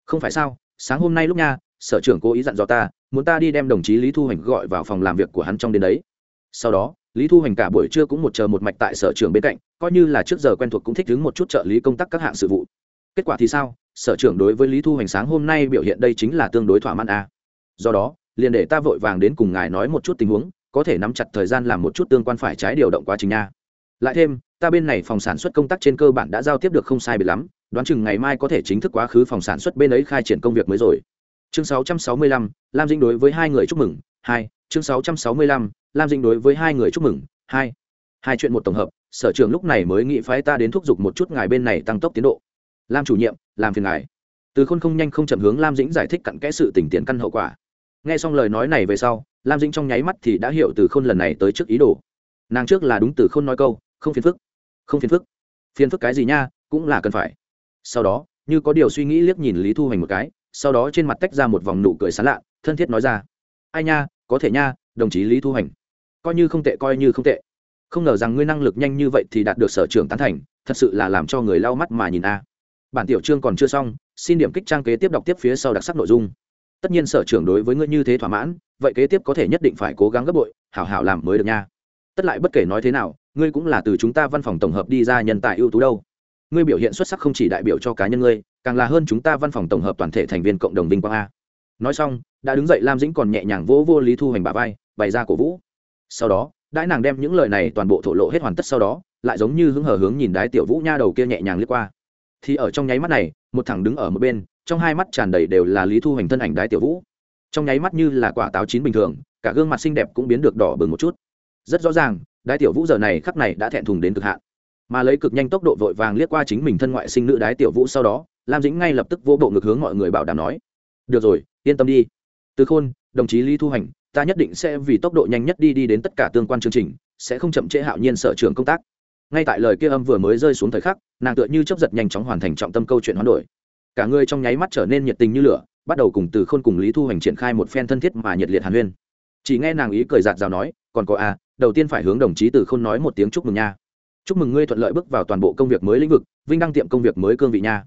không phải sao, sáng hôm nay lúc nha, sở trưởng cố ý dặn dò ta, muốn ta đi đem đồng chí lý thu hoành gọi vào phòng làm việc của hắn trong đến đấy. Sau đó, lý thu hoành cả buổi trưa cũng một chờ một mạch tại sở trưởng bên cạnh, coi như là trước giờ quen thuộc cũng thích đứng một chút trợ lý công tác các hạng sự vụ. Kết quả thì sao? Sở trưởng đối với lý thu hoành sáng hôm nay biểu hiện đây chính là tương đối thỏa mãn a à. do đó, liền để ta vội vàng đến cùng ngài nói một chút tình huống, có thể nắm chặt thời gian làm một chút tương quan phải trái điều động quá trình nha. Lại thêm, ta bên này phòng sản xuất công tác trên cơ bản đã giao tiếp được không sai biệt lắm đoán chừng ngày mai có thể chính thức quá khứ phòng sản xuất bên ấy khai triển công việc mới rồi. Chương 665, lam dinh đối với hai người chúc mừng hai chương 665, lam dinh đối với hai người chúc mừng hai. Hai chuyện một tổng hợp sở trường lúc này mới nghĩ phái ta đến thúc giục một chút ngài bên này tăng tốc tiến độ. Lam chủ nhiệm làm phiền ngài. Từ khôn không nhanh không chậm hướng lam dĩnh giải thích cặn kẽ sự tình tiền căn hậu quả. Nghe xong lời nói này về sau lam dĩnh trong nháy mắt thì đã hiểu từ khôn lần này tới trước ý đồ. Nàng trước là đúng từ khôn nói câu không phiền phức không phiền phức. Phiền phức cái gì nha cũng là cần phải sau đó, như có điều suy nghĩ liếc nhìn lý thu hoành một cái, sau đó trên mặt tách ra một vòng nụ cười sán lạ, thân thiết nói ra. Ai nha, có thể nha, đồng chí lý thu hoành. Coi như không tệ, coi như không tệ. Không ngờ rằng ngươi năng lực nhanh như vậy thì đạt được sở trưởng tán thành, thật sự là làm cho người lau mắt mà nhìn a. Bản tiểu chương còn chưa xong, xin điểm kích trang kế tiếp đọc tiếp phía sau đặc sắc nội dung. Tất nhiên sở trưởng đối với ngươi như thế thỏa mãn, vậy kế tiếp có thể nhất định phải cố gắng gấp bội, hảo hảo làm mới được nha. Tất lại bất kể nói thế nào, ngươi cũng là từ chúng ta văn phòng tổng hợp đi ra nhân tài ưu tú đâu ngươi biểu hiện xuất sắc không chỉ đại biểu cho cá nhân ngươi, càng là hơn chúng ta văn phòng tổng hợp toàn thể thành viên cộng đồng vinh quang a. Nói xong, đã đứng dậy lam dĩnh còn nhẹ nhàng vỗ vô lý thu hoành bà vai, bày ra cổ vũ. Sau đó, đãi nàng đem những lời này toàn bộ thổ lộ hết hoàn tất sau đó, lại giống như hứng hờ hướng nhìn đái tiểu vũ nha đầu kia nhẹ nhàng lướt qua. Thì ở trong nháy mắt này, một thằng đứng ở một bên, trong hai mắt tràn đầy đều là lý thu hoành thân ảnh đái tiểu vũ. Trong nháy mắt như là quả táo chín bình thường, cả gương mặt xinh đẹp cũng biến được đỏ bừng một chút. Rất rõ ràng, đái tiểu vũ giờ này khắc này đã thẹn thùng đến cực hạn mà lấy cực nhanh tốc độ vội vàng liếc qua chính mình thân ngoại sinh nữ đái tiểu vũ sau đó, lam dĩnh ngay lập tức vô bộ ngực hướng mọi người bảo đảm nói, được rồi, yên tâm đi. Từ khôn, đồng chí lý thu hành, ta nhất định sẽ vì tốc độ nhanh nhất đi đi đến tất cả tương quan chương trình, sẽ không chậm trễ hạo nhiên sở trường công tác. Ngay tại lời kia âm vừa mới rơi xuống thời khắc, nàng tựa như chấp giật nhanh chóng hoàn thành trọng tâm câu chuyện hoán đổi. Cả người trong nháy mắt trở nên nhiệt tình như lửa, bắt đầu cùng từ khôn cùng lý thu hành triển khai một phen thân thiết mà nhiệt liệt hàn huyên. Chỉ nghe nàng ý cười giạt rào nói, còn có à đầu tiên phải hướng đồng chí từ khôn nói một tiếng chúc mừng nha chúc mừng ngươi thuận lợi bước vào toàn bộ công việc mới lĩnh vực, vinh đăng tiệm công việc mới cương vị nha.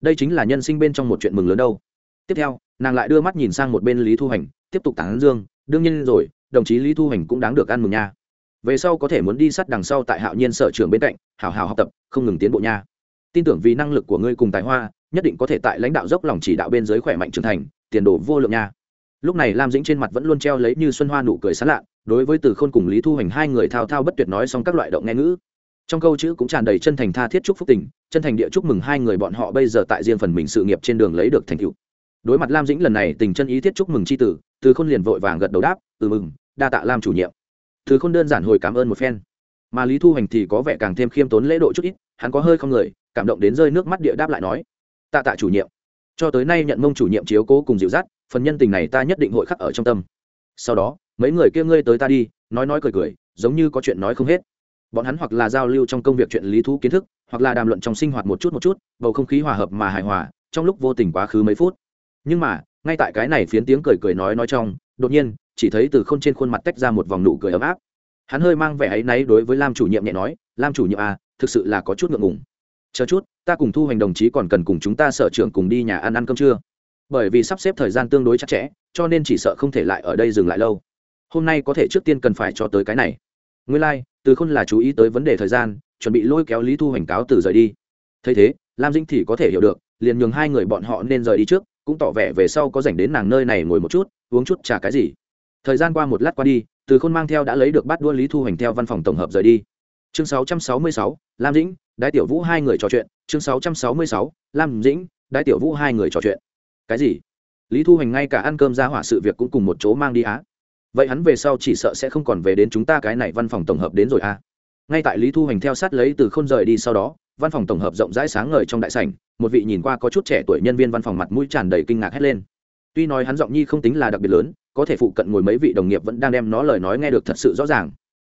Đây chính là nhân sinh bên trong một chuyện mừng lớn đâu. Tiếp theo, nàng lại đưa mắt nhìn sang một bên lý thu hành, tiếp tục tán dương, đương nhiên rồi, đồng chí lý thu hành cũng đáng được ăn mừng nha. Về sau có thể muốn đi sát đằng sau tại hạo nhiên sở trường bên cạnh, hảo hảo học tập, không ngừng tiến bộ nha. Tin tưởng vì năng lực của ngươi cùng tài hoa, nhất định có thể tại lãnh đạo dốc lòng chỉ đạo bên giới khỏe mạnh trưởng thành, tiền đồ vô lượng nha. Lúc này lam dĩnh trên mặt vẫn luôn treo lấy như xuân hoa nụ cười sán lạ, đối với từ khôn cùng lý thu hành hai người thao thao bất tuyệt nói xong các loại động nghe ngữ trong câu chữ cũng tràn đầy chân thành tha thiết chúc phúc tình, chân thành địa chúc mừng hai người bọn họ bây giờ tại riêng phần mình sự nghiệp trên đường lấy được thành tựu. Đối mặt lam dĩnh lần này tình chân ý thiết chúc mừng c h i tử, từ khôn liền vội vàng gật đầu đáp ừ mừng, đa tạ lam chủ nhiệm. Từ khôn đơn giản hồi cảm ơn một phen. Mà lý thu hành thì có vẻ càng thêm khiêm tốn lễ độ chút ít, hắn có hơi không người, cảm động đến rơi nước mắt địa đáp lại nói, tạ tạ chủ nhiệm. Cho tới nay nhận mông chủ nhiệm chiếu cố cùng dịu dắt, phần nhân tình này ta nhất định hội khắc ở trong tâm. Sau đó, mấy người kia ngươi tới ta đi, nói nói cười cười, giống như có chuyện nói không hết bọn hắn hoặc là giao lưu trong công việc chuyện lý thú kiến thức hoặc là đàm luận trong sinh hoạt một chút một chút bầu không khí hòa hợp mà hài hòa trong lúc vô tình quá khứ mấy phút. Nhưng mà ngay tại cái này phiến tiếng cười cười nói nói trong đột nhiên chỉ thấy từ k h ô n trên khuôn mặt tách ra một vòng nụ cười ấm áp. Hắn hơi mang vẻ áy náy đối với lam chủ nhiệm nhẹ nói lam chủ nhiệm à thực sự là có chút ngượng ngùng. Chờ chút ta cùng thu hoành đồng chí còn cần cùng chúng ta sở trưởng cùng đi nhà ăn ăn cơm trưa bởi vì sắp xếp thời gian tương đối chặt chẽ cho nên chỉ sợ không thể lại ở đây dừng lại lâu. Hôm nay có thể trước tiên cần phải cho tới cái này. Nguyên lai、like, từ khôn là chú ý tới vấn đề thời gian chuẩn bị lôi kéo lý thu hoành cáo từ rời đi. Thấy thế lam dinh thì có thể hiểu được liền nhường hai người bọn họ nên rời đi trước cũng tỏ vẻ về sau có dành đến nàng nơi này ngồi một chút uống chút trà cái gì. Thời gian qua một lát qua đi từ khôn mang theo đã lấy được bát đua lý thu hoành theo văn phòng tổng hợp rời đi. Chương 666, lam dĩnh đái tiểu vũ hai người trò chuyện. Chương 666, lam dĩnh đái tiểu vũ hai người trò chuyện. Cái gì? Lý thu hoành ngay cả ăn cơm ra hỏa sự việc cũng cùng một chỗ mang đi á vậy hắn về sau chỉ sợ sẽ không còn về đến chúng ta cái này văn phòng tổng hợp đến rồi à? Ngay tại lý thu hành theo sát lấy từ k h ô n rời đi sau đó, văn phòng tổng hợp rộng rãi sáng ngời trong đại sảnh, một vị nhìn qua có chút trẻ tuổi nhân viên văn phòng mặt mũi tràn đầy kinh ngạc hét lên. Tuy nói hắn giọng nhi không tính là đặc biệt lớn, có thể phụ cận ngồi mấy vị đồng nghiệp vẫn đang đem nó lời nói nghe được thật sự rõ ràng.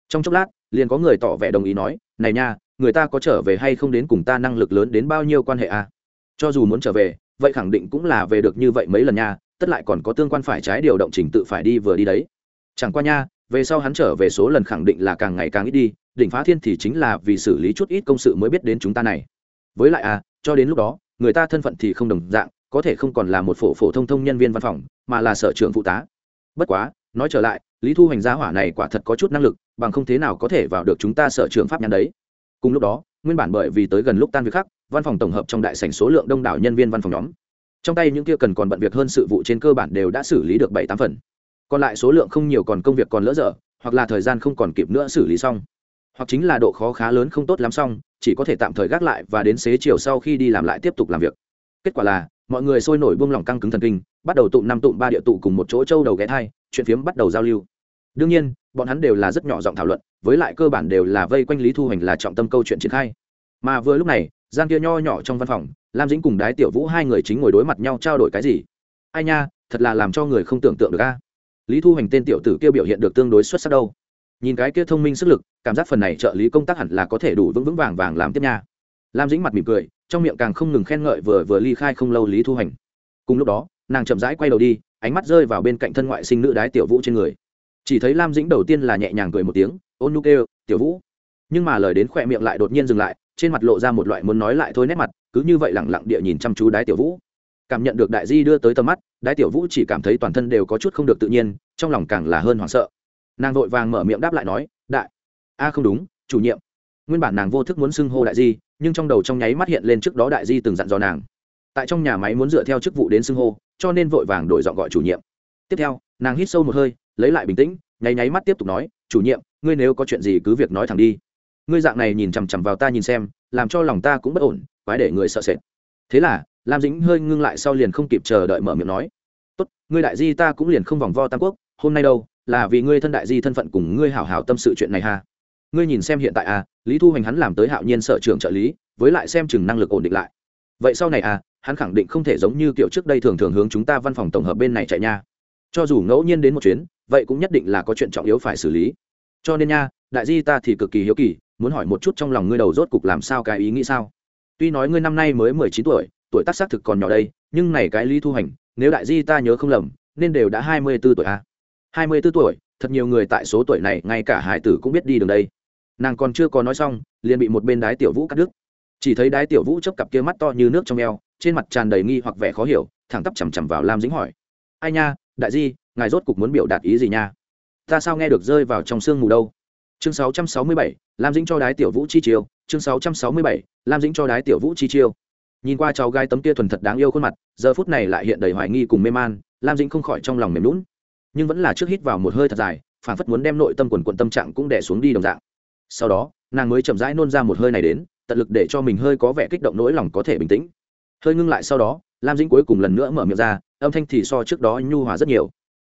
Trong chốc lát, liền có người tỏ vẻ đồng ý nói, này nha, người ta có trở về hay không đến cùng ta năng lực lớn đến bao nhiêu quan hệ à? cho dù muốn trở về, vậy khẳng định cũng là về được như vậy mấy lần nha, tất lại còn có tương quan phải trái điều động trình tự phải đi vừa đi đấy chẳng qua nha, về sau hắn trở về số lần khẳng định là càng ngày càng ít đi, đỉnh phá thiên thì chính là vì xử lý chút ít công sự mới biết đến chúng ta này. Với lại à cho đến lúc đó, người ta thân phận thì không đồng dạng, có thể không còn là một phổ phổ thông thông nhân viên văn phòng, mà là sở trưởng phụ tá. Bất quá, nói trở lại, lý thu hành gia hỏa này quả thật có chút năng lực, bằng không thế nào có thể vào được chúng ta sở trường pháp nhắn đấy. Cùng lúc đó, nguyên bản bởi vì tới gần lúc tan việc khác, văn phòng tổng hợp trong đại sảnh số lượng đông đảo nhân viên văn phòng nhóm. Trong tay những kia cần còn bận việc hơn sự vụ trên cơ bản đều đã xử lý được bảy tám phần còn lại số lượng không nhiều còn công việc còn lỡ dở, hoặc là thời gian không còn kịp nữa xử lý xong. Hoặc chính là độ khó khá lớn không tốt lắm xong, chỉ có thể tạm thời gác lại và đến xế chiều sau khi đi làm lại tiếp tục làm việc. Kết quả là, mọi người sôi nổi buông lỏng căng cứng thần kinh, bắt đầu tụm năm tụm ba địa tụ cùng một chỗ châu đầu ghé thai, chuyện phiếm bắt đầu giao lưu. Đương nhiên, bọn hắn đều là rất nhỏ giọng thảo luận, với lại cơ bản đều là vây quanh lý thu hành là trọng tâm câu chuyện triển khai. Mà vừa lúc này, gian kia nho nhỏ trong văn phòng, lam dĩnh cùng đái tiểu vũ hai người chính ngồi đối mặt nhau trao đổi cái gì? Ai nha, thật là làm cho người không tưởng tượng được a lý thu hoành tên tiểu tử kia biểu hiện được tương đối xuất sắc đâu. Nhìn cái kia thông minh sức lực, cảm giác phần này trợ lý công tác hẳn là có thể đủ vững vững vàng vàng làm tiếp nha. Lam dĩnh mặt mỉm cười, trong miệng càng không ngừng khen ngợi vừa vừa ly khai không lâu lý thu hoành. Cùng lúc đó, nàng chậm rãi quay đầu đi, ánh mắt rơi vào bên cạnh thân ngoại sinh nữ đái tiểu vũ trên người. Chỉ thấy lam dĩnh đầu tiên là nhẹ nhàng cười một tiếng, ôn nu kêu, tiểu vũ. Nhưng mà lời đến khỏe miệng lại đột nhiên dừng lại, trên mặt lộ ra một loại muốn nói lại thôi nét mặt, cứ như vậy lẳng lặng địa nhìn chăm chú đái tiểu vũ cảm nhận được đại di đưa tới tầm mắt, đái tiểu vũ chỉ cảm thấy toàn thân đều có chút không được tự nhiên, trong lòng càng là hơn hoảng sợ. Nàng vội vàng mở miệng đáp lại nói, đại, a, không đúng, chủ nhiệm. Nguyên bản nàng vô thức muốn xưng hô đại di, nhưng trong đầu trong nháy mắt hiện lên trước đó đại di từng dặn dò nàng. Tại trong nhà máy muốn dựa theo chức vụ đến xưng hô, cho nên vội vàng đổi dọn gọi chủ nhiệm. Tiếp theo, nàng hít sâu một hơi, lấy lại bình tĩnh, nháy nháy mắt tiếp tục nói, chủ nhiệm, ngươi nếu có chuyện gì cứ việc nói thẳng đi. Ngươi dạng này nhìn chằm chằm vào ta nhìn xem, làm cho lòng ta cũng bất ổn, quái để người sợ sệt. Thế là lam dĩnh hơi ngưng lại sau liền không kịp chờ đợi mở miệng nói. Tốt, ngươi đại di ta cũng liền không vòng vo tam quốc, hôm nay đâu, là vì ngươi thân đại di thân phận cùng ngươi hảo hảo tâm sự chuyện này ha. Ngươi nhìn xem hiện tại à lý thu hoành hắn làm tới hạo nhiên sở trưởng trợ lý, với lại xem chừng năng lực ổn định lại. Vậy sau này à hắn khẳng định không thể giống như kiểu trước đây thường thường hướng chúng ta văn phòng tổng hợp bên này chạy nha. Cho dù ngẫu nhiên đến một chuyến, vậy cũng nhất định là có chuyện trọng yếu phải xử lý. Cho nên nha, đại di ta thì cực kỳ hiếu kỳ, muốn hỏi một chút trong lòng ngươi đầu rốt cục làm sao cái ý nghĩ sao? Tuy nói ngươi năm nay mới mười chín tuổi tuổi tác xác thực còn nhỏ đây nhưng này cái lý thu hành nếu đại di ta nhớ không lầm nên đều đã hai mươi b ố tuổi a à? hai mươi b ố tuổi thật nhiều người tại số tuổi này ngay cả hải tử cũng biết đi đường đây. Nàng còn chưa có nói xong liền bị một bên đái tiểu vũ cắt đứt. Chỉ thấy đái tiểu vũ chấp cặp kia mắt to như nước trong eo trên mặt tràn đầy nghi hoặc vẻ khó hiểu thẳng tắp chằm chằm vào lam dĩnh hỏi. Ai nha đại di ngài rốt cục muốn biểu đạt ý gì nha? Ta sao nghe được rơi vào trong sương mù đâu? Chương 667, lam dĩnh cho đái tiểu vũ chi chiêu. Chương 667, lam dĩnh cho đái tiểu vũ chi chiêu nhìn qua cháu gái tấm kia thuần thật đáng yêu khuôn mặt, giờ phút này lại hiện đầy hoài nghi cùng mê man, lam dĩnh không khỏi trong lòng mềm lún nhưng vẫn là trước hít vào một hơi thật dài phản phất muốn đem nội tâm quần quần tâm trạng cũng đè xuống đi đồng dạng. Sau đó, nàng mới chậm rãi nôn ra một hơi này đến, tận lực để cho mình hơi có vẻ kích động nỗi lòng có thể bình tĩnh. Hơi ngưng lại sau đó, lam dĩnh cuối cùng lần nữa mở miệng ra, âm thanh thì so trước đó nhu hòa rất nhiều.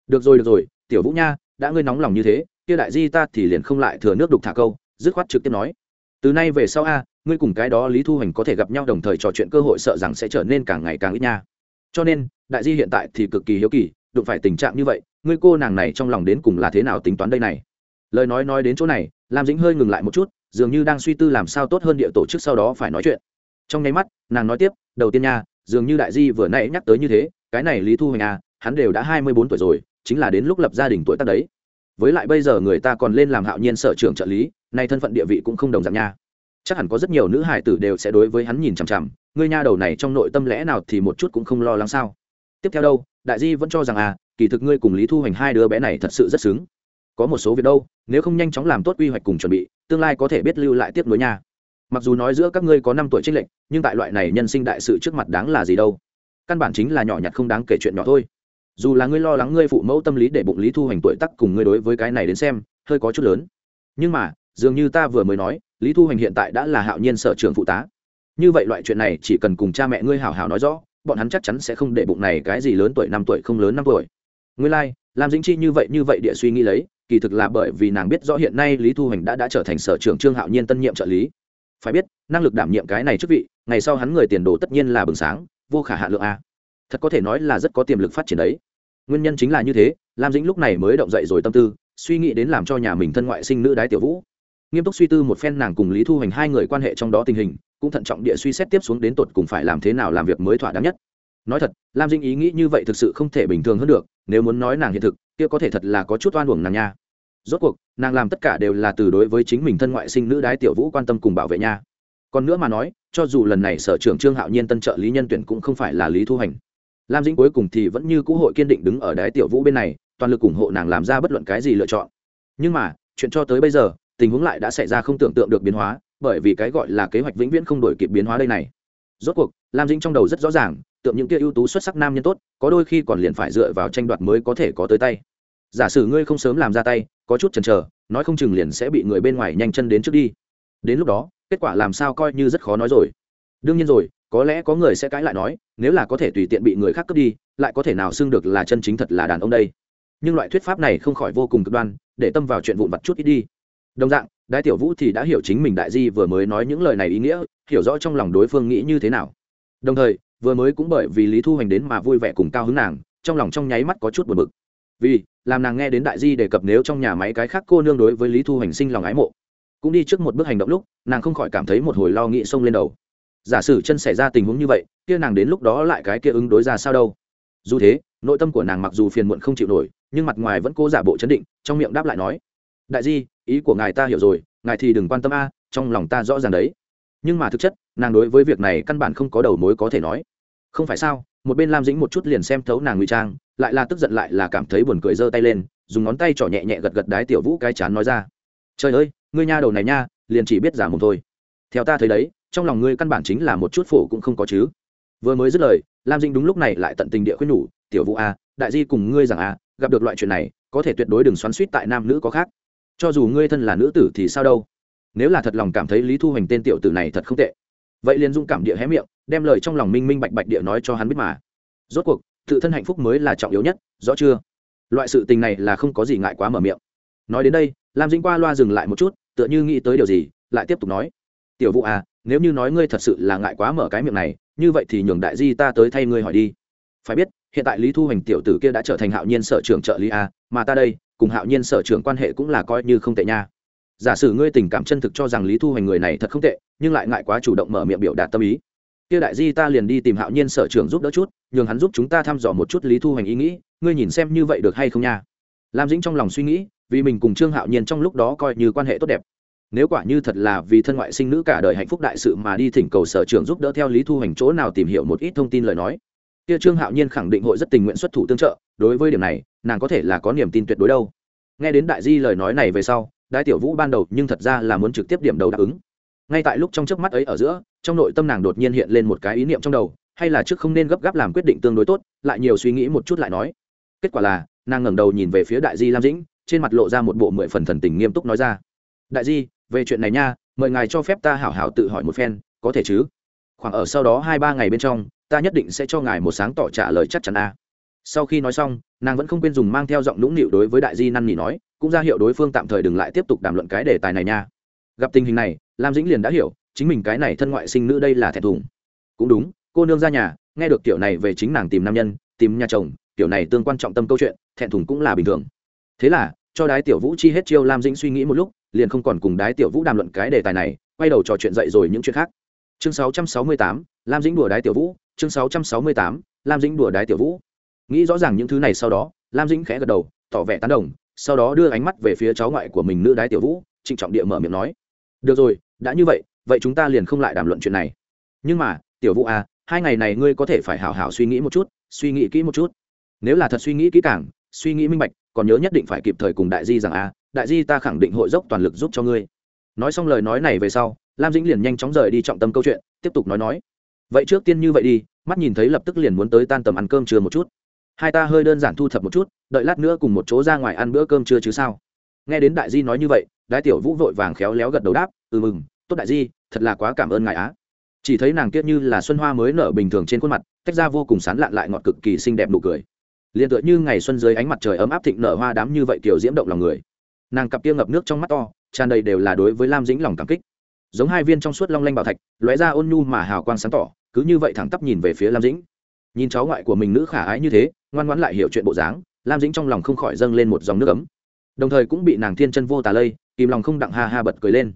Được rồi được rồi, tiểu vũ nha, đã ngươi nóng lòng như thế, kia đại di ta thì liền không lại thừa nước đục thả câu, dứt khoát trực tiếp nói. Từ nay về sau a ngươi cùng cái đó lý thu hành có thể gặp nhau đồng thời trò chuyện cơ hội sợ rằng sẽ trở nên càng ngày càng ít nha. Cho nên, đại di hiện tại thì cực kỳ hiếu kỳ, đụng phải tình trạng như vậy, ngươi cô nàng này trong lòng đến cùng là thế nào tính toán đây này? Lời nói nói đến chỗ này, lam dĩnh hơi ngừng lại một chút, dường như đang suy tư làm sao tốt hơn địa tổ chức sau đó phải nói chuyện. Trong nháy mắt, nàng nói tiếp, đầu tiên nha, dường như đại di vừa nãy nhắc tới như thế, cái này lý thu hoành à hắn đều đã hai mươi bốn tuổi rồi, chính là đến lúc lập gia đình tuổi tác đấy. Với lại bây giờ người ta còn lên làm hạo nhiên sở trưởng trợ lý, nay thân phận địa vị cũng không đồng dạng nha chắc hẳn có rất nhiều nữ hải tử đều sẽ đối với hắn nhìn chằm chằm, ngươi nha đầu này trong nội tâm lẽ nào thì một chút cũng không lo lắng sao? Tiếp theo đâu, đại di vẫn cho rằng à kỳ thực ngươi cùng lý thu hoành hai đứa bé này thật sự rất xứng. Có một số việc đâu, nếu không nhanh chóng làm tốt quy hoạch cùng chuẩn bị, tương lai có thể biết lưu lại tiếp nối nha. Mặc dù nói giữa các ngươi có năm tuổi trích lệnh nhưng tại loại này nhân sinh đại sự trước mặt đáng là gì đâu? Căn bản chính là nhỏ nhặt không đáng kể chuyện nhỏ thôi. Dù là ngươi lo lắng ngươi phụ mẫu tâm lý để bụng lý thu hoành tuổi tắc cùng ngươi đối với cái này đến xem, hơi có chút lớn. Nhưng mà dường như ta vừa mới nói lý thu hoành hiện tại đã là hạo nhiên sở trường phụ tá. Như vậy loại chuyện này chỉ cần cùng cha mẹ ngươi hào hào nói rõ bọn hắn chắc chắn sẽ không để bụng này cái gì lớn tuổi năm tuổi không lớn năm tuổi. Ngươi lai、like, làm dính chi như vậy như vậy địa suy nghĩ lấy kỳ thực là bởi vì nàng biết rõ hiện nay lý thu hoành đã đã trở thành sở trưởng trương hạo nhiên tân nhiệm trợ lý. Phải biết năng lực đảm nhiệm cái này chức vị ngày sau hắn người tiền đồ tất nhiên là bừng sáng vô khả hạ lượng a. Thật có thể nói là rất có tiềm lực phát triển đấy. Nguyên nhân chính là như thế lam dĩnh lúc này mới động dậy rồi tâm tư suy nghĩ đến làm cho nhà mình thân ngoại sinh nữ đái tiểu vũ nghiêm túc suy tư một phen nàng cùng lý thu hoành hai người quan hệ trong đó tình hình, cũng thận trọng địa suy xét tiếp xuống đến tột cùng phải làm thế nào làm việc mới thỏa đáng nhất. Nói thật, lam dĩnh ý nghĩ như vậy thực sự không thể bình thường hơn được, nếu muốn nói nàng hiện thực, kia có thể thật là có chút oan uổng nàng nha. Rốt cuộc, nàng làm tất cả đều là từ đối với chính mình thân ngoại sinh nữ đái tiểu vũ quan tâm cùng bảo vệ nha. Còn nữa mà nói, cho dù lần này sở trưởng trương hạo nhiên tân trợ lý nhân tuyển cũng không phải là lý thu hành lam dĩnh cuối cùng thì vẫn như cũ hội kiên định đứng ở đái tiểu vũ bên này, toàn lực ủng hộ nàng làm ra bất luận cái gì lựa chọn. Nhưng mà, chuyện cho tới bây giờ tình huống lại đã xảy ra không tưởng tượng được biến hóa, bởi vì cái gọi là kế hoạch vĩnh viễn không đổi kịp biến hóa đây này. Rốt cuộc, lam dĩnh trong đầu rất rõ ràng, tượng những kia ưu tú xuất sắc nam nhân tốt, có đôi khi còn liền phải dựa vào tranh đoạt mới có thể có tới tay. Giả sử ngươi không sớm làm ra tay, có chút chần chờ, nói không chừng liền sẽ bị người bên ngoài nhanh chân đến trước đi. Đến lúc đó, kết quả làm sao coi như rất khó nói rồi. Đương nhiên rồi, có lẽ có người sẽ cãi lại nói, nếu là có thể tùy tiện bị người khác cướp đi, lại có thể nào xưng được là chân chính thật là đàn ông đây. Nhưng loại thuyết pháp này không khỏi vô cùng cực đoan, để tâm vào chuyện vụn vặt chút ít đi đồng dạng đại tiểu vũ thì đã hiểu chính mình đại di vừa mới nói những lời này ý nghĩa, hiểu rõ trong lòng đối phương nghĩ như thế nào. Đồng thời, vừa mới cũng bởi vì lý thu hành đến mà vui vẻ cùng cao hứng nàng, trong lòng trong nháy mắt có chút buồn bực. Vì, làm nàng nghe đến đại di đề cập nếu trong nhà máy cái khác cô nương đối với lý thu hành sinh lòng ái mộ. Cũng đi trước một bước hành động lúc, nàng không khỏi cảm thấy một hồi lo nghĩ xông lên đầu. Giả sử chân xảy ra tình huống như vậy, kia nàng đến lúc đó lại cái kia ứng đối ra sao đâu. Dù thế, nội tâm của nàng mặc dù phiền muộn không chịu nổi, nhưng mặt ngoài vẫn cố giả bộ chấn định, trong miệng đáp lại nói đại di, ý của ngài ta hiểu rồi, ngài thì đừng quan tâm a, trong lòng ta rõ ràng đấy. Nhưng mà thực chất, nàng đối với việc này căn bản không có đầu mối có thể nói. Không phải sao, một bên lam dĩnh một chút liền xem thấu nàng ngụy trang, lại là tức giận lại là cảm thấy buồn cười giơ tay lên, dùng ngón tay trỏ nhẹ nhẹ gật gật đái tiểu vũ cái chán nói ra. Trời ơi, ngươi nha đầu này nha, liền chỉ biết giả mồm thôi. Theo ta thấy đấy, trong lòng ngươi căn bản chính là một chút phổ cũng không có chứ. Vừa mới dứt lời, lam dĩnh đúng lúc này lại tận tình địa khuyên nhủ, tiểu vũ a, đại di cùng ngươi rằng a, gặp được loại chuyện này, có thể tuyệt đối đừng xoắn suýt tại nam nữ có khác cho dù ngươi thân là nữ tử thì sao đâu. Nếu là thật lòng cảm thấy lý thu hoành tên tiểu tử này thật không tệ. Vậy liền dung cảm địa hé miệng, đem lời trong lòng minh minh bạch bạch địa nói cho hắn biết mà. Rốt cuộc, tự thân hạnh phúc mới là trọng yếu nhất, rõ chưa? Loại sự tình này là không có gì ngại quá mở miệng. Nói đến đây, lam dĩnh qua loa dừng lại một chút, tựa như nghĩ tới điều gì, lại tiếp tục nói. Tiểu vụ à nếu như nói ngươi thật sự là ngại quá mở cái miệng này, như vậy thì nhường đại di ta tới thay ngươi hỏi đi. Phải biết hiện tại lý thu hoành tiểu tử kia đã trở thành hạo nhiên sở trưởng trợ lý a, mà ta đây, cùng hạo nhiên sở trưởng quan hệ cũng là coi như không tệ nha. Giả sử ngươi tình cảm chân thực cho rằng lý thu hoành người này thật không tệ, nhưng lại ngại quá chủ động mở miệng biểu đạt tâm ý. Kia đại di ta liền đi tìm hạo nhiên sở trưởng giúp đỡ chút, nhường hắn giúp chúng ta thăm dò một chút lý thu hoành ý nghĩ, ngươi nhìn xem như vậy được hay không nha? Lam dĩnh trong lòng suy nghĩ, vì mình cùng trương hạo nhiên trong lúc đó coi như quan hệ tốt đẹp. Nếu quả như thật là vì thân ngoại sinh nữ cả đời hạnh phúc đại sự mà đi thỉnh cầu sở trường giúp đỡ theo lý thu hành chỗ nào tìm hiểu một ít thông tin lời nói kia trương hạo nhiên khẳng định hội rất tình nguyện xuất thủ tương trợ, đối với điểm này, nàng có thể là có niềm tin tuyệt đối đâu. Nghe đến đại di lời nói này về sau, đại tiểu vũ ban đầu nhưng thật ra là muốn trực tiếp điểm đầu đáp ứng. Ngay tại lúc trong trước mắt ấy ở giữa, trong nội tâm nàng đột nhiên hiện lên một cái ý niệm trong đầu, hay là trước không nên gấp gáp làm quyết định tương đối tốt, lại nhiều suy nghĩ một chút lại nói. Kết quả là, nàng ngẩng đầu nhìn về phía đại di lam dĩnh, trên mặt lộ ra một bộ mười phần thần tình nghiêm túc nói ra. Đại di, về chuyện này nha, mời ngài cho phép ta hảo hảo tự hỏi một phen, có thể chứ? Khoảng ở sau đó hai ba ngày bên trong ta nhất định sẽ cho ngài một sáng tỏ trả lời chắc chắn a. À. Sau khi nói xong nàng vẫn không quên dùng mang theo giọng nũng nịu đối với đại di năn nỉ nói cũng ra hiệu đối phương tạm thời đừng lại tiếp tục đàm luận cái đề tài này nha. Gặp tình hình này lam dĩnh liền đã hiểu chính mình cái này thân ngoại sinh nữ đây là thẹn thùng. Cũng đúng cô nương ra nhà nghe được kiểu này về chính nàng tìm nam nhân tìm nhà chồng kiểu này tương quan trọng tâm câu chuyện thẹn thùng cũng là bình thường. Thế là cho đái tiểu vũ chi hết chiêu lam dĩnh suy nghĩ một lúc liền không còn cùng đái tiểu vũ đàm luận cái đề tài này quay đầu trò chuyện dậy rồi những chuyện khác. Chương 668, lam dĩnh đùa đái tiểu vũ chương 668, lam dĩnh đùa đái tiểu vũ. Nghĩ rõ ràng những thứ này sau đó lam dĩnh khẽ gật đầu tỏ vẻ tán đồng sau đó đưa ánh mắt về phía cháu ngoại của mình nữ đái tiểu vũ trịnh trọng địa mở miệng nói được rồi đã như vậy vậy chúng ta liền không lại đàm luận chuyện này. Nhưng mà tiểu vũ à hai ngày này ngươi có thể phải hảo hảo suy nghĩ một chút suy nghĩ kỹ một chút. Nếu là thật suy nghĩ kỹ càng suy nghĩ minh bạch còn nhớ nhất định phải kịp thời cùng đại di rằng à đại di ta khẳng định hội dốc toàn lực giúp cho ngươi. Nói xong lời nói này về sau lam dĩnh liền nhanh chóng rời đi trọng tâm câu chuyện tiếp tục nói nói vậy trước tiên như vậy đi, mắt nhìn thấy lập tức liền muốn tới tan tầm ăn cơm trưa một chút. Hai ta hơi đơn giản thu thập một chút, đợi lát nữa cùng một chỗ ra ngoài ăn bữa cơm trưa chứ sao? Nghe đến đại di nói như vậy đại tiểu vũ vội vàng khéo léo gật đầu đáp ừ mừng, tốt đại di, thật là quá cảm ơn ngài á. Chỉ thấy nàng kiết như là xuân hoa mới nở bình thường trên khuôn mặt, tách ra vô cùng sán lạn lại ngọt cực kỳ xinh đẹp nụ cười. Liền tựa như ngày xuân dưới ánh mặt trời ấm áp thịnh nở hoa đám như vậy kiểu diễm động lòng người. Nàng cặp kia ngập nước trong mắt to, tràn đầy đều là đối với lam dĩnh lòng cảm kích. Giống hai viên trong suốt long lanh bảo thạch, lóe ra ôn nhu mà hào quang sáng tỏ cứ như vậy thẳng tắp nhìn về phía lam dĩnh. Nhìn cháu ngoại của mình nữ khả ái như thế, ngoan ngoãn lại hiểu chuyện bộ dáng, lam dĩnh trong lòng không khỏi dâng lên một dòng nước ấm. Đồng thời cũng bị nàng thiên chân vô tà lây, kìm lòng không đặng ha ha bật cười lên.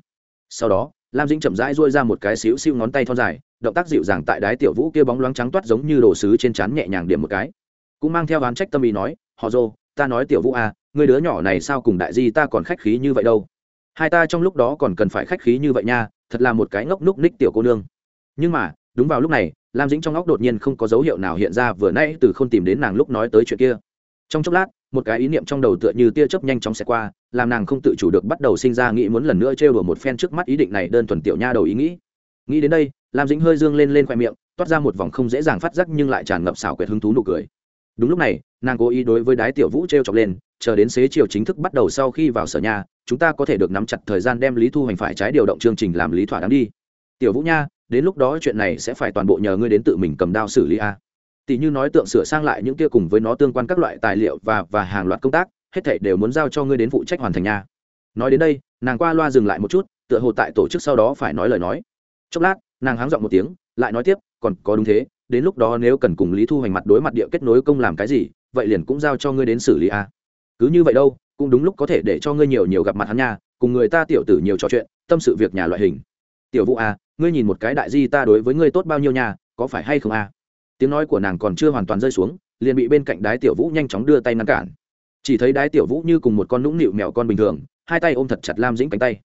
Sau đó, lam dĩnh chậm rãi duỗi ra một cái xíu xíu ngón tay thon dài, động tác dịu dàng tại đái tiểu vũ kia bóng loáng trắng toát giống như đồ sứ trên trán nhẹ nhàng điểm một cái. Cũng mang theo oán trách tâm ý nói, họ dô, ta nói tiểu vũ à người đứa nhỏ này sao cùng đại di ta còn khách khí như vậy đâu? Hai ta trong lúc đó còn cần phải khách khí như vậy nha, thật là một cái ngốc núc ních tiểu cô nương. Nhưng mà đúng vào lúc này, lam dĩnh trong óc đột nhiên không có dấu hiệu nào hiện ra vừa nãy từ không tìm đến nàng lúc nói tới chuyện kia. Trong chốc lát, một cái ý niệm trong đầu tựa như tia chớp nhanh chóng xẹt qua, làm nàng không tự chủ được bắt đầu sinh ra nghĩ muốn lần nữa trêu đùa một phen trước mắt ý định này đơn thuần tiểu nha đầu ý nghĩ. Nghĩ đến đây, lam dĩnh hơi dương lên lên khoe miệng, toát ra một vòng không dễ dàng phát giác nhưng lại tràn ngập xảo quyệt hứng thú nụ cười. Đúng lúc này, nàng cố ý đối với đái tiểu vũ t r e o chọc lên, chờ đến xế chiều chính thức bắt đầu sau khi vào sở nhà, chúng ta có thể được nắm chặt thời gian đem lý thu hành phải trái điều động chương trình làm lý thỏa đáng đi. Tiểu vũ nha đến lúc đó chuyện này sẽ phải toàn bộ nhờ ngươi đến tự mình cầm đao xử lý a. Tỷ như nói tượng sửa sang lại những kia cùng với nó tương quan các loại tài liệu và và hàng loạt công tác, hết thảy đều muốn giao cho ngươi đến phụ trách hoàn thành nha. Nói đến đây, nàng qua loa dừng lại một chút, tựa hồ tại tổ chức sau đó phải nói lời nói. Chốc lát, nàng háng giọng một tiếng, lại nói tiếp, còn có đúng thế, đến lúc đó nếu cần cùng lý thu hoành mặt đối mặt địa kết nối công làm cái gì, vậy liền cũng giao cho ngươi đến xử lý a. Cứ như vậy đâu, cũng đúng lúc có thể để cho ngươi nhiều nhiều gặp mặt hắn nha, cùng người ta tiểu tử nhiều trò chuyện, tâm sự việc nhà loại hình. Tiểu vũ a ngươi nhìn một cái đại di ta đối với ngươi tốt bao nhiêu nha, có phải hay không a? Tiếng nói của nàng còn chưa hoàn toàn rơi xuống, liền bị bên cạnh đái tiểu vũ nhanh chóng đưa tay ngăn cản. Chỉ thấy đái tiểu vũ như cùng một con nũng nịu mèo con bình thường, hai tay ôm thật chặt lam dĩnh cánh tay.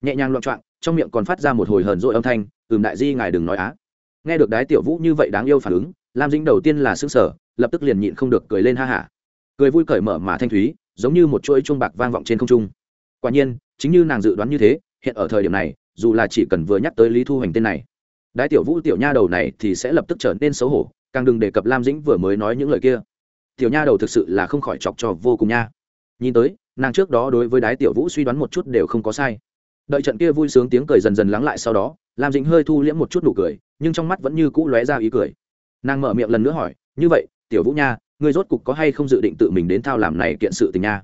Nhẹ nhàng loạn trọng trong miệng còn phát ra một hồi hờn dội âm thanh, ừm, đại di, ngài đừng nói á. Nghe được đái tiểu vũ như vậy đáng yêu phản ứng, lam dĩnh đầu tiên là xương sở lập tức liền nhịn không được cười lên ha hả. Cười vui cởi mở mà thanh thúy, giống như một chuỗi chuông bạc vang vọng trên không trung. Quả nhiên, chính như nàng dự đoán như thế, hiện ở thời điểm này dù là chỉ cần vừa nhắc tới lý thu hoành tên này, đái tiểu vũ, tiểu nha đầu này thì sẽ lập tức trở nên xấu hổ, càng đừng đề cập lam dĩnh vừa mới nói những lời kia. Tiểu nha đầu thực sự là không khỏi chọc trò vô cùng nha. Nhìn tới, nàng trước đó đối với đái tiểu vũ suy đoán một chút đều không có sai. Đợi trận kia vui sướng tiếng cười dần dần lắng lại sau đó, lam dĩnh hơi thu liễm một chút nụ cười, nhưng trong mắt vẫn như cũ lóe ra ý cười. Nàng mở miệng lần nữa hỏi, như vậy, tiểu vũ nha, ngươi rốt cục có hay không dự định tự mình đến thao làm này kiện sự tình nha?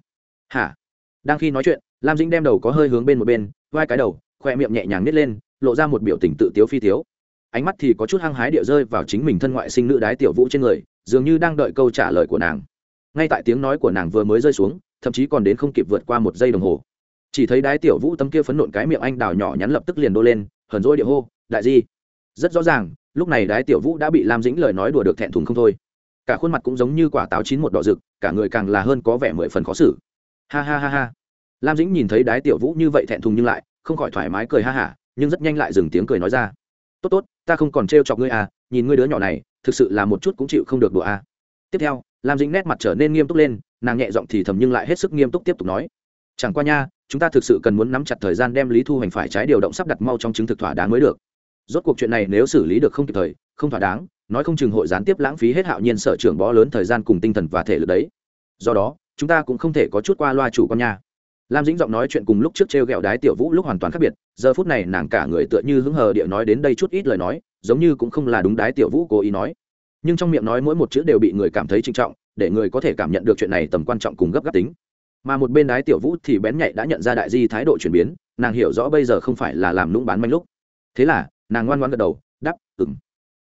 Hả? Đang khi nói chuyện, lam dĩnh đem đầu có hơi hướng bên một bên, vai cái đầu khoe miệng nhẹ nhàng nít lên, lộ ra một biểu tình tự tiếu phi tiếu. Ánh mắt thì có chút hăng hái địa rơi vào chính mình thân ngoại sinh nữ đái tiểu vũ trên người, dường như đang đợi câu trả lời của nàng. Ngay tại tiếng nói của nàng vừa mới rơi xuống, thậm chí còn đến không kịp vượt qua một giây đồng hồ. Chỉ thấy đái tiểu vũ tâm kia phấn nộn cái miệng anh đào nhỏ nhắn lập tức liền đô lên, hờn dỗi địa hô, đại di. Rất rõ ràng, lúc này đái tiểu vũ đã bị lam dĩnh lời nói đùa được thẹn thùng không thôi. Cả khuôn mặt cũng giống như quả táo chín một đỏ rực, cả người càng là hơn có vẻ mười phần khó xử. Ha ha ha ha. Lam dĩnh nhìn thấy đái tiểu vũ như vậy thẹn thùng nhưng lại không khỏi thoải mái cười ha hả, nhưng rất nhanh lại dừng tiếng cười nói ra. Tốt tốt, ta không còn trêu chọc ngươi à nhìn ngươi đứa nhỏ này, thực sự là một chút cũng chịu không được đùa à. Tiếp theo, lam dĩnh nét mặt trở nên nghiêm túc lên, nàng nhẹ giọng thì thầm nhưng lại hết sức nghiêm túc tiếp tục nói. Chẳng qua nha, chúng ta thực sự cần muốn nắm chặt thời gian đem lý thu hành phải trái điều động sắp đặt mau trong chứng thực thỏa đáng mới được. Rốt cuộc chuyện này nếu xử lý được không kịp thời, không thỏa đáng, nói không chừng hội gián tiếp lãng phí hết hạo nhiên sở trưởng bó lớn thời gian cùng tinh thần và thể lực đấy. Do đó, chúng ta cũng không thể có chút qua loa chủ con nha lam dĩnh giọng nói chuyện cùng lúc trước t r e o g ẹ o đái tiểu vũ lúc hoàn toàn khác biệt, giờ phút này nàng cả người tựa như hứng hờ địa nói đến đây chút ít lời nói, giống như cũng không là đúng đái tiểu vũ cố ý nói. Nhưng trong miệng nói mỗi một chữ đều bị người cảm thấy trinh trọng, để người có thể cảm nhận được chuyện này tầm quan trọng cùng gấp gáp tính. Mà một bên đái tiểu vũ thì bén nhạy đã nhận ra đại di thái độ chuyển biến, nàng hiểu rõ bây giờ không phải là làm lũng bán manh lúc. Thế là, nàng ngoan ngoan gật đầu đắp ừng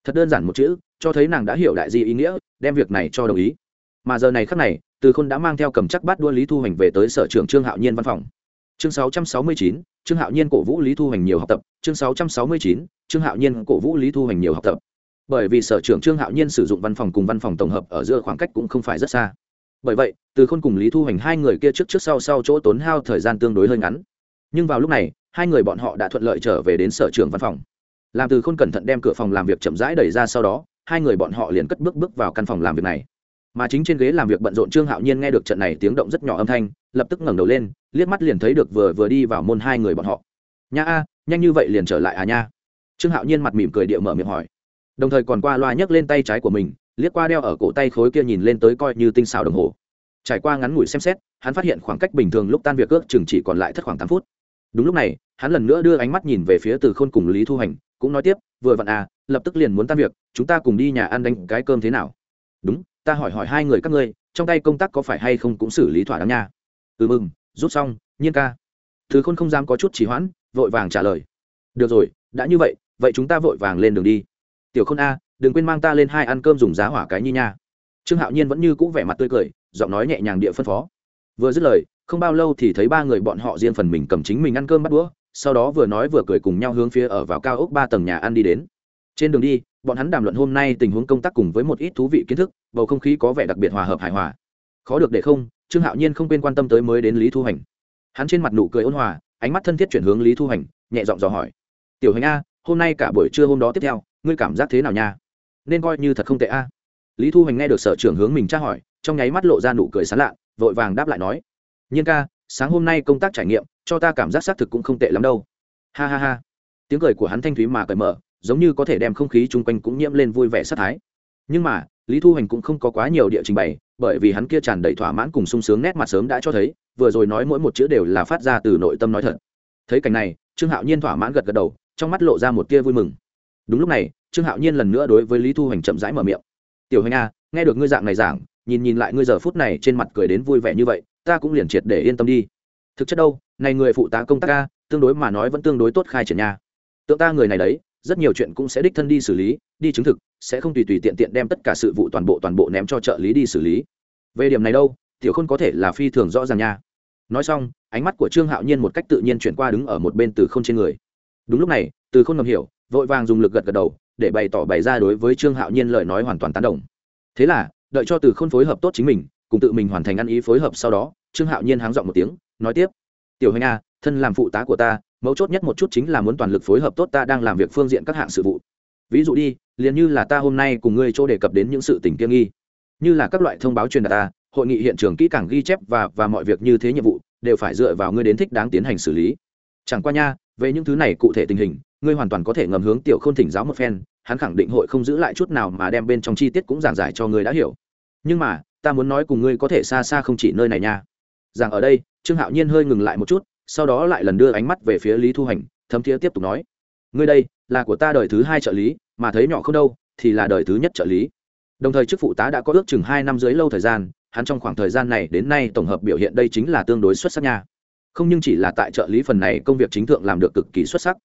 thật đơn giản một chữ, cho thấy nàng đã hiểu đại di ý nghĩa, đem việc này cho đồng ý. Mà giờ này khắc này từ khôn đã mang theo cầm chắc bát đua lý thu hành về tới sở trưởng trương hạo nhiên văn phòng. Chương 669, trương hạo nhiên cổ vũ lý thu hành nhiều học tập. Chương 669, trương hạo nhiên cổ vũ lý thu hành nhiều học tập. Bởi vì sở trưởng trương hạo nhiên sử dụng văn phòng cùng văn phòng tổng hợp ở giữa khoảng cách cũng không phải rất xa. Bởi vậy từ khôn cùng lý thu hành hai người kia trước trước sau sau chỗ tốn hao thời gian tương đối hơi ngắn. Nhưng vào lúc này hai người bọn họ đã thuận lợi trở về đến sở trưởng văn phòng. Làm từ khôn cẩn thận đem cửa phòng làm việc chậm rãi đẩy ra sau đó hai người bọn họ liền cất bước bước vào căn phòng làm việc này mà chính trên ghế làm việc bận rộn trương hạo nhiên nghe được trận này tiếng động rất nhỏ âm thanh, lập tức ngẩng đầu lên, liếc mắt liền thấy được vừa vừa đi vào môn hai người bọn họ. Nha a, nhanh như vậy liền trở lại à nha? Trương hạo nhiên mặt mỉm cười địa mở miệng hỏi. Đồng thời còn qua loa nhấc lên tay trái của mình, liếc qua đeo ở cổ tay khối kia nhìn lên tới coi như tinh xào đồng hồ. Trải qua ngắn ngủi xem xét, hắn phát hiện khoảng cách bình thường lúc tan việc ước chừng chỉ còn lại thất khoảng tám phút. Đúng lúc này, hắn lần nữa đưa ánh mắt nhìn về phía từ khôn cùng lý thu hành, cũng nói tiếp, vừa vặn à lập tức liền muốn tan việc, chúng ta cùng đi nhà ăn đánh cái cơm thế nào? Đúng ta hỏi hỏi hai người các ngươi, trong tay công tác có phải hay không cũng xử lý thỏa đáng nha? Ừ mừng, rút xong, nhiên ca. Thứ khôn không dám có chút trì hoãn, vội vàng trả lời. Được rồi, đã như vậy vậy chúng ta vội vàng lên đường đi. Tiểu khôn a, đừng quên mang ta lên hai ăn cơm dùng giá hỏa cái nhi nha. Trương hạo nhiên vẫn như cũ vẻ mặt tươi cười, giọng nói nhẹ nhàng địa phân phó. Vừa dứt lời, không bao lâu thì thấy ba người bọn họ riêng phần mình cầm chính mình ăn cơm bắt đũa, sau đó vừa nói vừa cười cùng nhau hướng phía ở vào cao ốc ba tầng nhà ăn đi đến trên đường đi, bọn hắn đàm luận hôm nay tình huống công tác cùng với một ít thú vị kiến thức, bầu không khí có vẻ đặc biệt hòa hợp hài hòa. Khó được để không, trương hạo nhiên không quên quan tâm tới mới đến lý thu hành. Hắn trên mặt nụ cười ôn hòa, ánh mắt thân thiết chuyển hướng lý thu hành, nhẹ giọng dò hỏi. Tiểu hành a, hôm nay cả buổi trưa hôm đó tiếp theo, ngươi cảm giác thế nào nha? Nên coi như thật không tệ a. Lý thu hành nghe được sở trưởng hướng mình tra hỏi, trong nháy mắt lộ ra nụ cười sán lạ, vội vàng đáp lại nói. Nhiên ca, sáng hôm nay công tác trải nghiệm, cho ta cảm giác xác thực cũng không tệ lắm đâu. Ha ha ha. Tiếng cười của hắn thanh thúy mà cởi mở giống như có thể đem không khí chung quanh cũng nhiễm lên vui vẻ sát thái. Nhưng mà, lý thu hành cũng không có quá nhiều địa trình bày, bởi vì hắn kia tràn đầy thỏa mãn cùng sung sướng nét mặt sớm đã cho thấy, vừa rồi nói mỗi một chữ đều là phát ra từ nội tâm nói thật. Thấy cảnh này, trương hạo nhiên thỏa mãn gật gật đầu, trong mắt lộ ra một tia vui mừng. Đúng lúc này, trương hạo nhiên lần nữa đối với lý thu hành chậm rãi mở miệng. Tiểu hành a nghe được ngươi dạng này giảng, nhìn nhìn lại ngươi giờ phút này trên mặt cười đến vui vẻ như vậy, ta cũng liền triệt để yên tâm đi. Thực chất đâu, này người phụ tá công tác ca, tương đối mà nói vẫn tương đối tốt khai triển nha. Tượng ta người này đấy rất nhiều chuyện cũng sẽ đích thân đi xử lý, đi chứng thực, sẽ không tùy tùy tiện tiện đem tất cả sự vụ toàn bộ toàn bộ ném cho trợ lý đi xử lý. Về điểm này đâu, tiểu khôn có thể là phi thường rõ ràng nha. Nói xong, ánh mắt của trương hạo nhiên một cách tự nhiên chuyển qua đứng ở một bên từ k h ô n trên người. Đúng lúc này, từ k h ô n ngầm hiểu, vội vàng dùng lực gật gật đầu, để bày tỏ bày ra đối với trương hạo nhiên lời nói hoàn toàn tán đồng. Thế là, đợi cho từ k h ô n phối hợp tốt chính mình, cùng tự mình hoàn thành ăn ý phối hợp sau đó, trương hạo nhiên háng dọn một tiếng, nói tiếp. Tiểu hành a à, thân làm phụ tá của ta mấu chốt nhất một chút chính là muốn toàn lực phối hợp tốt ta đang làm việc phương diện các hạng sự vụ. Ví dụ đi, liền như là ta hôm nay cùng ngươi chỗ đề cập đến những sự tình kiêng nghi. Như là các loại thông báo truyền đạt ta, hội nghị hiện trường kỹ càng ghi chép và và mọi việc như thế nhiệm vụ, đều phải dựa vào ngươi đến thích đáng tiến hành xử lý. Chẳng qua nha, về những thứ này cụ thể tình hình, ngươi hoàn toàn có thể ngầm hướng tiểu k h ô n thỉnh giáo một phen, hắn khẳng định hội không giữ lại chút nào mà đem bên trong chi tiết cũng giảng giải cho ngươi đã hiểu. Nhưng mà, ta muốn nói cùng ngươi có thể xa xa không chỉ nơi này nha. Rằng ở đây, trương hạo nhiên hơi ngừng lại một chút sau đó lại lần đưa ánh mắt về phía lý thu hành, thấm thiế tiếp tục nói, ngươi đây là của ta đời thứ hai trợ lý, mà thấy nhỏ không đâu, thì là đời thứ nhất trợ lý. Đồng thời chức phụ tá đã có ước chừng hai năm dưới lâu thời gian, hắn trong khoảng thời gian này đến nay tổng hợp biểu hiện đây chính là tương đối xuất sắc nha. Không nhưng chỉ là tại trợ lý phần này công việc chính thượng làm được cực kỳ xuất sắc.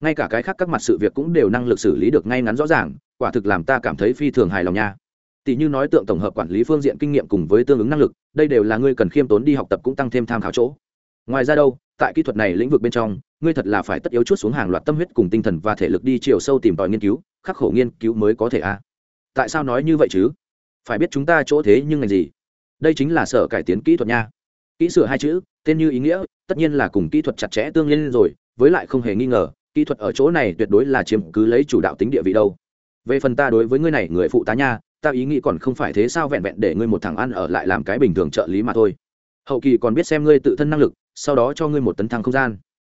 Ngay cả cái khác các mặt sự việc cũng đều năng lực xử lý được ngay ngắn rõ ràng, quả thực làm ta cảm thấy phi thường hài lòng nha. Tỷ như nói tượng tổng hợp quản lý phương diện kinh nghiệm cùng với tương ứng năng lực, đây đều là ngươi cần khiêm tốn đi học tập cũng tăng thêm tham khảo chỗ ngoài ra đâu, tại kỹ thuật này lĩnh vực bên trong, ngươi thật là phải tất yếu chút xuống hàng loạt tâm huyết cùng tinh thần và thể lực đi chiều sâu tìm tòi nghiên cứu, khắc khổ nghiên cứu mới có thể a à. tại sao nói như vậy chứ? Phải biết chúng ta chỗ thế nhưng ngành gì? Đây chính là sở cải tiến kỹ thuật nha. Kỹ sửa hai chữ, tên như ý nghĩa, tất nhiên là cùng kỹ thuật chặt chẽ tương liên rồi, với lại không hề nghi ngờ, kỹ thuật ở chỗ này tuyệt đối là chiếm cứ lấy chủ đạo tính địa vị đâu. Về phần ta đối với ngươi này, người phụ tá nha, ta ý nghĩ còn không phải thế sao vẹn vẹn để ngươi một thằng ăn ở lại làm cái bình thường trợ lý mà thôi hậu kỳ còn biết xem ngươi tự thân năng lực, sau đó cho ngươi một tấn thăng không gian.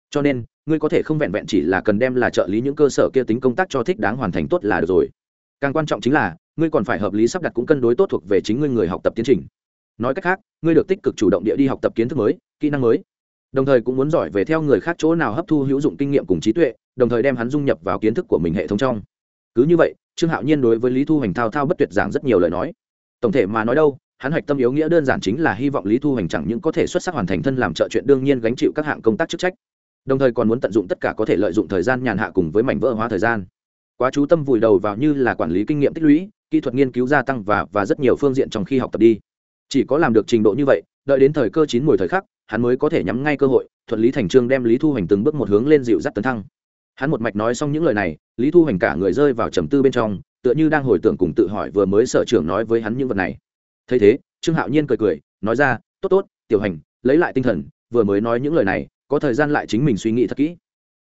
Cho nên, ngươi có thể không vẹn vẹn chỉ là cần đem là trợ lý những cơ sở kia tính công tác cho thích đáng hoàn thành tốt là được rồi. Càng quan trọng chính là, ngươi còn phải hợp lý sắp đặt cũng cân đối tốt thuộc về chính ngươi người học tập tiến trình. Nói cách khác, ngươi được tích cực chủ động địa đi học tập kiến thức mới, kỹ năng mới. Đồng thời cũng muốn giỏi về theo người khác chỗ nào hấp thu hữu dụng kinh nghiệm cùng trí tuệ, đồng thời đem hắn dung nhập vào kiến thức của mình hệ thống trong. Cứ như vậy, trương hạo nhiên đối với lý thu hoành thao thao bất tuyệt giảng rất nhiều lời nói. Tổng thể mà nói đâu hắn hoạch tâm yếu nghĩa đơn giản chính là hy vọng lý thu hoành chẳng những có thể xuất sắc hoàn thành thân làm trợ chuyện đương nhiên gánh chịu các hạng công tác chức trách, đồng thời còn muốn tận dụng tất cả có thể lợi dụng thời gian nhàn hạ cùng với mảnh vỡ hóa thời gian. Quá chú tâm vùi đầu vào như là quản lý kinh nghiệm tích lũy, kỹ thuật nghiên cứu gia tăng và và rất nhiều phương diện trong khi học tập đi. Chỉ có làm được trình độ như vậy, đợi đến thời cơ chín mùi thời khắc, hắn mới có thể nhắm ngay cơ hội, thuận lý thành trương đem lý thu hoành từng bước một hướng lên dịu dắt tấn thăng. Hắn một mạch nói xong những lời này, lý thu hoành cả người rơi vào trầm tư bên trong, tựa như đang hồi tưởng cùng tự hỏi vừa mới sở trưởng nói với hắn những vật này thấy thế trương hạo nhiên cười cười nói ra tốt tốt tiểu hành lấy lại tinh thần vừa mới nói những lời này có thời gian lại chính mình suy nghĩ thật kỹ.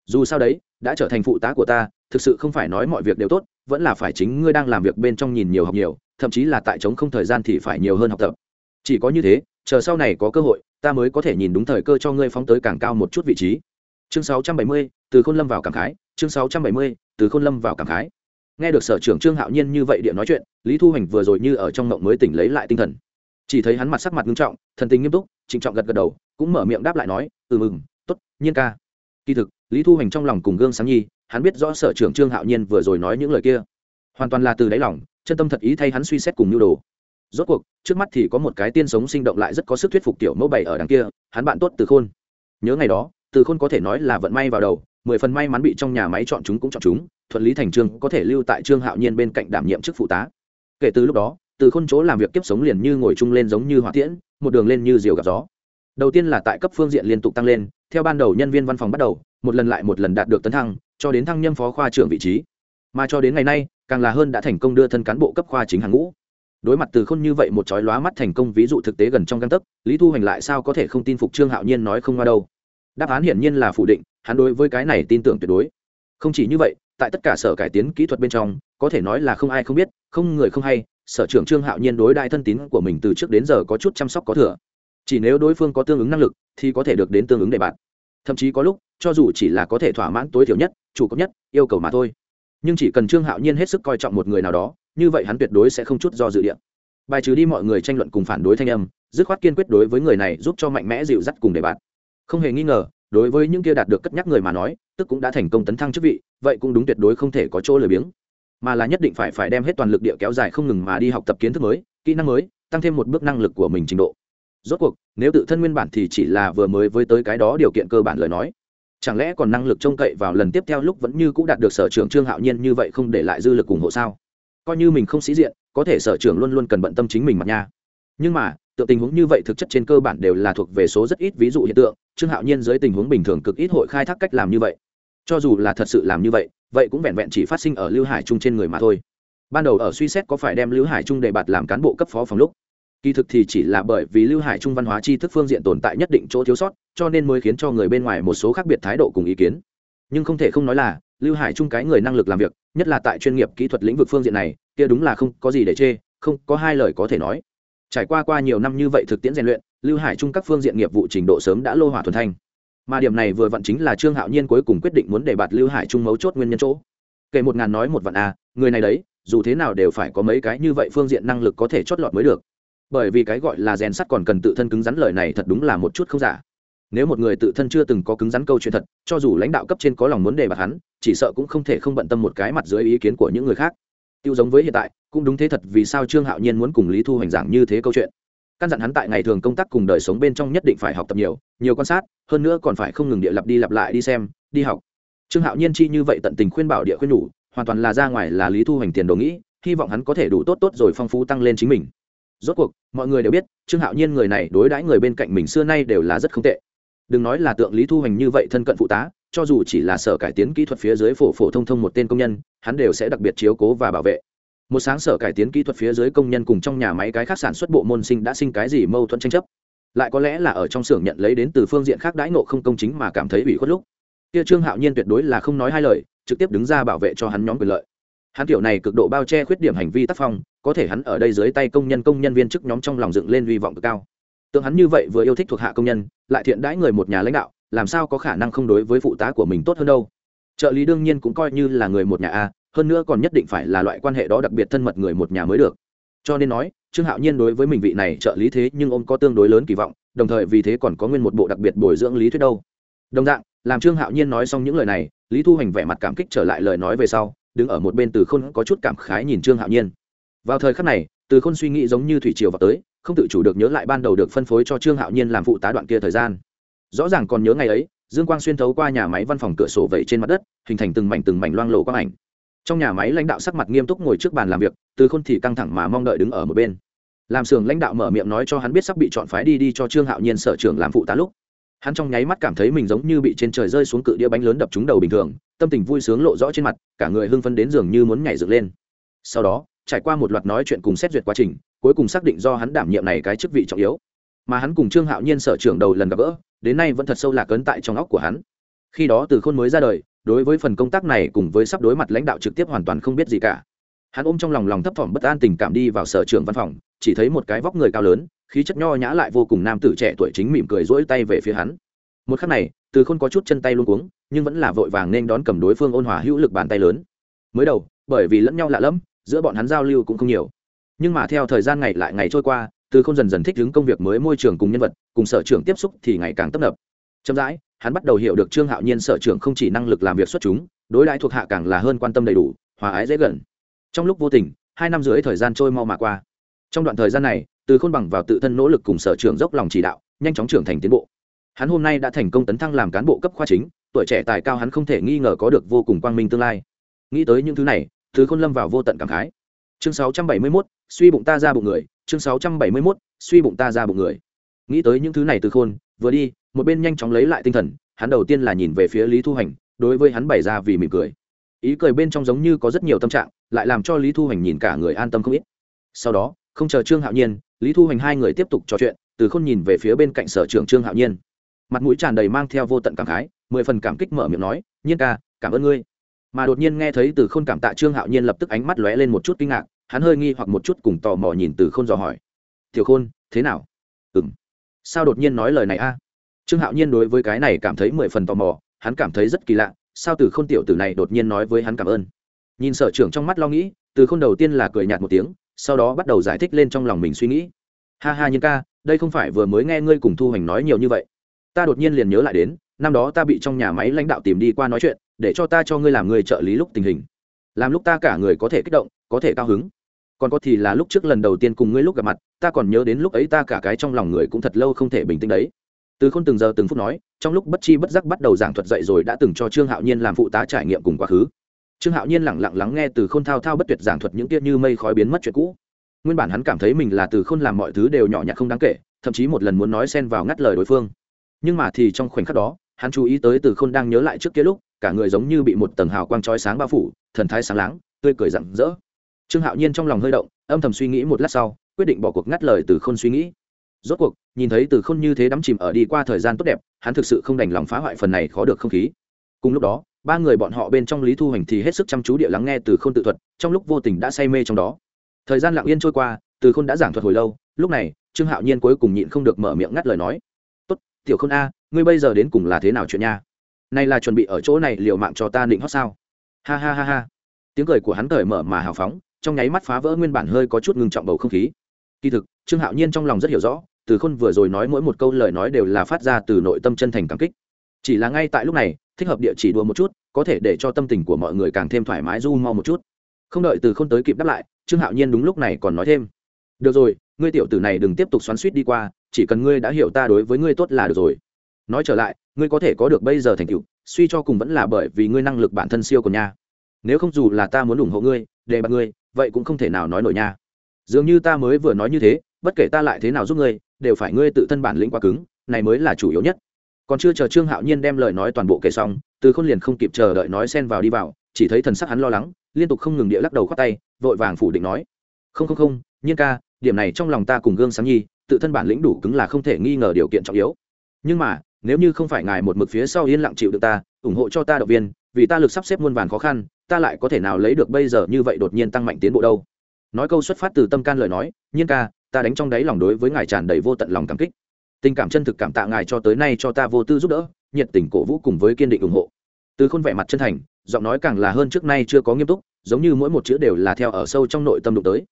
Dù sao đấy đã trở thành phụ tá của ta thực sự không phải nói mọi việc đều tốt vẫn là phải chính ngươi đang làm việc bên trong nhìn nhiều học nhiều thậm chí là tại chống không thời gian thì phải nhiều hơn học tập. Chỉ có như thế chờ sau này có cơ hội ta mới có thể nhìn đúng thời cơ cho ngươi phóng tới càng cao một chút vị trí. Chương 670, từ khôn lâm vào cảm khái chương 670, từ khôn lâm vào cảm khái nghe được sở trưởng trương hạo nhiên như vậy điện nói chuyện, lý thu hoành vừa rồi như ở trong ngộng mới tỉnh lấy lại tinh thần. Chỉ thấy hắn mặt sắc mặt nghiêm trọng, thần tình nghiêm túc, trịnh trọng gật gật đầu, cũng mở miệng đáp lại nói ừ mừng t ố t nhiên ca. Kỳ thực, lý thu hoành trong lòng cùng gương sáng nhi, hắn biết rõ sở trưởng trương hạo nhiên vừa rồi nói những lời kia. Hoàn toàn là từ đáy lòng, chân tâm thật ý thay hắn suy xét cùng nhu đồ. Rốt cuộc, trước mắt thì có một cái tiên sống sinh động lại rất có sức thuyết phục tiểu mẫu bảy ở đằng kia, hắn bạn tốt từ khôn. Nhớ ngày đó, từ khôn có thể nói là vận may vào đầu, mười phần may mắn bị trong nhà máy chọn chúng cũng chọn chúng thuận lý thành trương có thể lưu tại trương hạo nhiên bên cạnh đảm nhiệm chức phụ tá. Kể từ lúc đó, từ khôn chỗ làm việc kiếp sống liền như ngồi chung lên giống như hỏa tiễn, một đường lên như diều gặp gió. Đầu tiên là tại cấp phương diện liên tục tăng lên, theo ban đầu nhân viên văn phòng bắt đầu, một lần lại một lần đạt được tấn thăng, cho đến thăng nhâm phó khoa trưởng vị trí. Mà cho đến ngày nay, càng là hơn đã thành công đưa thân cán bộ cấp khoa chính hàng ngũ. Đối mặt từ khôn như vậy một chói lóa mắt thành công ví dụ thực tế gần trong căn tấc, lý thu hoành lại sao có thể không tin phục trương hạo nhiên nói không qua đâu. Đáp án hiển nhiên là phủ định, hắn đối với cái này tin tưởng tuyệt đối. Không chỉ như vậy tại tất cả sở cải tiến kỹ thuật bên trong, có thể nói là không ai không biết, không người không hay, sở trưởng trương hạo nhiên đối đại thân tín của mình từ trước đến giờ có chút chăm sóc có thừa. Chỉ nếu đối phương có tương ứng năng lực, thì có thể được đến tương ứng đề bạn. Thậm chí có lúc, cho dù chỉ là có thể thỏa mãn tối thiểu nhất, chủ cấp nhất, yêu cầu mà thôi. Nhưng chỉ cần trương hạo nhiên hết sức coi trọng một người nào đó, như vậy hắn tuyệt đối sẽ không chút do dự địa. Bài trừ đi mọi người tranh luận cùng phản đối thanh âm, dứt khoát kiên quyết đối với người này giúp cho mạnh mẽ dịu dắt cùng đề bạn. Không hề nghi ngờ đối với những kia đạt được cất nhắc người mà nói, tức cũng đã thành công tấn thăng chức vị, vậy cũng đúng tuyệt đối không thể có chỗ lười biếng. Mà là nhất định phải phải đem hết toàn lực địa kéo dài không ngừng mà đi học tập kiến thức mới, kỹ năng mới, tăng thêm một bước năng lực của mình trình độ. Rốt cuộc, nếu tự thân nguyên bản thì chỉ là vừa mới với tới cái đó điều kiện cơ bản lời nói, chẳng lẽ còn năng lực trông cậy vào lần tiếp theo lúc vẫn như cũng đạt được sở trưởng trương hạo nhiên như vậy không để lại dư lực ủng hộ sao? Coi như mình không sĩ diện, có thể sở trưởng luôn luôn cần bận tâm chính mình mặt nha. Nhưng mà tự tình huống như vậy thực chất trên cơ bản đều là thuộc về số rất ít ví dụ hiện tượng trương hạo nhiên dưới tình huống bình thường cực ít hội khai thác cách làm như vậy. Cho dù là thật sự làm như vậy vậy cũng vẹn vẹn chỉ phát sinh ở lưu hải trung trên người mà thôi. Ban đầu ở suy xét có phải đem lưu hải trung đề bạt làm cán bộ cấp phó phòng lúc, kỳ thực thì chỉ là bởi vì lưu hải trung văn hóa tri thức phương diện tồn tại nhất định chỗ thiếu sót, cho nên mới khiến cho người bên ngoài một số khác biệt thái độ cùng ý kiến. Nhưng không thể không nói là, lưu hải trung cái người năng lực làm việc, nhất là tại chuyên nghiệp kỹ thuật lĩnh vực phương diện này, kia đúng là không có gì để chê, không có hai lời có thể nói trải qua qua nhiều năm như vậy thực tiễn rèn luyện, lưu hải trung các phương diện nghiệp vụ trình độ sớm đã lô hỏa thuần thanh. Mà điểm này vừa vặn chính là trương hạo nhiên cuối cùng quyết định muốn đề bạt lưu hải trung mấu chốt nguyên nhân chỗ. Kể một ngàn nói một vạn a người này đấy, dù thế nào đều phải có mấy cái như vậy phương diện năng lực có thể chót lọt mới được. Bởi vì cái gọi là rèn sắt còn cần tự thân cứng rắn lời này thật đúng là một chút không giả. Nếu một người tự thân chưa từng có cứng rắn câu chuyện thật, cho dù lãnh đạo cấp trên có lòng muốn đề bạt hắn, chỉ sợ cũng không thể không bận tâm một cái mặt dưới ý kiến của những người khác tiêu giống với hiện tại, cũng đúng thế thật vì sao trương hạo nhiên muốn cùng lý thu hoành giảng như thế câu chuyện. Căn dặn hắn tại ngày thường công tác cùng đời sống bên trong nhất định phải học tập nhiều nhiều quan sát, hơn nữa còn phải không ngừng địa lặp đi lặp lại đi xem, đi học. Trương hạo nhiên chi như vậy tận tình khuyên bảo địa khuyên nhủ, hoàn toàn là ra ngoài là lý thu hoành tiền đồ nghĩ, hy vọng hắn có thể đủ tốt tốt rồi phong phú tăng lên chính mình. Rốt cuộc, mọi người đều biết, trương hạo nhiên người này đối đãi người bên cạnh mình xưa nay đều là rất không tệ. Đừng nói là tượng lý thu hoành như vậy thân cận phụ tá cho dù chỉ là sở cải tiến kỹ thuật phía dưới phổ phổ thông thông một tên công nhân, hắn đều sẽ đặc biệt chiếu cố và bảo vệ. Một sáng sở cải tiến kỹ thuật phía dưới công nhân cùng trong nhà máy cái khác sản xuất bộ môn sinh đã sinh cái gì mâu thuẫn tranh chấp? Lại có lẽ là ở trong xưởng nhận lấy đến từ phương diện khác đãi nộ không công chính mà cảm thấy ủy khuất lúc. Kia trương hạo nhiên tuyệt đối là không nói hai lời, trực tiếp đứng ra bảo vệ cho hắn nhóm quyền lợi. Hắn kiểu này cực độ bao che khuyết điểm hành vi tác phong, có thể hắn ở đây dưới tay công nhân công nhân viên chức nhóm trong lòng dựng lên hy vọng cực cao. Tượng hắn như vậy vừa yêu thích thuộc hạ công nhân, lại thiện đãi người một nhà lãnh đạo làm sao có khả năng không đối với phụ tá của mình tốt hơn đâu? Trợ lý đương nhiên cũng coi như là người một nhà a, hơn nữa còn nhất định phải là loại quan hệ đó đặc biệt thân mật người một nhà mới được. Cho nên nói, trương hạo nhiên đối với mình vị này trợ lý thế nhưng ông có tương đối lớn kỳ vọng, đồng thời vì thế còn có nguyên một bộ đặc biệt bồi dưỡng lý thuyết đâu. Đồng dạng, làm trương hạo nhiên nói xong những lời này, lý thu hành vẻ mặt cảm kích trở lại lời nói về sau, đứng ở một bên từ khôn có chút cảm khái nhìn trương hạo nhiên. Vào thời khắc này, từ khôn suy nghĩ giống như thủy triều vào tới, không tự chủ được nhớ lại ban đầu được phân phối cho trương hạo nhiên làm phụ tá đoạn kia thời gian rõ ràng còn nhớ ngày ấy, dương quang xuyên thấu qua nhà máy văn phòng cửa sổ vẩy trên mặt đất, hình thành từng mảnh từng mảnh loang lộ quang ảnh. Trong nhà máy lãnh đạo sắc mặt nghiêm túc ngồi trước bàn làm việc, từ khôn thì căng thẳng mà mong đợi đứng ở một bên. Làm xưởng lãnh đạo mở miệng nói cho hắn biết sắp bị chọn phái đi đi cho trương hạo nhiên sở trưởng làm phụ tá lúc. Hắn trong nháy mắt cảm thấy mình giống như bị trên trời rơi xuống cự đĩa bánh lớn đập trúng đầu bình thường, tâm tình vui sướng lộ rõ trên mặt, cả người hưng phấn đến giường như muốn nhảy dựng lên. Sau đó, trải qua một loạt nói chuyện cùng xét duyệt quá trình, cuối cùng xác định do hắn đảm nhiệm này cái chức vị trọng yếu. Mà hắn cùng trương hạo nhiên sở trưởng đầu lần gặp gỡ đến nay vẫn thật sâu lạc ấn tại trong óc của hắn. Khi đó từ khôn mới ra đời, đối với phần công tác này cùng với sắp đối mặt lãnh đạo trực tiếp hoàn toàn không biết gì cả. Hắn ôm trong lòng lòng thấp thỏm bất an tình cảm đi vào sở trưởng văn phòng, chỉ thấy một cái vóc người cao lớn, khí chất nho nhã lại vô cùng nam tử trẻ tuổi chính mỉm cười rỗi tay về phía hắn. Một khắc này, từ khôn có chút chân tay luôn cuống, nhưng vẫn là vội vàng nên đón cầm đối phương ôn hòa hữu lực bàn tay lớn. Mới đầu, bởi vì lẫn nhau lạ lẫm, giữa bọn hắn giao lưu cũng không nhiều. Nhưng mà theo thời gian ngày lại ngày trôi qua từ không dần dần thích ứng công việc mới môi trường cùng nhân vật cùng sở trưởng tiếp xúc thì ngày càng tấp nập. Chậm rãi hắn bắt đầu hiểu được trương hạo nhiên sở trưởng không chỉ năng lực làm việc xuất chúng đối đãi thuộc hạ càng là hơn quan tâm đầy đủ hòa ái dễ gần. Trong lúc vô tình hai năm dưới thời gian trôi mau mà qua. Trong đoạn thời gian này từ khôn bằng vào tự thân nỗ lực cùng sở trưởng dốc lòng chỉ đạo nhanh chóng trưởng thành tiến bộ. Hắn hôm nay đã thành công tấn thăng làm cán bộ cấp khoa chính tuổi trẻ tài cao hắn không thể nghi ngờ có được vô cùng quang minh tương lai. Nghĩ tới những thứ này thứ khôn lâm vào vô tận cảm khái. Chương 671, suy bụng ta ra bụng người chương 671, suy bụng ta ra bụng người. Nghĩ tới những thứ này từ khôn vừa đi một bên nhanh chóng lấy lại tinh thần hắn đầu tiên là nhìn về phía lý thu hành đối với hắn bày ra vì mỉm cười. Ý cười bên trong giống như có rất nhiều tâm trạng lại làm cho lý thu hành nhìn cả người an tâm không ít. Sau đó không chờ trương hạo nhiên lý thu hành hai người tiếp tục trò chuyện từ khôn nhìn về phía bên cạnh sở trưởng trương hạo nhiên. Mặt mũi tràn đầy mang theo vô tận cảm khái mười phần cảm kích mở miệng nói nhiên ca cảm ơn ngươi. Mà đột nhiên nghe thấy từ khôn cảm tạ trương hạo nhiên lập tức ánh mắt lóe lên một chút kinh ngạc hắn hơi nghi hoặc một chút cùng tò mò nhìn từ khôn dò hỏi. Tiểu khôn, thế nào? Ừ m sao đột nhiên nói lời này a? Trương hạo nhiên đối với cái này cảm thấy mười phần tò mò, hắn cảm thấy rất kỳ lạ, sao từ khôn tiểu tử này đột nhiên nói với hắn cảm ơn? Nhìn sở trưởng trong mắt lo nghĩ, từ khôn đầu tiên là cười nhạt một tiếng, sau đó bắt đầu giải thích lên trong lòng mình suy nghĩ. Ha ha nhiên ca, đây không phải vừa mới nghe ngươi cùng thu hoành nói nhiều như vậy. Ta đột nhiên liền nhớ lại đến, năm đó ta bị trong nhà máy lãnh đạo tìm đi qua nói chuyện, để cho ta cho ngươi làm người trợ lý lúc tình hình làm lúc ta cả người có thể kích động, có thể cao hứng. Còn có thì là lúc trước lần đầu tiên cùng ngươi lúc gặp mặt, ta còn nhớ đến lúc ấy ta cả cái trong lòng người cũng thật lâu không thể bình tĩnh đấy. Từ không từng giờ từng phút nói, trong lúc bất chi bất giác bắt đầu giảng thuật dậy rồi đã từng cho trương hạo nhiên làm phụ tá trải nghiệm cùng quá khứ. Trương hạo nhiên lẳng lặng lắng nghe từ k h ô n thao thao bất tuyệt giảng thuật những tiết như mây khói biến mất chuyện cũ. Nguyên bản hắn cảm thấy mình là từ k h ô n làm mọi thứ đều nhỏ nhặt không đáng kể, thậm chí một lần muốn nói xen vào ngắt lời đối phương. Nhưng mà thì trong khoảnh khắc đó, hắn chú ý tới từ k h ô n đang nhớ lại trước kia lúc cả người giống như bị một tầng hào quang chói sáng bao phủ, thần thái sáng láng, tươi cười rặng rỡ. Trương hạo nhiên trong lòng hơi động, âm thầm suy nghĩ một lát sau, quyết định bỏ cuộc ngắt lời từ khôn suy nghĩ. Rốt cuộc, nhìn thấy từ khôn như thế đắm chìm ở đi qua thời gian tốt đẹp, hắn thực sự không đành lòng phá hoại phần này khó được không khí. Cùng lúc đó, ba người bọn họ bên trong lý thu Hành thì hết sức chăm chú địa lắng nghe từ Khôn tự thuật, trong lúc vô tình đã say mê trong đó. Thời gian lặng yên trôi qua, từ khôn đã giảng thuật hồi lâu, lúc này, trương hạo nhiên cuối cùng nhịn không được mở miệng ngắt lời nói. Tốt, tiểu khôn a, ngươi bây giờ đến cùng là thế nào chuyện nha? Này là chuẩn bị ở chỗ này liệu mạng cho ta định hót sao? Ha ha ha ha. Tiếng cười của hắn cởi mở mà hào phóng, trong nháy mắt phá vỡ nguyên bản hơi có chút ngưng trọng bầu không khí. Kỳ thực, trương hạo nhiên trong lòng rất hiểu rõ, từ khôn vừa rồi nói mỗi một câu lời nói đều là phát ra từ nội tâm chân thành cảm kích. Chỉ là ngay tại lúc này, thích hợp địa chỉ đùa một chút, có thể để cho tâm tình của mọi người càng thêm thoải mái du mau một chút. Không đợi từ khôn tới kịp đáp lại, trương hạo nhiên đúng lúc này còn nói thêm. Được rồi, ngươi tiểu tử này đừng tiếp tục xoắn suýt đi qua, chỉ cần ngươi đã hiểu ta đối với ngươi tốt là được rồi nói trở lại, ngươi có thể có được bây giờ thành tựu, suy cho cùng vẫn là bởi vì ngươi năng lực bản thân siêu của nha nếu không dù là ta muốn ủng hộ ngươi, để bạt ngươi, vậy cũng không thể nào nói nổi nha. Dường như ta mới vừa nói như thế, bất kể ta lại thế nào giúp ngươi, đều phải ngươi tự thân bản lĩnh quá cứng, này mới là chủ yếu nhất. Còn chưa chờ trương hạo nhiên đem lời nói toàn bộ kể xong, từ khôn liền không kịp chờ đợi nói xen vào đi vào, chỉ thấy thần sắc hắn lo lắng, liên tục không ngừng địa lắc đầu khoát tay, vội vàng phủ định nói. Không không không, nhiên ca, điểm này trong lòng ta cùng gương sáng nhi, tự thân bản lĩnh đủ cứng là không thể nghi ngờ điều kiện trọng yếu. Nhưng mà nếu như không phải ngài một mực phía sau yên lặng chịu được ta, ủng hộ cho ta động viên, vì ta lực sắp xếp muôn vàn khó khăn, ta lại có thể nào lấy được bây giờ như vậy đột nhiên tăng mạnh tiến bộ đâu? Nói câu xuất phát từ tâm can lời nói, nhiên ca, ta đánh trong đáy lòng đối với ngài tràn đầy vô tận lòng cảm kích. Tình cảm chân thực cảm tạ ngài cho tới nay cho ta vô tư giúp đỡ, nhiệt tình cổ vũ cùng với kiên định ủng hộ. Từ khôn vẻ mặt chân thành, giọng nói càng là hơn trước nay chưa có nghiêm túc, giống như mỗi một chữ đều là theo ở sâu trong nội tâm đụng tới.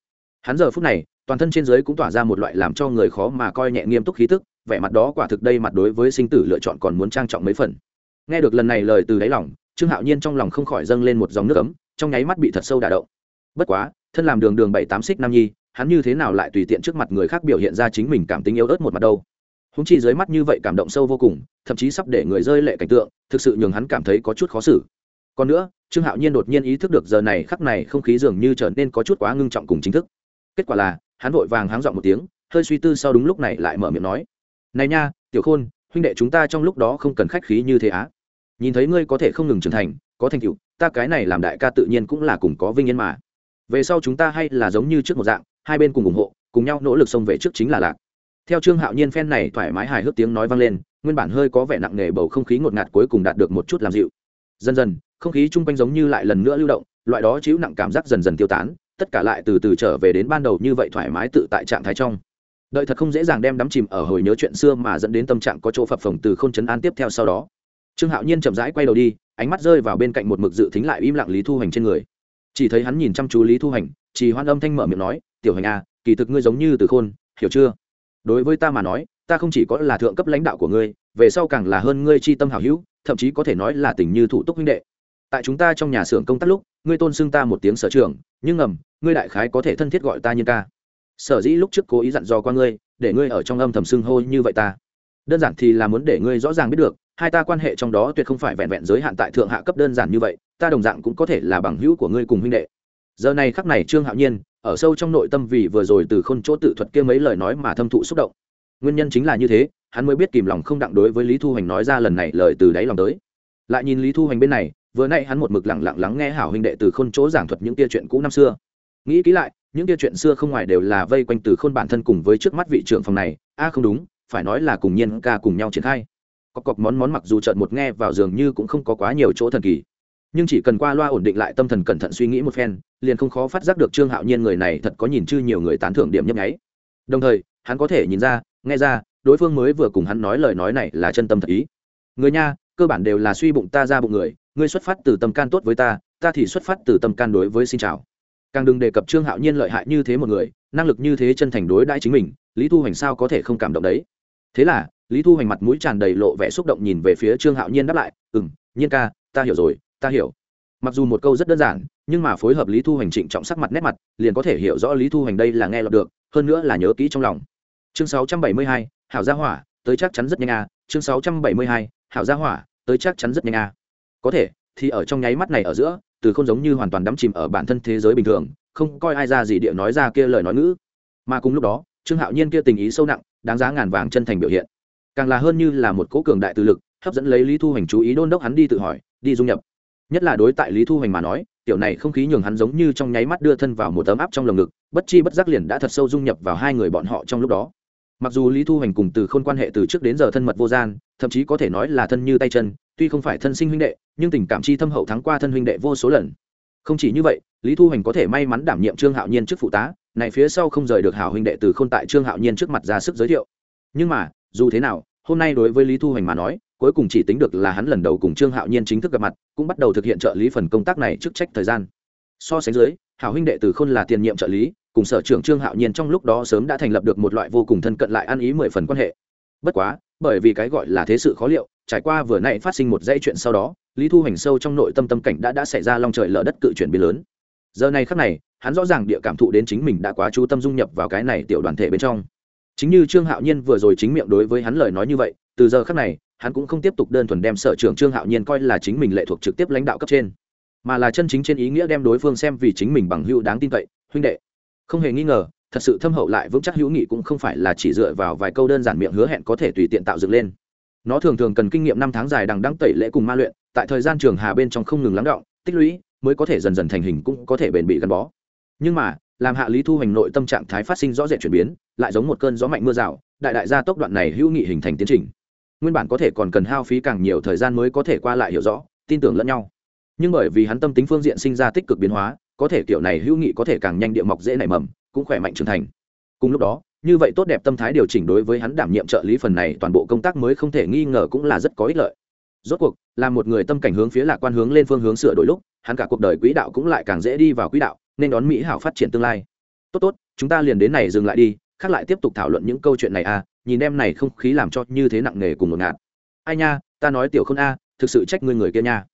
Hắn giờ phút này, toàn thân trên giới cũng tỏa ra một loại làm cho người khó mà coi nhẹ nghiêm túc khí tức vẻ mặt đó quả thực đây mặt đối với sinh tử lựa chọn còn muốn trang trọng mấy phần. Nghe được lần này lời từ đáy lòng, trương hạo nhiên trong lòng không khỏi dâng lên một dòng nước ấm, trong nháy mắt bị thật sâu đả động. Bất quá, thân làm đường đường bảy tám xích nam nhi, hắn như thế nào lại tùy tiện trước mặt người khác biểu hiện ra chính mình cảm tính yếu ớt một mặt đâu? Húng chi dưới mắt như vậy cảm động sâu vô cùng, thậm chí sắp để người rơi lệ cảnh tượng, thực sự nhường hắn cảm thấy có chút khó xử. Còn nữa, trương hạo nhiên đột nhiên ý thức được giờ này khắc này không khí dường như trở nên có chút quá ngưng trọng cùng chính thức. Kết quả là, hắn vội vàng háng dọn một tiếng, hơi suy tư sau đúng lúc này lại mở miệng nói này nha, tiểu khôn, huynh đệ chúng ta trong lúc đó không cần khách khí như thế á. Nhìn thấy ngươi có thể không ngừng trưởng thành, có thành tựu, ta cái này làm đại ca tự nhiên cũng là cùng có vinh yên mà. Về sau chúng ta hay là giống như trước một dạng, hai bên cùng ủng hộ, cùng nhau nỗ lực xông về trước chính là lạc. Theo trương hạo nhiên phen này thoải mái hài hước tiếng nói vang lên, nguyên bản hơi có vẻ nặng nề bầu không khí ngột ngạt cuối cùng đạt được một chút làm dịu. Dần dần, không khí chung quanh giống như lại lần nữa lưu động, loại đó chịu nặng cảm giác dần dần tiêu tán, tất cả lại từ từ trở về đến ban đầu như vậy thoải mái tự tại trạng thái trong đợi thật không dễ dàng đem đắm chìm ở hồi nhớ chuyện xưa mà dẫn đến tâm trạng có chỗ phập phồng từ k h ô n chấn an tiếp theo sau đó. Trương hạo nhiên chậm rãi quay đầu đi, ánh mắt rơi vào bên cạnh một mực dự tính lại im lặng lý thu hành trên người. Chỉ thấy hắn nhìn chăm chú lý thu hành chỉ hoan âm thanh mở miệng nói, tiểu hành à kỳ thực ngươi giống như từ khôn, hiểu chưa? Đối với ta mà nói, ta không chỉ có là thượng cấp lãnh đạo của ngươi, về sau càng là hơn ngươi c h i tâm hảo hữu, thậm chí có thể nói là tình như thủ túc huynh đệ. Tại chúng ta trong nhà xưởng công tác lúc, ngươi tôn xưng ta một tiếng sở trường nhưng ngầm, ngươi đại khái có thể thân thiết gọi ta như ca sở dĩ lúc trước cố ý dặn dò qua ngươi, để ngươi ở trong âm thầm xưng hô như vậy ta. Đơn giản thì là muốn để ngươi rõ ràng biết được, hai ta quan hệ trong đó tuyệt không phải vẹn vẹn giới hạn tại thượng hạ cấp đơn giản như vậy, ta đồng dạng cũng có thể là bằng hữu của ngươi cùng huynh đệ. Giờ này khắc này trương hạo nhiên, ở sâu trong nội tâm vì vừa rồi từ khôn chỗ tự thuật kia mấy lời nói mà thâm thụ xúc động. Nguyên nhân chính là như thế, hắn mới biết kìm lòng không đặng đối với lý thu hoành nói ra lần này lời từ đáy lòng tới. Lại nhìn lý thu hoành bên này, vừa nay hắn một mực lặng lặng lắng nghe hảo huynh đệ từ khôn chỗ giảng thuật những tia chuyện cũ năm xưa. Nghĩ kỹ lại những kia chuyện xưa không ngoài đều là vây quanh từ khôn bản thân cùng với trước mắt vị trưởng phòng này. A không đúng, phải nói là cùng nhiên ca cùng nhau triển khai. Cọc cọc món món mặc dù trợn một nghe vào dường như cũng không có quá nhiều chỗ thần kỳ, nhưng chỉ cần qua loa ổn định lại tâm thần cẩn thận suy nghĩ một phen, liền không khó phát giác được trương hạo nhiên người này thật có nhìn chư nhiều người tán thưởng điểm nhấp nháy. Đồng thời, hắn có thể nhìn ra, nghe ra, đối phương mới vừa cùng hắn nói lời nói này là chân tâm thật ý. Người nha, cơ bản đều là suy bụng ta ra bụng người, ngươi xuất phát từ tâm can tốt với ta ta thì xuất phát từ tâm can đối với xin chào càng đừng đề cập trương hạo nhiên lợi hại như thế một người năng lực như thế chân thành đối đãi chính mình lý thu hoành sao có thể không cảm động đấy? Thế là lý thu hoành mặt mũi tràn đầy lộ vẻ xúc động nhìn về phía trương hạo nhiên đáp lại ừ m nhiên ca ta hiểu rồi ta hiểu. Mặc dù một câu rất đơn giản nhưng mà phối hợp lý thu hoành trịnh trọng sắc mặt nét mặt liền có thể hiểu rõ lý thu hoành đây là nghe lọt được hơn nữa là nhớ kỹ trong lòng. Chương 672, hảo gia hỏa tới chắc chắn rất nhanh a. Chương 672, hảo gia hỏa tới chắc chắn rất nhanh a. Có thể thì ở trong nháy mắt này ở giữa từ không giống như hoàn toàn đắm chìm ở bản thân thế giới bình thường, không coi ai ra gì địa nói ra kia lời nói ngữ. Mà cùng lúc đó, trương hạo nhiên kia tình ý sâu nặng, đáng giá ngàn vàng chân thành biểu hiện. Càng là hơn như là một cố cường đại từ lực, hấp dẫn lấy lý thu hoành chú ý đôn đốc hắn đi tự hỏi, đi dung nhập. Nhất là đối tại lý thu hoành mà nói, tiểu này không khí nhường hắn giống như trong nháy mắt đưa thân vào một tấm áp trong lồng ngực, bất chi bất giác liền đã thật sâu dung nhập vào hai người bọn họ trong lúc đó. Mặc dù lý thu hoành cùng từ khôn quan hệ từ trước đến giờ thân mật vô gian, thậm chí có thể nói là thân như tay chân tuy không phải thân sinh huynh đệ, nhưng tình cảm chi thâm hậu thắng qua thân huynh đệ vô số lần. Không chỉ như vậy, lý thu hoành có thể may mắn đảm nhiệm trương hạo nhiên trước phụ tá, này phía sau không rời được hảo huynh đệ từ k h ô n tại trương hạo nhiên trước mặt ra sức giới thiệu. Nhưng mà, dù thế nào, hôm nay đối với lý thu hoành mà nói, cuối cùng chỉ tính được là hắn lần đầu cùng trương hạo nhiên chính thức gặp mặt, cũng bắt đầu thực hiện trợ lý phần công tác này chức trách thời gian. So sánh dưới, hảo huynh đệ từ khôn là tiền nhiệm trợ lý, cùng sở trưởng trương hạo nhiên trong lúc đó sớm đã thành lập được một loại vô cùng thân cận lại ăn ý mười phần quan hệ. Bất quá, bởi vì cái gọi là thế sự khó liệu trải qua vừa nãy phát sinh một dãy chuyện sau đó, lý thu hành sâu trong nội tâm tâm cảnh đã đã xảy ra long trời lở đất cự chuyển biến lớn. Giờ này khắc này, hắn rõ ràng địa cảm thụ đến chính mình đã quá chú tâm dung nhập vào cái này tiểu đoàn thể bên trong. Chính như trương hạo nhiên vừa rồi chính miệng đối với hắn lời nói như vậy, từ giờ khắc này, hắn cũng không tiếp tục đơn thuần đem sở trưởng trương hạo nhiên coi là chính mình lệ thuộc trực tiếp lãnh đạo cấp trên, mà là chân chính trên ý nghĩa đem đối phương xem vì chính mình bằng hữu đáng tin cậy, huynh đệ. Không hề nghi ngờ, thật sự thâm hậu lại vững chắc hữu nghị cũng không phải là chỉ dựa vào vài câu đơn giản miệng hứa hẹn có thể tùy tiện tạo dựng lên nó thường thường cần kinh nghiệm năm tháng dài đằng đăng tẩy lễ cùng ma luyện, tại thời gian trường hà bên trong không ngừng lắng động, tích lũy, mới có thể dần dần thành hình cũng có thể bền bị gắn bó. Nhưng mà, làm hạ lý thu hành nội tâm trạng thái phát sinh rõ rệt chuyển biến, lại giống một cơn gió mạnh mưa rào, đại đại gia tốc đoạn này hữu nghị hình thành tiến trình. Nguyên bản có thể còn cần hao phí càng nhiều thời gian mới có thể qua lại hiểu rõ, tin tưởng lẫn nhau. Nhưng bởi vì hắn tâm tính phương diện sinh ra tích cực biến hóa, có thể kiểu này hữu nghị có thể càng nhanh địa mọc dễ nảy mầm, cũng khỏe mạnh trưởng thành. Cùng lúc đó như vậy tốt đẹp tâm thái điều chỉnh đối với hắn đảm nhiệm trợ lý phần này, toàn bộ công tác mới không thể nghi ngờ cũng là rất có ích lợi. Rốt cuộc, là một người tâm cảnh hướng phía lạc quan hướng lên phương hướng sửa đổi lúc, hắn cả cuộc đời quỹ đạo cũng lại càng dễ đi vào quỹ đạo, nên đón mỹ hảo phát triển tương lai. Tốt tốt, chúng ta liền đến này dừng lại đi, khác lại tiếp tục thảo luận những câu chuyện này à nhìn em này không khí làm cho như thế nặng nề cùng một ngạt. Ai nha, ta nói tiểu không a, thực sự trách ngươi người kia nha.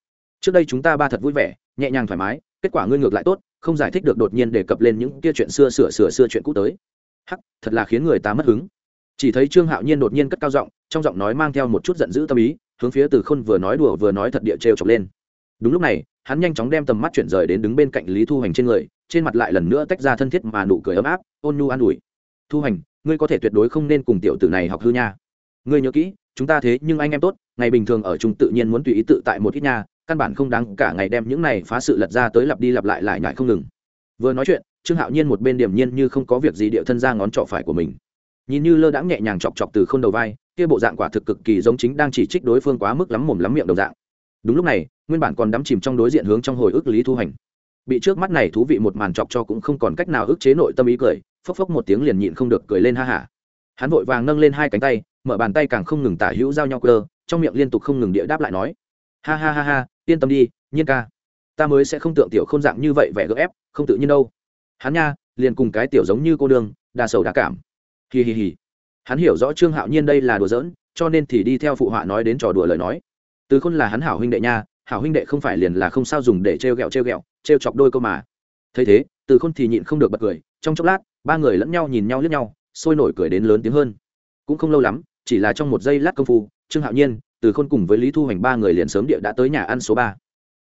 Trước đây chúng ta ba thật vui vẻ, nhẹ nhàng thoải mái, kết quả ngươi ngược lại tốt, không giải thích được đột nhiên đề cập lên những kia chuyện xưa sửa sửa xưa chuyện cũ tới hắc, thật là khiến người ta mất hứng. Chỉ thấy trương hạo nhiên đột nhiên cất cao giọng, trong giọng nói mang theo một chút giận dữ tâm ý, hướng phía từ khôn vừa nói đùa vừa nói thật địa trêu chọc lên. Đúng lúc này, hắn nhanh chóng đem tầm mắt chuyển rời đến đứng bên cạnh lý thu hành trên người, trên mặt lại lần nữa tách ra thân thiết mà nụ cười ấm áp, ôn nhu an ủi. Thu hành, ngươi có thể tuyệt đối không nên cùng tiểu tử này học hư nha. Ngươi nhớ kỹ, chúng ta thế nhưng anh em tốt, ngày bình thường ở chung tự nhiên muốn tùy ý tự tại một ít nha, căn bản không đáng cả ngày đem những này phá sự lật ra tới lặp đi lặp lại lại nhại không ngừng. Vừa nói chuyện trương hạo nhiên một bên điểm nhiên như không có việc gì điệu thân ra ngón trọ phải của mình. Nhìn như lơ đãng nhẹ nhàng chọc chọc từ k h ô n đầu vai, kia bộ dạng quả thực cực kỳ giống chính đang chỉ trích đối phương quá mức lắm mồm lắm miệng đầu dạng. Đúng lúc này, nguyên bản còn đắm chìm trong đối diện hướng trong hồi ức lý thu hành. Bị trước mắt này thú vị một màn chọc cho cũng không còn cách nào ức chế nội tâm ý cười, phốc phốc một tiếng liền nhịn không được cười lên ha hả. Hắn vội vàng nâng lên hai cánh tay, mở bàn tay càng không ngừng tả hữu giao nhau cơ, trong miệng liên tục không ngừng địa đáp lại nói, ha ha ha ha, yên tâm đi, nhiên ca. Ta mới sẽ không tượng tiểu không dạng như vậy vẻ gỡ ép, không tự nhiên đâu hắn nha, liền cùng cái tiểu giống như cô đương đa sầu đa cảm. Hì hì hì hắn hiểu rõ trương hạo nhiên đây là đùa giỡn, cho nên thì đi theo phụ họa nói đến trò đùa lời nói. Từ khôn là hắn hảo huynh đệ nha, hảo huynh đệ không phải liền là không sao dùng để trêu ghẹo trêu ghẹo, trêu chọc đôi câu mà. Thấy thế, từ khôn thì nhịn không được bật cười, trong chốc lát, ba người lẫn nhau nhìn nhau lướt nhau, sôi nổi cười đến lớn tiếng hơn. Cũng không lâu lắm, chỉ là trong một giây lát công phu, trương hạo nhiên, từ khôn cùng với lý thu hoành ba người liền sớm địa đã tới nhà ăn số ba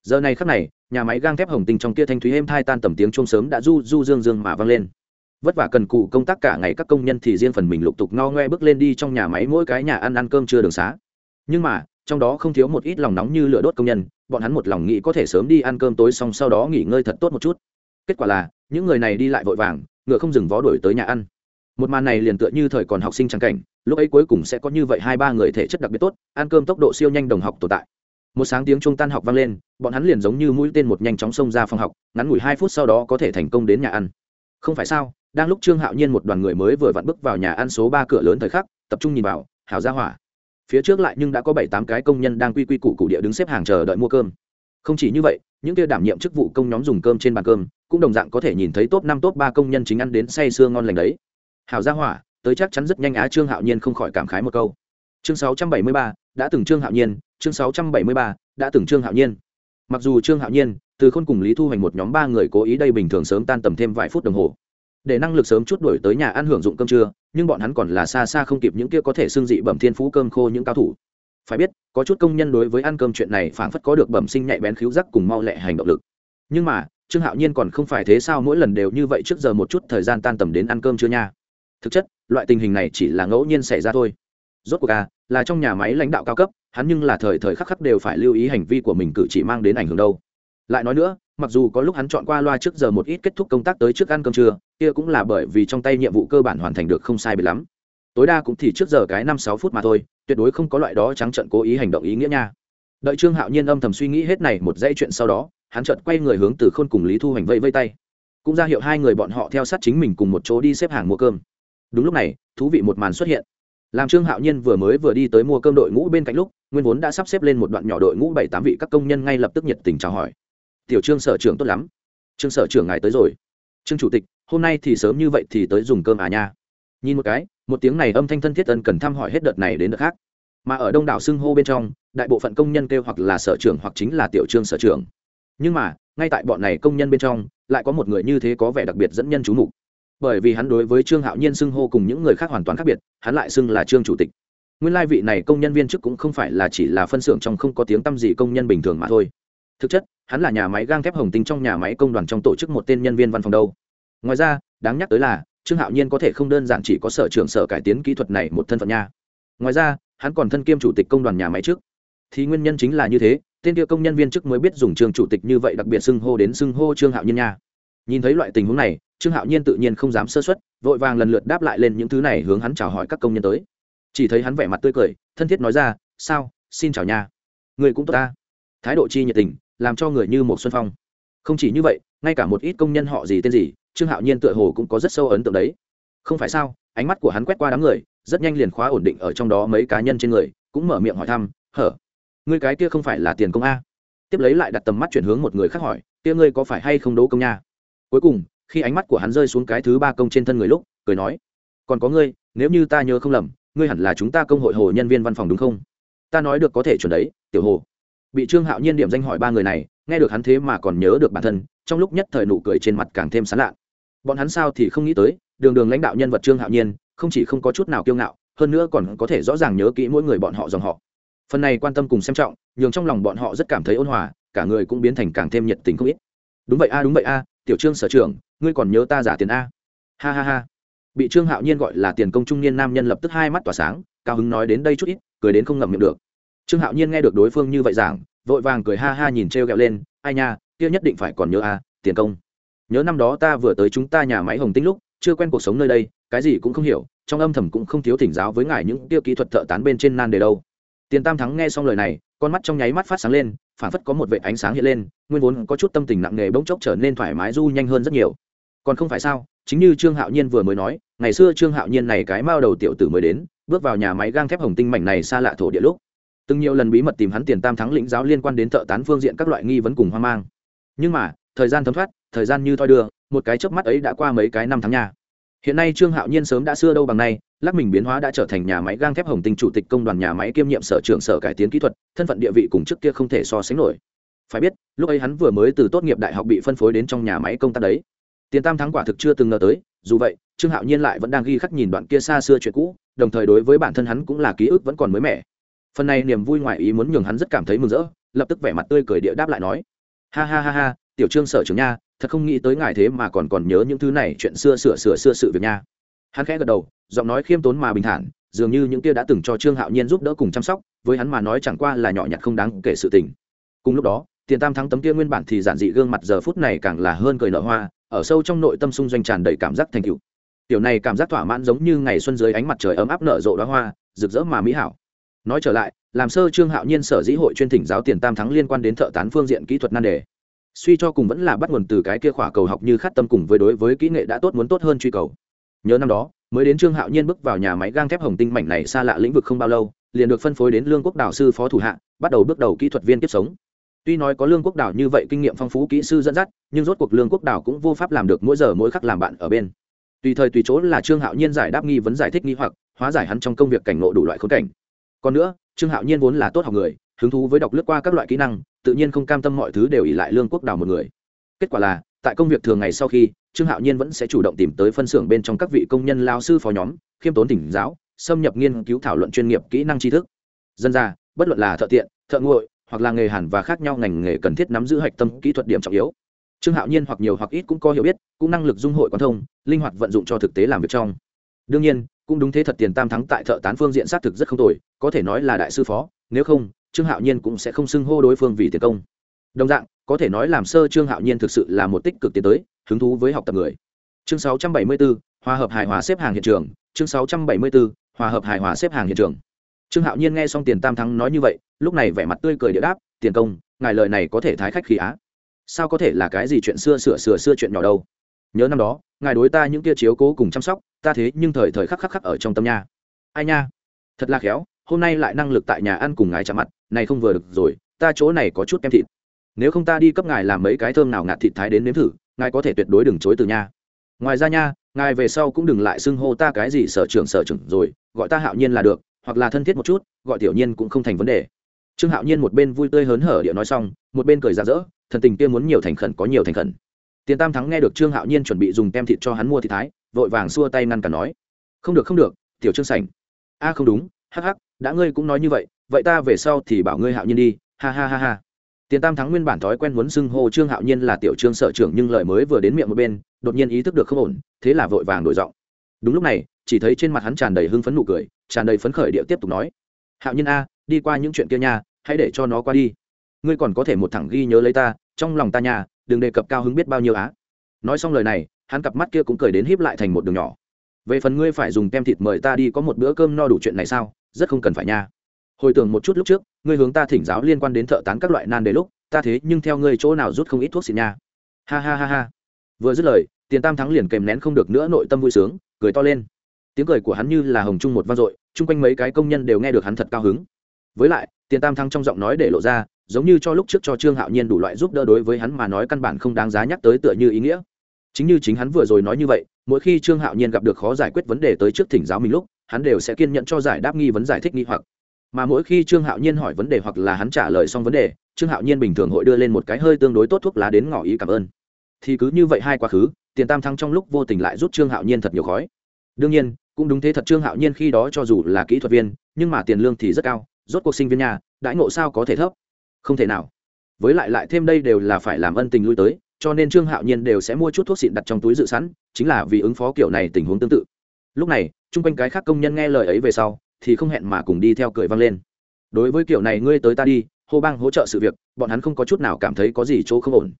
giờ này khắc này, nhà máy gang thép hồng tinh trong kia thanh thúy êm thai tan tầm tiếng chuông sớm đã du du dương dương mà vang lên. Vất vả cần cụ công tác cả ngày các công nhân thì riêng phần mình lục tục no ngoe bước lên đi trong nhà máy mỗi cái nhà ăn ăn cơm trưa đường xá. Nhưng mà, trong đó không thiếu một ít lòng nóng như lửa đốt công nhân, bọn hắn một lòng nghĩ có thể sớm đi ăn cơm tối xong sau đó nghỉ ngơi thật tốt một chút. Kết quả là, những người này đi lại vội vàng, ngựa không dừng vó đuổi tới nhà ăn. Một màn này liền tựa như thời còn học sinh trang cảnh, lúc ấy cuối cùng sẽ có như vậy hai ba người thể chất đặc biệt tốt, ăn cơm tốc độ siêu nhanh đồng học tồn tại một sáng tiếng trung tan học vang lên, bọn hắn liền giống như mũi tên một nhanh chóng xông ra phòng học, ngắn ngủi hai phút sau đó có thể thành công đến nhà ăn. Không phải sao, đang lúc trương hạo nhiên một đoàn người mới vừa vặn bước vào nhà ăn số ba cửa lớn thời khắc, tập trung nhìn vào hảo ra hỏa. Phía trước lại nhưng đã có bảy tám cái công nhân đang quy quy củ cụ địa đứng xếp hàng chờ đợi mua cơm. Không chỉ như vậy, những kia đảm nhiệm chức vụ công nhóm dùng cơm trên bàn cơm, cũng đồng dạng có thể nhìn thấy top năm, top ba công nhân chính ăn đến say sưa ngon lành đấy. Hảo ra hỏa, tới chắc chắn rất nhanh á, trương hạo nhiên không khỏi cảm khái một câu. Chương sáu trăm bảy mươi ba, đã từng trương hạo nhiên chương sáu trăm bảy mươi ba, đã từng trương hạo nhiên. Mặc dù trương hạo nhiên, từ khôn cùng lý thu hoành một nhóm ba người cố ý đây bình thường sớm tan tầm thêm vài phút đồng hồ. Để năng lực sớm chút đổi tới nhà ăn hưởng dụng cơm trưa, nhưng bọn hắn còn là xa xa không kịp những kia có thể xương dị bẩm thiên phú cơm khô những cao thủ. Phải biết, có chút công nhân đối với ăn cơm chuyện này phảng phất có được bẩm sinh nhạy bén khiếu giác cùng mau lẹ hành động lực. Nhưng mà, trương hạo nhiên còn không phải thế sao mỗi lần đều như vậy trước giờ một chút thời gian tan tầm đến ăn cơm chưa nha. Thực chất, loại tình hình này chỉ là ngẫu nhiên xảy ra thôi. Rốt cuộc à là trong nhà máy lãnh đạo cao cấp hắn nhưng là thời thời khắc khắc đều phải lưu ý hành vi của mình cử chỉ mang đến ảnh hưởng đâu. Lại nói nữa, mặc dù có lúc hắn chọn qua loa trước giờ một ít kết thúc công tác tới trước ăn cơm trưa, kia cũng là bởi vì trong tay nhiệm vụ cơ bản hoàn thành được không sai biệt lắm. Tối đa cũng thì trước giờ cái năm sáu phút mà thôi, tuyệt đối không có loại đó trắng trận cố ý hành động ý nghĩa nha. Đợi trương hạo nhiên âm thầm suy nghĩ hết này một dãy chuyện sau đó, hắn chợt quay người hướng từ khôn cùng lý thu hành vây vây tay. Cũng ra hiệu hai người bọn họ theo sát chính mình cùng một chỗ đi xếp hàng mua cơm. Đúng lúc này, thú vị một màn xuất hiện. Làm trương hạo nhiên vừa mới vừa đi tới mua cơm đội ngũ bên cạnh lúc nguyên vốn đã sắp xếp lên một đoạn nhỏ đội ngũ bảy tám vị các công nhân ngay lập tức nhiệt tình chào hỏi. Tiểu trương sở trưởng tốt lắm. Trương sở trưởng ngài tới rồi. Trương chủ tịch, hôm nay thì sớm như vậy thì tới dùng cơm à nha. Nhìn một cái, một tiếng này âm thanh thân thiết ân cần thăm hỏi hết đợt này đến đợt khác. Mà ở đông đảo xưng hô bên trong, đại bộ phận công nhân kêu hoặc là sở trưởng hoặc chính là tiểu trương sở trưởng. Nhưng mà, ngay tại bọn này công nhân bên trong, lại có một người như thế có vẻ đặc biệt dẫn nhân chú mục. Bởi vì hắn đối với trương hạo nhiên xưng hô cùng những người khác hoàn toàn khác biệt, hắn lại xưng là trương chủ tịch nguyên lai vị này công nhân viên chức cũng không phải là chỉ là phân xưởng trong không có tiếng tăm gì công nhân bình thường mà thôi. Thực chất, hắn là nhà máy gang thép hồng tinh trong nhà máy công đoàn trong tổ chức một tên nhân viên văn phòng đâu. Ngoài ra, đáng nhắc tới là, trương hạo nhiên có thể không đơn giản chỉ có sở trưởng sở cải tiến kỹ thuật này một thân phận nha. Ngoài ra, hắn còn thân kiêm chủ tịch công đoàn nhà máy trước. Thì nguyên nhân chính là như thế, tên kia công nhân viên chức mới biết dùng trường chủ tịch như vậy đặc biệt xưng hô đến xưng hô trương hạo nhiên nha. Nhìn thấy loại tình huống này, trương hạo nhiên tự nhiên không dám sơ xuất vội vàng lần lượt đáp lại lên những thứ này hướng hắn chào hỏi các công nhân tới chỉ thấy hắn vẻ mặt tươi cười, thân thiết nói ra, sao? Xin chào nha. Người cũng tốt ta. Thái độ chi nhiệt tình, làm cho người như một xuân phong. Không chỉ như vậy, ngay cả một ít công nhân họ gì tên gì, trương hạo nhiên tựa hồ cũng có rất sâu ấn tượng đấy. Không phải sao, ánh mắt của hắn quét qua đám người, rất nhanh liền khóa ổn định ở trong đó mấy cá nhân trên người, cũng mở miệng hỏi thăm, hở? Người cái kia không phải là tiền công a? Tiếp lấy lại đặt tầm mắt chuyển hướng một người khác hỏi, kia ngươi có phải hay không đố công nha? Cuối cùng, khi ánh mắt của hắn rơi xuống cái thứ ba công trên thân người lúc, cười nói, còn có ngươi, nếu như ta nhớ không lầm ngươi hẳn là chúng ta công hội hồ nhân viên văn phòng đúng không? Ta nói được có thể chuẩn đấy, tiểu hồ. Bị trương hạo nhiên điểm danh hỏi ba người này, nghe được hắn thế mà còn nhớ được bản thân, trong lúc nhất thời nụ cười trên mặt càng thêm sán lạ bọn hắn sao thì không nghĩ tới, đường đường lãnh đạo nhân vật trương hạo nhiên, không chỉ không có chút nào kiêu ngạo, hơn nữa còn có thể rõ ràng nhớ kỹ mỗi người bọn họ dòng họ. Phần này quan tâm cùng xem trọng, nhường trong lòng bọn họ rất cảm thấy ôn hòa, cả người cũng biến thành càng thêm nhiệt tình không ít. Đúng vậy a, đúng vậy a, tiểu trương sở trưởng, ngươi còn nhớ ta giả tiền a? Ha ha ha bị trương hạo nhiên gọi là tiền công trung niên nam nhân lập tức hai mắt tỏa sáng cao hứng nói đến đây chút ít cười đến không ngậm miệng được trương hạo nhiên nghe được đối phương như vậy giảng vội vàng cười ha ha nhìn t r ghẹo lên ai nha kia nhất định phải còn nhớ a tiền công nhớ năm đó ta vừa tới chúng ta nhà máy hồng tinh lúc chưa quen cuộc sống nơi đây cái gì cũng không hiểu trong âm thầm cũng không thiếu thỉnh giáo với ngài những tiêu kỹ thuật thợ tán bên trên nan đề đâu tiền tam thắng nghe xong lời này con mắt trong nháy mắt phát sáng lên phản phất có một vệ ánh sáng hiện lên nguyên vốn có chút tâm tình nặng nề bỗng chốc trở nên thoải mái du nhanh hơn rất nhiều còn không phải sao chính như trương hạo nhiên vừa mới nói, ngày xưa trương hạo nhiên này cái mao đầu tiểu tử mới đến, bước vào nhà máy gang thép hồng tinh mảnh này xa lạ thổ địa lúc. Từng nhiều lần bí mật tìm hắn tiền tam thắng lĩnh giáo liên quan đến thợ tán phương diện các loại nghi vấn cùng hoang mang. Nhưng mà, thời gian thấm thoát, thời gian như thoi đưa, một cái chớp mắt ấy đã qua mấy cái năm tháng nhà. Hiện nay trương hạo nhiên sớm đã xưa đâu bằng nay, lắc mình biến hóa đã trở thành nhà máy gang thép hồng tinh chủ tịch công đoàn nhà máy kiêm nhiệm sở trưởng sở cải tiến kỹ thuật, thân phận địa vị cùng trước kia không thể so sánh nổi. Phải biết, lúc ấy hắn vừa mới từ tốt nghiệp đại học bị phân phối đến trong nhà máy công tác đấy tiền tam thắng quả thực chưa từng ngờ tới, dù vậy, trương hạo nhiên lại vẫn đang ghi khắc nhìn đoạn kia xa xưa chuyện cũ, đồng thời đối với bản thân hắn cũng là ký ức vẫn còn mới mẻ. Phần này niềm vui ngoài ý muốn nhường hắn rất cảm thấy mừng rỡ, lập tức vẻ mặt tươi cười địa đáp lại nói, ha ha ha ha, tiểu trương sở trưởng nha, thật không nghĩ tới ngài thế mà còn còn nhớ những thứ này chuyện xưa sửa sửa xưa sự việc nha. Hắn khẽ gật đầu, giọng nói khiêm tốn mà bình thản, dường như những kia đã từng cho trương hạo nhiên giúp đỡ cùng chăm sóc, với hắn mà nói chẳng qua là nhỏ nhặt không đáng kể sự tình. Cùng lúc đó, tiền tam thắng tấm kia nguyên bản thì giản dị gương mặt giờ phút này càng là hơn cười nở hoa ở sâu trong nội tâm xung doanh tràn đầy cảm giác thành tựu. Tiểu này cảm giác thỏa mãn giống như ngày xuân dưới ánh mặt trời ấm áp nở rộ đóa hoa, rực rỡ mà mỹ hảo. Nói trở lại, làm sơ trương hạo nhiên sở dĩ hội chuyên thỉnh giáo tiền tam thắng liên quan đến thợ tán phương diện kỹ thuật nan đề. Suy cho cùng vẫn là bắt nguồn từ cái kia khỏa cầu học như khát tâm cùng với đối với kỹ nghệ đã tốt muốn tốt hơn truy cầu. Nhớ năm đó, mới đến trương hạo nhiên bước vào nhà máy gang thép hồng tinh mảnh này xa lạ lĩnh vực không bao lâu, liền được phân phối đến lương quốc đạo sư phó thủ hạ, bắt đầu bước đầu kỹ thuật viên tiếp sống tuy nói có lương quốc đảo như vậy kinh nghiệm phong phú kỹ sư dẫn dắt, nhưng rốt cuộc lương quốc đảo cũng vô pháp làm được mỗi giờ mỗi khắc làm bạn ở bên. Tùy thời tùy chỗ là trương hạo nhiên giải đáp nghi vấn giải thích nghi hoặc, hóa giải hắn trong công việc cảnh ngộ đủ loại khốn cảnh. Còn nữa, trương hạo nhiên vốn là tốt học người, hứng thú với đọc lướt qua các loại kỹ năng, tự nhiên không cam tâm mọi thứ đều ỉ lại lương quốc đảo một người. Kết quả là, tại công việc thường ngày sau khi, trương hạo nhiên vẫn sẽ chủ động tìm tới phân xưởng bên trong các vị công nhân lao sư phó nhóm, khiêm tốn tỉnh giáo, xâm nhập nghiên cứu thảo luận chuyên nghiệp kỹ năng tri thức. Dân ra, bất luận là thợ tiện, thợ nguội hoặc là nghề hàn và khác nhau ngành nghề cần thiết nắm giữ hạch tâm kỹ thuật điểm trọng yếu. Trương hạo nhiên hoặc nhiều hoặc ít cũng có hiểu biết cũng năng lực dung hội quan thông linh hoạt vận dụng cho thực tế làm việc trong. Đương nhiên cũng đúng thế thật tiền tam thắng tại thợ tán phương diện xác thực rất không tồi có thể nói là đại sư phó nếu không trương hạo nhiên cũng sẽ không xưng hô đối phương vì tiền công. Đồng dạng có thể nói làm sơ trương hạo nhiên thực sự là một tích cực tiến tới hứng thú với học tập người. Chương 674, hòa hợp hài hòa xếp hàng hiện trường. Chương 674, hòa hợp hài hòa xếp hàng hiện trường. Trương hạo nhiên nghe xong tiền tam thắng nói như vậy lúc này vẻ mặt tươi cười địa đáp, tiền công, ngài lời này có thể thái khách khí á. Sao có thể là cái gì chuyện xưa sửa sửa xưa chuyện nhỏ đâu? Nhớ năm đó, ngài đối ta những kia chiếu cố cùng chăm sóc, ta thế nhưng thời thời khắc khắc khắc ở trong tâm nha. Ai nha? Thật là khéo, hôm nay lại năng lực tại nhà ăn cùng ngài chạm mặt, này không vừa được rồi, ta chỗ này có chút kem thịt. Nếu không ta đi cấp ngài làm mấy cái thơm nào ngạt thịt thái đến nếm thử, ngài có thể tuyệt đối đừng chối từ nha. Ngoài ra nha, ngài về sau cũng đừng lại xưng hô ta cái gì sở trưởng sở trưởng rồi, gọi ta hạo nhiên là được, hoặc là thân thiết một chút, gọi tiểu nhiên cũng không thành vấn đề trương hạo nhiên một bên vui tươi hớn hở địa nói xong, một bên cười ra rỡ, thần tình kia muốn nhiều thành khẩn có nhiều thành khẩn. Tiền tam thắng nghe được trương hạo nhiên chuẩn bị dùng tem thịt cho hắn mua thịt thái, vội vàng xua tay ngăn cả nói, không được không được, tiểu trương sảnh. A, không đúng, hắc hắc, đã ngươi cũng nói như vậy vậy ta về sau thì bảo ngươi hạo nhiên đi, ha ha ha ha. Tiền tam thắng nguyên bản thói quen muốn xưng hô trương hạo nhiên là tiểu trương sở trưởng nhưng lời mới vừa đến miệng một bên, đột nhiên ý thức được không ổn, thế là vội vàng đổi giọng. Đúng lúc này, chỉ thấy trên mặt hắn tràn đầy hưng phấn nụ cười, tràn đầy phấn khởi địa tiếp tục nói, hạo nhiên a đi qua những chuyện kia nha, hãy để cho nó qua đi. Ngươi còn có thể một thẳng ghi nhớ lấy ta, trong lòng ta nhà đừng đề cập cao hứng biết bao nhiêu á. Nói xong lời này, hắn cặp mắt kia cũng cười đến híp lại thành một đường nhỏ. Về phần ngươi phải dùng kem thịt mời ta đi có một bữa cơm no đủ chuyện này sao? Rất không cần phải nha. Hồi tưởng một chút lúc trước, ngươi hướng ta thỉnh giáo liên quan đến thợ tán các loại nan đề lúc, ta thế nhưng theo ngươi chỗ nào rút không ít thuốc xịt nha. Ha ha ha ha. Vừa dứt lời, tiền tam thắng liền kèm nén không được nữa nội tâm vui sướng, cười to lên. Tiếng cười của hắn như là hồng trung một vang dội, chung quanh mấy cái công nhân đều nghe được hắn thật cao hứng với lại, tiền tam Thăng trong giọng nói để lộ ra, giống như cho lúc trước cho trương hạo nhiên đủ loại giúp đỡ đối với hắn mà nói căn bản không đáng giá nhắc tới tựa như ý nghĩa. Chính như chính hắn vừa rồi nói như vậy, mỗi khi trương hạo nhiên gặp được khó giải quyết vấn đề tới trước thỉnh giáo mình lúc, hắn đều sẽ kiên nhẫn cho giải đáp nghi vấn giải thích nghi hoặc. Mà mỗi khi trương hạo nhiên hỏi vấn đề hoặc là hắn trả lời xong vấn đề, trương hạo nhiên bình thường hội đưa lên một cái hơi tương đối tốt thuốc lá đến ngỏ ý cảm ơn. Thì cứ như vậy hai quá khứ, tiền tam thăng trong lúc vô tình lại rút trương hạo nhiên thật nhiều khói. Đương nhiên, cũng đúng thế thật trương hạo nhiên khi đó cho dù là kỹ thuật viên, nhưng mà tiền lương thì rất cao rốt cuộc sinh viên nhà, đãi ngộ sao có thể thấp? Không thể nào. Với lại lại thêm đây đều là phải làm ân tình lui tới, cho nên trương hạo nhiên đều sẽ mua chút thuốc xịn đặt trong túi dự sẵn, chính là vì ứng phó kiểu này tình huống tương tự. Lúc này, chung quanh cái khác công nhân nghe lời ấy về sau, thì không hẹn mà cùng đi theo cười vang lên. Đối với kiểu này ngươi tới ta đi, hô bang hỗ trợ sự việc, bọn hắn không có chút nào cảm thấy có gì chỗ không ổn.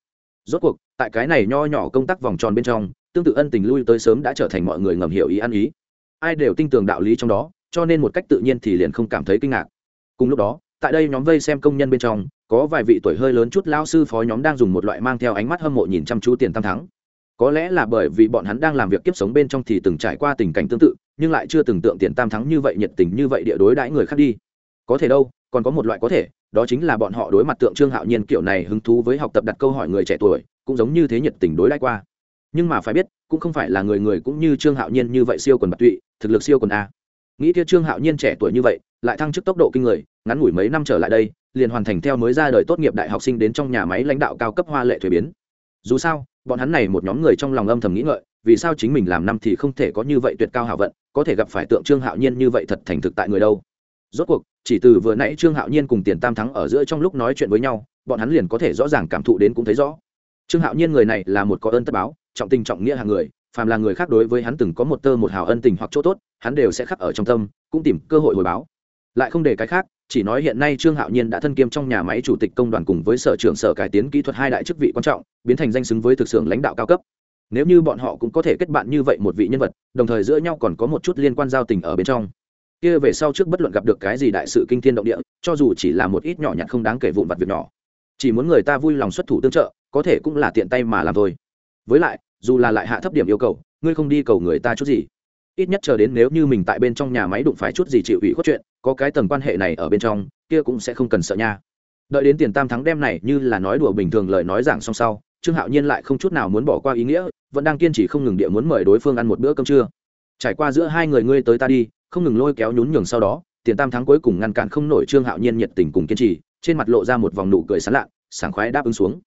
Rốt cuộc, tại cái này nho nhỏ công tác vòng tròn bên trong, tương tự ân tình lui tới sớm đã trở thành mọi người ngầm hiểu ý ăn ý. Ai đều tin tưởng đạo lý trong đó, cho nên một cách tự nhiên thì liền không cảm thấy kinh ngạc cùng lúc đó, tại đây nhóm vây xem công nhân bên trong, có vài vị tuổi hơi lớn chút lao sư phó nhóm đang dùng một loại mang theo ánh mắt hâm mộ nhìn chăm chú tiền tam thắng. Có lẽ là bởi vì bọn hắn đang làm việc kiếp sống bên trong thì từng trải qua tình cảnh tương tự, nhưng lại chưa từng tượng tiền tam thắng như vậy nhiệt tình như vậy địa đối đãi người khác đi. Có thể đâu, còn có một loại có thể, đó chính là bọn họ đối mặt tượng trương hạo nhiên kiểu này hứng thú với học tập đặt câu hỏi người trẻ tuổi, cũng giống như thế nhiệt tình đối đãi qua. Nhưng mà phải biết, cũng không phải là người người cũng như trương hạo nhiên như vậy siêu quần bạc tụy, thực lực siêu quần a. Nghĩ kia trương hạo nhiên trẻ tuổi như vậy lại thăng chức tốc độ kinh người, ngắn ngủi mấy năm trở lại đây, liền hoàn thành theo mới ra đời tốt nghiệp đại học sinh đến trong nhà máy lãnh đạo cao cấp hoa lệ thuế biến. Dù sao, bọn hắn này một nhóm người trong lòng âm thầm nghĩ ngợi, vì sao chính mình làm năm thì không thể có như vậy tuyệt cao hảo vận, có thể gặp phải tượng trương hạo nhiên như vậy thật thành thực tại người đâu. Rốt cuộc, chỉ từ vừa nãy trương hạo nhiên cùng tiền tam thắng ở giữa trong lúc nói chuyện với nhau, bọn hắn liền có thể rõ ràng cảm thụ đến cũng thấy rõ. Trương hạo nhiên người này là một có ơn tất báo, trọng tình trọng nghĩa hàng người, phàm là người khác đối với hắn từng có một tơ một hào ân tình hoặc chỗ tốt, hắn đều sẽ khắc ở trong tâm, cũng tìm cơ hội hồi báo lại không để cái khác, chỉ nói hiện nay trương hạo nhiên đã thân kiêm trong nhà máy chủ tịch công đoàn cùng với sở trưởng sở cải tiến kỹ thuật hai đại chức vị quan trọng, biến thành danh xứng với thực xưởng lãnh đạo cao cấp. Nếu như bọn họ cũng có thể kết bạn như vậy một vị nhân vật, đồng thời giữa nhau còn có một chút liên quan giao tình ở bên trong. Kia về sau trước bất luận gặp được cái gì đại sự kinh thiên động địa, cho dù chỉ là một ít nhỏ nhặt không đáng kể vụn vặt việc nhỏ, chỉ muốn người ta vui lòng xuất thủ tương trợ, có thể cũng là tiện tay mà làm thôi. Với lại, dù là lại hạ thấp điểm yêu cầu, ngươi không đi cầu người ta chút gì. Ít nhất chờ đến nếu như mình tại bên trong nhà máy đụng phải chút gì chịu ủy khuất chuyện có cái tầng quan hệ này ở bên trong, kia cũng sẽ không cần sợ nha. Đợi đến tiền tam thắng đem này như là nói đùa bình thường lời nói giảng xong sau, trương hạo nhiên lại không chút nào muốn bỏ qua ý nghĩa, vẫn đang kiên trì không ngừng địa muốn mời đối phương ăn một bữa cơm trưa. Trải qua giữa hai người ngươi tới ta đi, không ngừng lôi kéo nhún nhường sau đó, tiền tam thắng cuối cùng ngăn cản không nổi trương hạo nhiên nhiệt tình cùng kiên trì, trên mặt lộ ra một vòng nụ cười sán lạ sảng khoái đáp ứng xuống.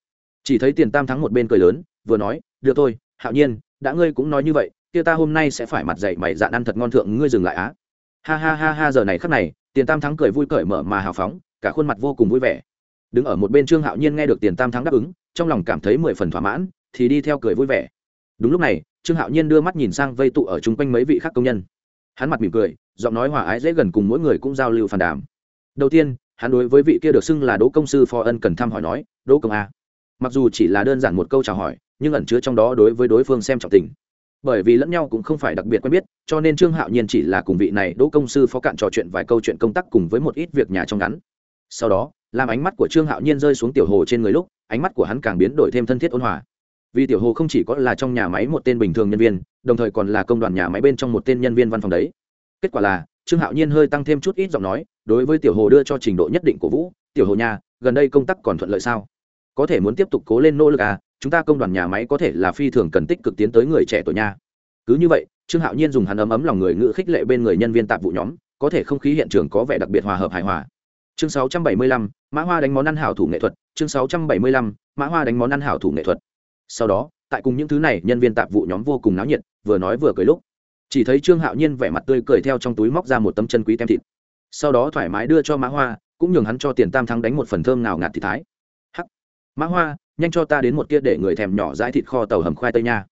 Chỉ thấy tiền tam thắng một bên cười lớn, vừa nói, được thôi, hạo nhiên, đã ngươi cũng nói như vậy, kia ta hôm nay sẽ phải mặt dậy mày dạn ăn thật ngon thượng, ngươi dừng lại á ha ha ha ha, giờ này khắc này, tiền tam thắng cười vui cởi mở mà hào phóng, cả khuôn mặt vô cùng vui vẻ. Đứng ở một bên trương hạo nhiên nghe được tiền tam thắng đáp ứng, trong lòng cảm thấy mười phần thỏa mãn, thì đi theo cười vui vẻ. Đúng lúc này, trương hạo nhiên đưa mắt nhìn sang vây tụ ở chung quanh mấy vị khác công nhân. Hắn mặt mỉm cười, giọng nói hòa ái dễ gần cùng mỗi người cũng giao lưu phản đàm. Đầu tiên, hắn đối với vị kia được xưng là đỗ công sư phó ân cần thăm hỏi nói, đỗ công a. Mặc dù chỉ là đơn giản một câu chào hỏi, nhưng ẩn chứa trong đó đối với đối phương xem trọng tình bởi vì lẫn nhau cũng không phải đặc biệt quen biết, cho nên trương hạo nhiên chỉ là cùng vị này đỗ công sư phó cạn trò chuyện vài câu chuyện công tác cùng với một ít việc nhà trong ngắn. Sau đó, làm ánh mắt của trương hạo nhiên rơi xuống tiểu hồ trên người lúc, ánh mắt của hắn càng biến đổi thêm thân thiết ôn hòa. Vì tiểu hồ không chỉ có là trong nhà máy một tên bình thường nhân viên, đồng thời còn là công đoàn nhà máy bên trong một tên nhân viên văn phòng đấy. Kết quả là, trương hạo nhiên hơi tăng thêm chút ít giọng nói, đối với tiểu hồ đưa cho trình độ nhất định của vũ, tiểu hồ nhà gần đây công tác còn thuận lợi sao? Có thể muốn tiếp tục cố lên nỗ lực à chúng ta công đoàn nhà máy có thể là phi thường cần tích cực tiến tới người trẻ tuổi nha. Cứ như vậy trương hạo nhiên dùng hắn ấm ấm lòng người ngự khích lệ bên người nhân viên tạp vụ nhóm có thể không khí hiện trường có vẻ đặc biệt hòa hợp hài hòa. Chương 675, mã hoa đánh món ăn hảo thủ nghệ thuật. Chương 675, mã hoa đánh món ăn hảo thủ nghệ thuật. Sau đó tại cùng những thứ này nhân viên tạp vụ nhóm vô cùng náo nhiệt vừa nói vừa cười lúc. Chỉ thấy trương hạo nhiên vẻ mặt tươi cười theo trong túi móc ra một tấm chân quý tem thịt. Sau đó thoải mái đưa cho mã hoa cũng nhường hắn cho tiền tam thắng đánh một phần thơm nào ngạt thì thái mã hoa, nhanh cho ta đến một kia để người thèm nhỏ dãi thịt kho tàu hầm khoai tây nha.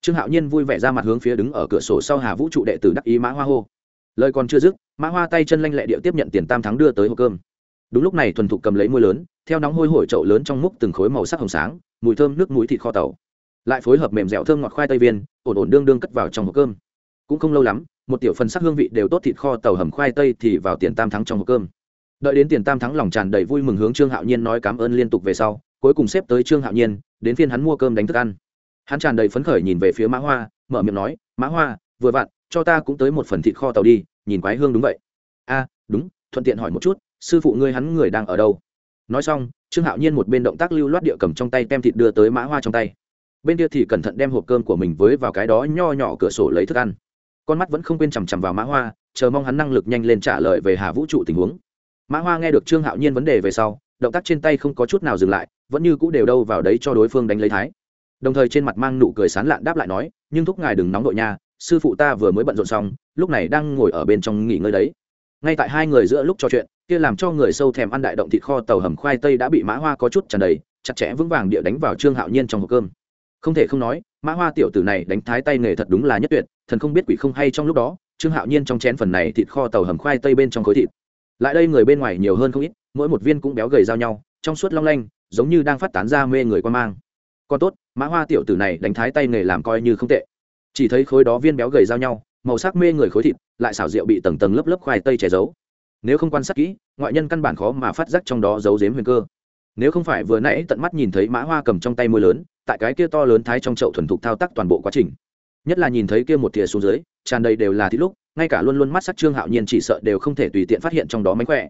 Trương hạo nhiên vui vẻ ra mặt hướng phía đứng ở cửa sổ sau hà vũ trụ đệ tử đắc ý mã hoa hô. Lời còn chưa dứt, mã hoa tay chân lanh lẹ điệu tiếp nhận tiền tam thắng đưa tới hộp cơm. Đúng lúc này thuần thục cầm lấy môi lớn, theo nóng hôi hổi trậu lớn trong múc từng khối màu sắc hồng sáng, mùi thơm nước mũi thịt kho tàu. Lại phối hợp mềm dẻo thơm ngọt khoai tây viên, ổn ổn đương đương cất vào trong hộp cơm. Cũng không lâu lắm, một tiểu phần sắc hương vị đều tốt thịt kho tàu hầm khoai tây thì vào tiền tam thắng trong hộp cơm. Đợi đến tiền tam thắng lòng tràn đầy vui mừng hướng trương hạo nhiên nói cảm ơn liên tục về sau cuối cùng xếp tới trương hạo nhiên, đến phiên hắn mua cơm đánh thức ăn. Hắn tràn đầy phấn khởi nhìn về phía mã hoa, mở miệng nói, mã hoa, vừa vặn, cho ta cũng tới một phần thịt kho tàu đi, nhìn quái hương đúng vậy. A, đúng, thuận tiện hỏi một chút, sư phụ ngươi hắn người đang ở đâu? Nói xong, trương hạo nhiên một bên động tác lưu loát địa cầm trong tay tem thịt đưa tới mã hoa trong tay. Bên kia thì cẩn thận đem hộp cơm của mình với vào cái đó nho nhỏ cửa sổ lấy thức ăn. Con mắt vẫn không quên chằm chằm vào mã hoa, chờ mong hắn năng lực nhanh lên trả lời về hà vũ trụ tình huống. Mã hoa nghe được trương hạo nhiên vấn đề về sau động tác trên tay không có chút nào dừng lại, vẫn như cũ đều đâu vào đấy cho đối phương đánh lấy thái. Đồng thời trên mặt mang nụ cười sán lạn đáp lại nói, nhưng thúc ngài đừng nóng đội nha, sư phụ ta vừa mới bận rộn xong, lúc này đang ngồi ở bên trong nghỉ ngơi đấy. Ngay tại hai người giữa lúc trò chuyện, kia làm cho người sâu thèm ăn đại động thịt kho tàu hầm khoai tây đã bị mã hoa có chút tràn đầy, chặt chẽ vững vàng địa đánh vào trương hạo nhiên trong hộp cơm. Không thể không nói, mã hoa tiểu tử này đánh thái tay nghề thật đúng là nhất tuyệt, thần không biết quỷ không hay trong lúc đó, trương hạo nhiên trong chén phần này thịt kho tàu hầm khoai tây bên trong khối thịt. Lại đây người bên ngoài nhiều hơn không ít mỗi một viên cũng béo gầy giao nhau, trong suốt long lanh, giống như đang phát tán ra mê người quan mang. Còn tốt, mã hoa tiểu tử này đánh thái tay nghề làm coi như không tệ. Chỉ thấy khối đó viên béo gầy giao nhau, màu sắc mê người khối thịt, lại xảo rượu bị tầng tầng lớp lớp khoai tây che giấu. Nếu không quan sát kỹ, ngoại nhân căn bản khó mà phát giác trong đó giấu dếm huyền cơ. Nếu không phải vừa nãy tận mắt nhìn thấy mã hoa cầm trong tay môi lớn, tại cái kia to lớn thái trong chậu thuần thục thao tác toàn bộ quá trình. Nhất là nhìn thấy kia một thìa xuống dưới, tràn đầy đều là thịt lúc, ngay cả luôn luôn mắt sắc trương hạo nhiên chỉ sợ đều không thể tùy tiện phát hiện trong đó mánh khỏe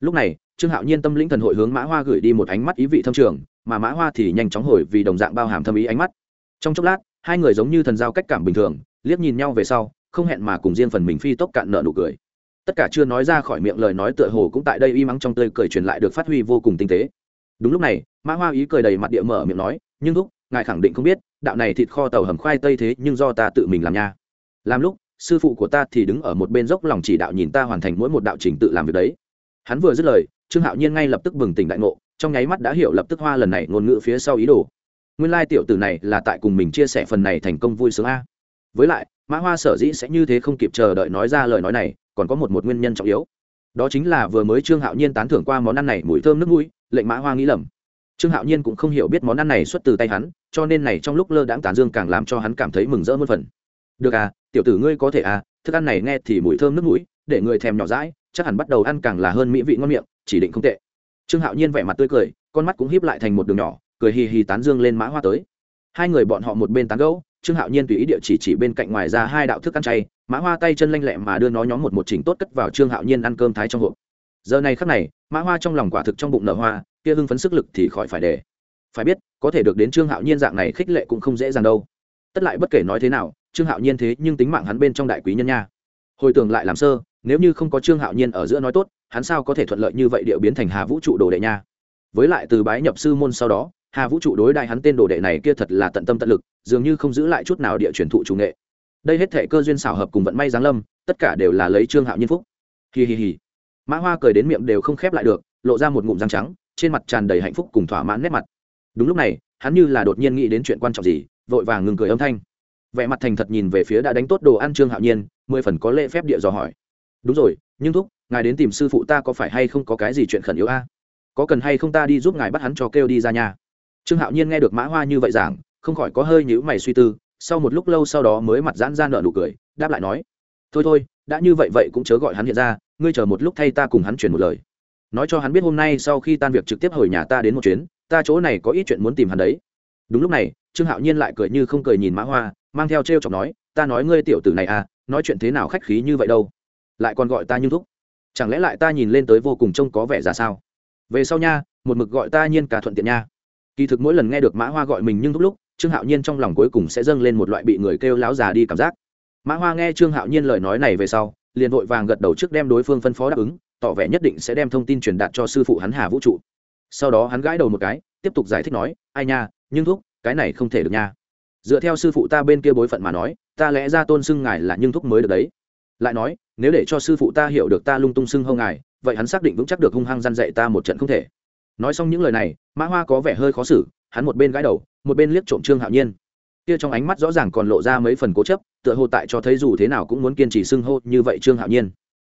lúc này, trương hạo nhiên tâm lĩnh thần hội hướng mã hoa gửi đi một ánh mắt ý vị thâm trường, mà mã hoa thì nhanh chóng hồi vì đồng dạng bao hàm thâm ý ánh mắt. Trong chốc lát, hai người giống như thần giao cách cảm bình thường, liếc nhìn nhau về sau, không hẹn mà cùng riêng phần mình phi tốc cạn nợ nụ cười. Tất cả chưa nói ra khỏi miệng lời nói tựa hồ cũng tại đây y mắng trong tươi cười truyền lại được phát huy vô cùng tinh tế. Đúng lúc này, mã hoa ý cười đầy mặt địa mở miệng nói, nhưng thúc ngài khẳng định không biết, đạo này thịt kho tàu hầm khoai tây thế nhưng do ta tự mình làm nha. Làm lúc, sư phụ của ta thì đứng ở một bên dốc lòng chỉ đạo nhìn ta hoàn thành mỗi một đạo trình tự làm việc đấy hắn vừa dứt lời, trương hạo nhiên ngay lập tức bừng tỉnh đại ngộ, trong nháy mắt đã hiểu lập tức hoa lần này ngôn ngữ phía sau ý đồ. Nguyên lai tiểu tử này là tại cùng mình chia sẻ phần này thành công vui sướng a. Với lại, mã hoa sở dĩ sẽ như thế không kịp chờ đợi nói ra lời nói này, còn có một một nguyên nhân trọng yếu. Đó chính là vừa mới trương hạo nhiên tán thưởng qua món ăn này mùi thơm nước mũi, lệnh mã hoa nghĩ lầm. Trương hạo nhiên cũng không hiểu biết món ăn này xuất từ tay hắn, cho nên này trong lúc lơ đãng tán dương càng làm cho hắn cảm thấy mừng rỡ muôn phần. Được à tiểu tử ngươi có thể à thức ăn này nghe thì mùi thơm nước mũi để người thèm nhỏ rãi chắc hẳn bắt đầu ăn càng là hơn mỹ vị ngon miệng, chỉ định không tệ. Trương hạo nhiên vẻ mặt tươi cười, con mắt cũng híp lại thành một đường nhỏ, cười hì hì tán dương lên mã hoa tới. Hai người bọn họ một bên tán gẫu, trương hạo nhiên tùy ý địa chỉ chỉ bên cạnh ngoài ra hai đạo thức ăn chay, mã hoa tay chân lanh lẹ mà đưa nó nhóm một một chỉnh tốt cất vào trương hạo nhiên ăn cơm thái trong hộp. Giờ này khắc này, mã hoa trong lòng quả thực trong bụng nở hoa, kia hưng phấn sức lực thì khỏi phải để. Phải biết, có thể được đến trương hạo nhiên dạng này khích lệ cũng không dễ dàng đâu. Tất lại bất kể nói thế nào, trương hạo nhiên thế nhưng tính mạng hắn bên trong đại quý nhân nha. Hồi tưởng lại làm sơ nếu như không có trương hạo nhiên ở giữa nói tốt, hắn sao có thể thuận lợi như vậy điệu biến thành hà vũ trụ đồ đệ nha? Với lại từ bái nhập sư môn sau đó, hà vũ trụ đối đại hắn tên đồ đệ này kia thật là tận tâm tận lực, dường như không giữ lại chút nào địa truyền thụ chủ nghệ. Đây hết thể cơ duyên xảo hợp cùng vận may giáng lâm, tất cả đều là lấy trương hạo nhiên phúc. Hi hi hi. Mã hoa cười đến miệng đều không khép lại được, lộ ra một ngụm răng trắng, trên mặt tràn đầy hạnh phúc cùng thỏa mãn nét mặt. Đúng lúc này, hắn như là đột nhiên nghĩ đến chuyện quan trọng gì, vội vàng ngừng cười âm thanh. Vẻ mặt thành thật nhìn về phía đã đánh tốt đồ ăn trương hạo nhiên, mười phần có lễ phép địa dò hỏi đúng rồi, nhưng thúc, ngài đến tìm sư phụ ta có phải hay không có cái gì chuyện khẩn yếu a? Có cần hay không ta đi giúp ngài bắt hắn cho kêu đi ra nhà trương hạo nhiên nghe được mã hoa như vậy giảng, không khỏi có hơi nhữ mày suy tư, sau một lúc lâu sau đó mới mặt giãn ra nợ nụ cười, đáp lại nói, thôi thôi, đã như vậy vậy cũng chớ gọi hắn hiện ra, ngươi chờ một lúc thay ta cùng hắn chuyển một lời. Nói cho hắn biết hôm nay sau khi tan việc trực tiếp hồi nhà ta đến một chuyến, ta chỗ này có ít chuyện muốn tìm hắn đấy. Đúng lúc này, trương hạo nhiên lại cười như không cười nhìn mã hoa, mang theo t r e o chọc nói, ta nói ngươi tiểu tử này à nói chuyện thế nào khách khí như vậy đâu? Lại còn gọi ta như thúc. Chẳng lẽ lại ta nhìn lên tới vô cùng trông có vẻ ra sao? Về sau nha, một mực gọi ta nhiên cả thuận tiện nha. Kỳ thực mỗi lần nghe được mã hoa gọi mình nhưng thúc lúc, trương hạo nhiên trong lòng cuối cùng sẽ dâng lên một loại bị người kêu láo già đi cảm giác. Mã hoa nghe trương hạo nhiên lời nói này về sau, liền vội vàng gật đầu trước đem đối phương phân phó đáp ứng, tỏ vẻ nhất định sẽ đem thông tin truyền đạt cho sư phụ hắn hà vũ trụ. Sau đó hắn gãi đầu một cái, tiếp tục giải thích nói, ai nha nhưng thúc, cái này không thể được nha. Dựa theo sư phụ ta bên kia bối phận mà nói, ta lẽ ra tôn xưng ngài là nhưng thúc mới được đấy lại nói, nếu để cho sư phụ ta hiểu được ta lung tung xưng hâu ngài, vậy hắn xác định vững chắc được hung hăng g dạy ta một trận không thể. Nói xong những lời này mã hoa có vẻ hơi khó xử, hắn một bên gãi đầu, một bên liếc trộm trương hạo nhiên. Kia trong ánh mắt rõ ràng còn lộ ra mấy phần cố chấp, tựa hồ tại cho thấy dù thế nào cũng muốn kiên trì xưng hô như vậy trương hạo nhiên.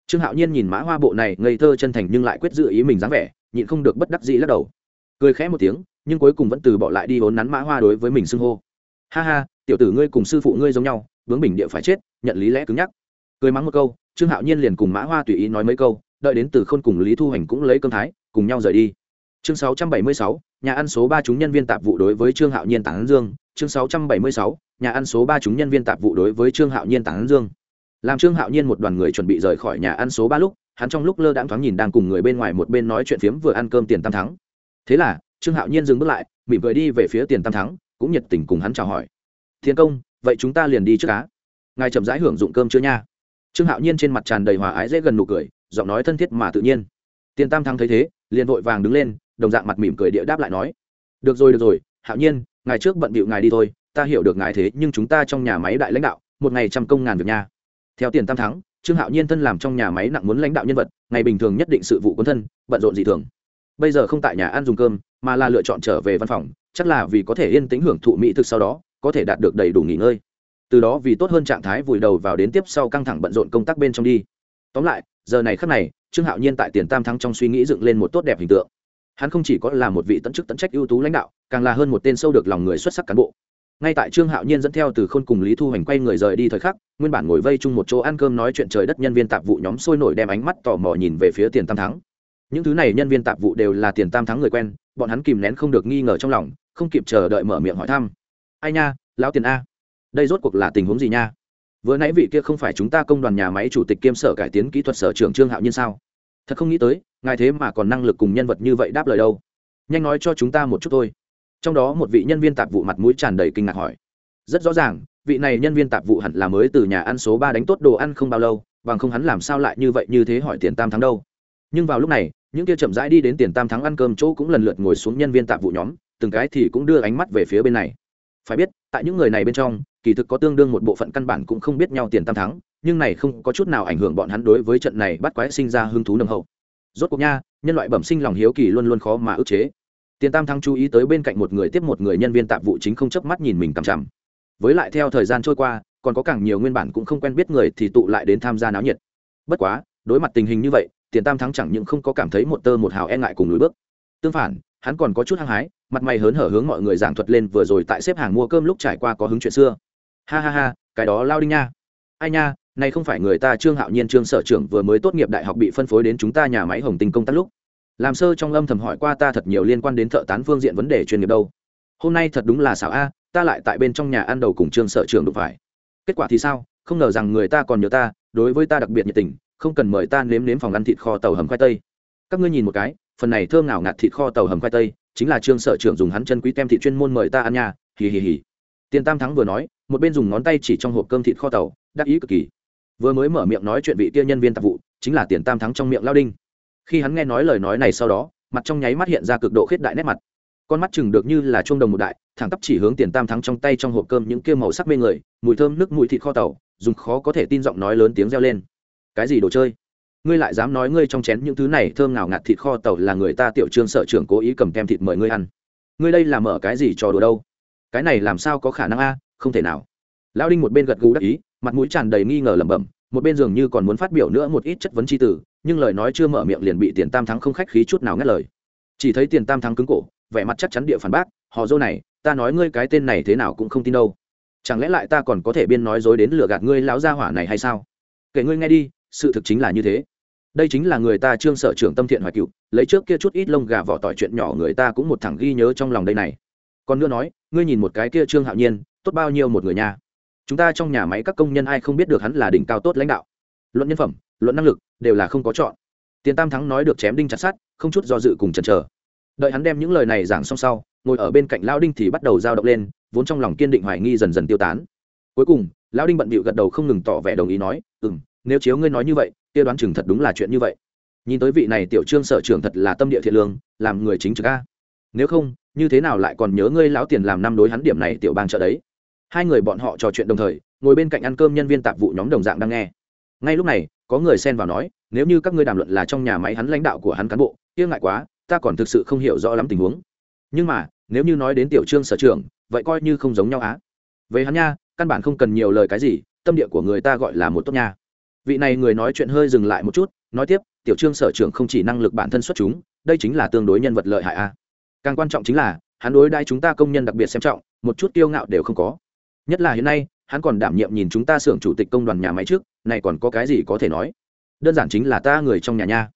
Trương hạo nhiên nhìn mã hoa bộ này ngây thơ chân thành nhưng lại quyết dự ý mình dáng vẻ, nhịn không được bất đắc dĩ lắc đầu. Cười khẽ một tiếng, nhưng cuối cùng vẫn từ bỏ lại đi hốn nắn mã hoa đối với mình xưng hô. Ha ha, tiểu tử ngươi cùng sư phụ ngươi giống nhau, bướng bình địa phải chết, nhận lý lẽ cứng nhắc cười mắng một câu trương hạo nhiên liền cùng mã hoa tùy ý nói mấy câu đợi đến từ khôn cùng lý thu hành cũng lấy cơm thái cùng nhau rời đi. Chương 676, nhà ăn số ba chúng nhân viên tạp vụ đối với trương hạo nhiên tản dương. Chương 676, nhà ăn số ba chúng nhân viên tạp vụ đối với trương hạo nhiên tản dương. Làm trương hạo nhiên một đoàn người chuẩn bị rời khỏi nhà ăn số ba lúc hắn trong lúc lơ đãng thoáng nhìn đang cùng người bên ngoài một bên nói chuyện phiếm vừa ăn cơm tiền tam thắng. Thế là trương hạo nhiên dừng bước lại mỉm cười đi về phía tiền tam thắng cũng nhiệt tình cùng hắn chào hỏi. Thiên công vậy chúng ta liền đi trước cá ngài chậm rãi hưởng dụng cơm chưa nha trương hạo nhiên trên mặt tràn đầy hòa ái dễ gần nụ cười, giọng nói thân thiết mà tự nhiên. Tiền tam thắng thấy thế, liền vội vàng đứng lên, đồng dạng mặt mỉm cười địa đáp lại nói, được rồi được rồi, hạo nhiên ngài trước bận bịu ngài đi thôi, ta hiểu được ngài thế, nhưng chúng ta trong nhà máy đại lãnh đạo, một ngày trăm công ngàn việc nha. Theo tiền tam thắng, trương hạo nhiên thân làm trong nhà máy nặng muốn lãnh đạo nhân vật, ngày bình thường nhất định sự vụ quân thân, bận rộn dị thường. Bây giờ không tại nhà ăn dùng cơm, mà là lựa chọn trở về văn phòng, chắc là vì có thể yên tĩnh hưởng thụ mỹ thực sau đó, có thể đạt được đầy đủ nghỉ ngơi từ đó vì tốt hơn trạng thái vùi đầu vào đến tiếp sau căng thẳng bận rộn công tác bên trong đi. Tóm lại, giờ này khắc này, trương hạo nhiên tại tiền tam thắng trong suy nghĩ dựng lên một tốt đẹp hình tượng. Hắn không chỉ có là một vị tận chức tận trách ưu tú lãnh đạo, càng là hơn một tên sâu được lòng người xuất sắc cán bộ. Ngay tại trương hạo nhiên dẫn theo từ khôn cùng lý thu hoành quay người rời đi thời khắc, nguyên bản ngồi vây chung một chỗ ăn cơm nói chuyện trời đất nhân viên tạp vụ nhóm sôi nổi đem ánh mắt tò mò nhìn về phía tiền tam thắng. Những thứ này nhân viên tạp vụ đều là tiền tam thắng người quen, bọn hắn kìm nén không được nghi ngờ trong lòng, không kịp chờ đợi mở miệng hỏi thăm. Ai nha, lão tiền a? Đây rốt cuộc là tình huống gì nha? Vừa nãy vị kia không phải chúng ta công đoàn nhà máy chủ tịch kiêm sở cải tiến kỹ thuật sở trưởng trương hạo nhiên sao? Thật không nghĩ tới, ngài thế mà còn năng lực cùng nhân vật như vậy đáp lời đâu. Nhanh nói cho chúng ta một chút thôi. Trong đó một vị nhân viên tạp vụ mặt mũi tràn đầy kinh ngạc hỏi. Rất rõ ràng, vị này nhân viên tạp vụ hẳn là mới từ nhà ăn số ba đánh tốt đồ ăn không bao lâu, bằng không hắn làm sao lại như vậy như thế hỏi tiền tam thắng đâu. Nhưng vào lúc này, những kia chậm rãi đi đến tiền tam thắng ăn cơm chỗ cũng lần lượt ngồi xuống nhân viên tạp vụ nhóm, từng cái thì cũng đưa ánh mắt về phía bên này. Phải biết tại những người này bên trong, kỳ thực có tương đương một bộ phận căn bản cũng không biết nhau tiền tam thắng, nhưng này không có chút nào ảnh hưởng bọn hắn đối với trận này bắt quái sinh ra hứng thú nồng hậu. Rốt cuộc nha, nhân loại bẩm sinh lòng hiếu kỳ luôn luôn khó mà ức chế. Tiền tam thắng chú ý tới bên cạnh một người tiếp một người nhân viên tạp vụ chính không chớp mắt nhìn mình cằm chằm. Với lại theo thời gian trôi qua, còn có càng nhiều nguyên bản cũng không quen biết người thì tụ lại đến tham gia náo nhiệt. Bất quá, đối mặt tình hình như vậy, tiền tam thắng chẳng những không có cảm thấy một tơ một hào e ngại cùng lùi bước. Tương phản, hắn còn có chút hăng hái mặt mày hớn hở hướng mọi người giảng thuật lên vừa rồi tại xếp hàng mua cơm lúc trải qua có hứng chuyện xưa. Ha ha ha, cái đó lao đinh nha. Ai nha, này không phải người ta trương hạo nhiên trương sở trưởng vừa mới tốt nghiệp đại học bị phân phối đến chúng ta nhà máy hồng tinh công tác lúc. Làm sơ trong âm thầm hỏi qua ta thật nhiều liên quan đến thợ tán phương diện vấn đề chuyên nghiệp đâu. Hôm nay thật đúng là xảo a, ta lại tại bên trong nhà ăn đầu cùng trương sở trưởng đụng phải. Kết quả thì sao? Không ngờ rằng người ta còn nhớ ta, đối với ta đặc biệt nhiệt tình, không cần mời ta nếm nếm phòng ăn thịt kho tàu hầm khoai tây. Các ngươi nhìn một cái, phần này thơm nào ngạt thịt kho tàu hầm khoai tây chính là trương sở trưởng dùng hắn chân quý tem thị chuyên môn mời ta ăn nha, hì hì hì. Tiền tam thắng vừa nói, một bên dùng ngón tay chỉ trong hộp cơm thịt kho tàu, đắc ý cực kỳ. Vừa mới mở miệng nói chuyện vị kia nhân viên tạp vụ, chính là tiền tam thắng trong miệng lao đinh. Khi hắn nghe nói lời nói này sau đó, mặt trong nháy mắt hiện ra cực độ khết đại nét mặt. Con mắt chừng được như là chuông đồng một đại, thẳng tắp chỉ hướng tiền tam thắng trong tay trong hộp cơm những kia màu sắc mê người, mùi thơm nước mùi thịt kho tàu, dùng khó có thể tin giọng nói lớn tiếng reo lên. Cái gì đồ chơi? Ngươi lại dám nói ngươi trong chén những thứ này thơm nào ngạt thịt kho tàu là người ta tiểu trương sở trưởng cố ý cầm kem thịt mời ngươi ăn. Ngươi đây là mở cái gì trò đùa đâu? Cái này làm sao có khả năng a? Không thể nào. Lão đinh một bên gật gù đắc ý, mặt mũi tràn đầy nghi ngờ lẩm bẩm, một bên dường như còn muốn phát biểu nữa một ít chất vấn c h i tử nhưng lời nói chưa mở miệng liền bị tiền tam thắng không khách khí chút nào ngắt lời. Chỉ thấy tiền tam thắng cứng cổ, vẻ mặt chắc chắn địa phản bác, họ dô này, ta nói ngươi cái tên này thế nào cũng không tin đâu. Chẳng lẽ lại ta còn có thể biên nói dối đến lừa gạt ngươi lão gia hỏa này hay sao? Kể ngươi nghe đi, sự thực chính là như thế đây chính là người ta trương sở trưởng tâm thiện hoài cựu lấy trước kia chút ít lông gà vỏ tỏi chuyện nhỏ người ta cũng một thẳng ghi nhớ trong lòng đây này. Còn nữa nói, ngươi nhìn một cái kia trương hạo nhiên, tốt bao nhiêu một người nha. Chúng ta trong nhà máy các công nhân ai không biết được hắn là đỉnh cao tốt lãnh đạo. Luận nhân phẩm, luận năng lực, đều là không có chọn. Tiền tam thắng nói được chém đinh chặt sát không chút do dự cùng chần chờ. Đợi hắn đem những lời này giảng xong sau, ngồi ở bên cạnh lão đinh thì bắt đầu dao động lên, vốn trong lòng kiên định hoài nghi dần dần tiêu tán. Cuối cùng, lão đinh bận bịu gật đầu không ngừng tỏ vẻ đồng ý nói ừ m nếu chiếu ngươi nói như vậy kia đoán chừng thật đúng là chuyện như vậy. Nhìn tới vị này tiểu trương sở trưởng thật là tâm địa thiện lương, làm người chính trực a. Nếu không, như thế nào lại còn nhớ ngươi lão tiền làm năm đối hắn điểm này tiểu bang trợ đấy? Hai người bọn họ trò chuyện đồng thời, ngồi bên cạnh ăn cơm nhân viên tạp vụ nhóm đồng dạng đang nghe. Ngay lúc này, có người xen vào nói, nếu như các ngươi đàm luận là trong nhà máy hắn lãnh đạo của hắn cán bộ, kia ngại quá, ta còn thực sự không hiểu rõ lắm tình huống. Nhưng mà, nếu như nói đến tiểu trương sở trưởng, vậy coi như không giống nhau á. Về hắn nha, căn bản không cần nhiều lời cái gì, tâm địa của người ta gọi là một tốt nha vị này người nói chuyện hơi dừng lại một chút, nói tiếp, tiểu trương sở trưởng không chỉ năng lực bản thân xuất chúng, đây chính là tương đối nhân vật lợi hại a. Càng quan trọng chính là, hắn đối đãi chúng ta công nhân đặc biệt xem trọng, một chút kiêu ngạo đều không có. Nhất là hiện nay, hắn còn đảm nhiệm nhìn chúng ta xưởng chủ tịch công đoàn nhà máy trước, này còn có cái gì có thể nói? Đơn giản chính là ta người trong nhà nha.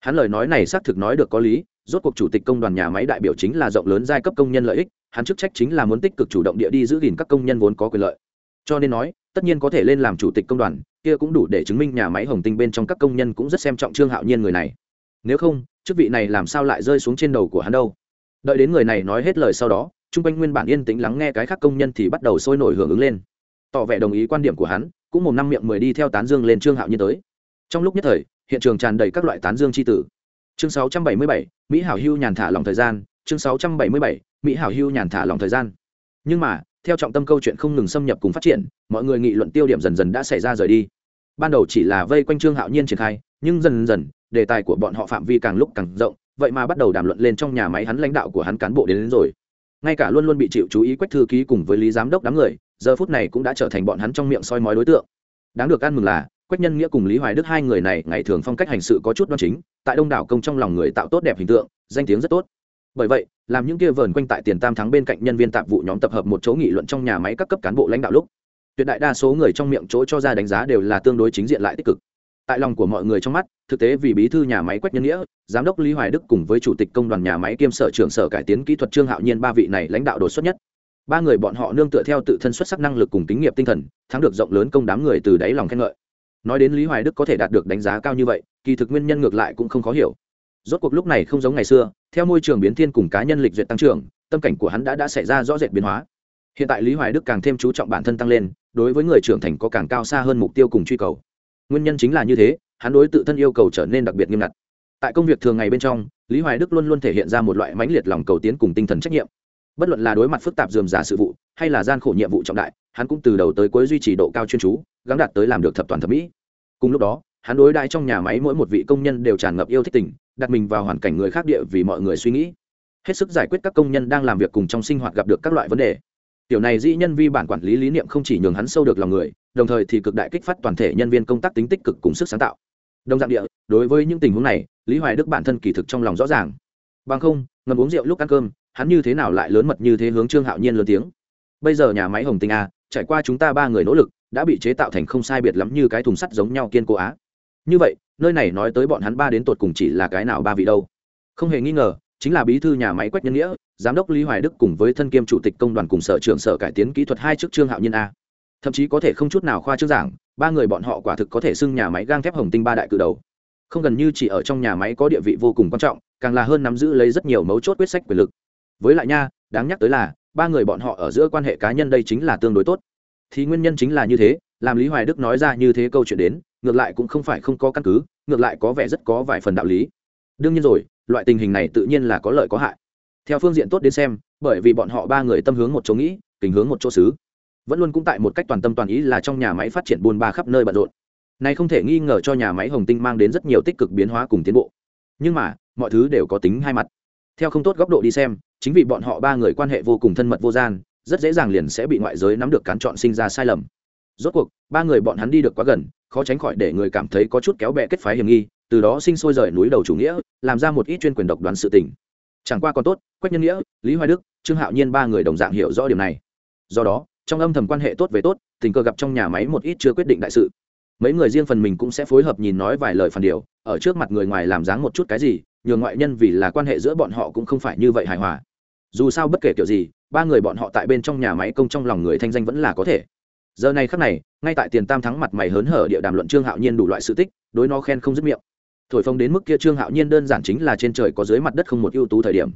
Hắn lời nói này xác thực nói được có lý, rốt cuộc chủ tịch công đoàn nhà máy đại biểu chính là rộng lớn giai cấp công nhân lợi ích, hắn chức trách chính là muốn tích cực chủ động địa đi giữ gìn các công nhân vốn có quyền lợi. Cho nên nói, tất nhiên có thể lên làm chủ tịch công đoàn kia cũng đủ để chứng minh nhà máy hồng tinh bên trong các công nhân cũng rất xem trọng trương hạo nhiên người này. Nếu không chức vị này làm sao lại rơi xuống trên đầu của hắn đâu? Đợi đến người này nói hết lời sau đó chung quanh nguyên bản yên tĩnh lắng nghe cái khác công nhân thì bắt đầu sôi nổi hưởng ứng lên. Tỏ vẻ đồng ý quan điểm của hắn cũng một năm miệng mười đi theo tán dương lên trương hạo nhiên tới. Trong lúc nhất thời hiện trường tràn đầy các loại tán dương c h i tử chương 677, mỹ hảo hưu nhàn thả lòng thời gian. Chương 677, mỹ hảo hưu nhàn thả lòng thời gian. Nhưng mà theo trọng tâm câu chuyện không ngừng xâm nhập cùng phát triển mọi người nghị luận tiêu điểm dần dần đã xảy ra rời đi. Ban đầu chỉ là vây quanh trương hạo nhiên triển khai nhưng dần dần đề tài của bọn họ phạm vi càng lúc càng rộng vậy mà bắt đầu đàm luận lên trong nhà máy hắn lãnh đạo của hắn cán bộ đến, đến rồi. Ngay cả luôn luôn bị chịu chú ý quách thư ký cùng với lý giám đốc đám người giờ phút này cũng đã trở thành bọn hắn trong miệng soi mói đối tượng. Đáng được ăn mừng là quách nhân nghĩa cùng lý hoài đức hai người này ngày thường phong cách hành sự có chút đoan chính tại đông đảo công trong lòng người tạo tốt đẹp hình tượng danh tiếng rất tốt bởi vậy, làm những kia vờn quanh tại tiền tam thắng bên cạnh nhân viên tạp vụ nhóm tập hợp một chỗ nghị luận trong nhà máy các cấp cán bộ lãnh đạo lúc, tuyệt đại đa số người trong miệng chỗ cho ra đánh giá đều là tương đối chính diện lại tích cực. Tại lòng của mọi người trong mắt, thực tế vì bí thư nhà máy quách nhân nghĩa, giám đốc lý hoài đức cùng với chủ tịch công đoàn nhà máy kiêm sở trưởng sở cải tiến kỹ thuật trương hạo nhiên ba vị này lãnh đạo đột xuất nhất. Ba người bọn họ nương tựa theo tự thân xuất sắc năng lực cùng tính nghiệp tinh thần, thắng được rộng lớn công đám người từ đáy lòng khen ngợi. Nói đến lý hoài đức có thể đạt được đánh giá cao như vậy, kỳ thực nguyên nhân ngược lại cũng không khó hiểu rốt cuộc lúc này không giống ngày xưa, theo môi trường biến thiên cùng cá nhân lịch duyệt tăng trưởng, tâm cảnh của hắn đã đã xảy ra rõ rệt biến hóa. Hiện tại lý hoài đức càng thêm chú trọng bản thân tăng lên, đối với người trưởng thành có càng cao xa hơn mục tiêu cùng truy cầu. Nguyên nhân chính là như thế, hắn đối tự thân yêu cầu trở nên đặc biệt nghiêm ngặt. Tại công việc thường ngày bên trong, lý hoài đức luôn luôn thể hiện ra một loại mãnh liệt lòng cầu tiến cùng tinh thần trách nhiệm. Bất luận là đối mặt phức tạp dườm giả sự vụ, hay là gian khổ nhiệm vụ trọng đại, hắn cũng từ đầu tới cuối duy trì độ cao chuyên chú gắn đạt tới làm được thập toàn thẩm mỹ. Cùng lúc đó hắn đối đãi trong nhà máy mỗi một vị công nhân đều tràn ngập yêu thích tình, đặt mình vào hoàn cảnh người khác địa vì mọi người suy nghĩ. Hết sức giải quyết các công nhân đang làm việc cùng trong sinh hoạt gặp được các loại vấn đề. Tiểu này dĩ nhân vi bản quản lý lý niệm không chỉ nhường hắn sâu được lòng người, đồng thời thì cực đại kích phát toàn thể nhân viên công tác tính tích cực cùng sức sáng tạo. Đồng dạng địa, đối với những tình huống này, lý hoài đức bản thân kỳ thực trong lòng rõ ràng. Bằng không, ngầm uống rượu lúc ăn cơm, hắn như thế nào lại lớn mật như thế hướng trương hạo nhiên lớn tiếng. Bây giờ nhà máy hồng tinh a, trải qua chúng ta ba người nỗ lực, đã bị chế tạo thành không sai biệt lắm như cái thùng sắt giống nhau kiên cố á như vậy, nơi này nói tới bọn hắn ba đến tột cùng chỉ là cái nào ba vị đâu. Không hề nghi ngờ, chính là bí thư nhà máy quách nhân nghĩa, giám đốc lý hoài đức cùng với thân kiêm chủ tịch công đoàn cùng sở trưởng sở cải tiến kỹ thuật hai chức trương hạo Nhân a. Thậm chí có thể không chút nào khoa trước giảng, ba người bọn họ quả thực có thể xưng nhà máy gang thép hồng tinh ba đại cự đầu. Không gần như chỉ ở trong nhà máy có địa vị vô cùng quan trọng, càng là hơn nắm giữ lấy rất nhiều mấu chốt quyết sách quyền lực. Với lại nha, đáng nhắc tới là, ba người bọn họ ở giữa quan hệ cá nhân đây chính là tương đối tốt. Thì nguyên nhân chính là như thế làm lý hoài đức nói ra như thế câu chuyện đến, ngược lại cũng không phải không có căn cứ, ngược lại có vẻ rất có vài phần đạo lý. Đương nhiên rồi, loại tình hình này tự nhiên là có lợi có hại. Theo phương diện tốt đến xem, bởi vì bọn họ ba người tâm hướng một chỗ nghĩ, tình hướng một chỗ xứ. Vẫn luôn cũng tại một cách toàn tâm toàn ý là trong nhà máy phát triển buôn ba khắp nơi bận rộn. Này không thể nghi ngờ cho nhà máy hồng tinh mang đến rất nhiều tích cực biến hóa cùng tiến bộ. Nhưng mà, mọi thứ đều có tính hai mặt. Theo không tốt góc độ đi xem, chính vì bọn họ ba người quan hệ vô cùng thân mật vô gian, rất dễ dàng liền sẽ bị ngoại giới nắm được cán chọn sinh ra sai lầm rốt cuộc, ba người bọn hắn đi được quá gần, khó tránh khỏi để người cảm thấy có chút kéo bẹ kết phái hiểm nghi, từ đó sinh sôi rời núi đầu chủ nghĩa, làm ra một ít chuyên quyền độc đoán sự tình. Chẳng qua còn tốt, quách nhân nghĩa, lý hoài đức, trương hạo nhiên ba người đồng dạng hiểu rõ điểm này. Do đó, trong âm thầm quan hệ tốt về tốt, tình cờ gặp trong nhà máy một ít chưa quyết định đại sự. Mấy người riêng phần mình cũng sẽ phối hợp nhìn nói vài lời phản điều, ở trước mặt người ngoài làm dáng một chút cái gì, nhường ngoại nhân vì là quan hệ giữa bọn họ cũng không phải như vậy hài hòa. Dù sao bất kể kiểu gì, ba người bọn họ tại bên trong nhà máy công trong lòng người thanh danh vẫn là có thể giờ này khắc này, ngay tại tiền tam thắng mặt mày hớn hở địa đàm luận trương hạo nhiên đủ loại sự tích, đối nó khen không dứt miệng. Thổi phồng đến mức kia trương hạo nhiên đơn giản chính là trên trời có dưới mặt đất không một ưu tú thời điểm.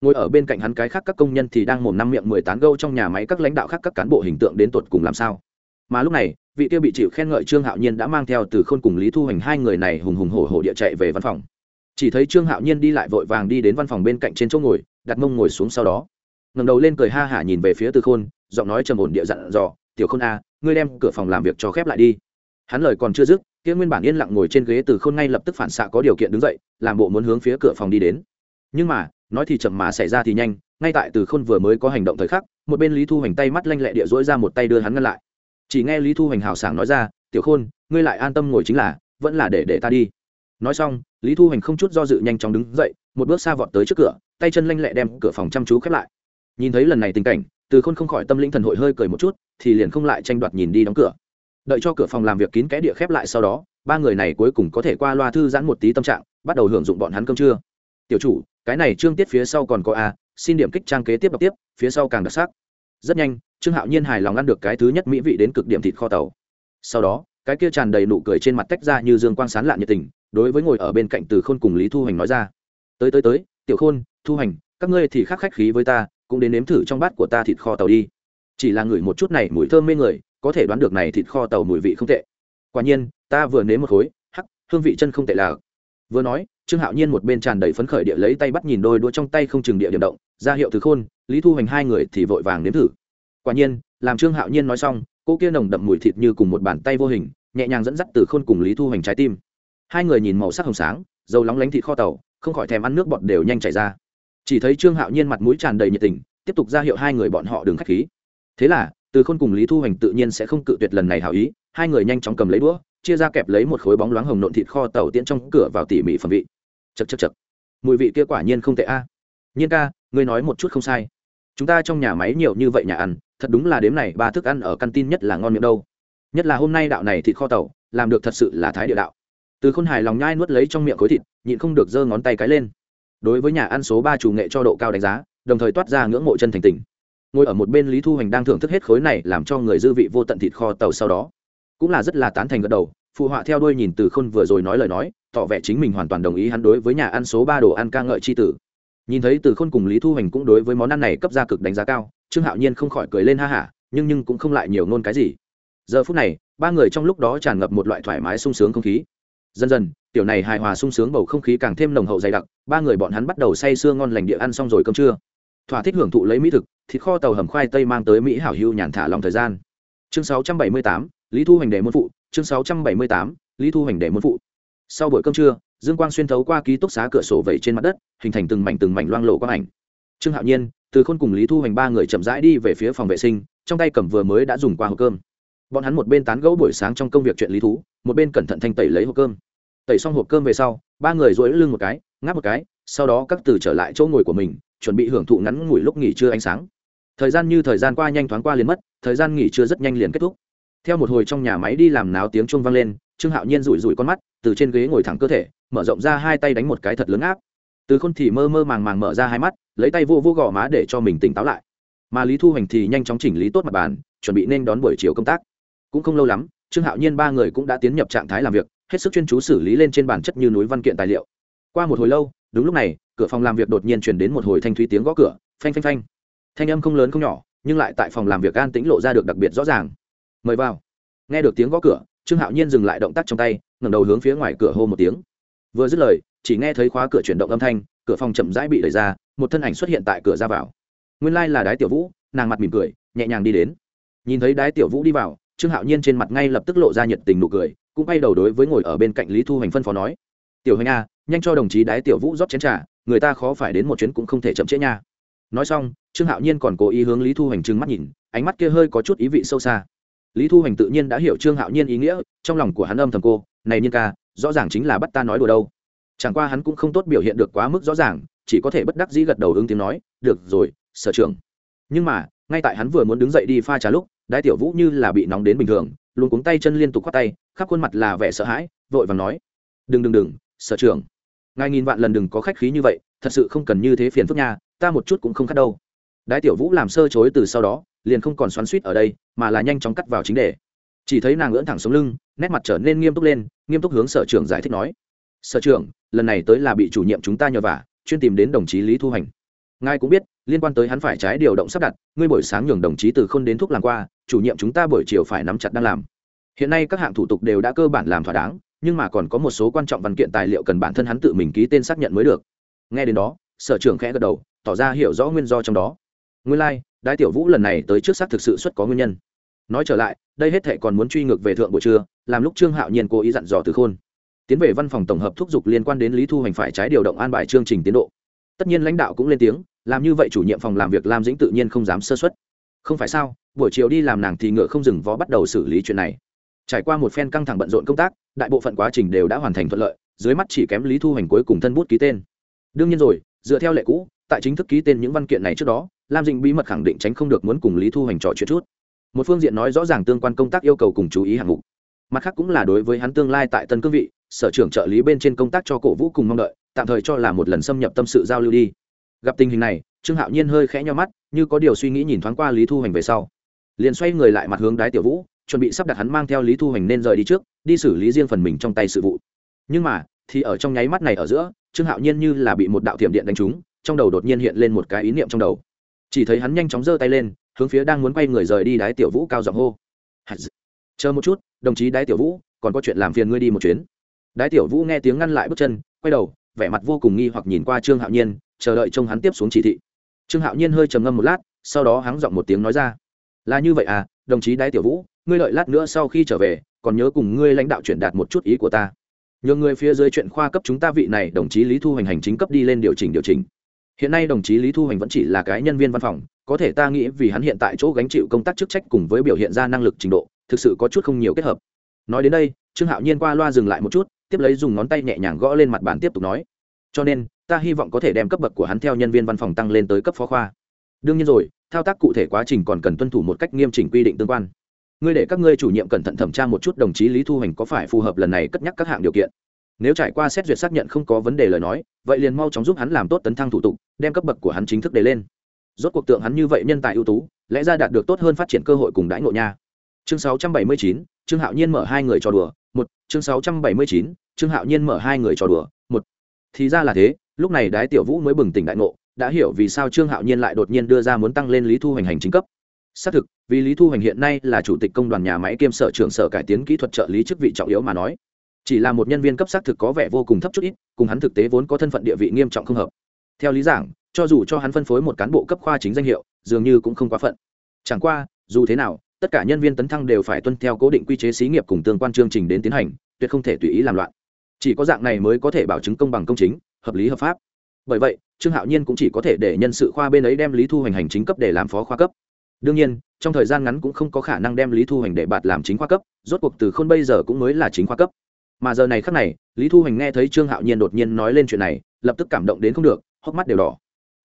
Ngồi ở bên cạnh hắn cái khác các công nhân thì đang mồm năm miệng mười tán gâu trong nhà máy các lãnh đạo khác các cán bộ hình tượng đến tột cùng làm sao. Mà lúc này, vị kia bị chịu khen ngợi trương hạo nhiên đã mang theo từ khôn cùng lý thu hoành hai người này hùng hùng hổ hổ địa chạy về văn phòng. Chỉ thấy trương hạo nhiên đi lại vội vàng đi đến văn phòng bên cạnh trên chỗ ngồi, đặt mông ngồi xuống sau đó. Ngẩng đầu lên cười ha hả nhìn về phía từ khôn, giọng nói trầm ổn địa dặn dò tiểu khôn a, ngươi đem cửa phòng làm việc cho khép lại đi. Hắn lời còn chưa dứt, kia nguyên bản yên lặng ngồi trên ghế từ khôn ngay lập tức phản xạ có điều kiện đứng dậy, làm bộ muốn hướng phía cửa phòng đi đến. Nhưng mà, nói thì chậm mà xảy ra thì nhanh, ngay tại từ khôn vừa mới có hành động thời khắc, một bên lý thu hoành tay mắt lanh lẹ địa dỗi ra một tay đưa hắn ngăn lại. Chỉ nghe lý thu hoành hào sảng nói ra, tiểu khôn, ngươi lại an tâm ngồi chính là, vẫn là để để ta đi. Nói xong, lý thu hoành không chút do dự nhanh chóng đứng dậy, một bước xa vọt tới trước cửa, tay chân lanh lẹ đem cửa phòng chăm chú khép lại. Nhìn thấy lần này tình cảnh từ khôn không khỏi tâm linh thần hội hơi cười một chút, thì liền không lại tranh đoạt nhìn đi đóng cửa. Đợi cho cửa phòng làm việc kín kẽ địa khép lại sau đó, ba người này cuối cùng có thể qua loa thư giãn một tí tâm trạng, bắt đầu hưởng dụng bọn hắn cơm trưa. Tiểu chủ, cái này trương tiết phía sau còn có a, xin điểm kích trang kế tiếp đọc tiếp, phía sau càng đặc sắc. Rất nhanh, trương hạo nhiên hài lòng ăn được cái thứ nhất mỹ vị đến cực điểm thịt kho tàu. Sau đó, cái kia tràn đầy nụ cười trên mặt tách ra như dương quang sán lạ nhiệt tình, đối với ngồi ở bên cạnh từ khôn cùng lý thu hoành nói ra. Tới tới tới, tiểu khôn, thu hoành, các ngươi thì khắc khách khí với ta cũng đến nếm thử trong bát của ta thịt kho tàu đi. Chỉ là ngửi một chút này mùi thơm mê người, có thể đoán được này thịt kho tàu mùi vị không tệ. Quả nhiên, ta vừa nếm một khối, hắc, hương vị chân không tệ là. Vừa nói, trương hạo nhiên một bên tràn đầy phấn khởi địa lấy tay bắt nhìn đôi đũa trong tay không chừng địa điểm động, ra hiệu từ khôn, lý thu hoành hai người thì vội vàng nếm thử. Quả nhiên, làm trương hạo nhiên nói xong, cô kia nồng đậm mùi thịt như cùng một bàn tay vô hình, nhẹ nhàng dẫn dắt từ khôn cùng lý thu hoành trái tim. Hai người nhìn màu sắc hồng sáng, dầu lóng lánh thịt kho tàu, không khỏi thèm ăn nước bọt đều nhanh chảy ra chỉ thấy trương hạo nhiên mặt mũi tràn đầy nhiệt tình, tiếp tục ra hiệu hai người bọn họ đừng k h á c h khí. Thế là, từ khôn cùng lý thu hoành tự nhiên sẽ không cự tuyệt lần này hảo ý, hai người nhanh chóng cầm lấy đũa, chia ra kẹp lấy một khối bóng loáng hồng nộn thịt kho tàu tiễn trong cửa vào tỉ mỉ phẩm vị. Chật chật chật mùi vị kia quả nhiên không tệ a. Nhiên ca, ngươi nói một chút không sai. Chúng ta trong nhà máy nhiều như vậy nhà ăn, thật đúng là đếm này ba thức ăn ở căn tin nhất là ngon miệng đâu. Nhất là hôm nay đạo này thịt kho tàu, làm được thật sự là thái địa đạo. Từ khôn hài lòng nhai nuốt lấy trong miệng khối thịt, nhịn không được giơ ngón tay cái lên đối với nhà ăn số ba chủ nghệ cho độ cao đánh giá, đồng thời toát ra ngưỡng mộ chân thành tình. Ngồi ở một bên lý thu hoành đang thưởng thức hết khối này làm cho người dư vị vô tận thịt kho tàu sau đó, cũng là rất là tán thành gật đầu, phụ họa theo đuôi nhìn từ khôn vừa rồi nói lời nói, tỏ vẻ chính mình hoàn toàn đồng ý hắn đối với nhà ăn số ba đồ ăn ca ngợi c h i tử. Nhìn thấy từ khôn cùng lý thu hoành cũng đối với món ăn này cấp ra cực đánh giá cao, trương hạo nhiên không khỏi cười lên ha hả, nhưng nhưng cũng không lại nhiều ngôn cái gì. Giờ phút này, ba người trong lúc đó tràn ngập một loại thoải mái sung sướng không khí dần dần tiểu này hài hòa sung sướng bầu không khí càng thêm nồng hậu dày đặc ba người bọn hắn bắt đầu say sưa ngon lành địa ăn xong rồi cơm trưa. Thỏa thích hưởng thụ lấy mỹ thực thịt kho tàu hầm khoai tây mang tới mỹ hảo hưu nhàn thả lòng thời gian. Chương 678, lý thu hoành đệ môn phụ chương 678, lý thu hoành đệ môn phụ. Sau buổi cơm trưa dương quang xuyên thấu qua ký túc xá cửa sổ vẩy trên mặt đất hình thành từng mảnh từng mảnh loang lộ quang ảnh. Trương hạo nhiên từ khôn cùng lý thu hoành ba người chậm rãi đi về phía phòng vệ sinh trong tay cầm vừa mới đã dùng qua hộp cơm. Bọn hắn một bên tán gẫu buổi sáng trong công việc chuyện lý thú một bên cẩn thận thanh tẩy lấy hộp cơm tẩy xong hộp cơm về sau, ba người dối lưng một cái, ngáp một cái, sau đó các từ trở lại chỗ ngồi của mình, chuẩn bị hưởng thụ ngắn ngủi lúc nghỉ trưa ánh sáng. Thời gian như thời gian qua nhanh thoáng qua liền mất, thời gian nghỉ trưa rất nhanh liền kết thúc. Theo một hồi trong nhà máy đi làm náo tiếng chuông vang lên, trương hạo nhiên rủi rủi con mắt, từ trên ghế ngồi thẳng cơ thể, mở rộng ra hai tay đánh một cái thật lớn áp. Từ khôn thì mơ mơ màng màng mở ra hai mắt, lấy tay vô vô gò má để cho mình tỉnh táo lại. Mà lý thu hoành thì nhanh chóng chỉnh lý tốt mặt bàn, chuẩn bị nên đón buổi chiều công tác. Cũng không lâu lắm, trương hạo nhiên ba người cũng đã tiến nhập trạng thái làm việc hết sức chuyên chú xử lý lên trên bản chất như núi văn kiện tài liệu. Qua một hồi lâu, đúng lúc này, cửa phòng làm việc đột nhiên chuyển đến một hồi thanh thúy tiếng gõ cửa, phanh phanh phanh. Thanh âm không lớn không nhỏ, nhưng lại tại phòng làm việc an tĩnh lộ ra được đặc biệt rõ ràng. Mời vào. Nghe được tiếng gõ cửa, trương hạo nhiên dừng lại động tác trong tay, ngẩng đầu hướng phía ngoài cửa hô một tiếng. Vừa dứt lời, chỉ nghe thấy khóa cửa chuyển động âm thanh, cửa phòng chậm rãi bị đẩy ra, một thân ảnh xuất hiện tại cửa ra vào. Nguyên lai là đái tiểu vũ, nàng mặt mỉm cười, nhẹ nhàng đi đến. Nhìn thấy đái tiểu vũ đi vào, trương hạo nhiên trên mặt ngay lập tức lộ ra nhiệt tình nụ cười cũng bay đầu đối với ngồi ở bên cạnh lý thu hoành phân phó nói, tiểu hoành a nhanh cho đồng chí đái tiểu vũ rót chén t r à người ta khó phải đến một chuyến cũng không thể chậm trễ nha. Nói xong, trương hạo nhiên còn cố ý hướng lý thu hoành trừng mắt nhìn, ánh mắt kia hơi có chút ý vị sâu xa. Lý thu hoành tự nhiên đã hiểu trương hạo nhiên ý nghĩa, trong lòng của hắn âm thầm cô, này nhiên ca, rõ ràng chính là bắt ta nói đùa đâu. Chẳng qua hắn cũng không tốt biểu hiện được quá mức rõ ràng, chỉ có thể bất đắc dĩ gật đầu ứng tiếng nói, được rồi, sở trường nhưng mà, ngay tại hắn vừa muốn đứng dậy đi pha trà lúc, Đái tiểu vũ như là bị nóng đến bình thường luôn cuống tay chân liên tục khoác tay, khắp khuôn mặt là vẻ sợ hãi, vội và nói, đừng đừng đừng, sở trường ngài nghìn vạn lần đừng có khách khí như vậy, thật sự không cần như thế phiền phức nha, ta một chút cũng không khát đâu. Đái tiểu vũ làm sơ chối từ sau đó, liền không còn xoắn suýt ở đây, mà là nhanh chóng cắt vào chính đề. Chỉ thấy nàng lưỡn thẳng xuống lưng, nét mặt trở nên nghiêm túc lên, nghiêm túc hướng sở trưởng giải thích nói, sở trưởng, lần này tới là bị chủ nhiệm chúng ta nhờ vả, chuyên tìm đến đồng chí lý thu hành ngài cũng biết liên quan tới hắn phải trái điều động sắp đặt ngươi buổi sáng nhường đồng chí từ không đến thuốc làm qua chủ nhiệm chúng ta buổi chiều phải nắm chặt đang làm. Hiện nay các hạng thủ tục đều đã cơ bản làm thỏa đáng nhưng mà còn có một số quan trọng văn kiện tài liệu cần bản thân hắn tự mình ký tên xác nhận mới được. Nghe đến đó sở trưởng khẽ gật đầu tỏ ra hiểu rõ nguyên do trong đó. Nguyên lai、like, đại tiểu vũ lần này tới trước xác thực sự xuất có nguyên nhân. Nói trở lại đây hết thệ còn muốn truy ngược về thượng buổi trưa làm lúc trương hạo nhiên cố ý dặn dò từ khôn. Tiến về văn phòng tổng hợp thúc giục liên quan đến lý thu hành phải trái điều động an bài chương trình tiến độ tất nhiên lãnh đạo cũng lên tiếng, làm như vậy chủ nhiệm phòng làm việc lam dĩnh tự nhiên không dám sơ xuất không phải sao, buổi chiều đi làm nàng thì ngựa không dừng vó bắt đầu xử lý chuyện này. Trải qua một phen căng thẳng bận rộn công tác, đại bộ phận quá trình đều đã hoàn thành thuận lợi, dưới mắt chỉ kém lý thu hành cuối cùng thân bút ký tên. Đương nhiên rồi, dựa theo lệ cũ, tại chính thức ký tên những văn kiện này trước đó, lam dĩnh bí mật khẳng định tránh không được muốn cùng lý thu Hành trò chuyện chút. Một phương diện nói rõ ràng tương quan công tác yêu cầu cùng chú ý hạng mục. Mặt khác cũng là đối với hắn tương lai tại tân cương vị, sở trưởng trợ lý bên trên công tác cho cổ vũ cùng mong đợi tạm thời cho là một lần xâm nhập tâm sự giao lưu đi. Gặp tình hình này, trương hạo nhiên hơi khẽ nho mắt, như có điều suy nghĩ nhìn thoáng qua lý thu hành về sau. Liền xoay người lại mặt hướng đái tiểu vũ, chuẩn bị sắp đặt hắn mang theo lý thu hành nên rời đi trước, đi xử lý riêng phần mình trong tay sự vụ. Nhưng mà, thì ở trong nháy mắt này ở giữa, trương hạo nhiên như là bị một đạo thiểm điện đánh trúng, trong đầu đột nhiên hiện lên một cái ý niệm trong đầu. Chỉ thấy hắn nhanh chóng giơ tay lên, hướng phía đang muốn quay người rời đi đái tiểu vũ cao giọng hô. Chờ một chút, đồng chí đái tiểu vũ, còn có chuyện làm phiền ngươi đi một chuyến. Đái tiểu vũ nghe tiếng ngăn lại bước chân, quay đầu vẻ mặt vô cùng nghi hoặc nhìn qua trương hạo nhiên, chờ đợi trông hắn tiếp xuống chỉ thị. Trương hạo nhiên hơi trầm ngâm một lát, sau đó hắn giọng một tiếng nói ra, là như vậy à đồng chí đái tiểu vũ, ngươi đợi lát nữa sau khi trở về, còn nhớ cùng ngươi lãnh đạo truyền đạt một chút ý của ta. Nhờ người phía dưới chuyện khoa cấp chúng ta vị này, đồng chí lý thu hành hành chính cấp đi lên điều chỉnh điều chỉnh. Hiện nay đồng chí lý thu hành vẫn chỉ là cái nhân viên văn phòng, có thể ta nghĩ vì hắn hiện tại chỗ gánh chịu công tác chức trách cùng với biểu hiện ra năng lực trình độ, thực sự có chút không nhiều kết hợp. Nói đến đây, trương hạo nhiên qua loa dừng lại một chút tiếp lấy dùng ngón tay nhẹ nhàng gõ lên mặt bàn tiếp tục nói. Cho nên, ta hy vọng có thể đem cấp bậc của hắn theo nhân viên văn phòng tăng lên tới cấp phó khoa. Đương nhiên rồi, thao tác cụ thể quá trình còn cần tuân thủ một cách nghiêm chỉnh quy định tương quan. Ngươi để các ngươi chủ nhiệm cẩn thận thẩm tra một chút đồng chí lý thu hành có phải phù hợp lần này cất nhắc các hạng điều kiện. Nếu trải qua xét duyệt xác nhận không có vấn đề lời nói, vậy liền mau chóng giúp hắn làm tốt tấn thăng thủ tục, đem cấp bậc của hắn chính thức đề lên. Rốt cuộc tượng hắn như vậy nhân tài ưu tú, lẽ ra đạt được tốt hơn phát triển cơ hội cùng đãi ngộ nha chương 679, trương hạo nhiên mở hai người trò đùa một chương 679, trương hạo nhiên mở hai người trò đùa một. Thì ra là thế lúc này đái tiểu vũ mới bừng tỉnh đại ngộ đã hiểu vì sao trương hạo nhiên lại đột nhiên đưa ra muốn tăng lên lý thu hành hành chính cấp. Xác thực vì lý thu hành hiện nay là chủ tịch công đoàn nhà máy kiêm sở trưởng sở cải tiến kỹ thuật trợ lý chức vị trọng yếu mà nói. Chỉ là một nhân viên cấp xác thực có vẻ vô cùng thấp chút ít cùng hắn thực tế vốn có thân phận địa vị nghiêm trọng không hợp. Theo lý giảng cho dù cho hắn phân phối một cán bộ cấp khoa chính danh hiệu dường như cũng không quá phận. Chẳng qua dù thế nào tất cả nhân viên tấn thăng đều phải tuân theo cố định quy chế xí nghiệp cùng tương quan chương trình đến tiến hành, tuyệt không thể tùy ý làm loạn. Chỉ có dạng này mới có thể bảo chứng công bằng công chính, hợp lý hợp pháp. Bởi vậy, trương hạo nhiên cũng chỉ có thể để nhân sự khoa bên ấy đem lý thu hoành hành chính cấp để làm phó khoa cấp. Đương nhiên, trong thời gian ngắn cũng không có khả năng đem lý thu hoành để bạt làm chính khoa cấp, rốt cuộc từ khôn bây giờ cũng mới là chính khoa cấp. Mà giờ này khắc này, lý thu hoành nghe thấy trương hạo nhiên đột nhiên nói lên chuyện này, lập tức cảm động đến không được, hốc mắt đều đỏ.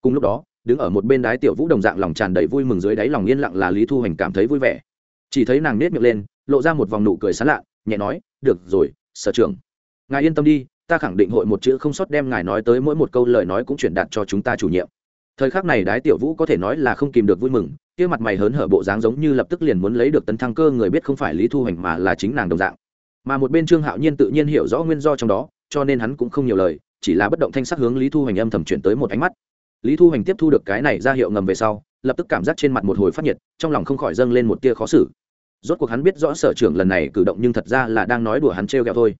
Cùng lúc đó đứng ở một bên đái tiểu vũ đồng dạng lòng tràn đầy vui mừng dưới đáy lòng yên lặng là lý thu hoành cảm thấy vui vẻ. Chỉ thấy nàng nết miệng lên, lộ ra một vòng nụ cười sán lạ, nhẹ nói, được rồi, sở trưởng. Ngài yên tâm đi, ta khẳng định hội một chữ không sót đem ngài nói tới mỗi một câu lời nói cũng chuyển đạt cho chúng ta chủ nhiệm. Thời khắc này đái tiểu vũ có thể nói là không kìm được vui mừng, kia mặt mày hớn hở bộ dáng giống như lập tức liền muốn lấy được tấn thăng cơ người biết không phải lý thu hoành mà là chính nàng đồng dạng. Mà một bên trương hạo nhiên tự nhiên hiểu rõ nguyên do trong đó, cho nên hắn cũng không nhiều lời, chỉ là bất động thanh sắc hướng lý thu hoành âm thầm chuyển tới một ánh mắt lý thu hoành tiếp thu được cái này ra hiệu ngầm về sau, lập tức cảm giác trên mặt một hồi phát nhiệt, trong lòng không khỏi dâng lên một tia khó xử. Rốt cuộc hắn biết rõ sở trưởng lần này cử động nhưng thật ra là đang nói đùa hắn trêu ghẹo thôi.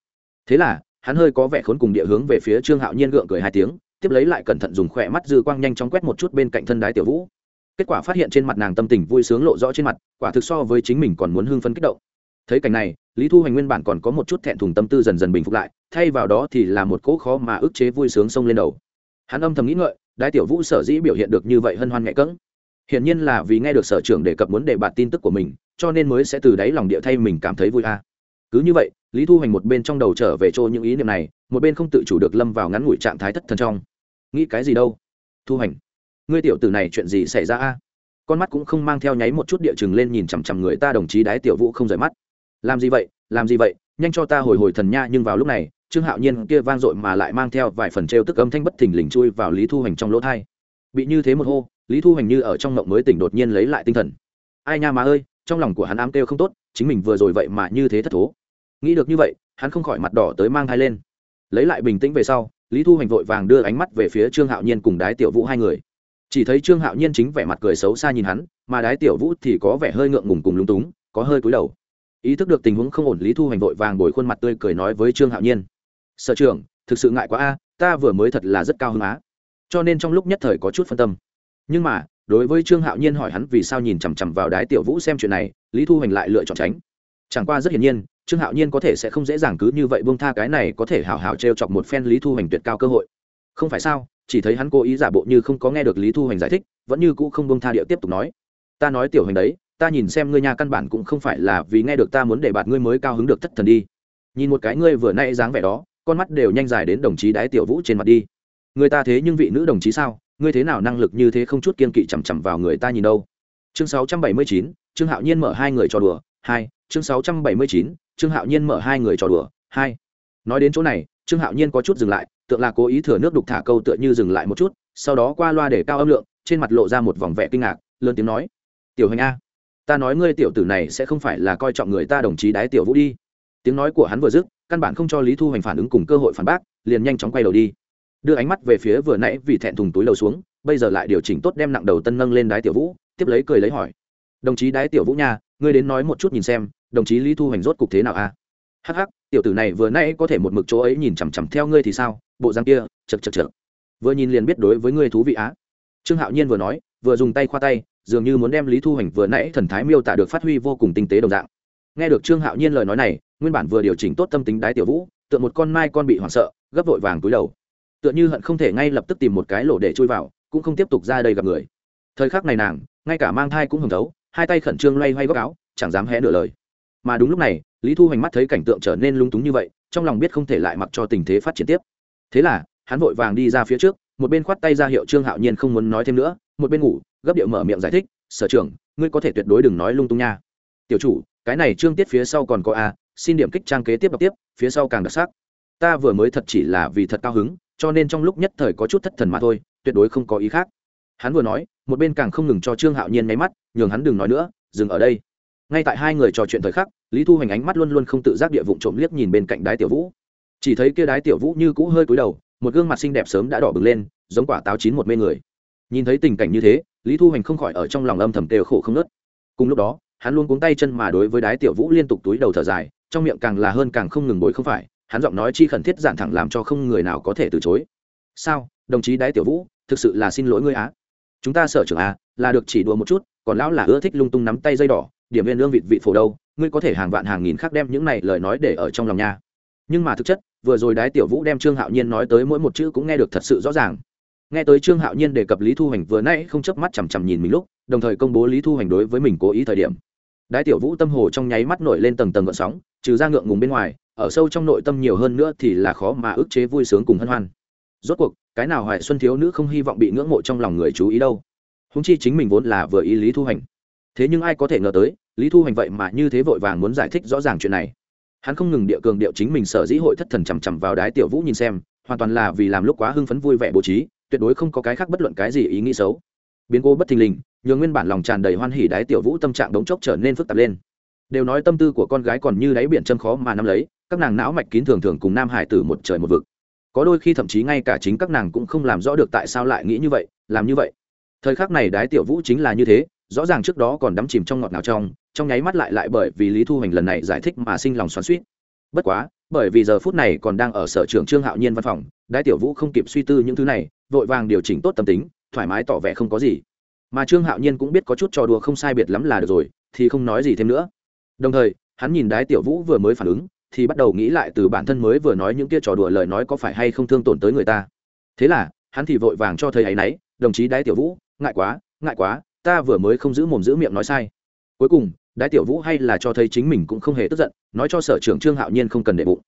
Thế là, hắn hơi có vẻ khốn cùng địa hướng về phía trương hạo nhiên gượng cười hai tiếng, tiếp lấy lại cẩn thận dùng khỏe mắt dư quang nhanh chóng quét một chút bên cạnh thân đái tiểu vũ. Kết quả phát hiện trên mặt nàng tâm tình vui sướng lộ rõ trên mặt, quả thực so với chính mình còn muốn hưng phấn kích động. Thấy cảnh này, lý thu hoành nguyên bản còn có một chút thẹn thùng tâm tư dần dần bình phục lại, thay vào đó thì là một cỗ khó mà ức chế vui sướng xông lên đầu. Hắn âm thầm nghĩ ngợi đái tiểu vũ sở dĩ biểu hiện được như vậy hân hoan nhạy cỡng. Hiển nhiên là vì nghe được sở trưởng đề cập muốn đề bạt tin tức của mình, cho nên mới sẽ từ đáy lòng địa thay mình cảm thấy vui a. Cứ như vậy, lý thu hoành một bên trong đầu trở về chỗ những ý niệm này, một bên không tự chủ được lâm vào ngắn ngủi trạng thái thất thần trong. Nghĩ cái gì đâu? Thu hoành, ngươi tiểu tử này chuyện gì xảy ra a? Con mắt cũng không mang theo nháy một chút địa chừng lên nhìn chằm chằm người ta đồng chí đái tiểu vũ không rời mắt. Làm gì vậy? Làm gì vậy? Nhanh cho ta hồi hồi thần nha, nhưng vào lúc này trương hạo nhiên kia vang dội mà lại mang theo vài phần trêu tức âm thanh bất thình lình chui vào lý thu Hành trong lỗ thai. Bị như thế một hô, lý thu Hành như ở trong mộng mới tỉnh đột nhiên lấy lại tinh thần. Ai nha má ơi, trong lòng của hắn ám kêu không tốt, chính mình vừa rồi vậy mà như thế thất thố. Nghĩ được như vậy, hắn không khỏi mặt đỏ tới mang thai lên. Lấy lại bình tĩnh về sau, lý thu Hành vội vàng đưa ánh mắt về phía trương hạo nhiên cùng đái tiểu vũ hai người. Chỉ thấy trương hạo nhiên chính vẻ mặt cười xấu xa nhìn hắn, mà đái tiểu vũ thì có vẻ hơi ngượng ngùng cùng lúng túng, có hơi cúi đầu. Ý thức được tình huống không ổn, lý thu Hành vội vàng bồi khuôn mặt tươi cười nói với trương hạo nhiên sở trưởng, thực sự ngại quá a, ta vừa mới thật là rất cao hứng á. Cho nên trong lúc nhất thời có chút phân tâm. Nhưng mà, đối với trương hạo nhiên hỏi hắn vì sao nhìn chằm chằm vào đái tiểu vũ xem chuyện này, lý thu hoành lại lựa chọn tránh. Chẳng qua rất hiển nhiên, trương hạo nhiên có thể sẽ không dễ dàng cứ như vậy buông tha cái này có thể hào hào t r e o chọc một phen lý thu hoành tuyệt cao cơ hội. Không phải sao, chỉ thấy hắn cố ý giả bộ như không có nghe được lý thu hoành giải thích, vẫn như cũ không buông tha điệu tiếp tục nói. Ta nói tiểu hoành đấy, ta nhìn xem ngươi nhà căn bản cũng không phải là vì nghe được ta muốn để bạt ngươi mới cao hứng được thất thần đi. Nhìn một cái ngươi vừa nay dáng vẻ đó con mắt đều nhanh dài đến đồng chí đái tiểu vũ trên mặt đi. Người ta thế nhưng vị nữ đồng chí sao? Ngươi thế nào năng lực như thế không chút kiên kỵ chằm chằm vào người ta nhìn đâu? Chương 679, trương hạo nhiên mở hai người trò đùa hai chương 679, trương hạo nhiên mở hai người trò đùa hai. Nói đến chỗ này trương hạo nhiên có chút dừng lại tượng là cố ý thừa nước đục thả câu tựa như dừng lại một chút sau đó qua loa để cao âm lượng trên mặt lộ ra một vòng vẻ kinh ngạc lớn tiếng nói tiểu hành a ta nói ngươi tiểu tử này sẽ không phải là coi trọng người ta đồng chí đái tiểu vũ đi. Tiếng nói của hắn vừa dứt căn bản không cho lý thu hoành phản ứng cùng cơ hội phản bác, liền nhanh chóng quay đầu đi. Đưa ánh mắt về phía vừa nãy vì thẹn thùng túi đầu xuống, bây giờ lại điều chỉnh tốt đem nặng đầu tân nâng lên đái tiểu vũ, tiếp lấy cười lấy hỏi. Đồng chí đái tiểu vũ nha, ngươi đến nói một chút nhìn xem, đồng chí lý thu hoành rốt cục thế nào a hắc hắc, tiểu tử này vừa nãy có thể một mực chỗ ấy nhìn chằm chằm theo ngươi thì sao, bộ răng kia chật chật chật vừa nhìn liền biết đối với ngươi thú vị á. Trương hạo nhiên vừa nói, vừa dùng tay khoa tay, dường như muốn đem lý thu hoành vừa nãy thần thái miêu tả được phát huy vô cùng tinh tế đồng dạng. Nghe được trương hạo nhiên lời nói này nguyên bản vừa điều chỉnh tốt tâm tính đái tiểu vũ, tựa một con mai con bị hoảng sợ, gấp vội vàng túi đầu. Tựa như hận không thể ngay lập tức tìm một cái lỗ để chui vào, cũng không tiếp tục ra đây gặp người. Thời khắc này nàng, ngay cả mang thai cũng hồng thấu, hai tay khẩn trương loay hoay góc áo, chẳng dám hé nửa lời. Mà đúng lúc này, lý thu hoành mắt thấy cảnh tượng trở nên lung túng như vậy, trong lòng biết không thể lại mặc cho tình thế phát triển tiếp. Thế là, hắn vội vàng đi ra phía trước, một bên khoát tay ra hiệu trương hạo nhiên không muốn nói thêm nữa, một bên ngủ, gấp điệu mở miệng giải thích, sở trưởng, ngươi có thể tuyệt đối đừng nói lung tung nha. Tiểu chủ, cái này trương tiết phía sau còn có a xin điểm kích trang kế tiếp đọc tiếp, phía sau càng đặc sắc. Ta vừa mới thật chỉ là vì thật cao hứng, cho nên trong lúc nhất thời có chút thất thần mà thôi, tuyệt đối không có ý khác. Hắn vừa nói, một bên càng không ngừng cho trương hạo nhiên nháy mắt, nhường hắn đừng nói nữa, dừng ở đây. Ngay tại hai người trò chuyện thời khắc, lý thu hoành ánh mắt luôn luôn không tự giác địa vụng trộm liếc nhìn bên cạnh đái tiểu vũ. Chỉ thấy kia đái tiểu vũ như cũ hơi cúi đầu, một gương mặt xinh đẹp sớm đã đỏ bừng lên, giống quả táo chín một mê người. Nhìn thấy tình cảnh như thế, lý thu hoành không khỏi ở trong lòng âm thầm tđều khổ không nớt cùng lúc đó, hắn luôn cuống tay chân mà đối với đái tiểu vũ liên tục túi đầu thở dài trong miệng càng là hơn càng không ngừng bối không phải, hắn giọng nói chi khẩn thiết giản thẳng làm cho không người nào có thể từ chối. Sao, đồng chí đái tiểu vũ, thực sự là xin lỗi ngươi á. Chúng ta sở trưởng à là được chỉ đùa một chút, còn lão là ưa thích lung tung nắm tay dây đỏ, điểm viên lương vịt vị phổ đâu, ngươi có thể hàng vạn hàng nghìn khác đem những này lời nói để ở trong lòng nha. Nhưng mà thực chất, vừa rồi đái tiểu vũ đem trương hạo nhiên nói tới mỗi một chữ cũng nghe được thật sự rõ ràng. Nghe tới trương hạo nhiên đề cập lý thu hoành vừa nãy không chớp mắt chằm chằm nhìn mình lúc, đồng thời công bố lý thu hoành đối với mình cố ý thời điểm đái tiểu vũ tâm hồ trong nháy mắt nổi lên tầng tầng gợn sóng, trừ ra ngượng ngùng bên ngoài, ở sâu trong nội tâm nhiều hơn nữa thì là khó mà ức chế vui sướng cùng hân hoan. Rốt cuộc, cái nào hoài xuân thiếu nữ không hy vọng bị ngưỡng mộ trong lòng người chú ý đâu? Húng chi chính mình vốn là vừa ý lý thu Hành. thế nhưng ai có thể ngờ tới, lý thu Hành vậy mà như thế vội vàng muốn giải thích rõ ràng chuyện này. Hắn không ngừng địa cường điệu chính mình sở dĩ hội thất thần chằm chằm vào đái tiểu vũ nhìn xem, hoàn toàn là vì làm lúc quá hưng phấn vui vẻ bố trí, tuyệt đối không có cái khác bất luận cái gì ý nghĩ xấu. Biến cô bất thình lình nhường nguyên bản lòng tràn đầy hoan hỉ đái tiểu vũ tâm trạng đống chốc trở nên phức tạp lên. Đều nói tâm tư của con gái còn như đáy biển châm khó mà nắm lấy, các nàng não mạch kín thường thường cùng nam hải tử một trời một vực. Có đôi khi thậm chí ngay cả chính các nàng cũng không làm rõ được tại sao lại nghĩ như vậy, làm như vậy. Thời khắc này đái tiểu vũ chính là như thế, rõ ràng trước đó còn đắm chìm trong ngọt nào trong trong nháy mắt lại lại bởi vì lý thu hoành lần này giải thích mà sinh lòng xoắn suýt bất quá, bởi vì giờ phút này còn đang ở sở trường trương hạo nhiên văn phòng, đái tiểu vũ không kịp suy tư những thứ này, vội vàng điều chỉnh tốt tâm tính, thoải mái tỏ vẻ không có gì mà trương hạo nhiên cũng biết có chút trò đùa không sai biệt lắm là được rồi, thì không nói gì thêm nữa. Đồng thời, hắn nhìn đái tiểu vũ vừa mới phản ứng, thì bắt đầu nghĩ lại từ bản thân mới vừa nói những kia trò đùa lời nói có phải hay không thương tổn tới người ta. Thế là, hắn thì vội vàng cho thầy ấy nấy, đồng chí đái tiểu vũ, ngại quá ngại quá, ta vừa mới không giữ mồm giữ miệng nói sai. Cuối cùng, đái tiểu vũ hay là cho thấy chính mình cũng không hề tức giận, nói cho sở trưởng trương hạo nhiên không cần để bụng.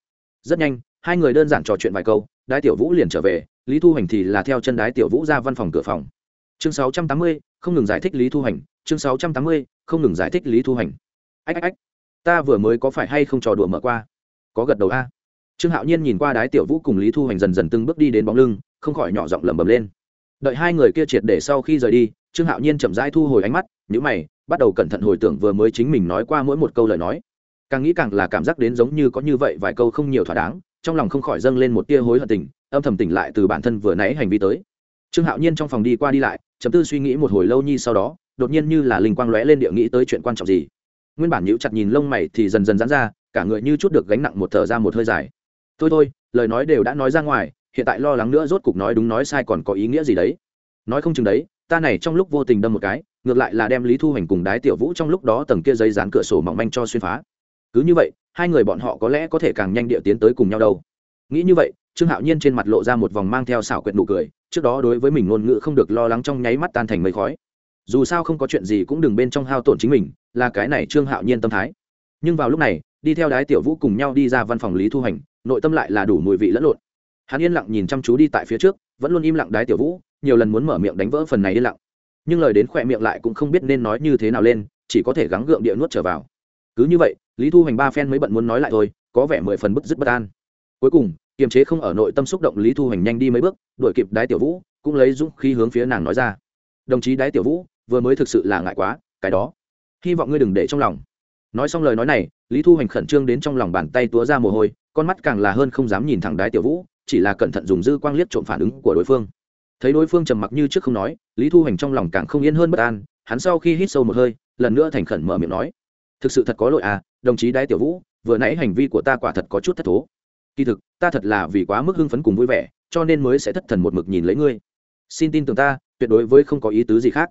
Rất nhanh, hai người đơn giản trò chuyện vài câu, đái tiểu vũ liền trở về, lý thu hành thì là theo chân đái tiểu vũ ra văn phòng cửa phòng. Chương sáu trăm tám mươi không ngừng giải thích lý thu hành, chương sáu trăm tám mươi, không ngừng giải thích lý thu hành. Ách ách ách, ta vừa mới có phải hay không trò đùa mở qua? Có gật đầu a. Trương hạo nhiên nhìn qua đái tiểu vũ cùng lý thu hành dần dần từng bước đi đến bóng lưng, không khỏi nhỏ giọng lẩm bẩm lên. Đợi hai người kia triệt để sau khi rời đi, trương hạo nhiên chậm rãi thu hồi ánh mắt nhữ mày, bắt đầu cẩn thận hồi tưởng vừa mới chính mình nói qua mỗi một câu lời nói. Càng nghĩ càng là cảm giác đến giống như có như vậy vài câu không nhiều thỏa đáng, trong lòng không khỏi dâng lên một tia hối hận tình, âm thầm tỉnh lại từ bản thân vừa nãy hành vi tới. Trương hạo nhiên trong phòng đi qua đi lại chấm tư suy nghĩ một hồi lâu nhi sau đó, đột nhiên như là linh quang lóe lên địa nghĩ tới chuyện quan trọng gì. Nguyên bản nhíu chặt nhìn lông mày thì dần dần giãn ra, cả người như chút được gánh nặng một thở ra một hơi dài. Thôi thôi, lời nói đều đã nói ra ngoài, hiện tại lo lắng nữa rốt cục nói đúng nói sai còn có ý nghĩa gì đấy? Nói không chừng đấy, ta này trong lúc vô tình đâm một cái, ngược lại là đem lý thu hành cùng đái tiểu vũ trong lúc đó tầng kia dây dán cửa sổ mỏng manh cho xuyên phá. Cứ như vậy, hai người bọn họ có lẽ có thể càng nhanh địa tiến tới cùng nhau đâu. Nghĩ như vậy, trương hạo nhiên trên mặt lộ ra một vòng mang theo xảo quyệt nụ cười trước đó đối với mình ngôn ngữ không được lo lắng trong nháy mắt tan thành mây khói. Dù sao không có chuyện gì cũng đừng bên trong hao tổn chính mình, là cái này trương hạo nhiên tâm thái. Nhưng vào lúc này, đi theo đái tiểu vũ cùng nhau đi ra văn phòng lý thu hành, nội tâm lại là đủ mùi vị lẫn lộn. Hắn yên lặng nhìn chăm chú đi tại phía trước, vẫn luôn im lặng đái tiểu vũ, nhiều lần muốn mở miệng đánh vỡ phần này yên lặng. Nhưng lời đến khỏe miệng lại cũng không biết nên nói như thế nào lên, chỉ có thể gắng gượng địa nuốt trở vào. Cứ như vậy, lý thu hành ba phen mới bận muốn nói lại thôi, có vẻ mười phần bức dứt bất an. Cuối cùng kiềm chế không ở nội tâm xúc động lý thu hoành nhanh đi mấy bước, đuổi kịp đái tiểu vũ, cũng lấy dũng khí hướng phía nàng nói ra. Đồng chí đái tiểu vũ, vừa mới thực sự là ngại quá, cái đó. Hy vọng ngươi đừng để trong lòng. Nói xong lời nói này, lý thu hoành khẩn trương đến trong lòng bàn tay túa ra mồ hôi, con mắt càng là hơn không dám nhìn thẳng đái tiểu vũ, chỉ là cẩn thận dùng dư quang liếc trộm phản ứng của đối phương. Thấy đối phương trầm mặc như trước không nói, lý thu hoành trong lòng càng không yên hơn bất an, hắn sau khi hít sâu một hơi, lần nữa thành khẩn mở miệng nói, thực sự thật có lỗi à đồng chí đái tiểu vũ, vừa nãy hành vi của ta quả thật có chút thất thố kỳ thực, ta thật là vì quá mức hưng phấn cùng vui vẻ, cho nên mới sẽ thất thần một mực nhìn lấy ngươi. Xin tin tưởng ta, tuyệt đối với không có ý tứ gì khác.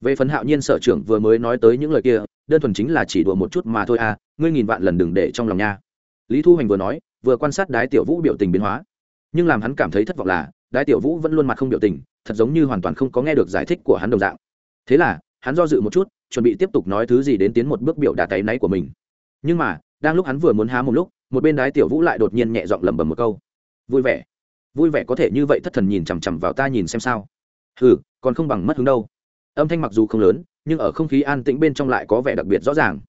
Về phần hạo nhiên sở trưởng vừa mới nói tới những lời kia, đơn thuần chính là chỉ đùa một chút mà thôi à ngươi nghìn vạn lần đừng để trong lòng nha. Lý thu hoành vừa nói, vừa quan sát đái tiểu vũ biểu tình biến hóa. Nhưng làm hắn cảm thấy thất vọng là, đái tiểu vũ vẫn luôn mặt không biểu tình, thật giống như hoàn toàn không có nghe được giải thích của hắn đồng dạng. Thế là, hắn do dự một chút, chuẩn bị tiếp tục nói thứ gì đến tiến một bước biểu đà tay náy của mình. Nhưng mà, đang lúc hắn vừa muốn há một lúc một bên đái tiểu vũ lại đột nhiên nhẹ giọng lẩm bẩm một câu. Vui vẻ. Vui vẻ có thể như vậy thất thần nhìn chằm chằm vào ta nhìn xem sao. Hừ, còn không bằng mất hứng đâu. Âm thanh mặc dù không lớn, nhưng ở không khí an tĩnh bên trong lại có vẻ đặc biệt rõ ràng.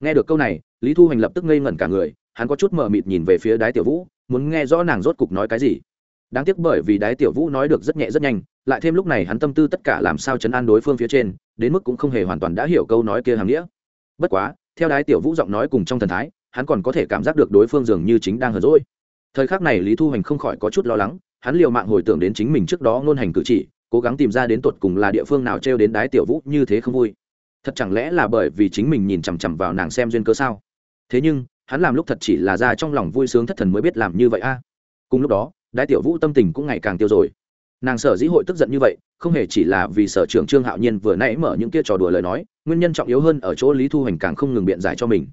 Nghe được câu này, lý thu hoành lập tức ngây ngẩn cả người, hắn có chút mờ mịt nhìn về phía đái tiểu vũ, muốn nghe rõ nàng rốt cục nói cái gì. Đáng tiếc bởi vì đái tiểu vũ nói được rất nhẹ rất nhanh, lại thêm lúc này hắn tâm tư tất cả làm sao chấn an đối phương phía trên, đến mức cũng không hề hoàn toàn đã hiểu câu nói kia hàm nghĩa. Bất quá, theo đái tiểu vũ giọng nói cùng trong thần thái hắn còn có thể cảm giác được đối phương dường như chính đang hờ dỗi. Thời khắc này lý thu hoành không khỏi có chút lo lắng, hắn liều mạng hồi tưởng đến chính mình trước đó ngôn hành cử chỉ, cố gắng tìm ra đến tột cùng là địa phương nào trêu đến đái tiểu vũ như thế không vui. Thật chẳng lẽ là bởi vì chính mình nhìn chằm chằm vào nàng xem duyên cơ sao? Thế nhưng, hắn làm lúc thật chỉ là ra trong lòng vui sướng thất thần mới biết làm như vậy a. Cùng lúc đó, đái tiểu vũ tâm tình cũng ngày càng tiêu rồi. Nàng sở dĩ hội tức giận như vậy, không hề chỉ là vì sở trưởng trương hạo nhiên vừa nãy mở những kia trò đùa lời nói, nguyên nhân trọng yếu hơn ở chỗ lý thu hoành càng không ngừng biện giải cho mình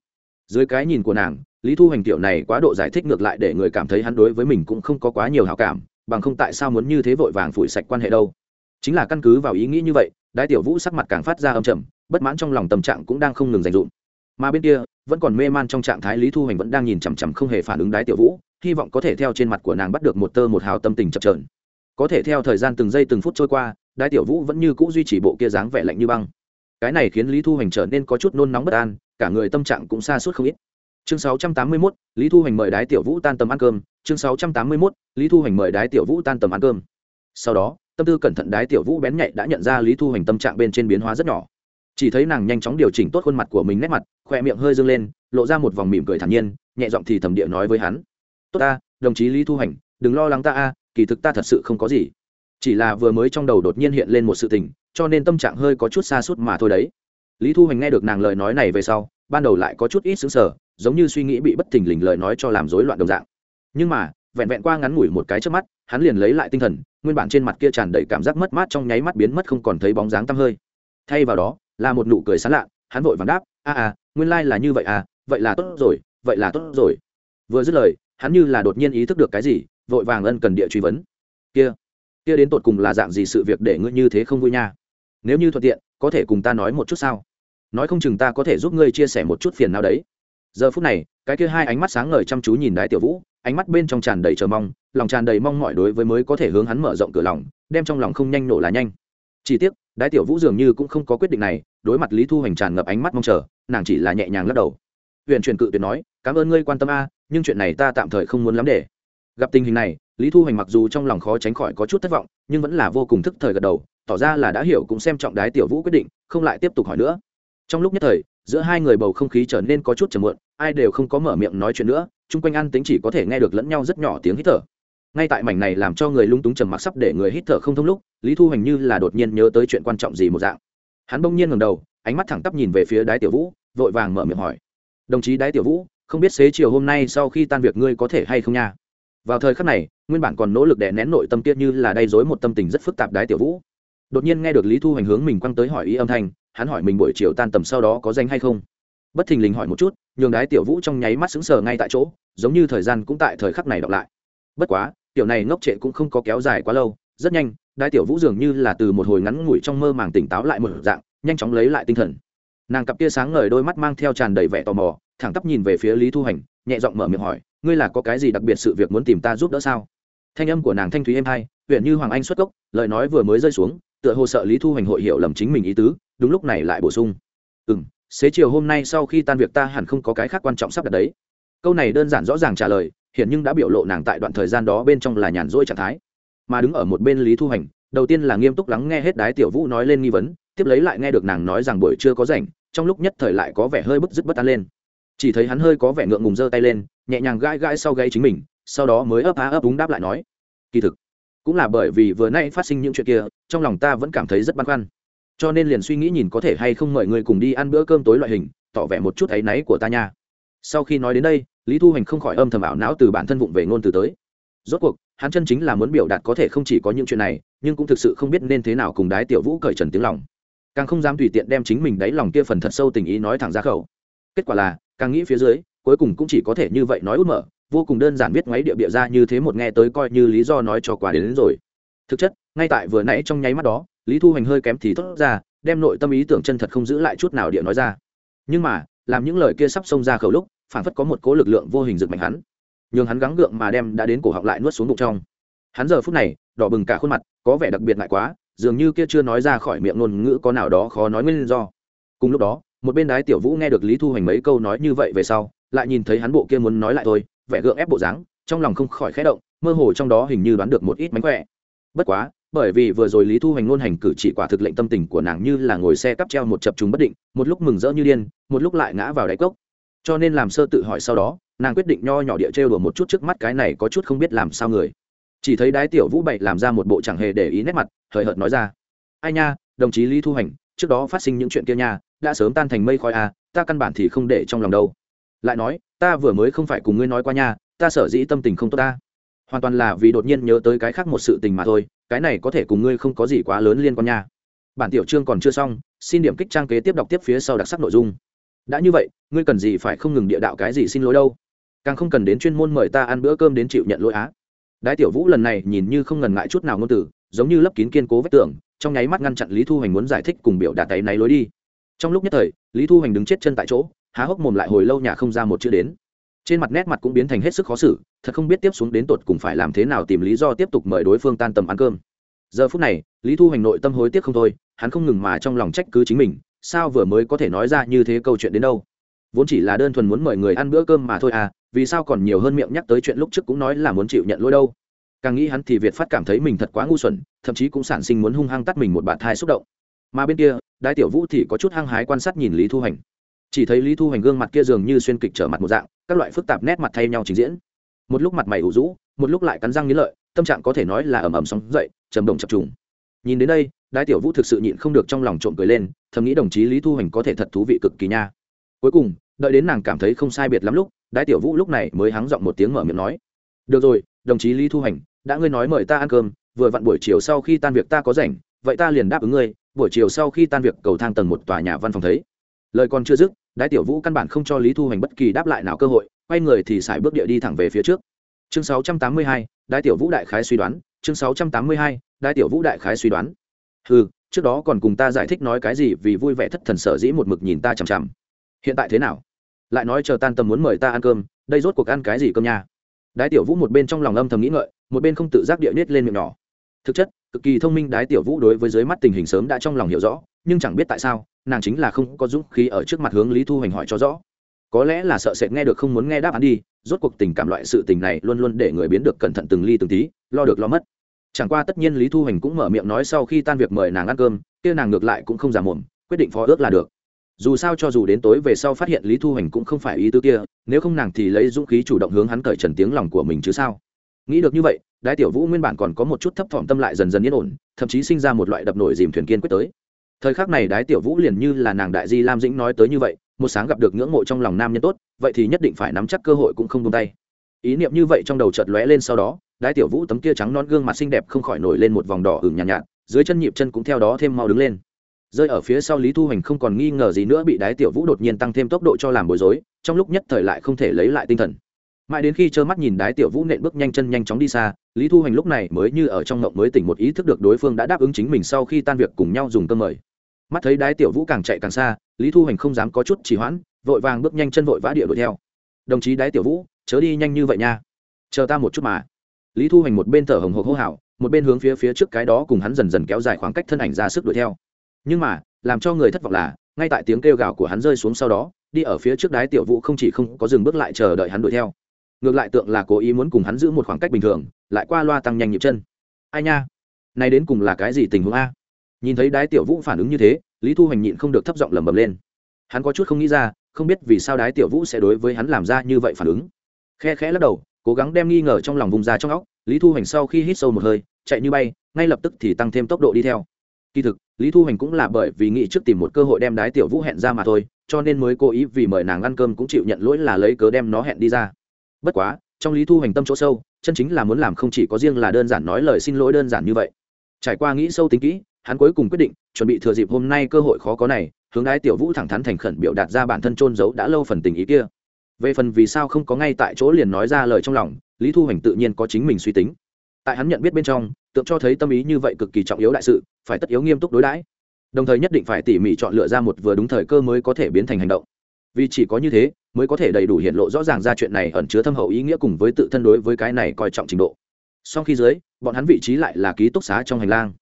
dưới cái nhìn của nàng, lý thu hoành tiểu này quá độ giải thích ngược lại để người cảm thấy hắn đối với mình cũng không có quá nhiều hào cảm, bằng không tại sao muốn như thế vội vàng phủi sạch quan hệ đâu. Chính là căn cứ vào ý nghĩ như vậy đại tiểu vũ sắc mặt càng phát ra âm trầm, bất mãn trong lòng tâm trạng cũng đang không ngừng dành dụm. Mà bên kia, vẫn còn mê man trong trạng thái lý thu hoành vẫn đang nhìn chằm chằm không hề phản ứng đái tiểu vũ, hy vọng có thể theo trên mặt của nàng bắt được một tơ một hào tâm tình chập trờn có thể theo thời gian từng giây từng phút trôi qua, đái tiểu vũ vẫn như cũ duy trì bộ kia dáng vẻ lạnh như băng. Cái này khiến lý thu hoành trở nên có chút nôn nóng bất an cả người tâm trạng cũng xa suốt không ít. Chương 681, lý thu hoành mời đái tiểu vũ tan tầm ăn cơm. Chương 681, lý thu hoành mời đái tiểu vũ tan tầm ăn cơm. Sau đó tâm tư cẩn thận đái tiểu vũ bén nhạy đã nhận ra lý thu hoành tâm trạng bên trên biến hóa rất nhỏ. Chỉ thấy nàng nhanh chóng điều chỉnh tốt khuôn mặt của mình nét mặt khoe miệng hơi dâng lên lộ ra một vòng mỉm cười thản nhiên nhẹ giọng thì thầm địa nói với hắn. Tốt ta đồng chí lý thu hoành đừng lo lắng ta a kỳ thực ta thật sự không có gì. Chỉ là vừa mới trong đầu đột nhiên hiện lên một sự tình cho nên tâm trạng hơi có chút xa suốt mà thôi đấy lý thu hoành nghe được nàng lời nói này về sau, ban đầu lại có chút ít xứng sở giống như suy nghĩ bị bất thình lình lời nói cho làm rối loạn đồng dạng. Nhưng mà, vẹn vẹn qua ngắn ngủi một cái trước mắt, hắn liền lấy lại tinh thần, nguyên bản trên mặt kia tràn đầy cảm giác mất mát trong nháy mắt biến mất không còn thấy bóng dáng tăm hơi. Thay vào đó, là một nụ cười sán lạ, hắn vội vàng đáp, a à nguyên lai、like、là như vậy à vậy là tốt rồi, vậy là tốt rồi. Vừa dứt lời, hắn như là đột nhiên ý thức được cái gì, vội vàng ân cần địa truy vấn. Kia kia đến tột cùng là dạng gì sự việc để ngươi như thế không vui nha? Nếu như thuận tiện, có thể cùng ta nói một chút sao? Nói không chừng ta có thể giúp ngươi chia sẻ một chút phiền nào đấy. Giờ phút này, cái kia hai ánh mắt sáng ngời chăm chú nhìn đái tiểu vũ, ánh mắt bên trong tràn đầy chờ mong, lòng tràn đầy mong mọi đối với mới có thể hướng hắn mở rộng cửa lòng, đem trong lòng không nhanh nổ là nhanh. Chỉ tiếc, đái tiểu vũ dường như cũng không có quyết định này, đối mặt lý thu hoành tràn ngập ánh mắt mong chờ, nàng chỉ là nhẹ nhàng lắc đầu. Huyện truyền cự tuyệt nói, cảm ơn ngươi quan tâm a, nhưng chuyện này ta tạm thời không muốn lắm để. Gặp tình hình này, lý thu hoành mặc dù trong lòng khó tránh khỏi có chút thất vọng, nhưng vẫn là vô cùng thức thời gật đầu, tỏ ra là đã hiểu cũng xem trọng đái tiểu vũ quyết định, không lại tiếp tục hỏi nữa trong lúc nhất thời, giữa hai người bầu không khí trở nên có chút chầm muộn, ai đều không có mở miệng nói chuyện nữa, chung quanh ăn tính chỉ có thể nghe được lẫn nhau rất nhỏ tiếng hít thở. Ngay tại mảnh này làm cho người lung túng trầm mặc sắp để người hít thở không thông lúc, lý thu hoành như là đột nhiên nhớ tới chuyện quan trọng gì một dạng. Hắn bỗng nhiên ngầm đầu, ánh mắt thẳng tắp nhìn về phía đái tiểu vũ, vội vàng mở miệng hỏi. Đồng chí đái tiểu vũ, không biết xế chiều hôm nay sau khi tan việc ngươi có thể hay không nha? Vào thời khắc này, nguyên bản còn nỗ lực đè nén nội tâm tiết như là đay dối một tâm tình rất phức tạp đái tiểu vũ. Đột nhiên nghe được lý thu hành hướng mình quăng tới hỏi ý âm thanh hắn hỏi mình buổi chiều tan tầm sau đó có danh hay không. Bất thình lình hỏi một chút nhường đái tiểu vũ trong nháy mắt sững sờ ngay tại chỗ giống như thời gian cũng tại thời khắc này đọc lại. Bất quá tiểu này ngốc trệ cũng không có kéo dài quá lâu rất nhanh đái tiểu vũ dường như là từ một hồi ngắn ngủi trong mơ màng tỉnh táo lại một dạng nhanh chóng lấy lại tinh thần. Nàng cặp kia sáng ngời đôi mắt mang theo tràn đầy vẻ tò mò thẳng tắp nhìn về phía lý thu hành nhẹ giọng mở miệng hỏi ngươi là có cái gì đặc biệt sự việc muốn tìm ta giúp đỡ sao? Thanh âm của nàng thanh thúy êm hai huyện như hoàng anh xuất gốc, lời nói vừa mới rơi xuống tựa hồ sợ lý thu Hành hội hiểu lầm chính mình ý tứ đúng lúc này lại bổ sung. Ừ m xế chiều hôm nay sau khi tan việc ta hẳn không có cái khác quan trọng sắp đặt đấy. Câu này đơn giản rõ ràng trả lời hiện nhưng đã biểu lộ nàng tại đoạn thời gian đó bên trong là nhàn rỗi trạng thái. Mà đứng ở một bên lý thu hành, đầu tiên là nghiêm túc lắng nghe hết đái tiểu vũ nói lên nghi vấn, tiếp lấy lại nghe được nàng nói rằng buổi chưa có rảnh, trong lúc nhất thời lại có vẻ hơi bức dứt bất an lên. Chỉ thấy hắn hơi có vẻ ngượng ngùng giơ tay lên, nhẹ nhàng gãi gãi sau gáy chính mình, sau đó mới ấp á ấp úng đáp lại nói, kỳ thực, cũng là bởi vì vừa nay phát sinh những chuyện kia, trong lòng ta vẫn cảm thấy rất băn khoăn cho nên liền suy nghĩ nhìn có thể hay không mời người cùng đi ăn bữa cơm tối loại hình tỏ vẻ một chút áy náy của ta nha. Sau khi nói đến đây lý thu hành không khỏi âm thầm ảo não từ bản thân vụng về ngôn từ tới. Rốt cuộc hắn chân chính là muốn biểu đạt có thể không chỉ có những chuyện này nhưng cũng thực sự không biết nên thế nào cùng đái tiểu vũ cởi trần tiếng lòng. Càng không dám tùy tiện đem chính mình đáy lòng kia phần thật sâu tình ý nói thẳng ra khẩu. Kết quả là càng nghĩ phía dưới cuối cùng cũng chỉ có thể như vậy nói út mở vô cùng đơn giản viết ngoáy địa bịa ra như thế một nghe tới coi như lý do nói cho quà đến, đến rồi. Thực chất ngay tại vừa nãy trong nháy mắt đó lý thu hành hơi kém thì thốt ra, đem nội tâm ý tưởng chân thật không giữ lại chút nào địa nói ra. Nhưng mà, làm những lời kia sắp xông ra khẩu lúc phản phất có một cố lực lượng vô hình rực mạnh hắn. Nhường hắn gắng gượng mà đem đã đến cổ họng lại nuốt xuống bụng trong. Hắn giờ phút này, đỏ bừng cả khuôn mặt, có vẻ đặc biệt ngại quá, dường như kia chưa nói ra khỏi miệng ngôn ngữ có nào đó khó nói nguyên do. Cùng lúc đó, một bên đái tiểu vũ nghe được lý thu hoành mấy câu nói như vậy về sau, lại nhìn thấy hắn bộ kia muốn nói lại thôi, vẻ gượng ép bộ dáng, trong lòng không khỏi khẽ động, mơ hồ trong đó hình như đoán được một ít mánh khỏe. Bất quá bởi vì vừa rồi lý thu hoành ngôn hành cử chỉ quả thực lệnh tâm tình của nàng như là ngồi xe cắp treo một chập trùng bất định, một lúc mừng rỡ như điên, một lúc lại ngã vào đáy cốc. Cho nên làm sơ tự hỏi sau đó, nàng quyết định nho nhỏ địa trêu đùa một chút trước mắt cái này có chút không biết làm sao người. Chỉ thấy đái tiểu vũ bậy làm ra một bộ chẳng hề để ý nét mặt, hời hợt nói ra. Ai nha, đồng chí lý thu hành trước đó phát sinh những chuyện kia nha, đã sớm tan thành mây khói à ta căn bản thì không để trong lòng đâu. Lại nói, ta vừa mới không phải cùng ngươi nói qua nha, ta sở dĩ tâm tình không tốt ta hoàn toàn là vì đột nhiên nhớ tới cái khác một sự tình mà thôi, cái này có thể cùng ngươi không có gì quá lớn liên quan nha. Bản tiểu chương còn chưa xong, xin điểm kích trang kế tiếp đọc tiếp phía sau đặc sắc nội dung. Đã như vậy, ngươi cần gì phải không ngừng địa đạo cái gì xin lỗi đâu. Càng không cần đến chuyên môn mời ta ăn bữa cơm đến chịu nhận lỗi á. Đái tiểu vũ lần này nhìn như không ngần ngại chút nào ngôn từ, giống như lấp kín kiên cố vết tưởng trong nháy mắt ngăn chặn lý thu hoành muốn giải thích cùng biểu đạt tay náy lối đi. Trong lúc nhất thời, lý thu hoành đứng chết chân tại chỗ, há hốc mồm lại hồi lâu nhà không ra một chữ đến trên mặt nét mặt cũng biến thành hết sức khó xử, thật không biết tiếp xuống đến tột cùng phải làm thế nào tìm lý do tiếp tục mời đối phương tan tầm ăn cơm. Giờ phút này, lý thu Hành nội tâm hối tiếc không thôi, hắn không ngừng mà trong lòng trách cứ chính mình, sao vừa mới có thể nói ra như thế câu chuyện đến đâu? Vốn chỉ là đơn thuần muốn mời người ăn bữa cơm mà thôi à vì sao còn nhiều hơn miệng nhắc tới chuyện lúc trước cũng nói là muốn chịu nhận lỗi đâu? Càng nghĩ hắn thì việt phát cảm thấy mình thật quá ngu xuẩn, thậm chí cũng sản sinh muốn hung hăng tắt mình một bạt thai xúc động. Mà bên kia đại tiểu vũ thì có chút hăng hái quan sát nhìn lý thu hành chỉ thấy lý thu hành gương mặt kia dường như xuyên kịch trở mặt một dạng các loại phức tạp nét mặt thay nhau trình diễn. Một lúc mặt mày ủ rũ, một lúc lại cắn răng nghĩ lợi, tâm trạng có thể nói là ầm ầm sóng dậy, trầm động chập trùng. Nhìn đến đây đại tiểu vũ thực sự nhịn không được trong lòng trộm cười lên, thầm nghĩ đồng chí lý thu hành có thể thật thú vị cực kỳ nha. Cuối cùng, đợi đến nàng cảm thấy không sai biệt lắm lúc đại tiểu vũ lúc này mới hắng giọng một tiếng mở miệng nói, được rồi, đồng chí lý thu hành, đã ngươi nói mời ta ăn cơm, vừa vặn buổi chiều sau khi tan việc ta có rảnh, vậy ta liền đáp ứng ngươi, buổi chiều sau khi tan việc cầu thang tầng một tòa nhà văn phòng thấy lời còn chưa dứt đại tiểu vũ căn bản không cho lý thu hành bất kỳ đáp lại nào cơ hội quay người thì xài bước địa đi thẳng về phía trước. Chương 682, đại tiểu vũ đại khái suy đoán chương 682, đại tiểu vũ đại khái suy đoán. Ừ trước đó còn cùng ta giải thích nói cái gì vì vui vẻ thất thần sở dĩ một mực nhìn ta chằm chằm. Hiện tại thế nào? Lại nói chờ tan tầm muốn mời ta ăn cơm đây rốt cuộc ăn cái gì cơm nha? Đái tiểu vũ một bên trong lòng âm thầm nghĩ ngợi một bên không tự giác địa nết lên miệng nhỏ thực chất, cực kỳ thông minh đái tiểu vũ đối với dưới mắt tình hình sớm đã trong lòng hiểu rõ, nhưng chẳng biết tại sao, nàng chính là không có dũng khí ở trước mặt hướng lý thu hoành hỏi cho rõ. Có lẽ là sợ sệt nghe được không muốn nghe đáp án đi, rốt cuộc tình cảm loại sự tình này luôn luôn để người biến được cẩn thận từng ly từng tí, lo được lo mất. Chẳng qua tất nhiên lý thu hoành cũng mở miệng nói sau khi tan việc mời nàng ăn cơm, kia nàng ngược lại cũng không giả mồm, quyết định phó ước là được. Dù sao cho dù đến tối về sau phát hiện lý thu hoành cũng không phải ý tư kia, nếu không nàng thì lấy dũng khí chủ động hướng hắn cởi trần tiếng lòng của mình chứ sao? Nghĩ được như vậy đại tiểu vũ nguyên bản còn có một chút thấp thỏm tâm lại dần dần yên ổn thậm chí sinh ra một loại đập nổi dìm thuyền kiên quyết tới. Thời khắc này đái tiểu vũ liền như là nàng đại di lam dĩnh nói tới như vậy một sáng gặp được ngưỡng mộ trong lòng nam nhân tốt vậy thì nhất định phải nắm chắc cơ hội cũng không tung tay. Ý niệm như vậy trong đầu chợt lóe lên sau đó đái tiểu vũ tấm kia trắng non gương mặt xinh đẹp không khỏi nổi lên một vòng đỏ ửng nhàn nhạt, nhạt dưới chân nhịp chân cũng theo đó thêm mau đứng lên. Rơi ở phía sau lý thu hoành không còn nghi ngờ gì nữa bị đái tiểu vũ đột nhiên tăng thêm tốc độ cho làm bối rối trong lúc nhất thời lại không thể lấy lại tinh thần mãi đến khi trơ mắt nhìn đái tiểu vũ nện bước nhanh chân nhanh chóng đi xa, lý thu hoành lúc này mới như ở trong ngộng mới tỉnh một ý thức được đối phương đã đáp ứng chính mình sau khi tan việc cùng nhau dùng cơm mời. Mắt thấy đái tiểu vũ càng chạy càng xa, lý thu hoành không dám có chút trì hoãn, vội vàng bước nhanh chân vội vã địa đuổi theo. Đồng chí đái tiểu vũ, chớ đi nhanh như vậy nha. Chờ ta một chút mà. Lý thu hoành một bên thở hồng hộc hô hào, một bên hướng phía phía trước cái đó cùng hắn dần dần kéo dài khoảng cách thân ảnh ra sức đuổi theo. Nhưng mà, làm cho người thất vọng là, ngay tại tiếng kêu gào của hắn rơi xuống sau đó, đi ở phía trước đái tiểu vũ không chỉ không có dừng bước lại chờ đợi hắn đuổi theo ngược lại tượng là cố ý muốn cùng hắn giữ một khoảng cách bình thường, lại qua loa tăng nhanh nhịp chân. Ai nha? Này đến cùng là cái gì tình huống a? Nhìn thấy đái tiểu vũ phản ứng như thế, lý thu hoành nhịn không được thấp giọng lẩm bẩm lên. Hắn có chút không nghĩ ra, không biết vì sao đái tiểu vũ sẽ đối với hắn làm ra như vậy phản ứng. Khe khẽ lắc đầu, cố gắng đem nghi ngờ trong lòng vùng ra trong óc, lý thu hoành sau khi hít sâu một hơi, chạy như bay, ngay lập tức thì tăng thêm tốc độ đi theo. Kỳ thực, lý thu hoành cũng là bởi vì nghĩ trước tìm một cơ hội đem đái tiểu vũ hẹn ra mà thôi, cho nên mới cố ý vì mời nàng ăn cơm cũng chịu nhận lỗi là lấy cớ đem nó hẹn đi ra bất quá, trong lý thu Hành tâm chỗ sâu, chân chính là muốn làm không chỉ có riêng là đơn giản nói lời xin lỗi đơn giản như vậy. Trải qua nghĩ sâu tính kỹ, hắn cuối cùng quyết định chuẩn bị thừa dịp hôm nay cơ hội khó có này, hướng đái tiểu vũ thẳng thắn thành khẩn biểu đạt ra bản thân trôn giấu đã lâu phần tình ý kia. Về phần vì sao không có ngay tại chỗ liền nói ra lời trong lòng, lý thu Hành tự nhiên có chính mình suy tính. Tại hắn nhận biết bên trong, tượng cho thấy tâm ý như vậy cực kỳ trọng yếu đại sự, phải tất yếu nghiêm túc đối đãi. Đồng thời nhất định phải tỉ mỉ chọn lựa ra một vừa đúng thời cơ mới có thể biến thành hành động. Vì chỉ có như thế mới có thể đầy đủ hiện lộ rõ ràng ra chuyện này ẩn chứa thâm hậu ý nghĩa cùng với tự thân đối với cái này coi trọng trình độ. Sau khi dưới, bọn hắn vị trí lại là ký túc xá trong hành lang.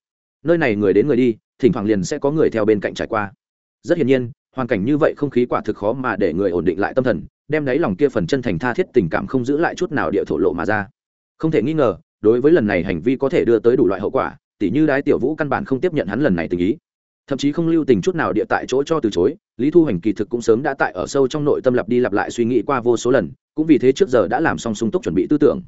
Nơi này người đến người đi, thỉnh thoảng liền sẽ có người theo bên cạnh trải qua. Rất hiển nhiên, hoàn cảnh như vậy không khí quả thực khó mà để người ổn định lại tâm thần, đem đáy lòng kia phần chân thành tha thiết tình cảm không giữ lại chút nào địa thổ lộ mà ra. Không thể nghi ngờ, đối với lần này hành vi có thể đưa tới đủ loại hậu quả, tỉ như đái tiểu vũ căn bản không tiếp nhận hắn lần này tình ý. Thậm chí không lưu tình chút nào địa tại chỗ cho từ chối lý thu hành kỳ thực cũng sớm đã tại ở sâu trong nội tâm lặp đi lặp lại suy nghĩ qua vô số lần, cũng vì thế trước giờ đã làm xong sung túc chuẩn bị tư tưởng.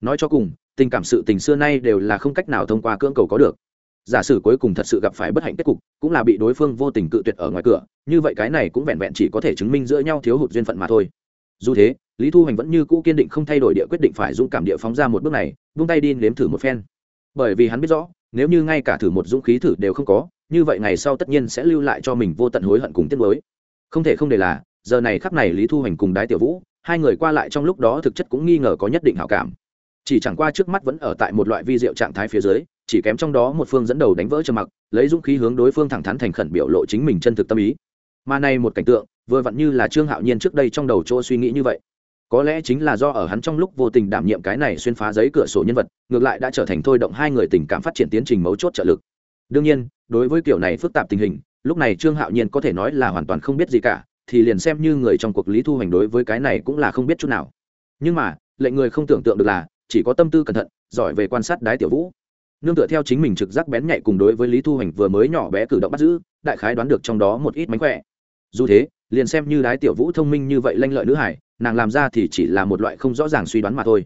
Nói cho cùng, tình cảm sự tình xưa nay đều là không cách nào thông qua cưỡng cầu có được. Giả sử cuối cùng thật sự gặp phải bất hạnh kết cục, cũng là bị đối phương vô tình cự tuyệt ở ngoài cửa, như vậy cái này cũng vẹn vẹn chỉ có thể chứng minh giữa nhau thiếu hụt duyên phận mà thôi. Dù thế, lý thu hành vẫn như cũ kiên định không thay đổi địa quyết định phải dũng cảm địa phóng ra một bước này, vung tay đi nếm thử một phen. Bởi vì hắn biết rõ, nếu như ngay cả thử một dũng khí thử đều không có như vậy ngày sau tất nhiên sẽ lưu lại cho mình vô tận hối hận cùng tiết mới không thể không để là, giờ này khắc này lý thu hành cùng đái tiểu vũ, hai người qua lại trong lúc đó thực chất cũng nghi ngờ có nhất định hảo cảm. Chỉ chẳng qua trước mắt vẫn ở tại một loại vi diệu trạng thái phía dưới, chỉ kém trong đó một phương dẫn đầu đánh vỡ trầm mặc, lấy dũng khí hướng đối phương thẳng thắn thành khẩn biểu lộ chính mình chân thực tâm ý. Mà này một cảnh tượng, vừa vặn như là trương hạo nhiên trước đây trong đầu chỗ suy nghĩ như vậy. Có lẽ chính là do ở hắn trong lúc vô tình đảm nhiệm cái này xuyên phá giấy cửa sổ nhân vật, ngược lại đã trở thành thôi động hai người tình cảm phát triển tiến trình mấu chốt trợ lực đương nhiên, đối với kiểu này phức tạp tình hình, lúc này trương hạo nhiên có thể nói là hoàn toàn không biết gì cả, thì liền xem như người trong cuộc lý thu hành đối với cái này cũng là không biết chút nào. Nhưng mà, lệnh người không tưởng tượng được là, chỉ có tâm tư cẩn thận, giỏi về quan sát đái tiểu vũ. Nương tựa theo chính mình trực giác bén nhạy cùng đối với lý thu hành vừa mới nhỏ bé cử động bắt giữ, đại khái đoán được trong đó một ít mánh khỏe. Dù thế, liền xem như đái tiểu vũ thông minh như vậy lanh lợi nữ hải, nàng làm ra thì chỉ là một loại không rõ ràng suy đoán mà thôi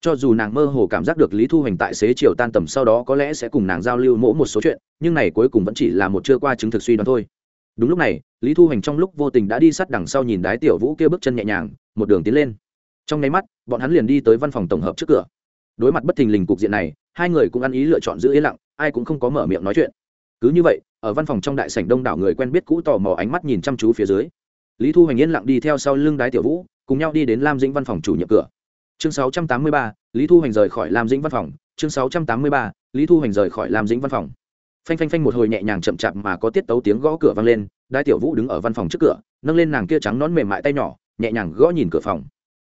cho dù nàng mơ hồ cảm giác được lý thu hành tại xế chiều tan tầm sau đó có lẽ sẽ cùng nàng giao lưu mỗ một số chuyện, nhưng này cuối cùng vẫn chỉ là một chưa qua chứng thực suy đoán thôi. Đúng lúc này, lý thu hành trong lúc vô tình đã đi sát đằng sau nhìn đái tiểu vũ kia bước chân nhẹ nhàng, một đường tiến lên. Trong nháy mắt, bọn hắn liền đi tới văn phòng tổng hợp trước cửa. Đối mặt bất thình lình cục diện này, hai người cũng ăn ý lựa chọn giữ yên lặng, ai cũng không có mở miệng nói chuyện. Cứ như vậy, ở văn phòng trong đại sảnh đông đảo người quen biết cũ tò mò ánh mắt nhìn chăm chú phía dưới. Lý thu hoành yên lặng đi theo sau lưng đái tiểu vũ, cùng nhau đi đến lam dĩnh văn phòng chủ nhiệm cửa chương 683, lý thu hành rời khỏi lam dĩnh văn phòng. Chương 683, lý thu hành rời khỏi lam dĩnh văn phòng. Phanh phanh phanh một hồi nhẹ nhàng chậm chạp mà có tiết tấu tiếng gõ cửa vang lên Đai tiểu vũ đứng ở văn phòng trước cửa nâng lên nàng kia trắng nón mềm mại tay nhỏ nhẹ nhàng gõ nhìn cửa phòng.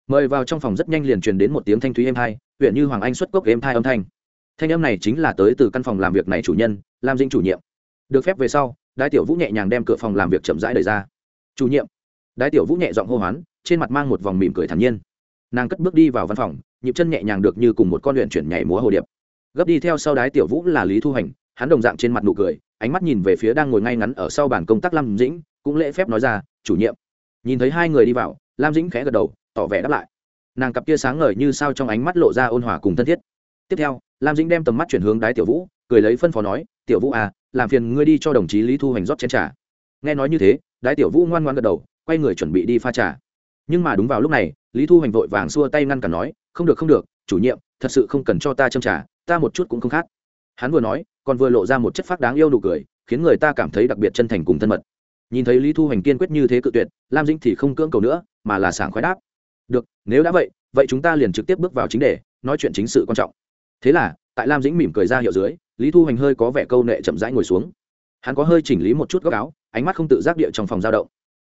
Mời vào trong phòng rất nhanh liền truyền đến một tiếng thanh thúy êm hai huyện như hoàng anh xuất cốc êm hai âm thanh. Thanh âm này chính là tới từ căn phòng làm việc này chủ nhân lam dĩnh chủ nhiệm. Được phép về sau Đai tiểu vũ nhẹ nhàng đem cửa phòng làm việc chậm rãi đẩy ra. Chủ nhiệm. Đai tiểu vũ nhẹ giọng hô hoán trên mặt mang một vòng mỉm cười thản nhiên nàng cất bước đi vào văn phòng, nhịp chân nhẹ nhàng được như cùng một con luyện chuyển nhảy múa hồ điệp. Gấp đi theo sau đái tiểu vũ là lý thu hành, hắn đồng dạng trên mặt nụ cười, ánh mắt nhìn về phía đang ngồi ngay ngắn ở sau bàn công tác lam dĩnh, cũng lễ phép nói ra, chủ nhiệm. Nhìn thấy hai người đi vào, lam dĩnh khẽ gật đầu, tỏ vẻ đáp lại. Nàng cặp kia sáng ngời như sao trong ánh mắt lộ ra ôn hòa cùng thân thiết. Tiếp theo, lam dĩnh đem tầm mắt chuyển hướng đái tiểu vũ, cười lấy phân phó nói, tiểu vũ à làm phiền ngươi đi cho đồng chí lý thu hành rót chén trà. Nghe nói như thế, đái tiểu vũ ngoan ngoan gật đầu, quay người chuẩn bị đi pha trà. Nhưng mà đúng vào lúc này lý thu hành vội vàng xua tay ngăn cản nói, không được không được, chủ nhiệm, thật sự không cần cho ta châm trả ta một chút cũng không khác. Hắn vừa nói, còn vừa lộ ra một chất phác đáng yêu nụ cười, khiến người ta cảm thấy đặc biệt chân thành cùng thân mật. Nhìn thấy lý thu hành kiên quyết như thế cự tuyệt, lam dĩnh thì không cưỡng cầu nữa, mà là sảng khoái đáp, được, nếu đã vậy vậy chúng ta liền trực tiếp bước vào chính đề, nói chuyện chính sự quan trọng. Thế là, tại lam dĩnh mỉm cười ra hiệu dưới, lý thu hành hơi có vẻ câu nệ chậm rãi ngồi xuống. Hắn có hơi chỉnh lý một chút góc áo, ánh mắt không tự giác địa trong phòng giao động.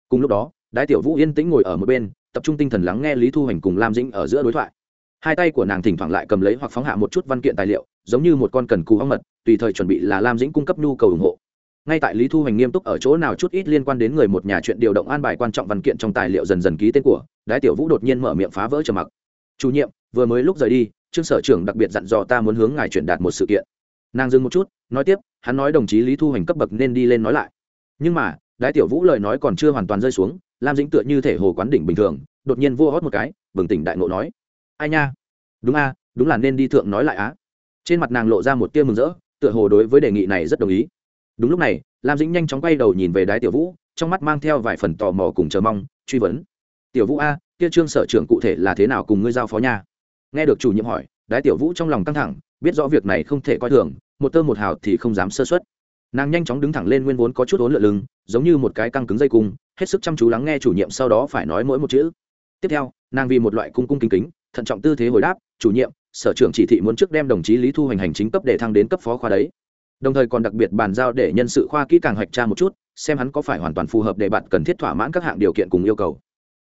Cùng lúc đó, đái tiểu vũ yên tĩnh ngồi ở một bên tập trung tinh thần lắng nghe lý thu hành cùng lam dĩnh ở giữa đối thoại. Hai tay của nàng thỉnh thoảng lại cầm lấy hoặc phóng hạ một chút văn kiện tài liệu, giống như một con cần cù hóng mật, tùy thời chuẩn bị là lam dĩnh cung cấp nhu cầu ủng hộ. Ngay tại lý thu hoành nghiêm túc ở chỗ nào chút ít liên quan đến người một nhà chuyện điều động an bài quan trọng văn kiện trong tài liệu dần dần ký tên của, đái tiểu vũ đột nhiên mở miệng phá vỡ trầm mặc. Chủ nhiệm, vừa mới lúc rời đi, trương sở trưởng đặc biệt dặn dò ta muốn hướng ngài truyền đạt một sự kiện. Nàng dừng một chút, nói tiếp, hắn nói đồng chí lý thu hoành cấp bậc nên đi lên nói lại. Nhưng mà, đái tiểu vũ lời nói còn chưa hoàn toàn rơi xuống lam dĩnh tựa như thể hồ quán đỉnh bình thường, đột nhiên vua hót một cái, bừng tỉnh đại ngộ nói, ai nha? Đúng a, đúng là nên đi thượng nói lại á. Trên mặt nàng lộ ra một tia mừng rỡ, tựa hồ đối với đề nghị này rất đồng ý. Đúng lúc này, lam dĩnh nhanh chóng quay đầu nhìn về đái tiểu vũ, trong mắt mang theo vài phần tò mò cùng chờ mong, truy vấn, tiểu vũ a, kia trương sở trưởng cụ thể là thế nào cùng ngươi giao phó nha? Nghe được chủ nhiệm hỏi, đái tiểu vũ trong lòng căng thẳng, biết rõ việc này không thể coi thường, một tơ một hào thì không dám sơ xuất nàng nhanh chóng đứng thẳng lên nguyên vốn có chút ốn lượn lưng, giống như một cái căng cứng dây cung, hết sức chăm chú lắng nghe chủ nhiệm sau đó phải nói mỗi một chữ. Tiếp theo, nàng vì một loại cung cung kính kính, thận trọng tư thế hồi đáp, chủ nhiệm, sở trưởng chỉ thị muốn trước đem đồng chí lý thu hành hành chính cấp để thăng đến cấp phó khoa đấy. Đồng thời còn đặc biệt bàn giao để nhân sự khoa kỹ càng hoạch tra một chút, xem hắn có phải hoàn toàn phù hợp để bạn cần thiết thỏa mãn các hạng điều kiện cùng yêu cầu.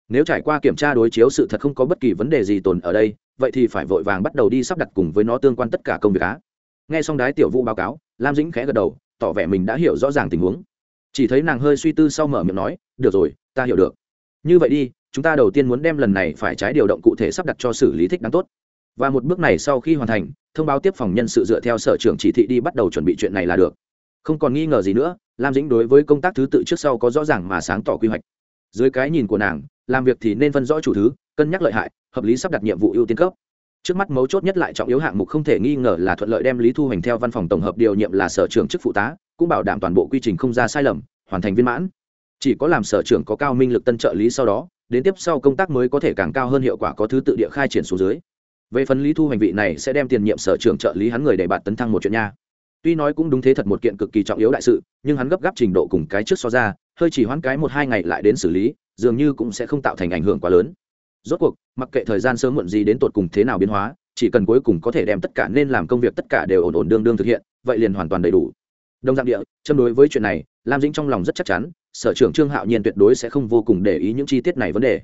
Nếu trải qua kiểm tra đối chiếu sự thật không có bất kỳ vấn đề gì tồn ở đây, vậy thì phải vội vàng bắt đầu đi sắp đặt cùng với nó tương quan tất cả công việc á. Nghe xong đái tiểu vũ báo cáo, lam dĩnh khẽ gật đầu tỏ vẻ mình đã hiểu rõ ràng tình huống. Chỉ thấy nàng hơi suy tư sau mở miệng nói, được rồi, ta hiểu được. Như vậy đi, chúng ta đầu tiên muốn đem lần này phải trái điều động cụ thể sắp đặt cho xử lý thích đáng tốt. Và một bước này sau khi hoàn thành, thông báo tiếp phòng nhân sự dựa theo sở trưởng chỉ thị đi bắt đầu chuẩn bị chuyện này là được. Không còn nghi ngờ gì nữa, lam dĩnh đối với công tác thứ tự trước sau có rõ ràng mà sáng tỏ quy hoạch. Dưới cái nhìn của nàng, làm việc thì nên phân rõ chủ thứ, cân nhắc lợi hại, hợp lý sắp đặt nhiệm vụ ưu tiên cấp trước mắt mấu chốt nhất lại trọng yếu hạng mục không thể nghi ngờ là thuận lợi đem lý thu Hành theo văn phòng tổng hợp điều nhiệm là sở trưởng chức phụ tá, cũng bảo đảm toàn bộ quy trình không ra sai lầm, hoàn thành viên mãn. Chỉ có làm sở trưởng có cao minh lực tân trợ lý sau đó, đến tiếp sau công tác mới có thể càng cao hơn hiệu quả có thứ tự địa khai triển xuống dưới. Về phần lý thu hành vị này sẽ đem tiền nhiệm sở trưởng trợ lý hắn người để bạn tấn thăng một chuyện nha. Tuy nói cũng đúng thế thật một kiện cực kỳ trọng yếu đại sự, nhưng hắn gấp gáp trình độ cùng cái trước so ra, hơi chỉ hoãn cái một hai ngày lại đến xử lý, dường như cũng sẽ không tạo thành ảnh hưởng quá lớn rốt cuộc, mặc kệ thời gian sớm muộn gì đến tột cùng thế nào biến hóa, chỉ cần cuối cùng có thể đem tất cả nên làm công việc tất cả đều ổn ổn đương đương thực hiện, vậy liền hoàn toàn đầy đủ. Đồng dạng địa, châm đối với chuyện này, lam dĩnh trong lòng rất chắc chắn, sở trưởng trương hạo nhiên tuyệt đối sẽ không vô cùng để ý những chi tiết này vấn đề.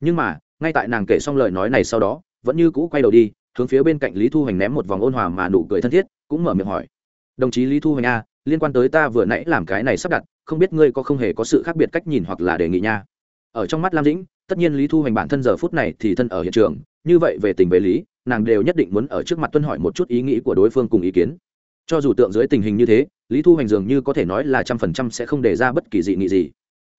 Nhưng mà, ngay tại nàng kể xong lời nói này sau đó, vẫn như cũ quay đầu đi, hướng phía bên cạnh lý thu hoành ném một vòng ôn hòa mà nụ cười thân thiết, cũng mở miệng hỏi. Đồng chí lý thu hoành a, liên quan tới ta vừa nãy làm cái này sắp đặt, không biết ngươi có không hề có sự khác biệt cách nhìn hoặc là đề nghị nha? Ở trong mắt lam dĩnh tất nhiên lý thu hoành bản thân giờ phút này thì thân ở hiện trường, như vậy về tình về lý, nàng đều nhất định muốn ở trước mặt tuân hỏi một chút ý nghĩ của đối phương cùng ý kiến. Cho dù tượng dưới tình hình như thế, lý thu hoành dường như có thể nói là trăm phần trăm sẽ không đề ra bất kỳ dị nghị gì.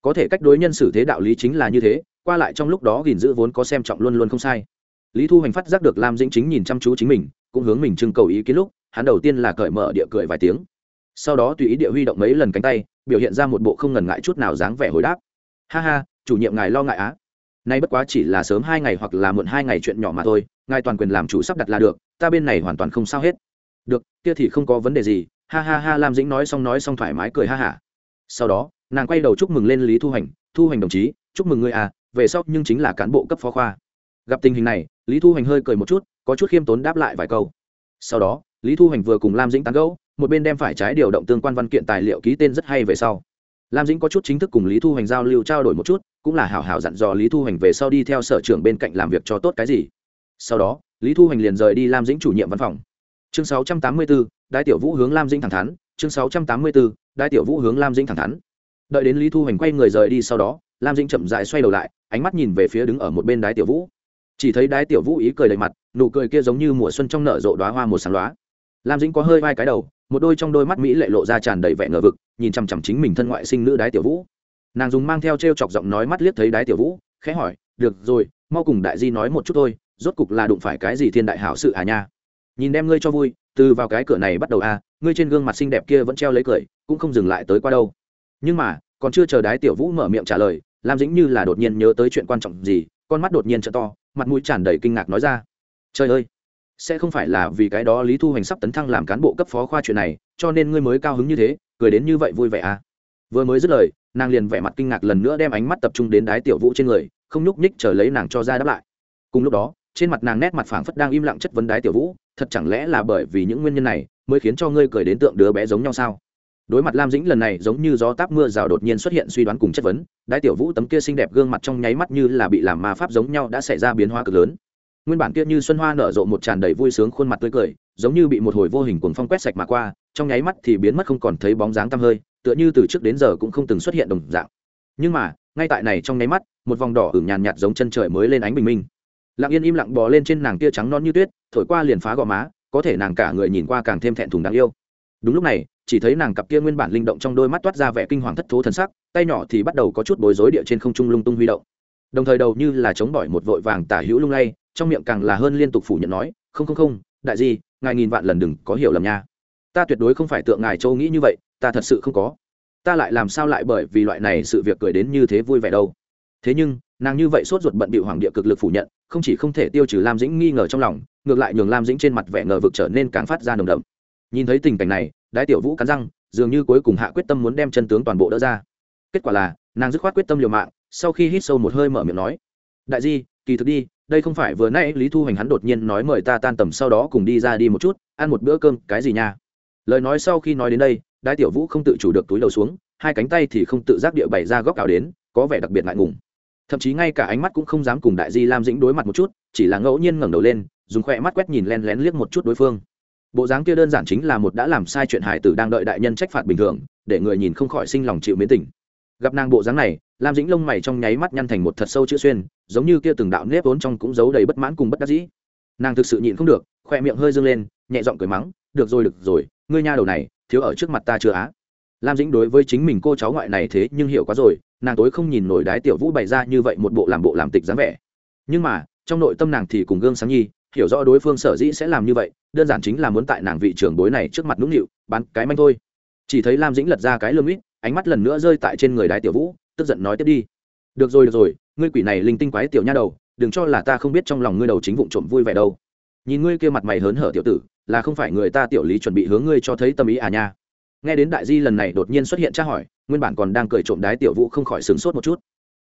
Có thể cách đối nhân xử thế đạo lý chính là như thế, qua lại trong lúc đó gìn giữ vốn có xem trọng luôn luôn không sai. Lý thu hoành phát giác được lam dĩnh chính nhìn chăm chú chính mình, cũng hướng mình trưng cầu ý kiến lúc, hắn đầu tiên là cởi mở địa cười vài tiếng. Sau đó tùy ý địa huy động mấy lần cánh tay, biểu hiện ra một bộ không ngần ngại chút nào dáng vẻ hồi đáp. Ha ha, chủ nhiệm ngài lo ngại á nay bất quá chỉ là sớm hai ngày hoặc là muộn hai ngày chuyện nhỏ mà thôi, ngài toàn quyền làm chủ sắp đặt là được, ta bên này hoàn toàn không sao hết. Được, kia thì không có vấn đề gì, ha ha ha, lam dĩnh nói xong nói xong thoải mái cười ha hả. Sau đó, nàng quay đầu chúc mừng lên lý thu hành thu hành đồng chí, chúc mừng ngươi à về sau nhưng chính là cán bộ cấp phó khoa. Gặp tình hình này, lý thu hành hơi cười một chút, có chút khiêm tốn đáp lại vài câu. Sau đó, lý thu hành vừa cùng lam dĩnh tán gẫu, một bên đem phải trái điều động tương quan văn kiện tài liệu ký tên rất hay về sau. Lam dĩnh có chút chính thức cùng lý thu hành giao lưu trao đổi một chút cũng là hảo hảo dặn dò lý thu hành về sau đi theo sở trưởng bên cạnh làm việc cho tốt cái gì. Sau đó lý thu hành liền rời đi lam dĩnh chủ nhiệm văn phòng. Chương 684, đại tiểu vũ hướng lam dĩnh thẳng thắn. Chương 684, đại tiểu vũ hướng lam dĩnh thẳng thắn. Đợi đến lý thu hành quay người rời đi sau đó lam dĩnh chậm dại xoay đầu lại ánh mắt nhìn về phía đứng ở một bên đái tiểu vũ. Chỉ thấy đái tiểu vũ ý cười đầy mặt nụ cười kia giống như mùa xuân trong nở rộ đoá hoa một sáng loá lam dĩnh có hơi vai cái đầu một đôi trong đôi mắt mỹ lệ lộ ra tràn đầy vẻ ngờ vực nhìn chằm chằm chính mình thân ngoại sinh nữ đái tiểu vũ nàng dùng mang theo t r e o chọc giọng nói mắt liếc thấy đái tiểu vũ, khẽ hỏi, được rồi, mau cùng đại di nói một chút thôi, rốt cục là đụng phải cái gì thiên đại hảo sự à nha? Nhìn đem ngươi cho vui, từ vào cái cửa này bắt đầu à ngươi trên gương mặt xinh đẹp kia vẫn treo lấy cười, cũng không dừng lại tới qua đâu. Nhưng mà, còn chưa chờ đái tiểu vũ mở miệng trả lời, lam dĩnh như là đột nhiên nhớ tới chuyện quan trọng gì, con mắt đột nhiên t to, mặt mũi tràn đầy kinh ngạc nói ra, trời ơi, sẽ không phải là vì cái đó lý thu hoành sắp tấn thăng làm cán bộ cấp phó khoa chuyện này, cho nên ngươi mới cao hứng như thế, cười đến như vậy vui vẻ à. Vừa mới dứt lời nàng liền vẻ mặt kinh ngạc lần nữa đem ánh mắt tập trung đến đái tiểu vũ trên người, không nhúc nhích chờ lấy nàng cho ra đáp lại. Cùng lúc đó, trên mặt nàng nét mặt phảng phất đang im lặng chất vấn đái tiểu vũ, thật chẳng lẽ là bởi vì những nguyên nhân này mới khiến cho ngươi cười đến tượng đứa bé giống nhau sao? Đối mặt lam dĩnh lần này giống như gió táp mưa rào đột nhiên xuất hiện suy đoán cùng chất vấn, đái tiểu vũ tấm kia xinh đẹp gương mặt trong nháy mắt như là bị làm ma pháp giống nhau đã xảy ra biến hóa cực lớn. Nguyên bản kia như xuân hoa nở rộ một tràn đầy vui sướng khuôn mặt tươi cười, giống như bị một hồi vô hình cuồng phong quét sạch mà qua trong nháy mắt thì biến mất không còn thấy bóng dáng tăm hơi, tựa như từ trước đến giờ cũng không từng xuất hiện đồng dạng. Nhưng mà, ngay tại này trong nháy mắt, một vòng đỏ ửng nhàn nhạt giống chân trời mới lên ánh bình minh. Lặng yên im lặng bò lên trên nàng kia trắng non như tuyết, thổi qua liền phá gò má, có thể nàng cả người nhìn qua càng thêm thẹn thùng đáng yêu. Đúng lúc này, chỉ thấy nàng cặp kia nguyên bản linh động trong đôi mắt toát ra vẻ kinh hoàng thất thố thần sắc, tay nhỏ thì bắt đầu có chút bối rối địa trên không trung lung tung huy động. Đồng thời đầu như là chống bỏi một vội vàng tả hữu lung lay, trong miệng càng là hơn liên tục phủ nhận nói, không không không, đại di, ngài nghìn vạn lần đừng có hiểu lầm nha ta tuyệt đối không phải tượng ngài châu nghĩ như vậy, ta thật sự không có. Ta lại làm sao lại bởi vì loại này sự việc cười đến như thế vui vẻ đâu. Thế nhưng, nàng như vậy sốt ruột bận bị hoàng địa cực lực phủ nhận, không chỉ không thể tiêu trừ lam dĩnh nghi ngờ trong lòng, ngược lại nhường lam dĩnh trên mặt vẻ ngờ vực trở nên càng phát ra nồng đậm. Nhìn thấy tình cảnh này, đái tiểu vũ cắn răng, dường như cuối cùng hạ quyết tâm muốn đem chân tướng toàn bộ đỡ ra. Kết quả là, nàng dứt khoát quyết tâm liều mạng, sau khi hít sâu một hơi mở miệng nói, đại di, kỳ thực đi, đây không phải vừa nãy lý thu hoành hắn đột nhiên nói mời ta tan tầm sau đó cùng đi ra đi một chút, ăn một bữa cơm, cái gì nha? Lời nói sau khi nói đến đây đại tiểu vũ không tự chủ được túi đầu xuống, hai cánh tay thì không tự giác địa bày ra góc áo đến, có vẻ đặc biệt ngại ngùng. Thậm chí ngay cả ánh mắt cũng không dám cùng đại di lam dĩnh đối mặt một chút, chỉ là ngẫu nhiên ngẩng đầu lên, dùng khoe mắt quét nhìn len lén liếc một chút đối phương. Bộ dáng kia đơn giản chính là một đã làm sai chuyện hải tử đang đợi đại nhân trách phạt bình thường, để người nhìn không khỏi sinh lòng chịu mến tình. Gặp nàng bộ dáng này, lam dĩnh lông mày trong nháy mắt nhăn thành một thật sâu chữ xuyên, giống như kia từng đạo nếp vốn trong cũng giấu đầy bất mãn cùng bất đắc dĩ. Nàng thực sự nhịn không được khoe miệng hơi dâng lên, nhẹ giọng cười mắng, được rồi được rồi ngươi nha đầu này, thiếu ở trước mặt ta chưa á? Lam dĩnh đối với chính mình cô cháu ngoại này thế nhưng hiểu quá rồi, nàng tối không nhìn nổi đái tiểu vũ bày ra như vậy một bộ làm bộ làm tịch dáng vẻ. Nhưng mà, trong nội tâm nàng thì cùng gương sáng nhi, hiểu rõ đối phương sở dĩ sẽ làm như vậy, đơn giản chính là muốn tại nàng vị trưởng bối này trước mặt nũng nịu, bán cái manh thôi. Chỉ thấy lam dĩnh lật ra cái lương ít ánh mắt lần nữa rơi tại trên người đái tiểu vũ, tức giận nói tiếp đi. Được rồi được rồi, ngươi quỷ này linh tinh quái tiểu nha đầu, đừng cho là ta không biết trong lòng ngươi đầu chính vụng trộm vui vẻ đâu. Nhìn ngươi kia mặt mày hớn hở tiểu tử là không phải người ta tiểu lý chuẩn bị hướng ngươi cho thấy tâm ý à nha. Nghe đến đại di lần này đột nhiên xuất hiện tra hỏi, nguyên bản còn đang cười trộm đái tiểu vũ không khỏi sửng sốt một chút.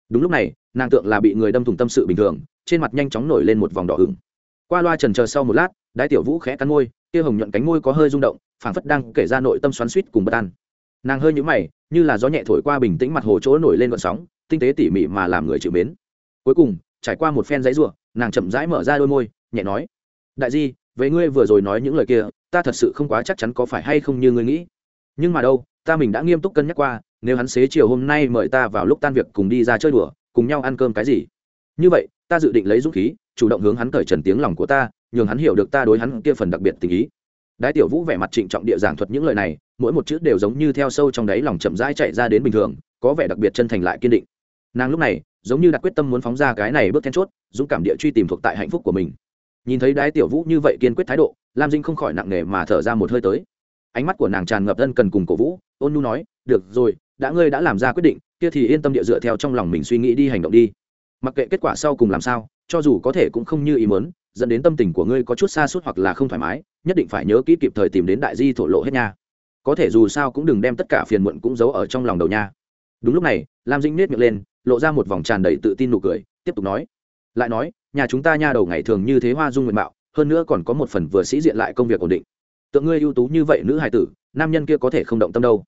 Đúng lúc này, nàng tượng là bị người đâm thủng tâm sự bình thường, trên mặt nhanh chóng nổi lên một vòng đỏ hừng qua loa trần chờ sau một lát, đái tiểu vũ khẽ cắn môi, kia hồng nhuận cánh môi có hơi rung động, phảng phất đang kể ra nội tâm xoắn suýt cùng bất an. Nàng hơi nhũ mày, như là gió nhẹ thổi qua bình tĩnh mặt hồ chỗ nổi lên gọn sóng, tinh tế tỉ mỉ mà làm người chịu mến. Cuối cùng, trải qua một phen giấy ruộng nàng chậm rãi mở ra đôi môi, nhẹ nói, đại di về ngươi vừa rồi nói những lời kia, ta thật sự không quá chắc chắn có phải hay không như ngươi nghĩ. Nhưng mà đâu, ta mình đã nghiêm túc cân nhắc qua, nếu hắn xế chiều hôm nay mời ta vào lúc tan việc cùng đi ra chơi đùa, cùng nhau ăn cơm cái gì. Như vậy, ta dự định lấy dũng khí, chủ động hướng hắn cởi trần tiếng lòng của ta, nhường hắn hiểu được ta đối hắn kia phần đặc biệt tình ý. Đái tiểu vũ vẻ mặt trịnh trọng địa giảng thuật những lời này, mỗi một chữ đều giống như theo sâu trong đáy lòng chậm rãi chạy ra đến bình thường, có vẻ đặc biệt chân thành lại kiên định. Nàng lúc này, giống như đặt quyết tâm muốn phóng ra cái này bước then chốt, dũng cảm địa truy tìm thuộc tại hạnh phúc của mình nhìn thấy đái tiểu vũ như vậy kiên quyết thái độ, lam dinh không khỏi nặng nề mà thở ra một hơi tới. Ánh mắt của nàng tràn ngập thân cần cùng cổ vũ, ôn nu nói, được rồi, đã ngươi đã làm ra quyết định, kia thì yên tâm địa dựa theo trong lòng mình suy nghĩ đi hành động đi. Mặc kệ kết quả sau cùng làm sao, cho dù có thể cũng không như ý muốn, dẫn đến tâm tình của ngươi có chút xa suốt hoặc là không thoải mái, nhất định phải nhớ kỹ kịp thời tìm đến đại di thổ lộ hết nha. Có thể dù sao cũng đừng đem tất cả phiền muộn cũng giấu ở trong lòng đầu nha. Đúng lúc này, lam dinh nết miệng lên, lộ ra một vòng tràn đầy tự tin nụ cười, tiếp tục nói. Lại nói nhà chúng ta nha đầu ngày thường như thế hoa dung nguyện mạo, hơn nữa còn có một phần vừa sĩ diện lại công việc ổn định. Tượng ngươi ưu tú như vậy nữ hài tử, nam nhân kia có thể không động tâm đâu.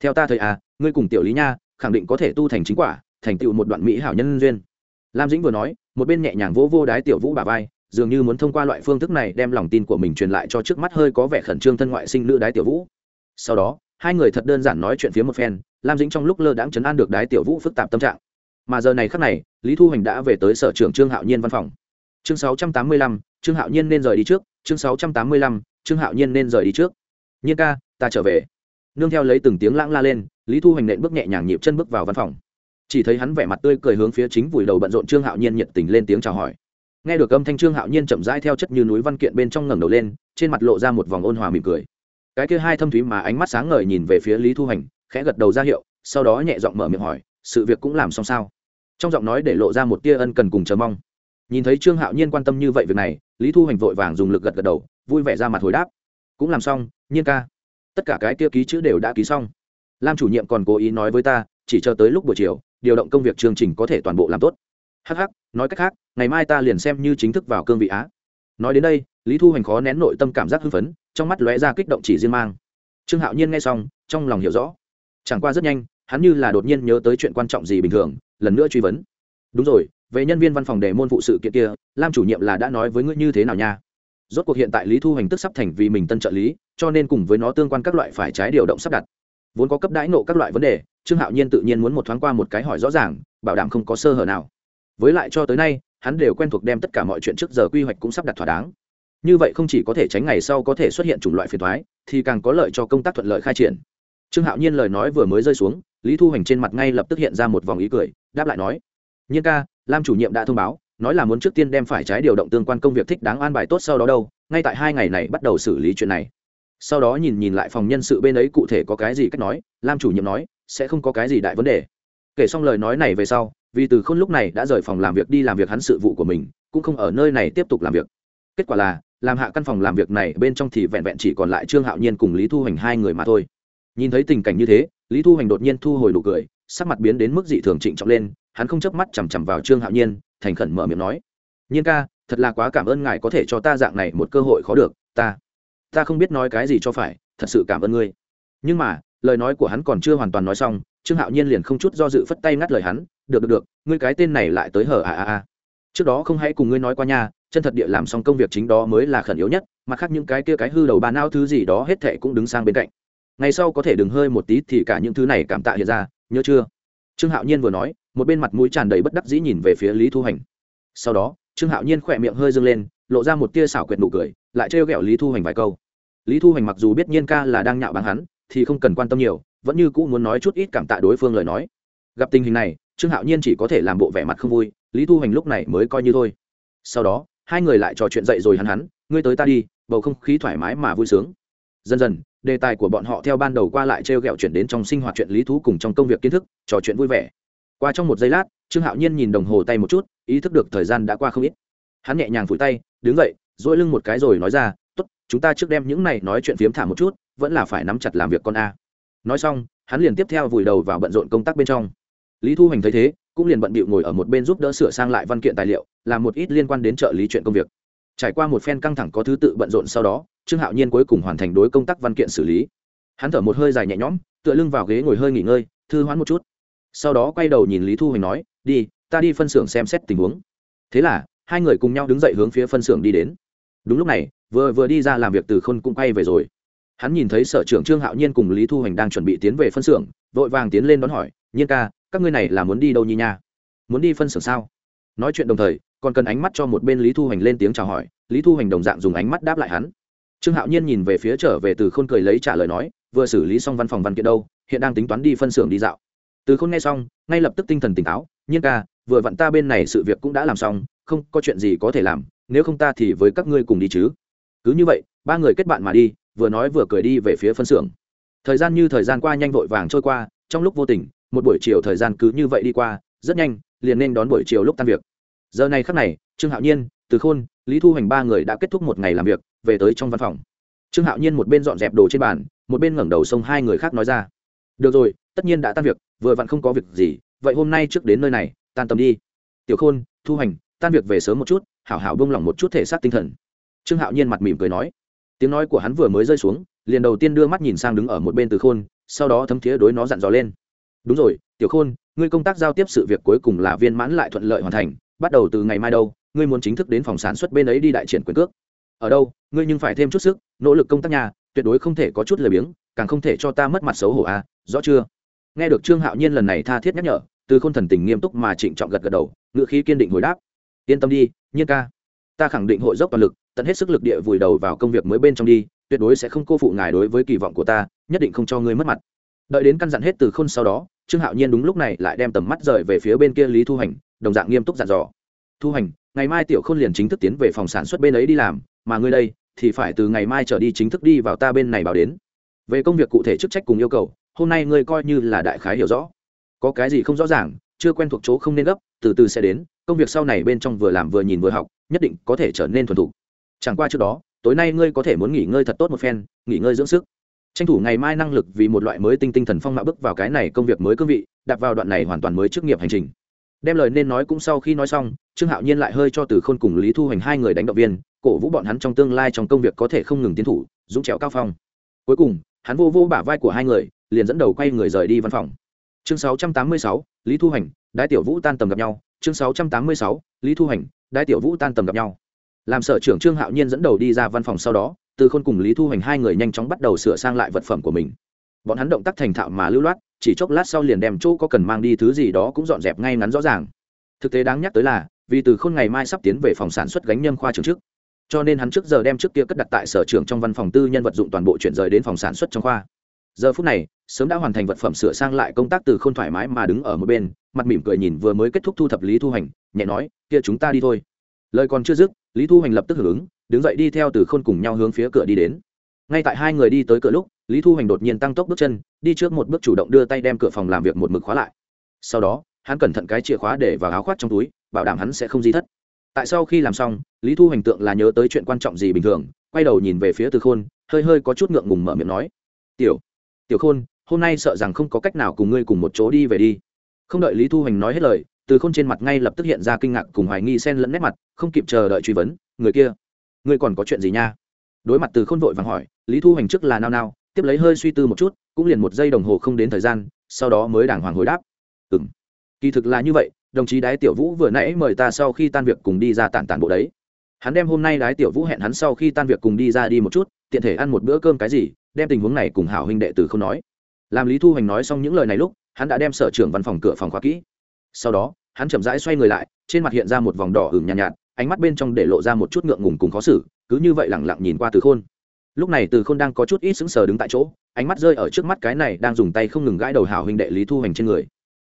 Theo ta thời à ngươi cùng tiểu lý nha, khẳng định có thể tu thành chính quả, thành tựu một đoạn mỹ hảo nhân duyên. Lam dĩnh vừa nói, một bên nhẹ nhàng vỗ vô đái tiểu vũ bà vai, dường như muốn thông qua loại phương thức này đem lòng tin của mình truyền lại cho trước mắt hơi có vẻ khẩn trương thân ngoại sinh nữ đái tiểu vũ. Sau đó, hai người thật đơn giản nói chuyện phía một phen, lam dĩnh trong lúc lơ đãng chấn an được đái tiểu vũ phức tạp tâm trạng mà giờ này khắc này lý thu hoành đã về tới sở trưởng trương hạo nhiên văn phòng. Chương 685, trương hạo nhiên nên rời đi trước. Chương 685, trương hạo nhiên nên rời đi trước. Nhiên ca ta trở về. Nương theo lấy từng tiếng lãng la lên lý thu hoành nện bước nhẹ nhàng nhịp chân bước vào văn phòng. Chỉ thấy hắn vẻ mặt tươi cười hướng phía chính vùi đầu bận rộn trương hạo nhiên nhiệt tình lên tiếng chào hỏi. Nghe được âm thanh trương hạo nhiên chậm rãi theo chất như núi văn kiện bên trong ngẩng đầu lên trên mặt lộ ra một vòng ôn hòa mỉm cười. Cái kia hai thâm thúy mà ánh mắt sáng ngời nhìn về phía lý thu hành khẽ gật đầu ra hiệu sau đó nhẹ giọng mở miệng hỏi sự việc cũng làm xong sao? Trong giọng nói để lộ ra một tia ân cần cùng chờ mong. Nhìn thấy trương hạo nhiên quan tâm như vậy việc này, lý thu hành vội vàng dùng lực gật gật đầu, vui vẻ ra mặt hồi đáp. Cũng làm xong, nhiên ca. Tất cả cái kia ký chữ đều đã ký xong. Lam chủ nhiệm còn cố ý nói với ta, chỉ chờ tới lúc buổi chiều, điều động công việc chương trình có thể toàn bộ làm tốt. Hh nói cách khác, ngày mai ta liền xem như chính thức vào cương vị á. Nói đến đây, lý thu hoành khó nén nội tâm cảm giác hưng phấn, trong mắt lóe ra kích động chỉ riêng mang. Trương hạo nhiên nghe xong, trong lòng hiểu rõ. Chẳng qua rất nhanh hắn như là đột nhiên nhớ tới chuyện quan trọng gì bình thường, lần nữa truy vấn. Đúng rồi, về nhân viên văn phòng đề môn vụ sự kiện kia, lam chủ nhiệm là đã nói với ngươi như thế nào nha? Rốt cuộc hiện tại lý thu hành tức sắp thành vì mình tân trợ lý, cho nên cùng với nó tương quan các loại phải trái điều động sắp đặt. Vốn có cấp đãi nộ các loại vấn đề, trương hạo nhiên tự nhiên muốn một thoáng qua một cái hỏi rõ ràng, bảo đảm không có sơ hở nào. Với lại cho tới nay, hắn đều quen thuộc đem tất cả mọi chuyện trước giờ quy hoạch cũng sắp đặt thỏa đáng. Như vậy không chỉ có thể tránh ngày sau có thể xuất hiện chủng loại phiền thoái thì càng có lợi cho công tác thuận lợi khai triển. Trương hạo nhiên lời nói vừa mới rơi xuống lý thu hoành trên mặt ngay lập tức hiện ra một vòng ý cười, đáp lại nói, nhiên ca, lam chủ nhiệm đã thông báo, nói là muốn trước tiên đem phải trái điều động tương quan công việc thích đáng an bài tốt sau đó đâu, ngay tại hai ngày này bắt đầu xử lý chuyện này. Sau đó nhìn nhìn lại phòng nhân sự bên ấy cụ thể có cái gì cách nói, lam chủ nhiệm nói, sẽ không có cái gì đại vấn đề. Kể xong lời nói này về sau, vì từ khôn lúc này đã rời phòng làm việc đi làm việc hắn sự vụ của mình, cũng không ở nơi này tiếp tục làm việc. Kết quả là, làm hạ căn phòng làm việc này bên trong thì vẹn vẹn chỉ còn lại trương hạo nhiên cùng lý thu hoành hai người mà thôi. Nhìn thấy tình cảnh như thế lý thu hoành đột nhiên thu hồi đủ cười, sắc mặt biến đến mức dị thường trịnh trọng lên, hắn không chớp mắt chằm chằm vào trương hạo nhiên, thành khẩn mở miệng nói, nhiên ca, thật là quá cảm ơn ngài có thể cho ta dạng này một cơ hội khó được, ta ta không biết nói cái gì cho phải, thật sự cảm ơn ngươi. Nhưng mà, lời nói của hắn còn chưa hoàn toàn nói xong, trương hạo nhiên liền không chút do dự phất tay ngắt lời hắn, được được được, ngươi cái tên này lại tới hở à à à. Trước đó không hãy cùng ngươi nói qua nha, chân thật địa làm xong công việc chính đó mới là khẩn yếu nhất mà khác những cái kia cái hư đầu bàn não thứ gì đó hết thệ cũng đứng sang bên cạnh ngày sau có thể đừng hơi một tí thì cả những thứ này cảm tạ hiện ra, nhớ chưa? Trương hạo nhiên vừa nói, một bên mặt mũi tràn đầy bất đắc dĩ nhìn về phía lý thu hành. Sau đó, trương hạo nhiên khỏe miệng hơi dâng lên, lộ ra một tia xảo quyệt nụ cười, lại trêu ghẹo lý thu hành vài câu. Lý thu hành mặc dù biết nhiên ca là đang nhạo báng hắn, thì không cần quan tâm nhiều, vẫn như cũ muốn nói chút ít cảm tạ đối phương lời nói. Gặp tình hình này, trương hạo nhiên chỉ có thể làm bộ vẻ mặt không vui, lý thu hành lúc này mới coi như thôi. Sau đó, hai người lại trò chuyện dậy rồi hắn hắn, ngươi tới ta đi, bầu không khí thoải mái mà vui sướng. Dần dần đề tài của bọn họ theo ban đầu qua lại t r e o g ẹ o chuyển đến trong sinh hoạt chuyện lý thú cùng trong công việc kiến thức, trò chuyện vui vẻ. Qua trong một giây lát, trương hạo nhiên nhìn đồng hồ tay một chút, ý thức được thời gian đã qua không ít. Hắn nhẹ nhàng phủi tay, đứng dậy dỗi lưng một cái rồi nói ra t ố t chúng ta trước đem những này nói chuyện phiếm thả một chút, vẫn là phải nắm chặt làm việc con a. Nói xong, hắn liền tiếp theo vùi đầu vào bận rộn công tác bên trong. Lý thu hành thấy thế, cũng liền bận bịu ngồi ở một bên giúp đỡ sửa sang lại văn kiện tài liệu, làm một ít liên quan đến trợ lý chuyện công việc trải qua một phen căng thẳng có thứ tự bận rộn sau đó, trương hạo nhiên cuối cùng hoàn thành đối công tác văn kiện xử lý. Hắn thở một hơi dài nhẹ nhõm, tựa lưng vào ghế ngồi hơi nghỉ ngơi, thư hoãn một chút. Sau đó quay đầu nhìn lý thu hoành nói, đi, ta đi phân xưởng xem xét tình huống. Thế là, hai người cùng nhau đứng dậy hướng phía phân xưởng đi đến. Đúng lúc này, vừa vừa đi ra làm việc từ khôn cũng quay về rồi. Hắn nhìn thấy sở trưởng trương hạo nhiên cùng lý thu hoành đang chuẩn bị tiến về phân xưởng, vội vàng tiến lên đón hỏi, nhiên ca, các ngươi này là muốn đi đâu nhi nha? Muốn đi phân xưởng sao? Nói chuyện đồng thời còn cần ánh mắt cho một bên lý thu hoành lên tiếng chào hỏi, lý thu hoành đồng dạng dùng ánh mắt đáp lại hắn. Trương hạo nhiên nhìn về phía trở về từ khôn cười lấy trả lời nói, vừa xử lý xong văn phòng văn kiện đâu, hiện đang tính toán đi phân xưởng đi dạo. Từ khôn nghe xong, ngay lập tức tinh thần tỉnh táo, nhiên ca, vừa vặn ta bên này sự việc cũng đã làm xong, không có chuyện gì có thể làm, nếu không ta thì với các ngươi cùng đi chứ. Cứ như vậy, ba người kết bạn mà đi, vừa nói vừa cười đi về phía phân xưởng. Thời gian như thời gian qua nhanh vội vàng trôi qua, trong lúc vô tình, một buổi chiều thời gian cứ như vậy đi qua, rất nhanh, liền nên đón buổi chiều lúc tan việc giờ này khắc này, trương hạo nhiên, từ khôn, lý thu hoành ba người đã kết thúc một ngày làm việc, về tới trong văn phòng. Trương hạo nhiên một bên dọn dẹp đồ trên bàn, một bên ngẩng đầu xông hai người khác nói ra. Được rồi, tất nhiên đã tan việc, vừa vặn không có việc gì, vậy hôm nay trước đến nơi này, tan tầm đi. Tiểu khôn, thu hoành, tan việc về sớm một chút, hảo hảo bông lỏng một chút thể xác tinh thần. Trương hạo nhiên mặt mỉm cười nói. Tiếng nói của hắn vừa mới rơi xuống, liền đầu tiên đưa mắt nhìn sang đứng ở một bên từ khôn, sau đó thấm thiế đối nó dặn dò lên. Đúng rồi, tiểu khôn, ngươi công tác giao tiếp sự việc cuối cùng là viên mãn lại thuận lợi hoàn thành bắt đầu từ ngày mai đâu, ngươi muốn chính thức đến phòng sản xuất bên ấy đi đại triển quyền cước. Ở đâu, ngươi nhưng phải thêm chút sức, nỗ lực công tác nhà, tuyệt đối không thể có chút lười biếng, càng không thể cho ta mất mặt xấu hổ à rõ chưa? Nghe được trương hạo nhiên lần này tha thiết nhắc nhở, từ khôn thần tình nghiêm túc mà trịnh trọng gật gật đầu ngự khí kiên định hồi đáp. Yên tâm đi, nhiên ca. Ta khẳng định hội dốc toàn lực, tận hết sức lực địa vùi đầu vào công việc mới bên trong đi, tuyệt đối sẽ không cô phụ ngài đối với kỳ vọng của ta, nhất định không cho ngươi mất mặt. Đợi đến căn dặn hết từ khôn sau đó, trương hạo nhiên đúng lúc này lại đem tầm mắt rời về phía bên kia lý thu hành đồng dạng nghiêm túc dặn dò. Thu hành, ngày mai tiểu khôn liền chính thức tiến về phòng sản xuất bên ấy đi làm, mà ngươi đây, thì phải từ ngày mai trở đi chính thức đi vào ta bên này báo đến. Về công việc cụ thể chức trách cùng yêu cầu, hôm nay ngươi coi như là đại khái hiểu rõ. Có cái gì không rõ ràng, chưa quen thuộc chỗ không nên gấp, từ từ sẽ đến, công việc sau này bên trong vừa làm vừa nhìn vừa học, nhất định có thể trở nên thuần thục. Chẳng qua trước đó, tối nay ngươi có thể muốn nghỉ ngơi thật tốt một phen, nghỉ ngơi dưỡng sức. Tranh thủ ngày mai năng lực vì một loại mới tinh tinh thần phong mạo bước vào cái này công việc mới cương vị đặt vào đoạn này hoàn toàn mới trước nghiệp hành trình đem lời nên nói cũng sau khi nói xong trương hạo nhiên lại hơi cho từ khôn cùng lý thu hoành hai người đánh động viên cổ vũ bọn hắn trong tương lai trong công việc có thể không ngừng tiến thủ dũng trèo cao phong. Cuối cùng hắn vô vô bả vai của hai người liền dẫn đầu quay người rời đi văn phòng. Chương 686, lý thu hoành đái tiểu vũ tan tầm gặp nhau. Chương sáu trăm tám mươi sáu lý thu hành đái tiểu vũ tan tầm gặp nhau. Làm sở trưởng trương hạo nhiên dẫn đầu đi ra văn phòng sau đó từ khôn cùng lý thu hành hai người nhanh chóng bắt đầu sửa sang lại vật phẩm của mình. Bọn hắn động tác thành thạo mà lưu loát chỉ chốc lát sau liền đem chỗ có cần mang đi, thứ gì đó cũng dọn dẹp ngay ngắn rõ ràng. Thực tế đáng nhắc tới là, vì từ khôn ngày mai sắp tiến về phòng sản xuất gánh nhâm khoa trường trước. Cho nên hắn trước giờ đem trước kia cất đặt tại sở trường trong văn phòng tư nhân vật dụng toàn bộ chuyển rời đến phòng sản xuất trong khoa. Giờ phút này, sớm đã hoàn thành vật phẩm sửa sang lại công tác từ không thoải mái mà đứng ở một bên, mặt mỉm cười nhìn vừa mới kết thúc thu thập lý thu hành, nhẹ nói, kia chúng ta đi thôi. Lời còn chưa dứt, lý thu hành lập tức hưởng ứng, đứng dậy đi theo từ khôn cùng nhau hướng phía cửa đi đến ngay tại hai người đi tới cửa lúc, lý thu hành đột nhiên tăng tốc bước chân, đi trước một bước chủ động đưa tay đem cửa phòng làm việc một mực khóa lại. Sau đó, hắn cẩn thận cái chìa khóa để vào áo khoác trong túi, bảo đảm hắn sẽ không di thất. Tại sau khi làm xong, lý thu hành tượng là nhớ tới chuyện quan trọng gì bình thường, quay đầu nhìn về phía từ khôn, hơi hơi có chút ngượng ngùng mở miệng nói, tiểu tiểu khôn, hôm nay sợ rằng không có cách nào cùng ngươi cùng một chỗ đi về đi. Không đợi lý thu hành nói hết lời, từ khôn trên mặt ngay lập tức hiện ra kinh ngạc cùng hoài nghi xen lẫn nét mặt, không kịp chờ đợi truy vấn, người kia ngươi còn có chuyện gì nha? Đối mặt từ khôn vội vàng hỏi lý thu hành trước là nao nao tiếp lấy hơi suy tư một chút cũng liền một giây đồng hồ không đến thời gian sau đó mới đàng hoàng hồi đáp. Ừ m kỳ thực là như vậy đồng chí đái tiểu vũ vừa nãy mời ta sau khi tan việc cùng đi ra tản tản bộ đấy. Hắn đem hôm nay đái tiểu vũ hẹn hắn sau khi tan việc cùng đi ra đi một chút tiện thể ăn một bữa cơm cái gì đem tình huống này cùng hảo huynh đệ từ không nói. Làm lý thu hoành nói xong những lời này lúc hắn đã đem sở trưởng văn phòng cửa phòng khóa kỹ. Sau đó hắn chậm rãi xoay người lại trên mặt hiện ra một vòng đỏ hửng nhàn nhạt, nhạt ánh mắt bên trong để lộ ra một chút ngượng ngùng cùng khó xử cứ như vậy lẳng lặng nhìn qua từ khôn. Lúc này từ khôn đang có chút ít sững sờ đứng tại chỗ, ánh mắt rơi ở trước mắt cái này đang dùng tay không ngừng gãi đầu hảo huynh đệ lý thu hoành trên người.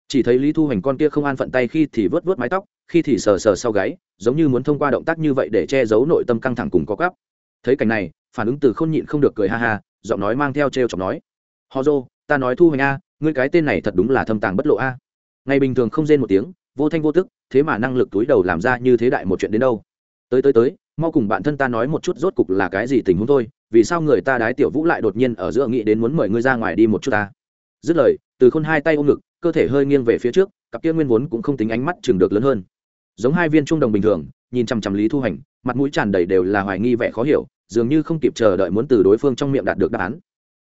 Chỉ thấy lý thu hoành con kia không an phận tay khi thì vớt vớt mái tóc, khi thì sờ sờ sau gáy, giống như muốn thông qua động tác như vậy để che giấu nội tâm căng thẳng cùng có gắp. Thấy cảnh này, phản ứng từ khôn nhịn không được cười ha ha, giọng nói mang theo t r e o chọc nói họ dô, ta nói thu hoành a, ngươi cái tên này thật đúng là thâm tàng bất lộ a. Ngày bình thường không rên một tiếng, vô thanh vô tức, thế mà năng lực túi đầu làm ra như thế đại một chuyện đến đâu tới tới tới, mau cùng bạn thân ta nói một chút rốt cục là cái gì tình huống thôi, vì sao người ta đái tiểu vũ lại đột nhiên ở giữa nghĩ đến muốn mời ngươi ra ngoài đi một chút ta? Dứt lời, từ khôn hai tay ôm ngực, cơ thể hơi nghiêng về phía trước, cặp kia nguyên vốn cũng không tính ánh mắt chừng được lớn hơn. Giống hai viên trung đồng bình thường, nhìn chằm chằm lý thu hành, mặt mũi tràn đầy đều là hoài nghi vẻ khó hiểu, dường như không kịp chờ đợi muốn từ đối phương trong miệng đạt được đáp án.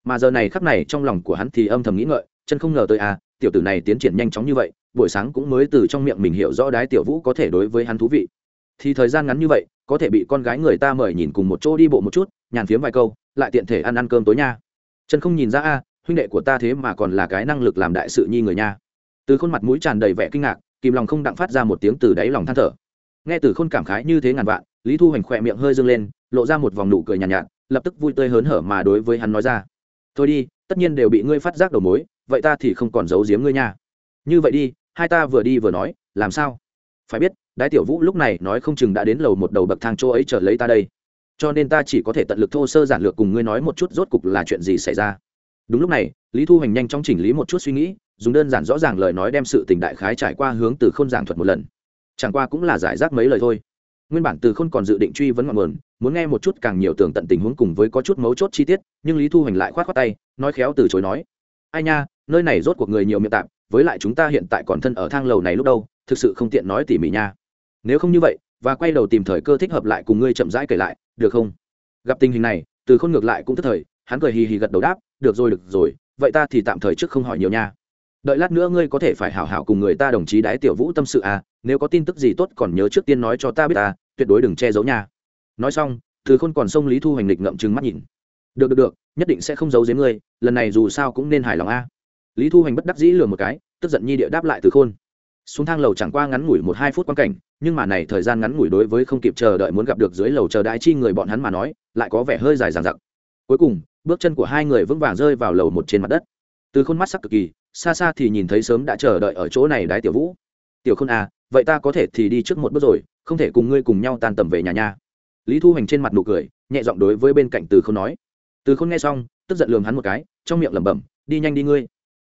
Mà giờ này khắc này trong lòng của hắn thì âm thầm nghĩ ngợi, chân không ngờ tới à tiểu tử này tiến triển nhanh chóng như vậy, buổi sáng cũng mới từ trong miệng mình hiểu rõ đái tiểu vũ có thể đối với hắn thú vị thì thời gian ngắn như vậy có thể bị con gái người ta mời nhìn cùng một chỗ đi bộ một chút nhàn phiếm vài câu lại tiện thể ăn ăn cơm tối nha. Trần không nhìn ra a huynh đệ của ta thế mà còn là cái năng lực làm đại sự nhi người nha. Từ khuôn mặt mũi tràn đầy vẻ kinh ngạc kìm lòng không đặng phát ra một tiếng từ đáy lòng than thở. Nghe từ khôn cảm khái như thế ngàn vạn lý thu hoành khỏe miệng hơi dâng lên lộ ra một vòng nụ cười nhàn nhạt, nhạt lập tức vui tươi hớn hở mà đối với hắn nói ra. Thôi đi tất nhiên đều bị ngươi phát giác đầu mối vậy ta thì không còn giấu giếm ngươi nha. Như vậy đi hai ta vừa đi vừa nói làm sao? Phải biết đái tiểu vũ lúc này nói không chừng đã đến lầu một đầu bậc thang chỗ ấy trở lấy ta đây. Cho nên ta chỉ có thể tận lực thô sơ giản lược cùng ngươi nói một chút rốt cục là chuyện gì xảy ra. Đúng lúc này, lý thu hoành nhanh chóng chỉnh lý một chút suy nghĩ, dùng đơn giản rõ ràng lời nói đem sự tình đại khái trải qua hướng từ khôn giảng thuật một lần. Chẳng qua cũng là giải rác mấy lời thôi. Nguyên bản từ khôn còn dự định truy vấn ngọn nguồn, muốn nghe một chút càng nhiều tường tận tình huống cùng với có chút mấu chốt chi tiết, nhưng lý thu hoành lại khoát khoát tay, nói khéo từ chối nói. Ai nha, nơi này rốt cuộc người nhiều miệng tạm với lại chúng ta hiện tại còn thân ở thang lầu này lúc đâu, thực sự không tiện nói tỉ mỉ nha nếu không như vậy, và quay đầu tìm thời cơ thích hợp lại cùng ngươi chậm rãi kể lại, được không? Gặp tình hình này, từ khôn ngược lại cũng tức thời, hắn cười hì hì gật đầu đáp, được rồi được rồi, vậy ta thì tạm thời trước không hỏi nhiều nha. Đợi lát nữa ngươi có thể phải hảo hảo cùng người ta đồng chí đái tiểu vũ tâm sự à nếu có tin tức gì tốt còn nhớ trước tiên nói cho ta biết ta tuyệt đối đừng che giấu nha. Nói xong, từ khôn còn sông lý thu hoành lịch ngậm trừng mắt nhìn. Được được được, nhất định sẽ không giấu giếm ngươi, lần này dù sao cũng nên hài lòng a. Lý thu hoành bất đắc dĩ lừa một cái, tức giận nhi địa đáp lại từ khôn xuống thang lầu chẳng qua ngắn ngủi một hai phút quan cảnh, nhưng mà này thời gian ngắn ngủi đối với không kịp chờ đợi muốn gặp được dưới lầu chờ đại chi người bọn hắn mà nói, lại có vẻ hơi dài dằng dặc. Cuối cùng, bước chân của hai người vững vàng rơi vào lầu một trên mặt đất. Từ khôn mắt sắc cực kỳ, xa xa thì nhìn thấy sớm đã chờ đợi ở chỗ này đái tiểu vũ. Tiểu khôn à vậy ta có thể thì đi trước một bước rồi, không thể cùng ngươi cùng nhau tan tầm về nhà nha. Lý thu hành trên mặt nụ cười, nhẹ giọng đối với bên cạnh từ khôn nói. Từ khôn nghe xong, tức giận lường hắn một cái, trong miệng lẩm bẩm, đi nhanh đi ngươi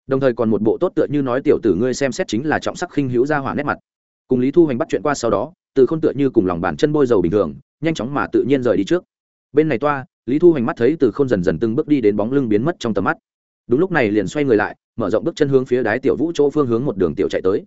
đồng thời còn một bộ tốt tựa như nói tiểu tử ngươi xem xét chính là trọng sắc khinh hữu ra hỏa nét mặt. Cùng lý thu hành bắt chuyện qua sau đó, từ không tựa như cùng lòng bàn chân bôi dầu bình thường, nhanh chóng mà tự nhiên rời đi trước. Bên này toa, lý thu hành mắt thấy từ không dần dần từng bước đi đến bóng lưng biến mất trong tầm mắt. Đúng lúc này liền xoay người lại, mở rộng bước chân hướng phía đái tiểu vũ chỗ phương hướng một đường tiểu chạy tới.